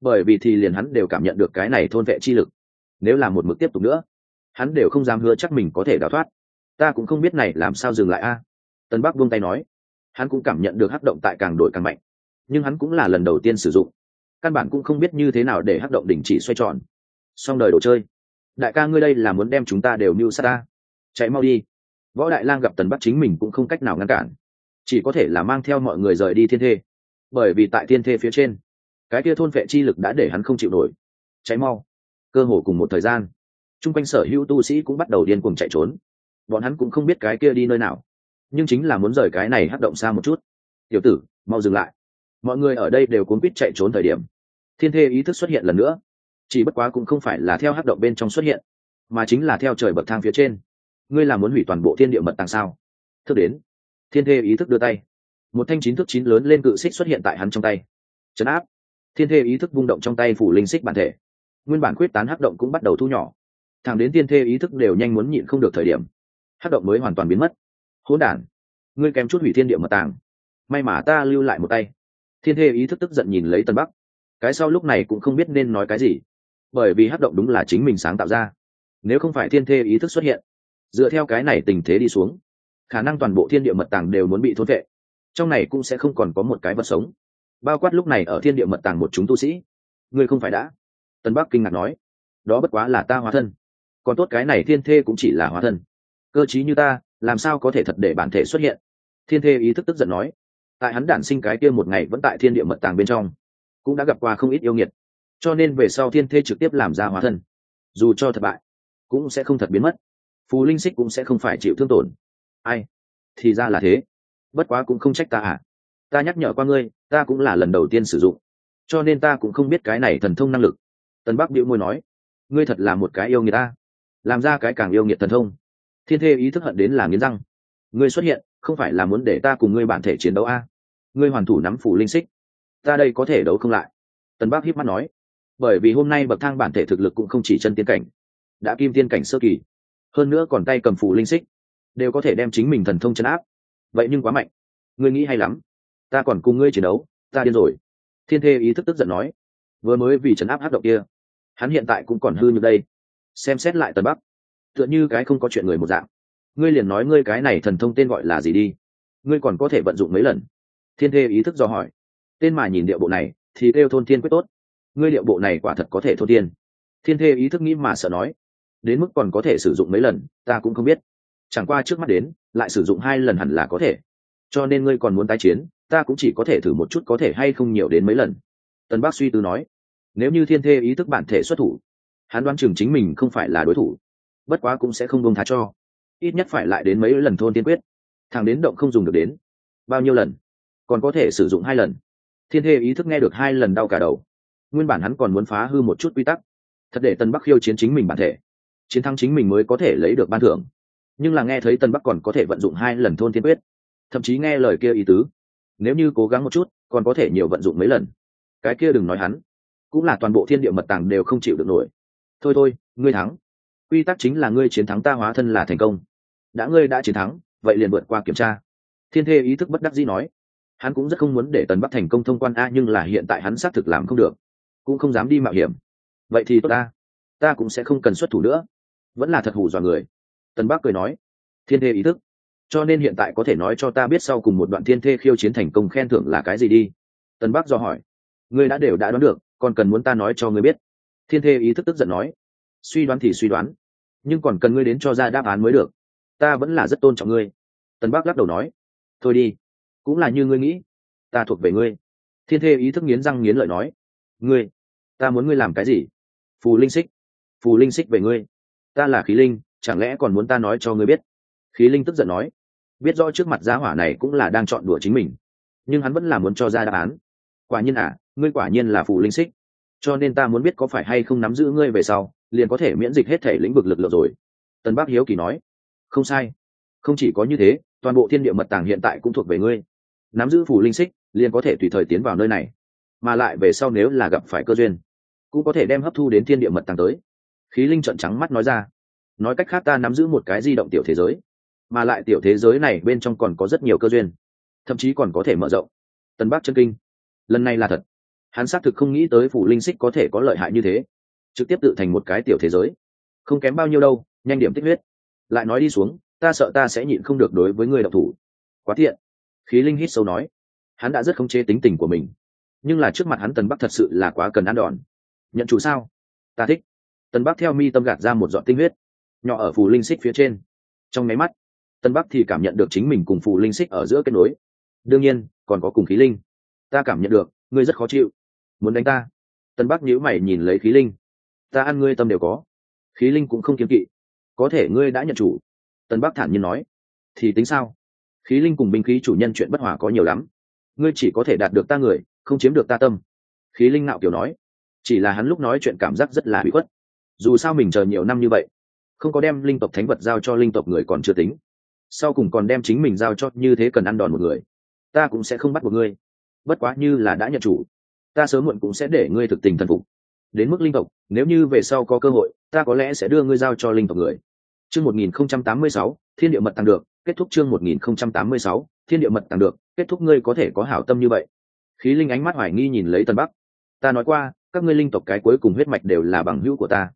Speaker 1: Bởi vì thì liền hắn đều cảm nhận được cái này thôn vệ chi lực. Nếu là một mực tiếp tục nữa, hắn đều không dám hứa chắc mình có thể đào thoát. Ta cũng không biết này làm sao dừng lại a. Tân bắc buông tay nói. Hắn cũng cảm nhận được hắc động tại càng đổi càng mạnh. Nhưng hắn cũng là lần đầu tiên sử dụng. Căn bản cũng không biết như thế nào để hắc động đình chỉ xoay tròn. Xong đời đồ chơi. Đại ca ngươi đây là muốn đem chúng ta đều mưu sát ta. Chạy mau đi võ đại lang gặp tần bắc chính mình cũng không cách nào ngăn cản. Chỉ có thể là mang theo mọi người rời đi thiên thê. Bởi vì tại thiên thê phía trên, cái kia thôn vệ chi lực đã để hắn không chịu nổi. Cháy mau. Cơ hồ cùng một thời gian, chung quanh sở hữu tu sĩ cũng bắt đầu điên cuồng chạy trốn. Bọn hắn cũng không biết cái kia đi nơi nào. Nhưng chính là muốn rời cái này hắc động xa một chút. Tiểu tử, mau dừng lại. Mọi người ở đây đều cuốn quýt chạy trốn thời điểm. Thiên thê ý thức xuất hiện lần nữa. Chỉ bất quá cũng không phải là theo hắc động bên trong xuất hiện, mà chính là theo trời bậc thang phía trên ngươi là muốn hủy toàn bộ thiên địa mật tàng sao? Thức đến. Thiên thê ý thức đưa tay. Một thanh chín thước chín lớn lên cự xích xuất hiện tại hắn trong tay. Chấn áp. Thiên thê ý thức vung động trong tay phủ linh xích bản thể. Nguyên bản quyết tán hắc động cũng bắt đầu thu nhỏ. Thẳng đến thiên thê ý thức đều nhanh muốn nhịn không được thời điểm, hắc động mới hoàn toàn biến mất. Hỗn đản, ngươi kém chút hủy thiên địa mật tàng. May mà ta lưu lại một tay. Thiên thê ý thức tức giận nhìn lấy tân bắc. Cái sau lúc này cũng không biết nên nói cái gì. Bởi vì hắc động đúng là chính mình sáng tạo ra. Nếu không phải thiên thê ý thức xuất hiện dựa theo cái này tình thế đi xuống. Khả năng toàn bộ thiên địa mật tàng đều muốn bị thốt vệ trong này cũng sẽ không còn có một cái vật sống. Bao quát lúc này ở thiên địa mật tàng một chúng tu sĩ. Ngươi không phải đã. Tân bắc kinh ngạc nói. Đó bất quá là ta hóa thân. Còn tốt cái này thiên thê cũng chỉ là hóa thân. Cơ chí như ta, làm sao có thể thật để bản thể xuất hiện? Thiên thê ý thức tức giận nói. Tại hắn đản sinh cái kia một ngày vẫn tại thiên địa mật tàng bên trong, cũng đã gặp qua không ít yêu nghiệt. Cho nên về sau thiên thê trực tiếp làm ra hóa thân. Dù cho thất bại, cũng sẽ không thật biến mất phù linh xích cũng sẽ không phải chịu thương tổn. Ai? Thì ra là thế. Bất quá cũng không trách ta à. Ta nhắc nhở qua ngươi, ta cũng là lần đầu tiên sử dụng. Cho nên ta cũng không biết cái này thần thông năng lực. Tân bắc điệu môi nói, ngươi thật là một cái yêu người ta. Làm ra cái càng yêu nghiệt thần thông. Thiên thê ý thức hận đến là nghiến răng. Ngươi xuất hiện, không phải là muốn để ta cùng ngươi bản thể chiến đấu a à? ngươi hoàn thủ nắm phủ linh xích. Ta đây có thể đấu không lại. Tân bắc híp mắt nói, bởi vì hôm nay bậc thang bản thể thực lực cũng không chỉ chân tiên cảnh. Đã kim tiên cảnh sơ kỳ hơn nữa còn tay cầm phủ linh xích, đều có thể đem chính mình thần thông chấn áp. Vậy nhưng quá mạnh. Ngươi nghĩ hay lắm. Ta còn cùng ngươi chiến đấu, ta điên rồi. Thiên thê ý thức tức giận nói. Vừa mới vì chấn áp hát động kia, hắn hiện tại cũng còn hư như đây. Xem xét lại tần bắc, tựa như cái không có chuyện người một dạng. Ngươi liền nói ngươi cái này thần thông tên gọi là gì đi. Ngươi còn có thể vận dụng mấy lần? Thiên thê ý thức do hỏi. Tên mà nhìn điệu bộ này, thì kêu thôn thiên quyết tốt. Ngươi điệu bộ này quả thật có thể thôn thiên. Thiên thê ý thức nghĩ mà sợ nói đến mức còn có thể sử dụng mấy lần, ta cũng không biết. Chẳng qua trước mắt đến, lại sử dụng hai lần hẳn là có thể. Cho nên ngươi còn muốn tái chiến, ta cũng chỉ có thể thử một chút có thể hay không nhiều đến mấy lần. Tân bác suy tư nói. Nếu như thiên thê ý thức bản thể xuất thủ, hắn đoán chừng chính mình không phải là đối thủ. Bất quá cũng sẽ không bông tha cho. Ít nhất phải lại đến mấy lần thôn tiên quyết. Thằng đến động không dùng được đến. Bao nhiêu lần? Còn có thể sử dụng hai lần. Thiên thê ý thức nghe được hai lần đau cả đầu. Nguyên bản hắn còn muốn phá hư một chút quy tắc. Thật để tân bắc khiêu chiến chính mình bản thể chiến thắng chính mình mới có thể lấy được ban thưởng. Nhưng là nghe thấy tân bắc còn có thể vận dụng hai lần thôn Thiên quyết, thậm chí nghe lời kia ý tứ, nếu như cố gắng một chút, còn có thể nhiều vận dụng mấy lần. Cái kia đừng nói hắn, cũng là toàn bộ thiên địa mật tàng đều không chịu được nổi. Thôi thôi, ngươi thắng. Quy tắc chính là ngươi chiến thắng ta hóa thân là thành công. Đã ngươi đã chiến thắng, vậy liền vượt qua kiểm tra. Thiên thê ý thức bất đắc dĩ nói. Hắn cũng rất không muốn để tần bắc thành công thông quan a, nhưng là hiện tại hắn xác thực làm không được, cũng không dám đi mạo hiểm. Vậy thì tốt ta. Ta cũng sẽ không cần xuất thủ nữa vẫn là thật hù dọa người. Tần bắc cười nói, thiên thê ý thức. Cho nên hiện tại có thể nói cho ta biết sau cùng một đoạn thiên thê khiêu chiến thành công khen thưởng là cái gì đi. Tần bắc do hỏi, ngươi đã đều đã đoán được, còn cần muốn ta nói cho ngươi biết? Thiên thê ý thức tức giận nói, suy đoán thì suy đoán, nhưng còn cần ngươi đến cho ra đáp án mới được. Ta vẫn là rất tôn trọng ngươi. Tần bắc lắc đầu nói, thôi đi, cũng là như ngươi nghĩ, ta thuộc về ngươi. Thiên thê ý thức nghiến răng nghiến lợi nói, ngươi, ta muốn ngươi làm cái gì? Phù linh xích, phù linh xích về ngươi ta là khí linh, chẳng lẽ còn muốn ta nói cho ngươi biết? Khí linh tức giận nói. Biết rõ trước mặt giá hỏa này cũng là đang chọn đùa chính mình. Nhưng hắn vẫn là muốn cho ra đáp án. Quả nhiên à ngươi quả nhiên là phù linh xích. Cho nên ta muốn biết có phải hay không nắm giữ ngươi về sau, liền có thể miễn dịch hết thể lĩnh vực lực lượng rồi. Tân bác hiếu kỳ nói. Không sai. Không chỉ có như thế, toàn bộ thiên địa mật tàng hiện tại cũng thuộc về ngươi. Nắm giữ phù linh xích, liền có thể tùy thời tiến vào nơi này. Mà lại về sau nếu là gặp phải cơ duyên, cũng có thể đem hấp thu đến thiên địa mật tàng tới khí linh trợn trắng mắt nói ra. Nói cách khác ta nắm giữ một cái di động tiểu thế giới, mà lại tiểu thế giới này bên trong còn có rất nhiều cơ duyên, thậm chí còn có thể mở rộng. Tân bắc chân kinh, lần này là thật. Hắn xác thực không nghĩ tới phủ linh xích có thể có lợi hại như thế, trực tiếp tự thành một cái tiểu thế giới. Không kém bao nhiêu đâu, nhanh điểm tích huyết. Lại nói đi xuống, ta sợ ta sẽ nhịn không được đối với người đọc thủ. Quá thiện khí linh hít sâu nói. Hắn đã rất không chế tính tình của mình, nhưng là trước mặt hắn tần bắc thật sự là quá cần ăn đòn. Nhận chủ sao? Ta thích. Tân bắc theo mi tâm gạt ra một dọn tinh huyết, nhỏ ở phù linh xích phía trên. Trong máy mắt, tân bắc thì cảm nhận được chính mình cùng phù linh xích ở giữa kết nối. Đương nhiên, còn có cùng khí linh. Ta cảm nhận được, ngươi rất khó chịu. Muốn đánh ta? Tân bắc nhíu mày nhìn lấy khí linh. Ta ăn ngươi tâm đều có. Khí linh cũng không kiếm kỵ. Có thể ngươi đã nhận chủ. Tân bắc thản nhiên nói. Thì tính sao? Khí linh cùng binh khí chủ nhân chuyện bất hòa có nhiều lắm. Ngươi chỉ có thể đạt được ta người, không chiếm được ta tâm. Khí linh nạo kiểu nói. Chỉ là hắn lúc nói chuyện cảm giác rất là bị khuất dù sao mình chờ nhiều năm như vậy, không có đem linh tộc thánh vật giao cho linh tộc người còn chưa tính. Sau cùng còn đem chính mình giao cho như thế cần ăn đòn một người, ta cũng sẽ không bắt một ngươi. Bất quá như là đã nhận chủ, ta sớm muộn cũng sẽ để ngươi thực tình thần phục. Đến mức linh tộc, nếu như về sau có cơ hội, ta có lẽ sẽ đưa ngươi giao cho linh tộc người. Chương một nghìn không trăm tám mươi sáu, thiên địa mật tăng được, kết thúc chương một nghìn không trăm tám mươi sáu, thiên địa mật tăng được, kết thúc ngươi có thể có hảo tâm như vậy. Khí linh ánh mắt hoài nghi nhìn lấy tân bắc. Ta nói qua, các ngươi linh tộc cái cuối cùng huyết mạch đều là bằng hữu của ta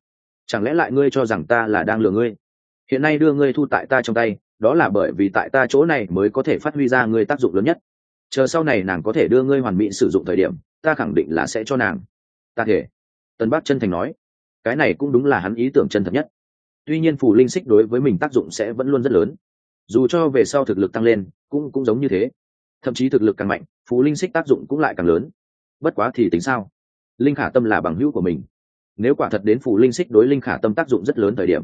Speaker 1: chẳng lẽ lại ngươi cho rằng ta là đang lừa ngươi? Hiện nay đưa ngươi thu tại ta trong tay, đó là bởi vì tại ta chỗ này mới có thể phát huy ra ngươi tác dụng lớn nhất. Chờ sau này nàng có thể đưa ngươi hoàn mỹ sử dụng thời điểm, ta khẳng định là sẽ cho nàng. Ta thể. Tân bắc chân thành nói. Cái này cũng đúng là hắn ý tưởng chân thật nhất. Tuy nhiên phù linh xích đối với mình tác dụng sẽ vẫn luôn rất lớn. Dù cho về sau thực lực tăng lên, cũng cũng giống như thế. Thậm chí thực lực càng mạnh, phù linh xích tác dụng cũng lại càng lớn. Bất quá thì tính sao? Linh khả tâm là bằng hữu của mình nếu quả thật đến phủ linh xích đối linh khả tâm tác dụng rất lớn thời điểm,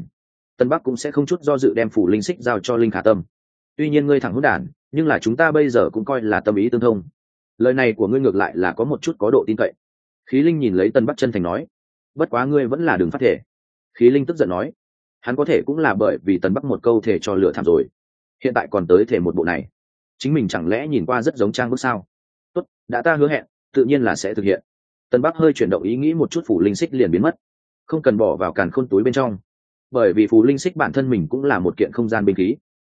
Speaker 1: tân bắc cũng sẽ không chút do dự đem phủ linh xích giao cho linh khả tâm. Tuy nhiên ngươi thẳng hữu đản, nhưng là chúng ta bây giờ cũng coi là tâm ý tương thông. Lời này của ngươi ngược lại là có một chút có độ tin cậy. Khí linh nhìn lấy tân bắc chân thành nói, bất quá ngươi vẫn là đường phát thể. Khí linh tức giận nói, hắn có thể cũng là bởi vì tân bắc một câu thể cho lửa thảm rồi. Hiện tại còn tới thể một bộ này. Chính mình chẳng lẽ nhìn qua rất giống trang bước sao? Tốt, đã ta hứa hẹn, tự nhiên là sẽ thực hiện tân bắc hơi chuyển động ý nghĩ một chút phủ linh xích liền biến mất. Không cần bỏ vào càn khôn túi bên trong. Bởi vì phù linh xích bản thân mình cũng là một kiện không gian binh khí.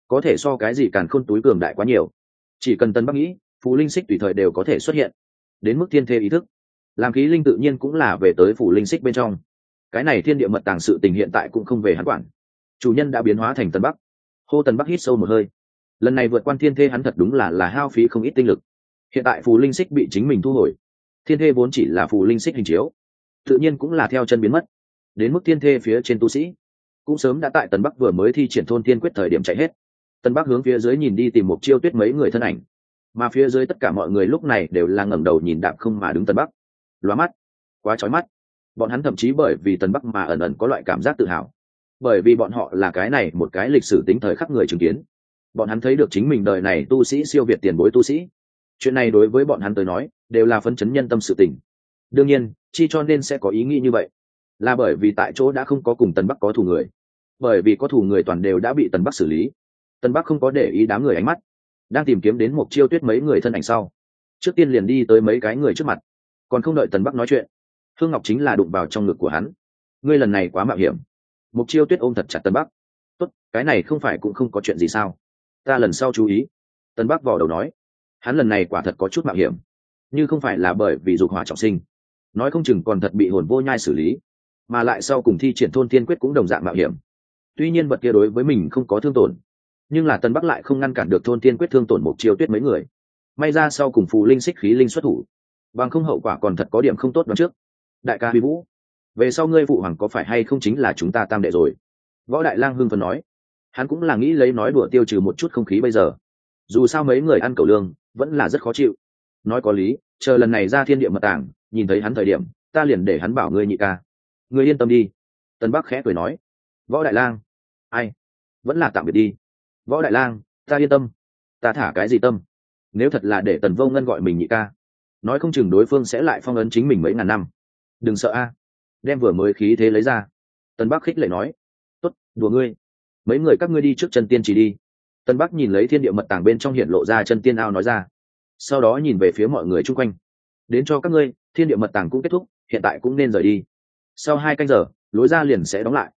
Speaker 1: Có thể so cái gì càn khôn túi cường đại quá nhiều. Chỉ cần tân bắc nghĩ, phù linh xích tùy thời đều có thể xuất hiện. Đến mức thiên thê ý thức. Làm khí linh tự nhiên cũng là về tới phủ linh xích bên trong. Cái này thiên địa mật tàng sự tình hiện tại cũng không về hắn quản. Chủ nhân đã biến hóa thành tân bắc. Hô Tân bắc hít sâu một hơi. Lần này vượt quan thiên thê hắn thật đúng là là hao phí không ít tinh lực. Hiện tại phù linh xích bị chính mình thu hồi thiên thê vốn chỉ là phù linh xích hình chiếu, tự nhiên cũng là theo chân biến mất. Đến mức thiên thê phía trên tu sĩ, cũng sớm đã tại tần bắc vừa mới thi triển thôn thiên quyết thời điểm chạy hết. Tần bắc hướng phía dưới nhìn đi tìm một chiêu tuyết mấy người thân ảnh. Mà phía dưới tất cả mọi người lúc này đều là ngẩng đầu nhìn đạm không mà đứng tần bắc. Lóa mắt, quá trói mắt. Bọn hắn thậm chí bởi vì tần bắc mà ẩn ẩn có loại cảm giác tự hào. Bởi vì bọn họ là cái này một cái lịch sử tính thời khắc người chứng kiến. Bọn hắn thấy được chính mình đời này tu sĩ siêu việt tiền bối tu sĩ. Chuyện này đối với bọn hắn tới nói đều là phấn chấn nhân tâm sự tình. Đương nhiên, chi cho nên sẽ có ý nghĩ như vậy. Là bởi vì tại chỗ đã không có cùng tần bắc có thù người. Bởi vì có thù người toàn đều đã bị tần bắc xử lý. Tần bắc không có để ý đám người ánh mắt. Đang tìm kiếm đến một chiêu tuyết mấy người thân ảnh sau. Trước tiên liền đi tới mấy cái người trước mặt. Còn không đợi tần bắc nói chuyện, hương ngọc chính là đụng vào trong ngực của hắn. Ngươi lần này quá mạo hiểm. Mục chiêu tuyết ôm thật chặt tần bắc. Tốt, cái này không phải cũng không có chuyện gì sao? Ta lần sau chú ý. Tần bắc vò đầu nói. Hắn lần này quả thật có chút mạo hiểm như không phải là bởi vì dục hỏa trọng sinh. Nói không chừng còn thật bị hồn vô nhai xử lý, mà lại sau cùng thi triển thôn tiên quyết cũng đồng dạng mạo hiểm. Tuy nhiên vật kia đối với mình không có thương tổn, nhưng là tân bắc lại không ngăn cản được thôn tiên quyết thương tổn một chiêu tuyết mấy người. May ra sau cùng phù linh xích khí linh xuất thủ, bằng không hậu quả còn thật có điểm không tốt đón trước. Đại ca huy vũ, về sau ngươi phụ hoàng có phải hay không chính là chúng ta tam đệ rồi? Võ đại lang hưng phần nói. Hắn cũng là nghĩ lấy nói đùa tiêu trừ một chút không khí bây giờ. Dù sao mấy người ăn cầu lương, vẫn là rất khó chịu nói có lý, chờ lần này ra thiên địa mật tảng, nhìn thấy hắn thời điểm, ta liền để hắn bảo ngươi nhị ca. Ngươi yên tâm đi. Tân bắc khẽ cười nói. Võ đại lang. Ai? Vẫn là tạm biệt đi. Võ đại lang, ta yên tâm. Ta thả cái gì tâm? Nếu thật là để tần vô ngân gọi mình nhị ca, nói không chừng đối phương sẽ lại phong ấn chính mình mấy ngàn năm. Đừng sợ a. Đem vừa mới khí thế lấy ra. Tân bắc khích lệ nói. Tốt, đùa ngươi. Mấy người các ngươi đi trước chân tiên chỉ đi. Tân bắc nhìn lấy thiên địa mật tàng bên trong hiện lộ ra chân tiên ao nói ra sau đó nhìn về phía mọi người chung quanh. Đến cho các ngươi, thiên địa mật tàng cũng kết thúc, hiện tại cũng nên rời đi. Sau hai canh giờ, lối ra liền sẽ đóng lại.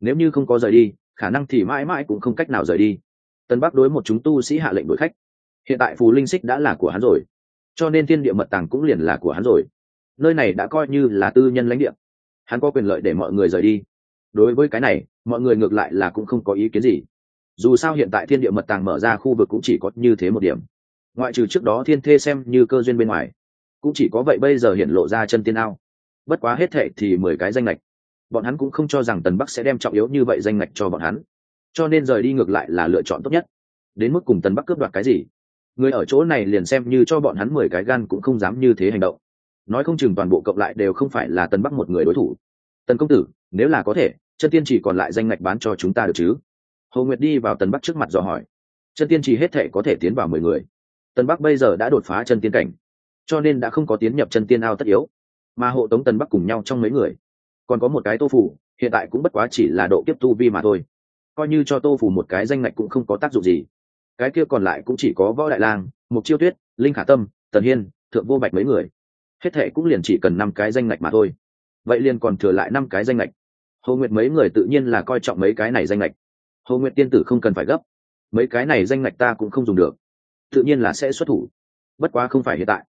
Speaker 1: Nếu như không có rời đi, khả năng thì mãi mãi cũng không cách nào rời đi. Tân bắc đối một chúng tu sĩ hạ lệnh đuổi khách. Hiện tại phù linh xích đã là của hắn rồi, cho nên thiên địa mật tàng cũng liền là của hắn rồi. Nơi này đã coi như là tư nhân lãnh địa. Hắn có quyền lợi để mọi người rời đi. Đối với cái này, mọi người ngược lại là cũng không có ý kiến gì. Dù sao hiện tại thiên địa mật tàng mở ra khu vực cũng chỉ có như thế một điểm ngoại trừ trước đó thiên thê xem như cơ duyên bên ngoài, cũng chỉ có vậy bây giờ hiện lộ ra chân tiên ao. Bất quá hết thệ thì mười cái danh lệch bọn hắn cũng không cho rằng tần bắc sẽ đem trọng yếu như vậy danh lệch cho bọn hắn, cho nên rời đi ngược lại là lựa chọn tốt nhất. Đến mức cùng tần bắc cướp đoạt cái gì, người ở chỗ này liền xem như cho bọn hắn mười cái gan cũng không dám như thế hành động. Nói không chừng toàn bộ cộng lại đều không phải là tần bắc một người đối thủ. Tần công tử, nếu là có thể, chân tiên chỉ còn lại danh ngạch bán cho chúng ta được chứ? Hồ nguyệt đi vào tần bắc trước mặt dò hỏi. Chân tiên chỉ hết thể có thể tiến vào mười người tần bắc bây giờ đã đột phá chân tiên cảnh, cho nên đã không có tiến nhập chân tiên ao tất yếu. Mà hộ tống tần bắc cùng nhau trong mấy người, còn có một cái tô phủ hiện tại cũng bất quá chỉ là độ kiếp tu vi mà thôi. Coi như cho tô phủ một cái danh ngạch cũng không có tác dụng gì. Cái kia còn lại cũng chỉ có võ đại lang, mục chiêu tuyết, linh khả tâm, tần hiên, thượng vô bạch mấy người. Hết thệ cũng liền chỉ cần năm cái danh ngạch mà thôi. Vậy liền còn thừa lại năm cái danh ngạch. Hồ nguyệt mấy người tự nhiên là coi trọng mấy cái này danh ngạch. Hồ nguyệt tiên tử không cần phải gấp. Mấy cái này danh ngạch ta cũng không dùng được tự nhiên là sẽ xuất thủ. Bất quá không phải hiện tại,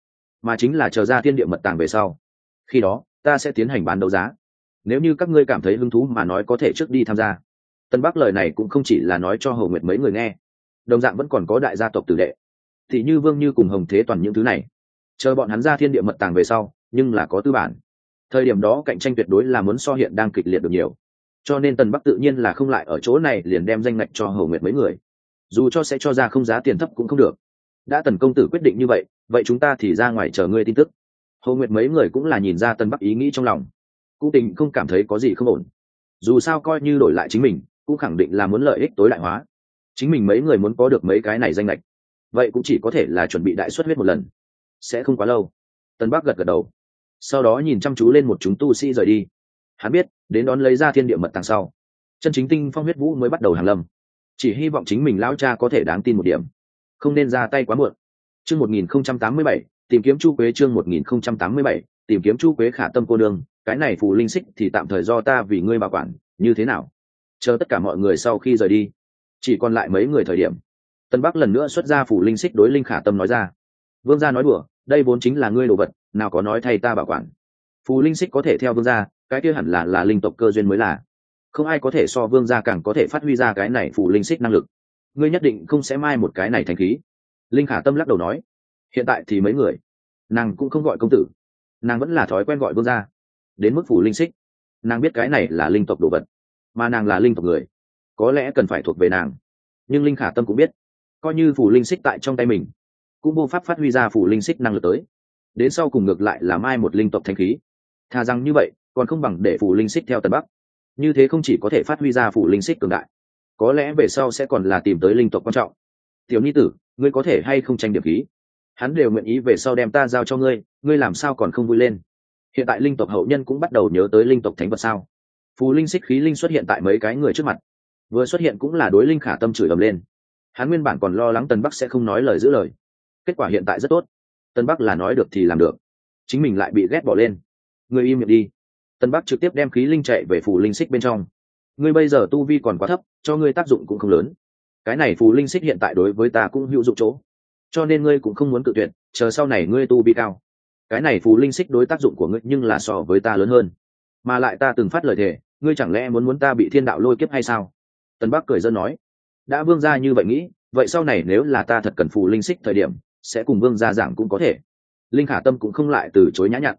Speaker 1: mà chính là chờ ra thiên địa mật tàng về sau. Khi đó, ta sẽ tiến hành bán đấu giá. Nếu như các ngươi cảm thấy hứng thú mà nói có thể trước đi tham gia. Tân bắc lời này cũng không chỉ là nói cho hầu nguyệt mấy người nghe. Đồng dạng vẫn còn có đại gia tộc tử đệ. Thì như vương như cùng hồng thế toàn những thứ này. Chờ bọn hắn ra thiên địa mật tàng về sau, nhưng là có tư bản. Thời điểm đó cạnh tranh tuyệt đối là muốn so hiện đang kịch liệt được nhiều. Cho nên tần bắc tự nhiên là không lại ở chỗ này liền đem danh ngạch cho hầu nguyệt mấy người. Dù cho sẽ cho ra không giá tiền thấp cũng không được đã tần công tử quyết định như vậy vậy chúng ta thì ra ngoài chờ ngươi tin tức. Hồ nguyệt mấy người cũng là nhìn ra tần bắc ý nghĩ trong lòng. Cũng tình không cảm thấy có gì không ổn. Dù sao coi như đổi lại chính mình, cũng khẳng định là muốn lợi ích tối đại hóa. Chính mình mấy người muốn có được mấy cái này danh lệch vậy cũng chỉ có thể là chuẩn bị đại xuất huyết một lần. Sẽ không quá lâu. Tân bắc gật gật đầu. Sau đó nhìn chăm chú lên một chúng tu sĩ rời đi. Hắn biết, đến đón lấy ra thiên địa mật tàng sau, chân chính tinh phong huyết vũ mới bắt đầu hàng lâm. Chỉ hy vọng chính mình lão cha có thể đáng tin một điểm không nên ra tay quá muộn. Chương một nghìn không trăm tám mươi bảy, tìm kiếm chu quế chương một nghìn không trăm tám mươi bảy, tìm kiếm chu quế khả tâm cô đương cái này phù linh xích thì tạm thời do ta vì ngươi bảo quản, như thế nào? Chờ tất cả mọi người sau khi rời đi, chỉ còn lại mấy người thời điểm. Tân bắc lần nữa xuất ra phù linh xích đối linh khả tâm nói ra. Vương gia nói đùa, đây vốn chính là ngươi đồ vật, nào có nói thay ta bảo quản. Phù linh xích có thể theo vương gia, cái kia hẳn là là linh tộc cơ duyên mới là. Không ai có thể so vương gia càng có thể phát huy ra cái này phù linh xích năng lực ngươi nhất định không sẽ mai một cái này thành khí. Linh khả tâm lắc đầu nói, hiện tại thì mấy người? Nàng cũng không gọi công tử. Nàng vẫn là thói quen gọi vương gia. Đến mức phủ linh xích. Nàng biết cái này là linh tộc đồ vật, mà nàng là linh tộc người. Có lẽ cần phải thuộc về nàng. Nhưng linh khả tâm cũng biết, coi như phủ linh xích tại trong tay mình, cũng vô pháp phát huy ra phủ linh xích năng lực tới. Đến sau cùng ngược lại là mai một linh tộc thanh khí. Thà rằng như vậy, còn không bằng để phủ linh xích theo tần bắc. Như thế không chỉ có thể phát huy ra phủ linh xích cường đại có lẽ về sau sẽ còn là tìm tới linh tộc quan trọng. Tiểu ni tử, ngươi có thể hay không tranh điểm khí? Hắn đều nguyện ý về sau đem ta giao cho ngươi ngươi làm sao còn không vui lên? Hiện tại linh tộc hậu nhân cũng bắt đầu nhớ tới linh tộc thánh vật sao? Phù linh xích khí linh xuất hiện tại mấy cái người trước mặt. Vừa xuất hiện cũng là đối linh khả tâm chửi ầm lên. Hắn nguyên bản còn lo lắng tân bắc sẽ không nói lời giữ lời. Kết quả hiện tại rất tốt. Tân bắc là nói được thì làm được. Chính mình lại bị ghét bỏ lên. Người im miệng đi. Tân bắc trực tiếp đem khí linh chạy về phù linh xích bên trong ngươi bây giờ tu vi còn quá thấp, cho ngươi tác dụng cũng không lớn. Cái này phù linh xích hiện tại đối với ta cũng hữu dụng chỗ. Cho nên ngươi cũng không muốn tự tuyệt, chờ sau này ngươi tu vi cao. Cái này phù linh xích đối tác dụng của ngươi nhưng là so với ta lớn hơn. Mà lại ta từng phát lời thề, ngươi chẳng lẽ muốn muốn ta bị thiên đạo lôi kiếp hay sao? Tân bắc cười dân nói, đã vương gia như vậy nghĩ, vậy sau này nếu là ta thật cần phù linh xích thời điểm, sẽ cùng vương gia giảng cũng có thể. Linh khả tâm cũng không lại từ chối nhã nhặn.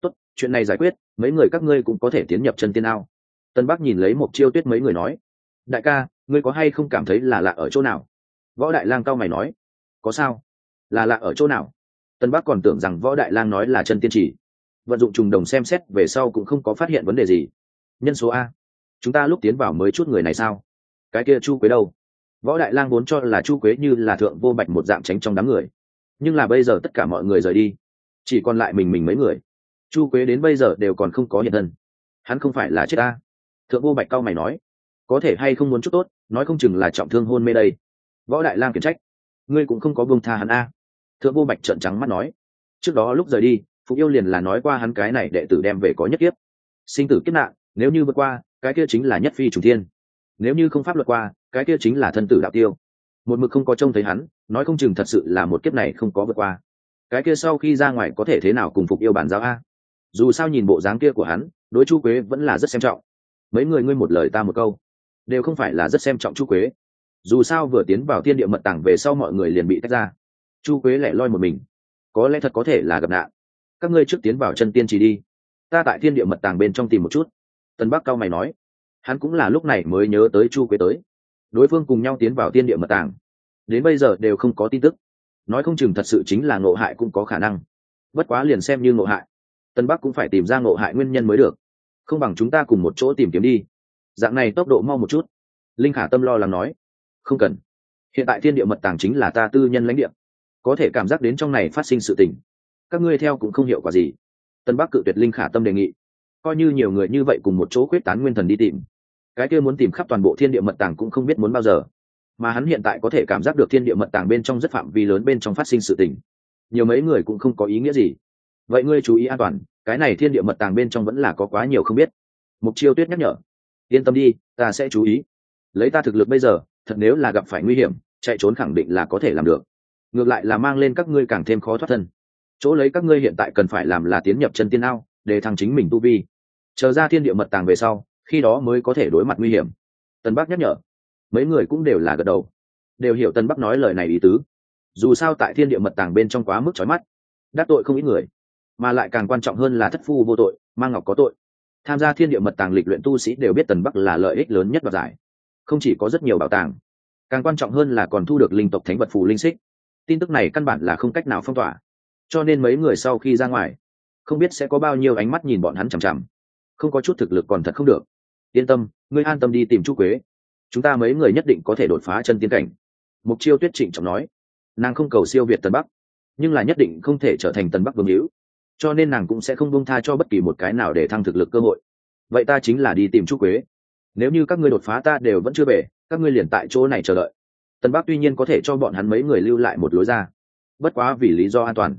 Speaker 1: Tốt, chuyện này giải quyết, mấy người các ngươi cũng có thể tiến nhập chân tiên ao tân bắc nhìn lấy một chiêu tuyết mấy người nói, đại ca, ngươi có hay không cảm thấy là lạ ở chỗ nào? Võ đại lang cao mày nói, có sao? Là lạ ở chỗ nào? Tân bắc còn tưởng rằng võ đại lang nói là chân tiên chỉ. Vận dụng trùng đồng xem xét về sau cũng không có phát hiện vấn đề gì. Nhân số a. Chúng ta lúc tiến vào mới chút người này sao? Cái kia chu quế đâu? Võ đại lang vốn cho là chu quế như là thượng vô bạch một dạng tránh trong đám người. Nhưng là bây giờ tất cả mọi người rời đi. Chỉ còn lại mình mình mấy người. Chu quế đến bây giờ đều còn không có hiện thân. Hắn không phải là chết ta thượng vô bạch cao mày nói, có thể hay không muốn chút tốt, nói không chừng là trọng thương hôn mê đây. Võ đại lang khiển trách, ngươi cũng không có buông tha hắn a. Thượng vô bạch trợn trắng mắt nói, trước đó lúc rời đi, phục yêu liền là nói qua hắn cái này đệ tử đem về có nhất kiếp. Sinh tử kiếp nạn, nếu như vượt qua, cái kia chính là nhất phi trùng thiên. Nếu như không pháp luật qua, cái kia chính là thân tử đạo tiêu. Một mực không có trông thấy hắn, nói không chừng thật sự là một kiếp này không có vượt qua. Cái kia sau khi ra ngoài có thể thế nào cùng phục yêu bản giáo a? Dù sao nhìn bộ dáng kia của hắn, đối chu quế vẫn là rất xem trọng mấy người ngươi một lời ta một câu. Đều không phải là rất xem trọng chu quế. Dù sao vừa tiến vào thiên địa mật tảng về sau mọi người liền bị tách ra. Chu quế lẻ loi một mình. Có lẽ thật có thể là gặp nạn. Các ngươi trước tiến vào chân tiên chỉ đi. Ta tại thiên địa mật tàng bên trong tìm một chút. Tân bắc cao mày nói. Hắn cũng là lúc này mới nhớ tới chu quế tới. Đối phương cùng nhau tiến vào thiên địa mật tàng đến bây giờ đều không có tin tức. Nói không chừng thật sự chính là ngộ hại cũng có khả năng. Bất quá liền xem như ngộ hại. Tân bắc cũng phải tìm ra ngộ hại nguyên nhân mới được không bằng chúng ta cùng một chỗ tìm kiếm đi. Dạng này tốc độ mau một chút. Linh khả tâm lo lắng nói. Không cần. Hiện tại thiên địa mật tàng chính là ta tư nhân lãnh địa. Có thể cảm giác đến trong này phát sinh sự tình. Các ngươi theo cũng không hiệu quả gì. Tân bắc cự tuyệt linh khả tâm đề nghị. Coi như nhiều người như vậy cùng một chỗ quyết tán nguyên thần đi tìm. Cái kia muốn tìm khắp toàn bộ thiên địa mật tàng cũng không biết muốn bao giờ. Mà hắn hiện tại có thể cảm giác được thiên địa mật tàng bên trong rất phạm vi lớn bên trong phát sinh sự tình. Nhiều mấy người cũng không có ý nghĩa gì vậy ngươi chú ý an toàn, cái này thiên địa mật tàng bên trong vẫn là có quá nhiều không biết. Mục chiêu tuyết nhắc nhở. Yên tâm đi, ta sẽ chú ý. Lấy ta thực lực bây giờ, thật nếu là gặp phải nguy hiểm, chạy trốn khẳng định là có thể làm được. Ngược lại là mang lên các ngươi càng thêm khó thoát thân. Chỗ lấy các ngươi hiện tại cần phải làm là tiến nhập chân tiên ao, để thăng chính mình tu vi. Chờ ra thiên địa mật tàng về sau, khi đó mới có thể đối mặt nguy hiểm. Tân bắc nhắc nhở. Mấy người cũng đều là gật đầu. Đều hiểu tân bắc nói lời này ý tứ. Dù sao tại thiên địa mật tàng bên trong quá mức trói mắt, đắc tội không ít người mà lại càng quan trọng hơn là thất phu vô tội mang ngọc có tội. Tham gia thiên địa mật tàng lịch luyện tu sĩ đều biết tần bắc là lợi ích lớn nhất đoạt giải. Không chỉ có rất nhiều bảo tàng, càng quan trọng hơn là còn thu được linh tộc thánh vật phù linh xích. Tin tức này căn bản là không cách nào phong tỏa. Cho nên mấy người sau khi ra ngoài, không biết sẽ có bao nhiêu ánh mắt nhìn bọn hắn chằm chằm. Không có chút thực lực còn thật không được. Yên tâm, ngươi an tâm đi tìm chu quế. Chúng ta mấy người nhất định có thể đột phá chân tiên cảnh. Mục chiêu tuyết trịnh trọng nói. Nàng không cầu siêu việt tần bắc, nhưng là nhất định không thể trở thành tần bắc vương hữu cho nên nàng cũng sẽ không bông tha cho bất kỳ một cái nào để thăng thực lực cơ hội. Vậy ta chính là đi tìm trúc quế. Nếu như các ngươi đột phá ta đều vẫn chưa về, các ngươi liền tại chỗ này chờ đợi. Tân bắc tuy nhiên có thể cho bọn hắn mấy người lưu lại một lối ra, bất quá vì lý do an toàn,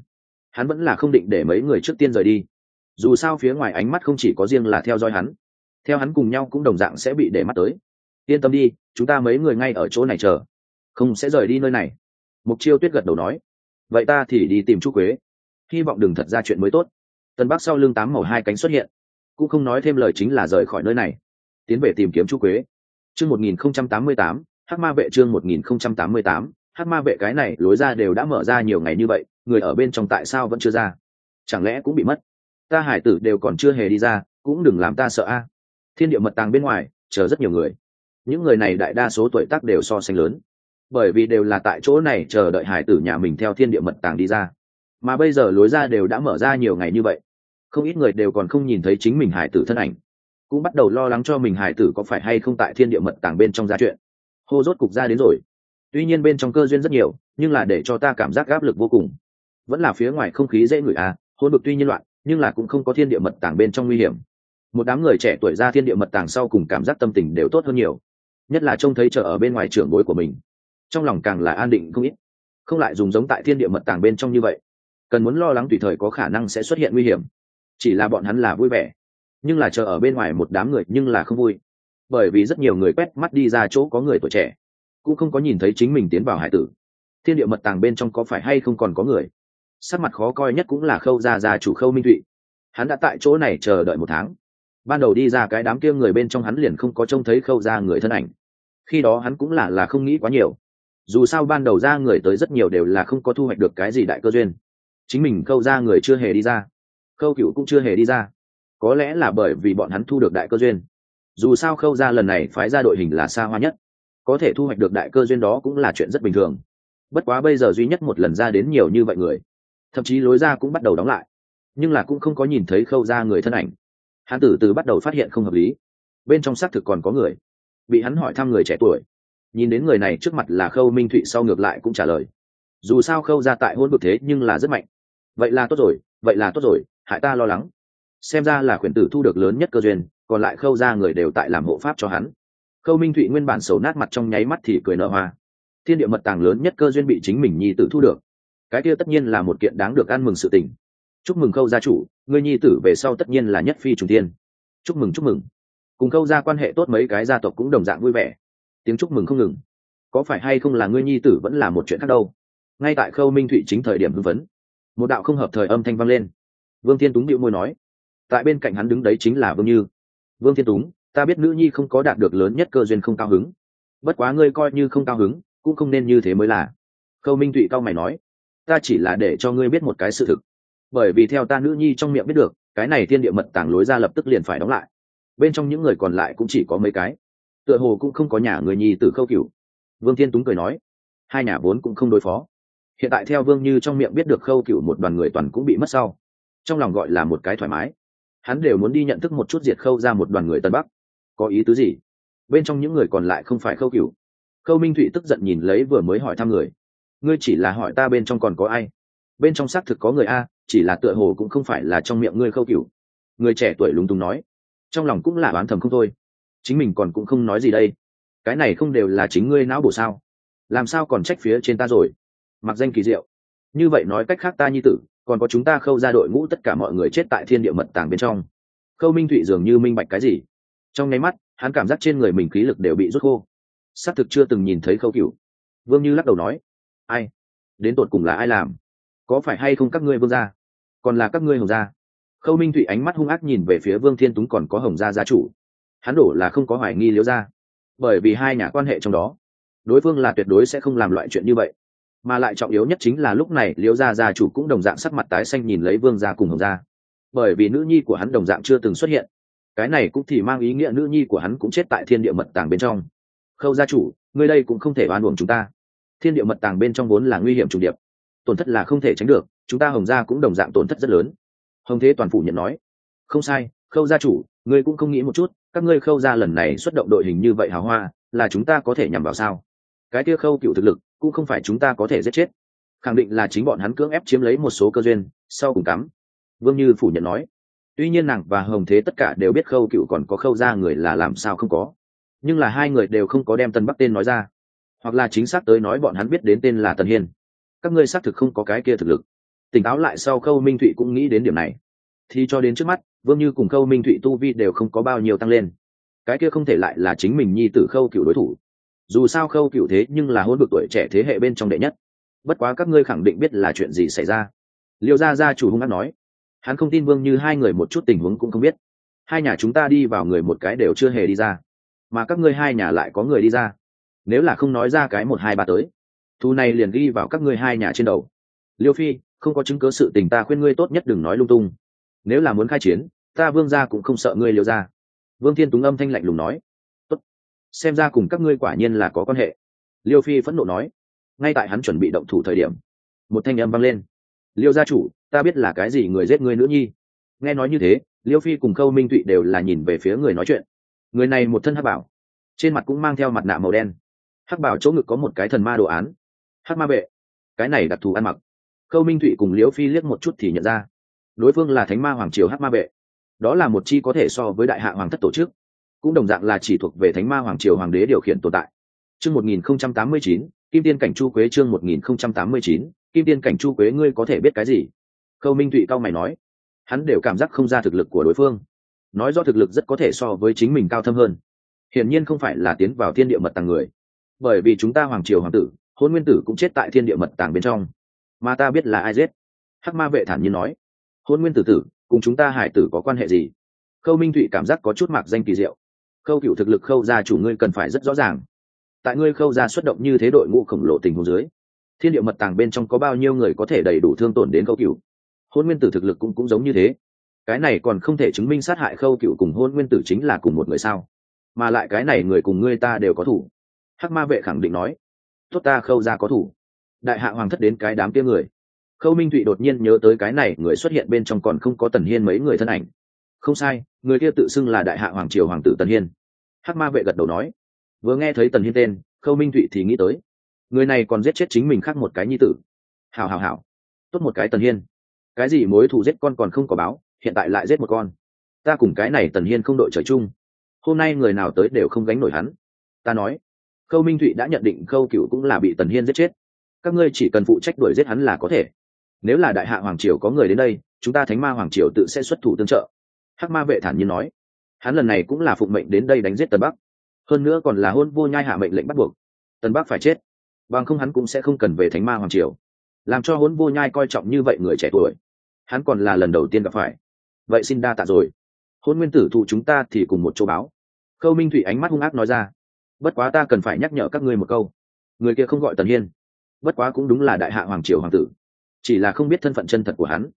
Speaker 1: hắn vẫn là không định để mấy người trước tiên rời đi. Dù sao phía ngoài ánh mắt không chỉ có riêng là theo dõi hắn, theo hắn cùng nhau cũng đồng dạng sẽ bị để mắt tới. Yên tâm đi, chúng ta mấy người ngay ở chỗ này chờ, không sẽ rời đi nơi này. Mục chiêu tuyết gật đầu nói, vậy ta thì đi tìm trúc quế hy vọng đừng thật ra chuyện mới tốt. Tân bắc sau lưng tám màu hai cánh xuất hiện, cũng không nói thêm lời chính là rời khỏi nơi này, tiến về tìm kiếm chu quế. Chương một nghìn không trăm tám mươi tám hát ma vệ chương một nghìn không trăm tám mươi tám hát ma vệ cái này lối ra đều đã mở ra nhiều ngày như vậy, người ở bên trong tại sao vẫn chưa ra? Chẳng lẽ cũng bị mất? Ta hải tử đều còn chưa hề đi ra, cũng đừng làm ta sợ a. Thiên địa mật tàng bên ngoài, chờ rất nhiều người. Những người này đại đa số tuổi tác đều so sánh lớn. Bởi vì đều là tại chỗ này chờ đợi hải tử nhà mình theo thiên địa mật tàng đi ra mà bây giờ lối ra đều đã mở ra nhiều ngày như vậy. Không ít người đều còn không nhìn thấy chính mình hải tử thân ảnh. Cũng bắt đầu lo lắng cho mình hải tử có phải hay không tại thiên địa mật tàng bên trong ra chuyện. Hô rốt cục ra đến rồi. Tuy nhiên bên trong cơ duyên rất nhiều, nhưng là để cho ta cảm giác áp lực vô cùng. Vẫn là phía ngoài không khí dễ ngửi à hôn bực tuy nhiên loạn, nhưng là cũng không có thiên địa mật tàng bên trong nguy hiểm. Một đám người trẻ tuổi ra thiên địa mật tàng sau cùng cảm giác tâm tình đều tốt hơn nhiều. Nhất là trông thấy chợ ở bên ngoài trưởng bối của mình. Trong lòng càng là an định không ít. Không lại dùng giống tại thiên địa mật tàng bên trong như vậy cần muốn lo lắng tùy thời có khả năng sẽ xuất hiện nguy hiểm. Chỉ là bọn hắn là vui vẻ, nhưng là chờ ở bên ngoài một đám người nhưng là không vui. Bởi vì rất nhiều người quét mắt đi ra chỗ có người tuổi trẻ, cũng không có nhìn thấy chính mình tiến vào hải tử. Thiên địa mật tàng bên trong có phải hay không còn có người? Sắc mặt khó coi nhất cũng là khâu gia già chủ khâu minh thụy. Hắn đã tại chỗ này chờ đợi một tháng. Ban đầu đi ra cái đám kia người bên trong hắn liền không có trông thấy khâu ra người thân ảnh. Khi đó hắn cũng là là không nghĩ quá nhiều. Dù sao ban đầu ra người tới rất nhiều đều là không có thu hoạch được cái gì đại cơ duyên chính mình khâu ra người chưa hề đi ra. Khâu cựu cũng chưa hề đi ra. Có lẽ là bởi vì bọn hắn thu được đại cơ duyên. Dù sao khâu ra lần này phái ra đội hình là xa hoa nhất. Có thể thu hoạch được đại cơ duyên đó cũng là chuyện rất bình thường. Bất quá bây giờ duy nhất một lần ra đến nhiều như vậy người, thậm chí lối ra cũng bắt đầu đóng lại. Nhưng là cũng không có nhìn thấy khâu ra người thân ảnh. Hắn từ từ bắt đầu phát hiện không hợp lý. Bên trong xác thực còn có người. Bị hắn hỏi thăm người trẻ tuổi. Nhìn đến người này trước mặt là khâu minh thụy sau ngược lại cũng trả lời. Dù sao khâu ra tại hôn vực thế nhưng là rất mạnh vậy là tốt rồi, vậy là tốt rồi, hại ta lo lắng. Xem ra là khuyển tử thu được lớn nhất cơ duyên, còn lại khâu ra người đều tại làm hộ pháp cho hắn. Khâu minh thụy nguyên bản xấu nát mặt trong nháy mắt thì cười nở hoa. Thiên địa mật tàng lớn nhất cơ duyên bị chính mình nhi tử thu được. Cái kia tất nhiên là một kiện đáng được ăn mừng sự tình. Chúc mừng khâu gia chủ người nhi tử về sau tất nhiên là nhất phi trùng tiên chúc mừng chúc mừng. Cùng khâu gia quan hệ tốt mấy cái gia tộc cũng đồng dạng vui vẻ. Tiếng chúc mừng không ngừng. Có phải hay không là ngươi nhi tử vẫn là một chuyện khác đâu? Ngay tại khâu minh thụy chính thời điểm hưng vấn một đạo không hợp thời âm thanh vang lên. Vương thiên túng bịu môi nói, tại bên cạnh hắn đứng đấy chính là vương như. Vương thiên túng, ta biết nữ nhi không có đạt được lớn nhất cơ duyên không cao hứng. Bất quá ngươi coi như không cao hứng, cũng không nên như thế mới là. Khâu minh thụy cao mày nói, ta chỉ là để cho ngươi biết một cái sự thực. Bởi vì theo ta nữ nhi trong miệng biết được, cái này thiên địa mật tàng lối ra lập tức liền phải đóng lại. Bên trong những người còn lại cũng chỉ có mấy cái. Tựa hồ cũng không có nhà người nhi tử khâu cửu. Vương thiên túng cười nói, hai nhà vốn cũng không đối phó hiện tại theo vương như trong miệng biết được khâu cựu một đoàn người toàn cũng bị mất sau, trong lòng gọi là một cái thoải mái. Hắn đều muốn đi nhận thức một chút diệt khâu ra một đoàn người tân bắc. Có ý tứ gì? Bên trong những người còn lại không phải khâu cựu khâu minh thụy tức giận nhìn lấy vừa mới hỏi thăm người. Ngươi chỉ là hỏi ta bên trong còn có ai? Bên trong xác thực có người a, chỉ là tựa hồ cũng không phải là trong miệng ngươi khâu cựu người trẻ tuổi lúng túng nói. Trong lòng cũng là bán thầm không thôi. Chính mình còn cũng không nói gì đây. Cái này không đều là chính ngươi não bổ sao? Làm sao còn trách phía trên ta rồi? Mặc danh kỳ diệu. Như vậy nói cách khác ta như tử, còn có chúng ta khâu ra đội ngũ tất cả mọi người chết tại thiên địa mật tàng bên trong. Khâu minh thụy dường như minh bạch cái gì? Trong nháy mắt, hắn cảm giác trên người mình khí lực đều bị rút khô. Xác thực chưa từng nhìn thấy khâu cựu vương như lắc đầu nói, ai? Đến tột cùng là ai làm? Có phải hay không các ngươi vương gia? Còn là các ngươi hồng gia? Khâu minh thụy ánh mắt hung ác nhìn về phía vương thiên túng còn có hồng gia gia chủ. Hắn đổ là không có hoài nghi liễu gia, bởi vì hai nhà quan hệ trong đó, đối phương là tuyệt đối sẽ không làm loại chuyện như vậy mà lại trọng yếu nhất chính là lúc này liễu gia gia chủ cũng đồng dạng sắc mặt tái xanh nhìn lấy vương gia cùng hồng gia. Bởi vì nữ nhi của hắn đồng dạng chưa từng xuất hiện. Cái này cũng thì mang ý nghĩa nữ nhi của hắn cũng chết tại thiên địa mật tàng bên trong. Khâu gia chủ, ngươi đây cũng không thể oan uổng chúng ta. Thiên địa mật tàng bên trong vốn là nguy hiểm trùng điệp. Tổn thất là không thể tránh được, chúng ta hồng gia cũng đồng dạng tổn thất rất lớn. Hồng thế toàn phủ nhận nói, không sai, khâu gia chủ, ngươi cũng không nghĩ một chút, các ngươi khâu gia lần này xuất động đội hình như vậy hào hoa, là chúng ta có thể nhằm vào sao? Cái kia khâu cựu thực lực cũng không phải chúng ta có thể giết chết. Khẳng định là chính bọn hắn cưỡng ép chiếm lấy một số cơ duyên, sau cùng cắm. Vương như phủ nhận nói. Tuy nhiên nàng và hồng thế tất cả đều biết khâu cựu còn có khâu ra người là làm sao không có. Nhưng là hai người đều không có đem tân bắc tên nói ra. Hoặc là chính xác tới nói bọn hắn biết đến tên là tần hiên. Các ngươi xác thực không có cái kia thực lực. Tỉnh táo lại sau khâu minh thụy cũng nghĩ đến điểm này. Thì cho đến trước mắt, vương như cùng khâu minh thụy tu vi đều không có bao nhiêu tăng lên. Cái kia không thể lại là chính mình nhi tử khâu cựu đối thủ dù sao khâu cựu thế nhưng là hôn được tuổi trẻ thế hệ bên trong đệ nhất. Bất quá các ngươi khẳng định biết là chuyện gì xảy ra. Liệu ra gia chủ hung hát nói. Hắn không tin vương như hai người một chút tình huống cũng không biết. Hai nhà chúng ta đi vào người một cái đều chưa hề đi ra. Mà các ngươi hai nhà lại có người đi ra. Nếu là không nói ra cái một hai ba tới. Thu này liền ghi vào các ngươi hai nhà trên đầu. Liêu phi, không có chứng cớ sự tình ta khuyên ngươi tốt nhất đừng nói lung tung. Nếu là muốn khai chiến, ta vương gia cũng không sợ ngươi liêu ra vương thiên túng âm thanh lạnh lùng nói xem ra cùng các ngươi quả nhiên là có quan hệ. Liêu phi phẫn nộ nói. Ngay tại hắn chuẩn bị động thủ thời điểm, một thanh âm vang lên. Liêu gia chủ, ta biết là cái gì người giết ngươi nữ nhi. Nghe nói như thế, liêu phi cùng khâu minh tụy đều là nhìn về phía người nói chuyện. Người này một thân hắc bảo, trên mặt cũng mang theo mặt nạ màu đen. Hắc bảo chỗ ngực có một cái thần ma đồ án. Hắc ma vệ cái này đặc thù ăn mặc. Khâu minh thụy cùng Liêu phi liếc một chút thì nhận ra. Đối phương là thánh ma hoàng triều hắc ma vệ đó là một chi có thể so với đại hạ hoàng thất tổ chức cũng đồng dạng là chỉ thuộc về thánh ma hoàng triều hoàng đế điều khiển tồn tại. Chương một nghìn không trăm tám mươi chín, kim tiên cảnh chu quế chương một nghìn không trăm tám mươi chín, kim tiên cảnh chu quế ngươi có thể biết cái gì? Khâu minh thụy cao mày nói. Hắn đều cảm giác không ra thực lực của đối phương. Nói do thực lực rất có thể so với chính mình cao thâm hơn. Hiển nhiên không phải là tiến vào thiên địa mật tàng người. Bởi vì chúng ta hoàng triều hoàng tử, hôn nguyên tử cũng chết tại thiên địa mật tàng bên trong. Mà ta biết là ai giết? Hắc ma vệ thản nhiên nói. Hôn nguyên tử tử, cùng chúng ta hải tử có quan hệ gì? Khâu minh thụy cảm giác có chút mạc danh kỳ diệu khâu cựu thực lực khâu gia chủ ngươi cần phải rất rõ ràng. Tại ngươi khâu gia xuất động như thế đội ngũ khổng lồ tình hồ dưới, thiên địa mật tàng bên trong có bao nhiêu người có thể đầy đủ thương tổn đến khâu cựu? Hôn nguyên tử thực lực cũng cũng giống như thế. Cái này còn không thể chứng minh sát hại khâu cựu cùng hôn nguyên tử chính là cùng một người sao? Mà lại cái này người cùng ngươi ta đều có thủ. Hắc ma vệ khẳng định nói, tốt ta, khâu ra có thủ. Đại hạ hoàng thất đến cái đám kia người. Khâu minh thụy đột nhiên nhớ tới cái này người xuất hiện bên trong còn không có tần hiên mấy người thân ảnh không sai, người kia tự xưng là đại hạ hoàng triều hoàng tử tần hiên. Hắc ma vệ gật đầu nói. Vừa nghe thấy tần hiên tên, khâu minh thụy thì nghĩ tới. Người này còn giết chết chính mình khác một cái nhi tử. Hào hào hào tốt một cái tần hiên. Cái gì mối thù giết con còn không có báo, hiện tại lại giết một con. Ta cùng cái này tần hiên không đội trời chung. Hôm nay người nào tới đều không gánh nổi hắn. Ta nói. Khâu minh thụy đã nhận định khâu cựu cũng là bị tần hiên giết chết. Các ngươi chỉ cần phụ trách đuổi giết hắn là có thể. Nếu là đại hạ hoàng triều có người đến đây, chúng ta thánh ma hoàng triều tự sẽ xuất thủ tương trợ hắc ma vệ thản nhiên nói, hắn lần này cũng là phụng mệnh đến đây đánh giết tần bắc. Hơn nữa còn là hôn vô nhai hạ mệnh lệnh bắt buộc. Tần bắc phải chết, bằng không hắn cũng sẽ không cần về thánh ma hoàng triều. Làm cho hôn vô nhai coi trọng như vậy người trẻ tuổi, hắn còn là lần đầu tiên gặp phải. Vậy xin đa tạ rồi. Hôn nguyên tử thụ chúng ta thì cùng một chỗ báo. Khâu minh thủy ánh mắt hung ác nói ra, bất quá ta cần phải nhắc nhở các ngươi một câu. Người kia không gọi tần hiên, bất quá cũng đúng là đại hạ hoàng triều hoàng tử. Chỉ là không biết thân phận chân thật của hắn.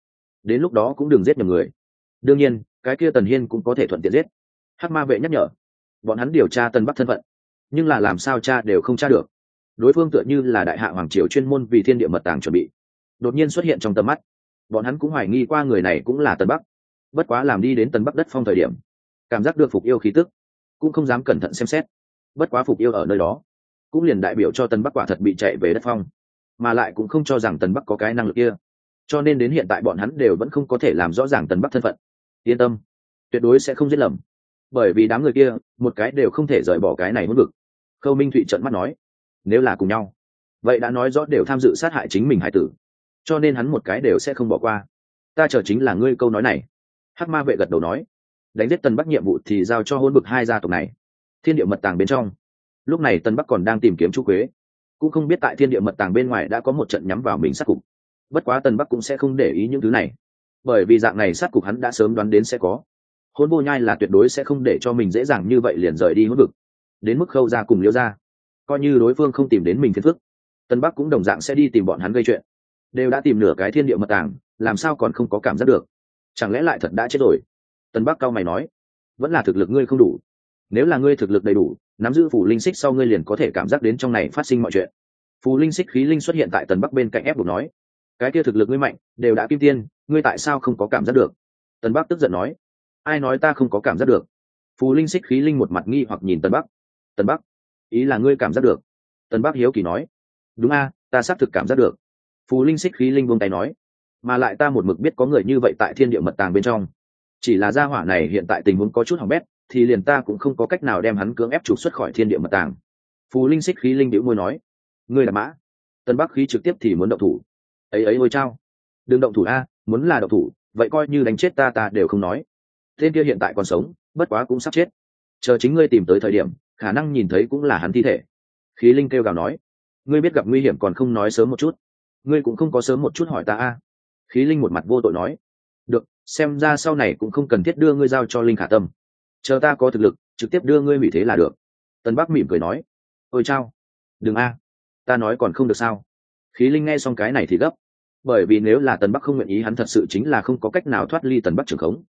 Speaker 1: Đến lúc đó cũng đừng giết nhầm người đương nhiên, cái kia tần hiên cũng có thể thuận tiện giết. Hắc ma vệ nhắc nhở, bọn hắn điều tra tân bắc thân phận, nhưng là làm sao cha đều không tra được. Đối phương tựa như là đại hạ hoàng triều chuyên môn vì thiên địa mật tàng chuẩn bị. Đột nhiên xuất hiện trong tầm mắt, bọn hắn cũng hoài nghi qua người này cũng là tân bắc. Bất quá làm đi đến tân bắc đất phong thời điểm, cảm giác được phục yêu khí tức, cũng không dám cẩn thận xem xét. Bất quá phục yêu ở nơi đó, cũng liền đại biểu cho tân bắc quả thật bị chạy về đất phong, mà lại cũng không cho rằng tần bắc có cái năng lực kia. Cho nên đến hiện tại bọn hắn đều vẫn không có thể làm rõ ràng tần bắc thân phận yên tâm, tuyệt đối sẽ không giết lầm. Bởi vì đám người kia, một cái đều không thể rời bỏ cái này hôn vực. Khâu minh thụy trận mắt nói, nếu là cùng nhau, vậy đã nói rõ đều tham dự sát hại chính mình hải tử. Cho nên hắn một cái đều sẽ không bỏ qua. Ta chờ chính là ngươi câu nói này. Hắc ma vệ gật đầu nói, đánh giết tân bắc nhiệm vụ thì giao cho hôn bực hai gia tộc này. Thiên địa mật tàng bên trong. Lúc này tân bắc còn đang tìm kiếm chu quế. Cũng không biết tại thiên địa mật tàng bên ngoài đã có một trận nhắm vào mình sát cục. Bất quá tân bắc cũng sẽ không để ý những thứ này bởi vì dạng này sát cục hắn đã sớm đoán đến sẽ có. Hôn vô nhai là tuyệt đối sẽ không để cho mình dễ dàng như vậy liền rời đi hôn vực. Đến mức khâu ra cùng liêu ra coi như đối phương không tìm đến mình phiền phức, tân bắc cũng đồng dạng sẽ đi tìm bọn hắn gây chuyện. Đều đã tìm nửa cái thiên địa mật tàng, làm sao còn không có cảm giác được? Chẳng lẽ lại thật đã chết rồi? Tân bắc cao mày nói, vẫn là thực lực ngươi không đủ. Nếu là ngươi thực lực đầy đủ, nắm giữ phủ linh xích sau ngươi liền có thể cảm giác đến trong này phát sinh mọi chuyện. Phù linh xích khí linh xuất hiện tại tần bắc bên cạnh ép buộc nói, cái kia thực lực ngươi mạnh, đều đã kim tiên ngươi tại sao không có cảm giác được? Tần bắc tức giận nói. Ai nói ta không có cảm giác được? Phù linh xích khí linh một mặt nghi hoặc nhìn tần bắc. Tần bắc, ý là ngươi cảm giác được. Tần bắc hiếu kỳ nói. Đúng a, ta xác thực cảm giác được. Phù linh xích khí linh buông tay nói. Mà lại ta một mực biết có người như vậy tại thiên địa mật tàng bên trong. Chỉ là gia hỏa này hiện tại tình huống có chút hỏng bét, thì liền ta cũng không có cách nào đem hắn cưỡng ép trục xuất khỏi thiên địa mật tàng. Phù linh xích khí linh đĩu môi nói. Ngươi là mã. Tân bắc khí trực tiếp thì muốn động thủ. Ấy ấy, ôi chao. Đừng động thủ a muốn là độc thủ, vậy coi như đánh chết ta ta đều không nói. Tên kia hiện tại còn sống, bất quá cũng sắp chết. Chờ chính ngươi tìm tới thời điểm, khả năng nhìn thấy cũng là hắn thi thể. Khí linh kêu gào nói, ngươi biết gặp nguy hiểm còn không nói sớm một chút. Ngươi cũng không có sớm một chút hỏi ta a. Khí linh một mặt vô tội nói, được, xem ra sau này cũng không cần thiết đưa ngươi giao cho linh khả tâm. Chờ ta có thực lực, trực tiếp đưa ngươi hủy thế là được. Tân bắc mỉm cười nói, ôi chao, đừng a, ta nói còn không được sao. Khí linh nghe xong cái này thì gấp bởi vì nếu là tần bắc không nguyện ý, hắn thật sự chính là không có cách nào thoát ly tần bắc trưởng khống.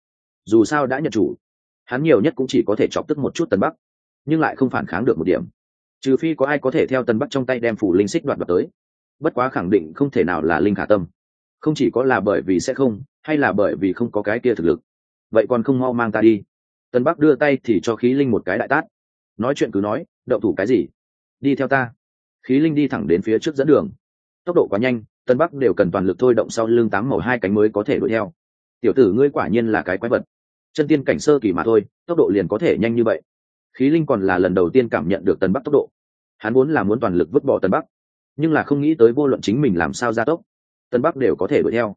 Speaker 1: Dù sao đã nhận chủ, hắn nhiều nhất cũng chỉ có thể chọc tức một chút tần bắc, nhưng lại không phản kháng được một điểm. Trừ phi có ai có thể theo tần bắc trong tay đem phủ linh xích đoạt đoạt tới. Bất quá khẳng định không thể nào là linh khả tâm. Không chỉ có là bởi vì sẽ không, hay là bởi vì không có cái kia thực lực. Vậy còn không mau mang ta đi. Tần bắc đưa tay thì cho khí linh một cái đại tát. Nói chuyện cứ nói đậu thủ cái gì? Đi theo ta. Khí linh đi thẳng đến phía trước dẫn đường. Tốc độ quá nhanh tân bắc đều cần toàn lực thôi động sau lưng tám màu hai cánh mới có thể đuổi theo. Tiểu tử ngươi quả nhiên là cái quái vật. Chân tiên cảnh sơ kỳ mà thôi, tốc độ liền có thể nhanh như vậy. Khí linh còn là lần đầu tiên cảm nhận được tân bắc tốc độ. Hắn muốn là muốn toàn lực vứt bỏ tân bắc, nhưng là không nghĩ tới vô luận chính mình làm sao gia tốc, tân bắc đều có thể đuổi theo.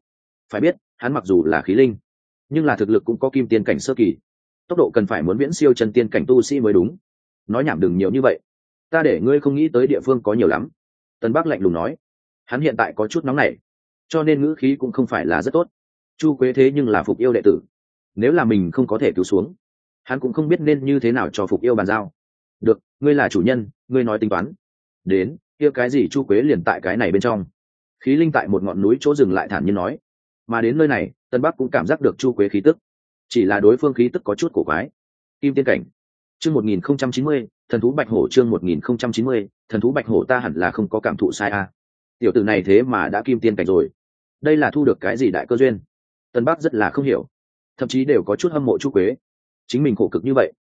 Speaker 1: Phải biết, hắn mặc dù là khí linh, nhưng là thực lực cũng có kim tiên cảnh sơ kỳ. Tốc độ cần phải muốn viễn siêu chân tiên cảnh tu sĩ mới đúng. Nói nhảm đừng nhiều như vậy. Ta để ngươi không nghĩ tới địa phương có nhiều lắm. Tân bắc lạnh lùng nói hắn hiện tại có chút nóng nảy, cho nên ngữ khí cũng không phải là rất tốt. Chu quế thế nhưng là phục yêu đệ tử, nếu là mình không có thể cứu xuống, hắn cũng không biết nên như thế nào cho phục yêu bàn giao. Được, ngươi là chủ nhân, ngươi nói tính toán. Đến, kia cái gì chu quế liền tại cái này bên trong. Khí linh tại một ngọn núi chỗ dừng lại thản nhiên nói. Mà đến nơi này, tân bắc cũng cảm giác được chu quế khí tức, chỉ là đối phương khí tức có chút cổ quái. Kim tiên cảnh. Chương một nghìn không trăm chín mươi, thần thú bạch hổ chương một nghìn không trăm chín mươi, thần thú bạch hổ ta hẳn là không có cảm thụ sai a à tiểu tử này thế mà đã kim tiên cảnh rồi. Đây là thu được cái gì đại cơ duyên? Tân bắc rất là không hiểu, thậm chí đều có chút hâm mộ chu quế. Chính mình khổ cực như vậy,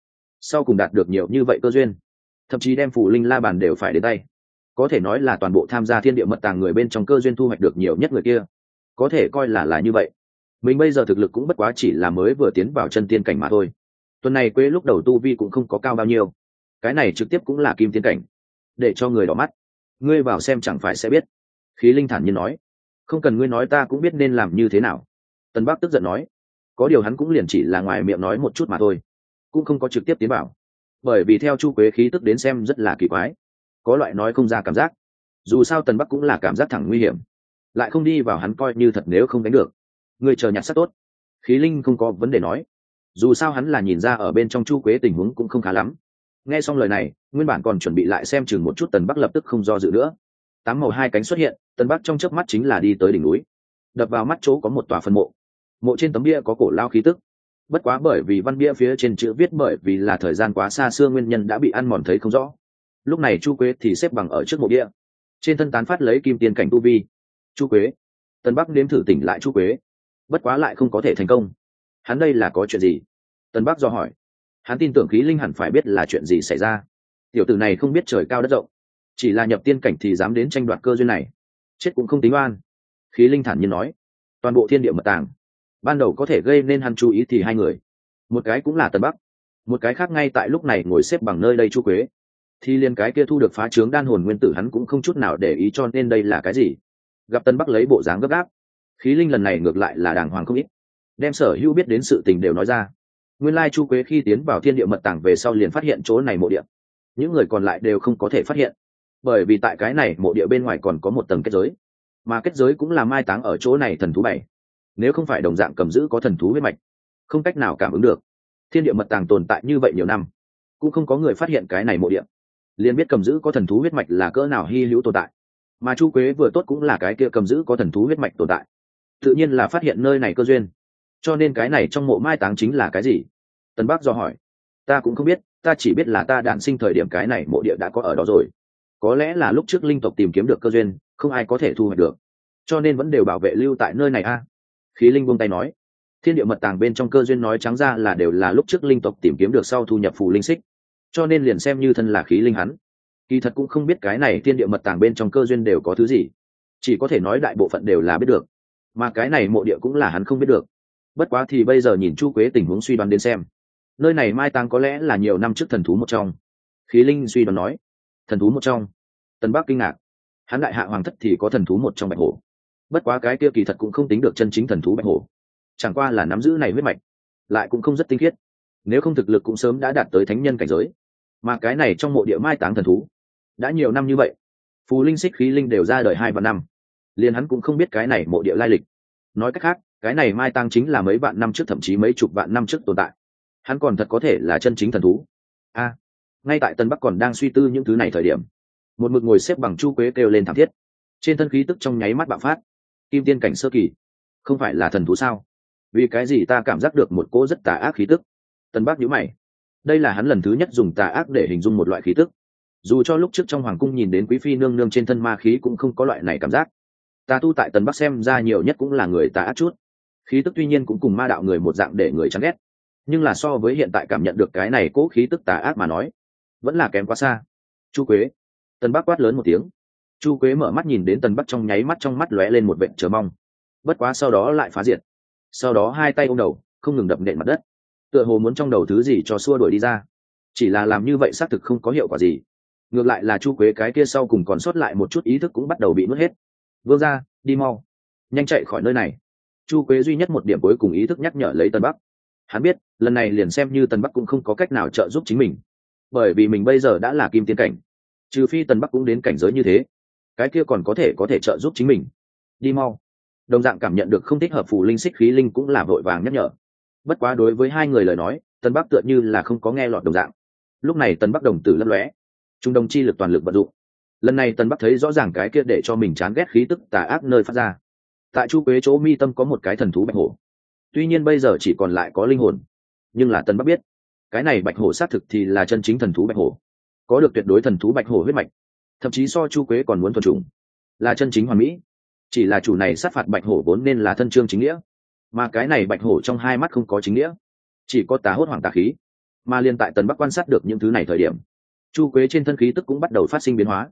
Speaker 1: sau cùng đạt được nhiều như vậy cơ duyên, thậm chí đem phụ linh la bàn đều phải đến tay. Có thể nói là toàn bộ tham gia thiên địa mật tàng người bên trong cơ duyên thu hoạch được nhiều nhất người kia. Có thể coi là là như vậy. Mình bây giờ thực lực cũng bất quá chỉ là mới vừa tiến vào chân tiên cảnh mà thôi. Tuần này quê lúc đầu tu vi cũng không có cao bao nhiêu. Cái này trực tiếp cũng là kim tiên cảnh. Để cho người đỏ mắt. Ngươi vào xem chẳng phải sẽ biết khí linh thản nhiên nói, không cần ngươi nói ta cũng biết nên làm như thế nào. Tân bắc tức giận nói, có điều hắn cũng liền chỉ là ngoài miệng nói một chút mà thôi, cũng không có trực tiếp tiến bảo bởi vì theo chu quế khí tức đến xem rất là kỳ quái, có loại nói không ra cảm giác. Dù sao tần bắc cũng là cảm giác thẳng nguy hiểm, lại không đi vào hắn coi như thật nếu không đánh được. Người chờ nhặt sắc tốt. Khí linh không có vấn đề nói. Dù sao hắn là nhìn ra ở bên trong chu quế tình huống cũng không khá lắm. Nghe xong lời này, nguyên bản còn chuẩn bị lại xem chừng một chút tần bắc lập tức không do dự nữa tám màu hai cánh xuất hiện tần bắc trong chớp mắt chính là đi tới đỉnh núi. Đập vào mắt chỗ có một tòa phân mộ. Mộ trên tấm bia có cổ lao khí tức. Bất quá bởi vì văn bia phía trên chữ viết bởi vì là thời gian quá xa xưa nguyên nhân đã bị ăn mòn thấy không rõ. Lúc này chu quế thì xếp bằng ở trước mộ địa trên thân tán phát lấy kim tiên cảnh tu vi. Chu quế. Tân bắc nếm thử tỉnh lại chu quế. Bất quá lại không có thể thành công. Hắn đây là có chuyện gì? Tân bắc do hỏi. Hắn tin tưởng khí linh hẳn phải biết là chuyện gì xảy ra. Tiểu tử này không biết trời cao đất rộng chỉ là nhập tiên cảnh thì dám đến tranh đoạt cơ duyên này, chết cũng không tính oan. Khí linh thản nhiên nói, toàn bộ thiên địa mật tàng, ban đầu có thể gây nên hắn chú ý thì hai người, một cái cũng là tân bắc, một cái khác ngay tại lúc này ngồi xếp bằng nơi đây chu quế. Thì liền cái kia thu được phá trướng đan hồn nguyên tử hắn cũng không chút nào để ý cho nên đây là cái gì? Gặp tân bắc lấy bộ dáng gấp gáp, khí linh lần này ngược lại là đàng hoàng không ít, đem sở hữu biết đến sự tình đều nói ra. Nguyên lai chu quế khi tiến vào thiên địa mật tàng về sau liền phát hiện chỗ này mộ địa, những người còn lại đều không có thể phát hiện bởi vì tại cái này mộ địa bên ngoài còn có một tầng kết giới. Mà kết giới cũng là mai táng ở chỗ này thần thú bảy. Nếu không phải đồng dạng cầm giữ có thần thú huyết mạch, không cách nào cảm ứng được. Thiên địa mật tàng tồn tại như vậy nhiều năm, cũng không có người phát hiện cái này mộ địa. Liền biết cầm giữ có thần thú huyết mạch là cỡ nào hy hữu tồn tại. Mà chu quế vừa tốt cũng là cái kia cầm giữ có thần thú huyết mạch tồn tại. Tự nhiên là phát hiện nơi này cơ duyên. Cho nên cái này trong mộ mai táng chính là cái gì? Tân bác do hỏi. Ta cũng không biết, ta chỉ biết là ta đạn sinh thời điểm cái này mộ địa đã có ở đó rồi có lẽ là lúc trước linh tộc tìm kiếm được cơ duyên, không ai có thể thu hoạch được. Cho nên vẫn đều bảo vệ lưu tại nơi này a. Khí linh buông tay nói. Thiên địa mật tàng bên trong cơ duyên nói trắng ra là đều là lúc trước linh tộc tìm kiếm được sau thu nhập phù linh xích. Cho nên liền xem như thân là khí linh hắn. Kỳ thật cũng không biết cái này thiên địa mật tàng bên trong cơ duyên đều có thứ gì. Chỉ có thể nói đại bộ phận đều là biết được. Mà cái này mộ địa cũng là hắn không biết được. Bất quá thì bây giờ nhìn chu quế tình huống suy đoán đến xem. Nơi này mai tàng có lẽ là nhiều năm trước thần thú một trong. Khí linh suy đoán nói thần thú một trong. Tân bắc kinh ngạc. Hắn đại hạ hoàng thất thì có thần thú một trong bạch hổ. Bất quá cái kia kỳ thật cũng không tính được chân chính thần thú bạch hổ. Chẳng qua là nắm giữ này huyết mạch, lại cũng không rất tinh khiết. Nếu không thực lực cũng sớm đã đạt tới thánh nhân cảnh giới. Mà cái này trong mộ địa mai táng thần thú, đã nhiều năm như vậy, phù linh xích khí linh đều ra đời hai vạn năm. Liền hắn cũng không biết cái này mộ địa lai lịch. Nói cách khác, cái này mai táng chính là mấy vạn năm trước, thậm chí mấy chục vạn năm trước tồn tại. Hắn còn thật có thể là chân chính thần thú. A ngay tại tân bắc còn đang suy tư những thứ này thời điểm, một mực ngồi xếp bằng chu quế kêu lên thảm thiết. Trên thân khí tức trong nháy mắt bạo phát. Kim tiên cảnh sơ kỳ, không phải là thần thú sao? Vì cái gì ta cảm giác được một cỗ rất tà ác khí tức? Tân bắc nhíu mày. Đây là hắn lần thứ nhất dùng tà ác để hình dung một loại khí tức. Dù cho lúc trước trong hoàng cung nhìn đến quý phi nương nương trên thân ma khí cũng không có loại này cảm giác. Ta tu tại tần bắc xem ra nhiều nhất cũng là người tà ác chút. Khí tức tuy nhiên cũng cùng ma đạo người một dạng để người chán ghét. Nhưng là so với hiện tại cảm nhận được cái này cố khí tức tà ác mà nói vẫn là kém quá xa. Chu quế. Tần bắc quát lớn một tiếng. Chu quế mở mắt nhìn đến tần bắc trong nháy mắt trong mắt lóe lên một vện chờ mong. Bất quá sau đó lại phá diệt. Sau đó hai tay ôm đầu, không ngừng đập nện mặt đất. Tựa hồ muốn trong đầu thứ gì cho xua đuổi đi ra. Chỉ là làm như vậy xác thực không có hiệu quả gì. Ngược lại là chu quế cái kia sau cùng còn sót lại một chút ý thức cũng bắt đầu bị nuốt hết. Vương ra đi mau. Nhanh chạy khỏi nơi này. Chu quế duy nhất một điểm cuối cùng ý thức nhắc nhở lấy tân bắc. Hắn biết, lần này liền xem như tân bắc cũng không có cách nào trợ giúp chính mình bởi vì mình bây giờ đã là kim tiên cảnh. Trừ phi tần bắc cũng đến cảnh giới như thế, cái kia còn có thể có thể trợ giúp chính mình. Đi mau. Đồng dạng cảm nhận được không thích hợp phù linh xích khí linh cũng là vội vàng nhắc nhở. Bất quá đối với hai người lời nói, tần bắc tựa như là không có nghe lọt đồng dạng. Lúc này tần bắc đồng tử lấp lóe, trung đồng chi lực toàn lực vận dụng. Lần này tần bắc thấy rõ ràng cái kia để cho mình chán ghét khí tức tà ác nơi phát ra. Tại chu quế chỗ mi tâm có một cái thần thú bạch hổ. Tuy nhiên bây giờ chỉ còn lại có linh hồn, nhưng là tần bắc biết cái này bạch hổ xác thực thì là chân chính thần thú bạch hổ. Có được tuyệt đối thần thú bạch hổ huyết mạch. Thậm chí so chu quế còn muốn thuần trùng là chân chính hoàn mỹ. Chỉ là chủ này sát phạt bạch hổ vốn nên là thân trương chính nghĩa. Mà cái này bạch hổ trong hai mắt không có chính nghĩa. Chỉ có tá hốt hoàng tà khí. Mà liên tại tần bắc quan sát được những thứ này thời điểm, chu quế trên thân khí tức cũng bắt đầu phát sinh biến hóa.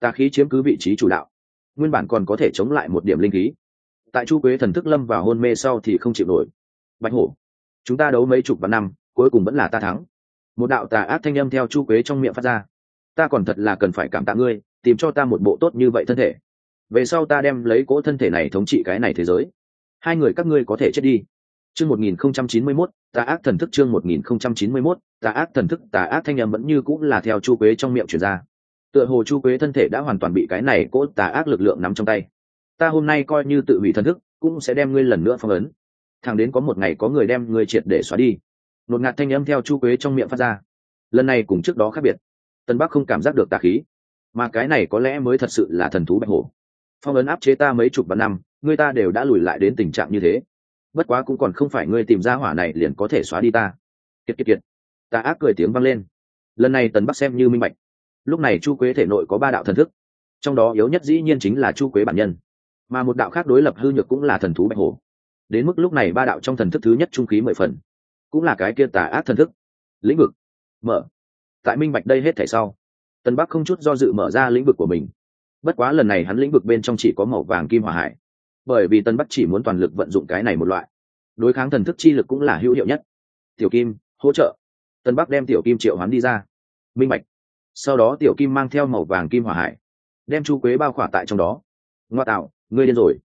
Speaker 1: Tà khí chiếm cứ vị trí chủ đạo. Nguyên bản còn có thể chống lại một điểm linh khí. Tại chu quế thần thức lâm vào hôn mê sau thì không chịu nổi. Bạch hổ, chúng ta đấu mấy chục vạn năm cuối cùng vẫn là ta thắng. Một đạo tà ác thanh âm theo chu quế trong miệng phát ra. Ta còn thật là cần phải cảm tạ ngươi, tìm cho ta một bộ tốt như vậy thân thể. Về sau ta đem lấy cỗ thân thể này thống trị cái này thế giới. Hai người các ngươi có thể chết đi. Chương một nghìn không trăm chín mươi mốt, tà ác thần thức chương một nghìn không trăm chín mươi mốt, tà ác thần thức, tà ác thanh âm vẫn như cũng là theo chu quế trong miệng truyền ra. Tựa hồ chu quế thân thể đã hoàn toàn bị cái này cỗ tà ác lực lượng nắm trong tay. Ta hôm nay coi như tự hủy thần thức, cũng sẽ đem ngươi lần nữa phong ấn. Thẳng đến có một ngày có người đem ngươi triệt để xóa đi nột ngạt thanh âm theo chu quế trong miệng phát ra. Lần này cùng trước đó khác biệt. Tân bắc không cảm giác được tà khí. Mà cái này có lẽ mới thật sự là thần thú bạch hổ. Phong ấn áp chế ta mấy chục vạn năm, người ta đều đã lùi lại đến tình trạng như thế. Bất quá cũng còn không phải ngươi tìm ra hỏa này liền có thể xóa đi ta. Kiệt kiệt kiệt. Ta ác cười tiếng vang lên. Lần này tần bắc xem như minh bạch. Lúc này chu quế thể nội có ba đạo thần thức. Trong đó yếu nhất dĩ nhiên chính là chu quế bản nhân. Mà một đạo khác đối lập hư nhược cũng là thần thú bạch hổ. Đến mức lúc này ba đạo trong thần thức thứ nhất trung khí mười phần cũng là cái kia tà ác thần thức. Lĩnh vực. Mở. Tại minh bạch đây hết thể sau, tân bắc không chút do dự mở ra lĩnh vực của mình. Bất quá lần này hắn lĩnh vực bên trong chỉ có màu vàng kim hòa hải. Bởi vì tân bắc chỉ muốn toàn lực vận dụng cái này một loại. Đối kháng thần thức chi lực cũng là hữu hiệu nhất. Tiểu kim, hỗ trợ. Tân bắc đem tiểu kim triệu hắn đi ra. Minh bạch. Sau đó tiểu kim mang theo màu vàng kim hòa hải, đem chu quế bao khỏa tại trong đó. Ngoa tạo, ngươi điên rồi.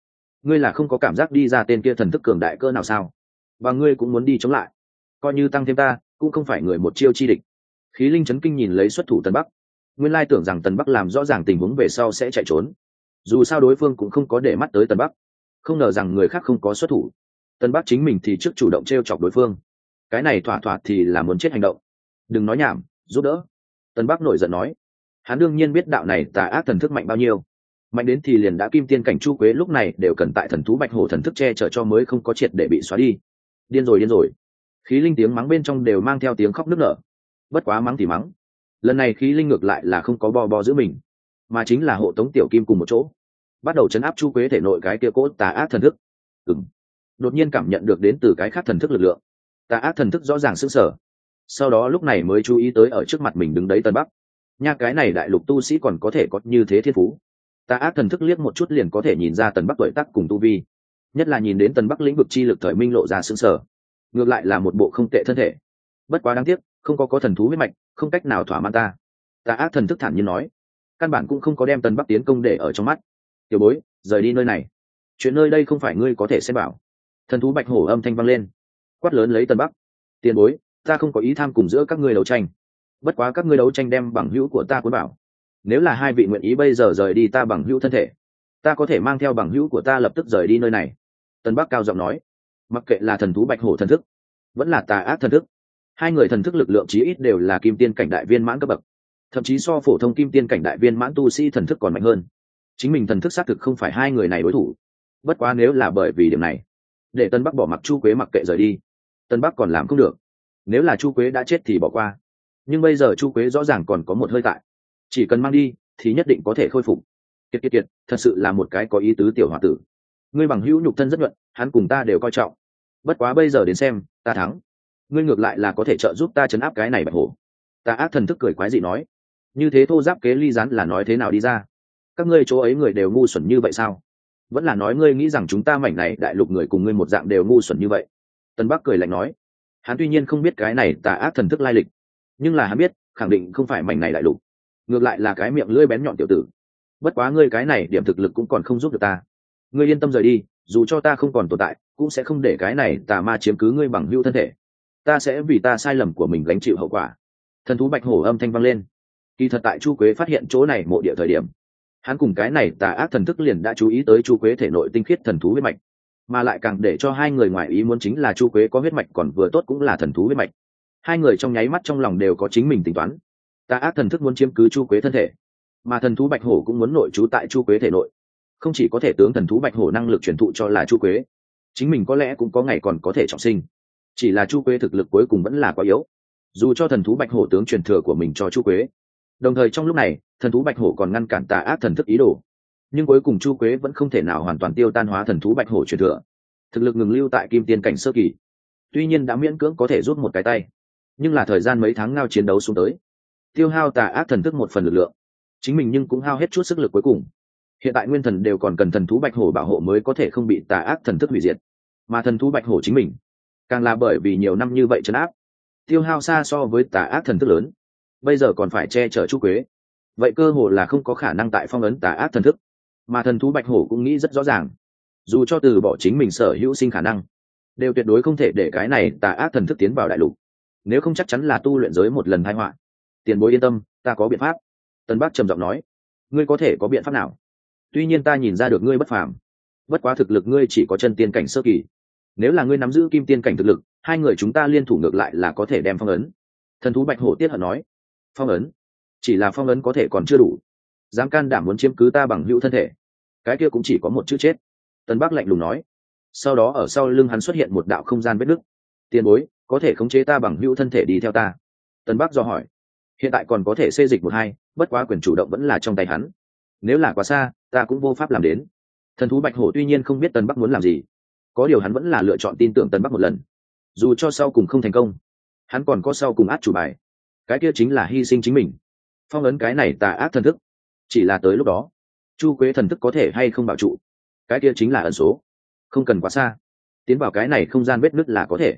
Speaker 1: Ngươi là không có cảm giác đi ra tên kia thần thức cường đại cơ nào sao? Và ngươi cũng muốn đi chống lại coi như tăng thêm ta, cũng không phải người một chiêu chi địch. Khí linh chấn kinh nhìn lấy xuất thủ tân bắc. Nguyên lai tưởng rằng tần bắc làm rõ ràng tình huống về sau sẽ chạy trốn. Dù sao đối phương cũng không có để mắt tới tần bắc. Không ngờ rằng người khác không có xuất thủ. Tần bắc chính mình thì trước chủ động t r e o chọc đối phương. Cái này thỏa thỏa thì là muốn chết hành động. Đừng nói nhảm, giúp đỡ. Tần bắc nổi giận nói. Hắn đương nhiên biết đạo này tà ác thần thức mạnh bao nhiêu. Mạnh đến thì liền đã kim tiên cảnh chu quế lúc này đều cần tại thần thú bạch hổ thần thức che chở cho mới không có triệt để bị xóa đi. Điên rồi điên rồi khí linh tiếng mắng bên trong đều mang theo tiếng khóc nức nở. Bất quá mắng thì mắng. Lần này khí linh ngược lại là không có bo bo giữ mình, mà chính là hộ tống tiểu kim cùng một chỗ. Bắt đầu chấn áp chu quế thể nội cái kia cỗ tà ác thần thức. Ừng đột nhiên cảm nhận được đến từ cái khác thần thức lực lượng. Tà ác thần thức rõ ràng sững sờ. Sau đó lúc này mới chú ý tới ở trước mặt mình đứng đấy tân bắc. Nha, cái này đại lục tu sĩ còn có thể có như thế thiên phú. Tà ác thần thức liếc một chút liền có thể nhìn ra tần bắc tuổi tác cùng tu vi. Nhất là nhìn đến tần bắc lĩnh vực chi lực thời minh lộ ra xứng sờ ngược lại là một bộ không tệ thân thể. Bất quá đáng tiếc, không có có thần thú huyết mạch, không cách nào thỏa mãn ta. Ta ác thần thức thản nhiên nói, căn bản cũng không có đem tần bắc tiến công để ở trong mắt. Tiểu bối, rời đi nơi này. Chuyện nơi đây không phải ngươi có thể xem bảo. Thần thú bạch hổ âm thanh vang lên. Quát lớn lấy tần bắc. Tiền bối, ta không có ý tham cùng giữa các ngươi đấu tranh. Bất quá các ngươi đấu tranh đem bằng hữu của ta cuốn bảo nếu là hai vị nguyện ý bây giờ rời đi ta bằng hữu thân thể, ta có thể mang theo bằng hữu của ta lập tức rời đi nơi này. Tân bắc cao giọng nói mặc kệ là thần thú bạch hổ thần thức, vẫn là tà ác thần thức, hai người thần thức lực lượng chí ít đều là kim tiên cảnh đại viên mãn cấp bậc. Thậm chí so phổ thông kim tiên cảnh đại viên mãn tu sĩ thần thức còn mạnh hơn. Chính mình thần thức xác thực không phải hai người này đối thủ. Bất quá nếu là bởi vì điểm này, để tân bắc bỏ mặc chu quế mặc kệ rời đi, tân bắc còn làm không được. Nếu là chu quế đã chết thì bỏ qua. Nhưng bây giờ chu quế rõ ràng còn có một hơi tại. Chỉ cần mang đi thì nhất định có thể khôi phục. Kiệt kiệt kiệt, thật sự là một cái có ý tứ tiểu h o a tử ngươi bằng hữu nhục thân rất nhuận, hắn cùng ta đều coi trọng. Bất quá bây giờ đến xem, ta thắng. Ngươi ngược lại là có thể trợ giúp ta chấn áp cái này bạch hổ. Ta ác thần thức cười quái dị nói. Như thế thô giáp kế ly rán là nói thế nào đi ra? Các ngươi chỗ ấy người đều ngu xuẩn như vậy sao? Vẫn là nói ngươi nghĩ rằng chúng ta mảnh này đại lục người cùng ngươi một dạng đều ngu xuẩn như vậy. Tân bắc cười lạnh nói. Hắn tuy nhiên không biết cái này tà ác thần thức lai lịch, nhưng là hắn biết, khẳng định không phải mảnh này đại lục. Ngược lại là cái miệng lưỡi bén nhọn tiểu tử. Bất quá ngươi cái này điểm thực lực cũng còn không giúp được ta ngươi yên tâm rời đi, dù cho ta không còn tồn tại, cũng sẽ không để cái này tà ma chiếm cứ ngươi bằng hưu thân thể. Ta sẽ vì ta sai lầm của mình gánh chịu hậu quả. Thần thú bạch hổ âm thanh vang lên. Kỳ thật tại chu quế phát hiện chỗ này mộ địa thời điểm, hắn cùng cái này tà ác thần thức liền đã chú ý tới chu quế thể nội tinh khiết thần thú huyết mạch. Mà lại càng để cho hai người ngoài ý muốn chính là chu quế có huyết mạch còn vừa tốt cũng là thần thú huyết mạch. Hai người trong nháy mắt trong lòng đều có chính mình tính toán. Tà ác thần thức muốn chiếm cứ chu quế thân thể, mà thần thú bạch hổ cũng muốn nội trú tại chu quế thể nội không chỉ có thể tướng thần thú bạch hổ năng lực truyền thụ cho là chu quế, chính mình có lẽ cũng có ngày còn có thể trọng sinh. Chỉ là chu quế thực lực cuối cùng vẫn là quá yếu. Dù cho thần thú bạch hổ tướng truyền thừa của mình cho chu quế, đồng thời trong lúc này, thần thú bạch hổ còn ngăn cản tà ác thần thức ý đồ. Nhưng cuối cùng chu quế vẫn không thể nào hoàn toàn tiêu tan hóa thần thú bạch hổ truyền thừa. Thực lực ngừng lưu tại kim tiên cảnh sơ kỳ. Tuy nhiên đã miễn cưỡng có thể rút một cái tay. Nhưng là thời gian mấy tháng ngao chiến đấu xuống tới, tiêu hao tà ác thần thức một phần lực lượng. Chính mình nhưng cũng hao hết chút sức lực cuối cùng hiện tại nguyên thần đều còn cần thần thú bạch hổ bảo hộ mới có thể không bị tà ác thần thức hủy diệt. Mà thần thú bạch hổ chính mình, càng là bởi vì nhiều năm như vậy chấn áp, tiêu hao xa so với tà ác thần thức lớn. Bây giờ còn phải che chở chu quế. Vậy cơ hồ là không có khả năng tại phong ấn tà ác thần thức. Mà thần thú bạch hổ cũng nghĩ rất rõ ràng, dù cho từ bỏ chính mình sở hữu sinh khả năng, đều tuyệt đối không thể để cái này tà ác thần thức tiến vào đại lục. Nếu không chắc chắn là tu luyện giới một lần thái họa. Tiền bối yên tâm, ta có biện pháp. Tân bắc trầm giọng nói, ngươi có thể có biện pháp nào? Tuy nhiên ta nhìn ra được ngươi bất phàm. Bất quá thực lực ngươi chỉ có chân tiên cảnh sơ kỳ. Nếu là ngươi nắm giữ kim tiên cảnh thực lực, hai người chúng ta liên thủ ngược lại là có thể đem phong ấn. Thần thú bạch hổ tiết hận nói. Phong ấn? Chỉ là phong ấn có thể còn chưa đủ. Dám can đảm muốn chiếm cứ ta bằng hữu thân thể. Cái kia cũng chỉ có một chữ chết. Tân bắc lạnh lùng nói. Sau đó ở sau lưng hắn xuất hiện một đạo không gian vết nứt. Tiền bối, có thể khống chế ta bằng hữu thân thể đi theo ta? Tân bắc do hỏi. Hiện tại còn có thể xê dịch một hai, bất quá quyền chủ động vẫn là trong tay hắn nếu là quá xa, ta cũng vô pháp làm đến. Thần thú bạch hổ tuy nhiên không biết tân bắc muốn làm gì. Có điều hắn vẫn là lựa chọn tin tưởng tân bắc một lần. Dù cho sau cùng không thành công, hắn còn có sau cùng át chủ bài. Cái kia chính là hy sinh chính mình. Phong ấn cái này tà ác thần thức. Chỉ là tới lúc đó, chu quế thần thức có thể hay không bảo trụ? Cái kia chính là ẩn số. Không cần quá xa. Tiến vào cái này không gian vết nứt là có thể.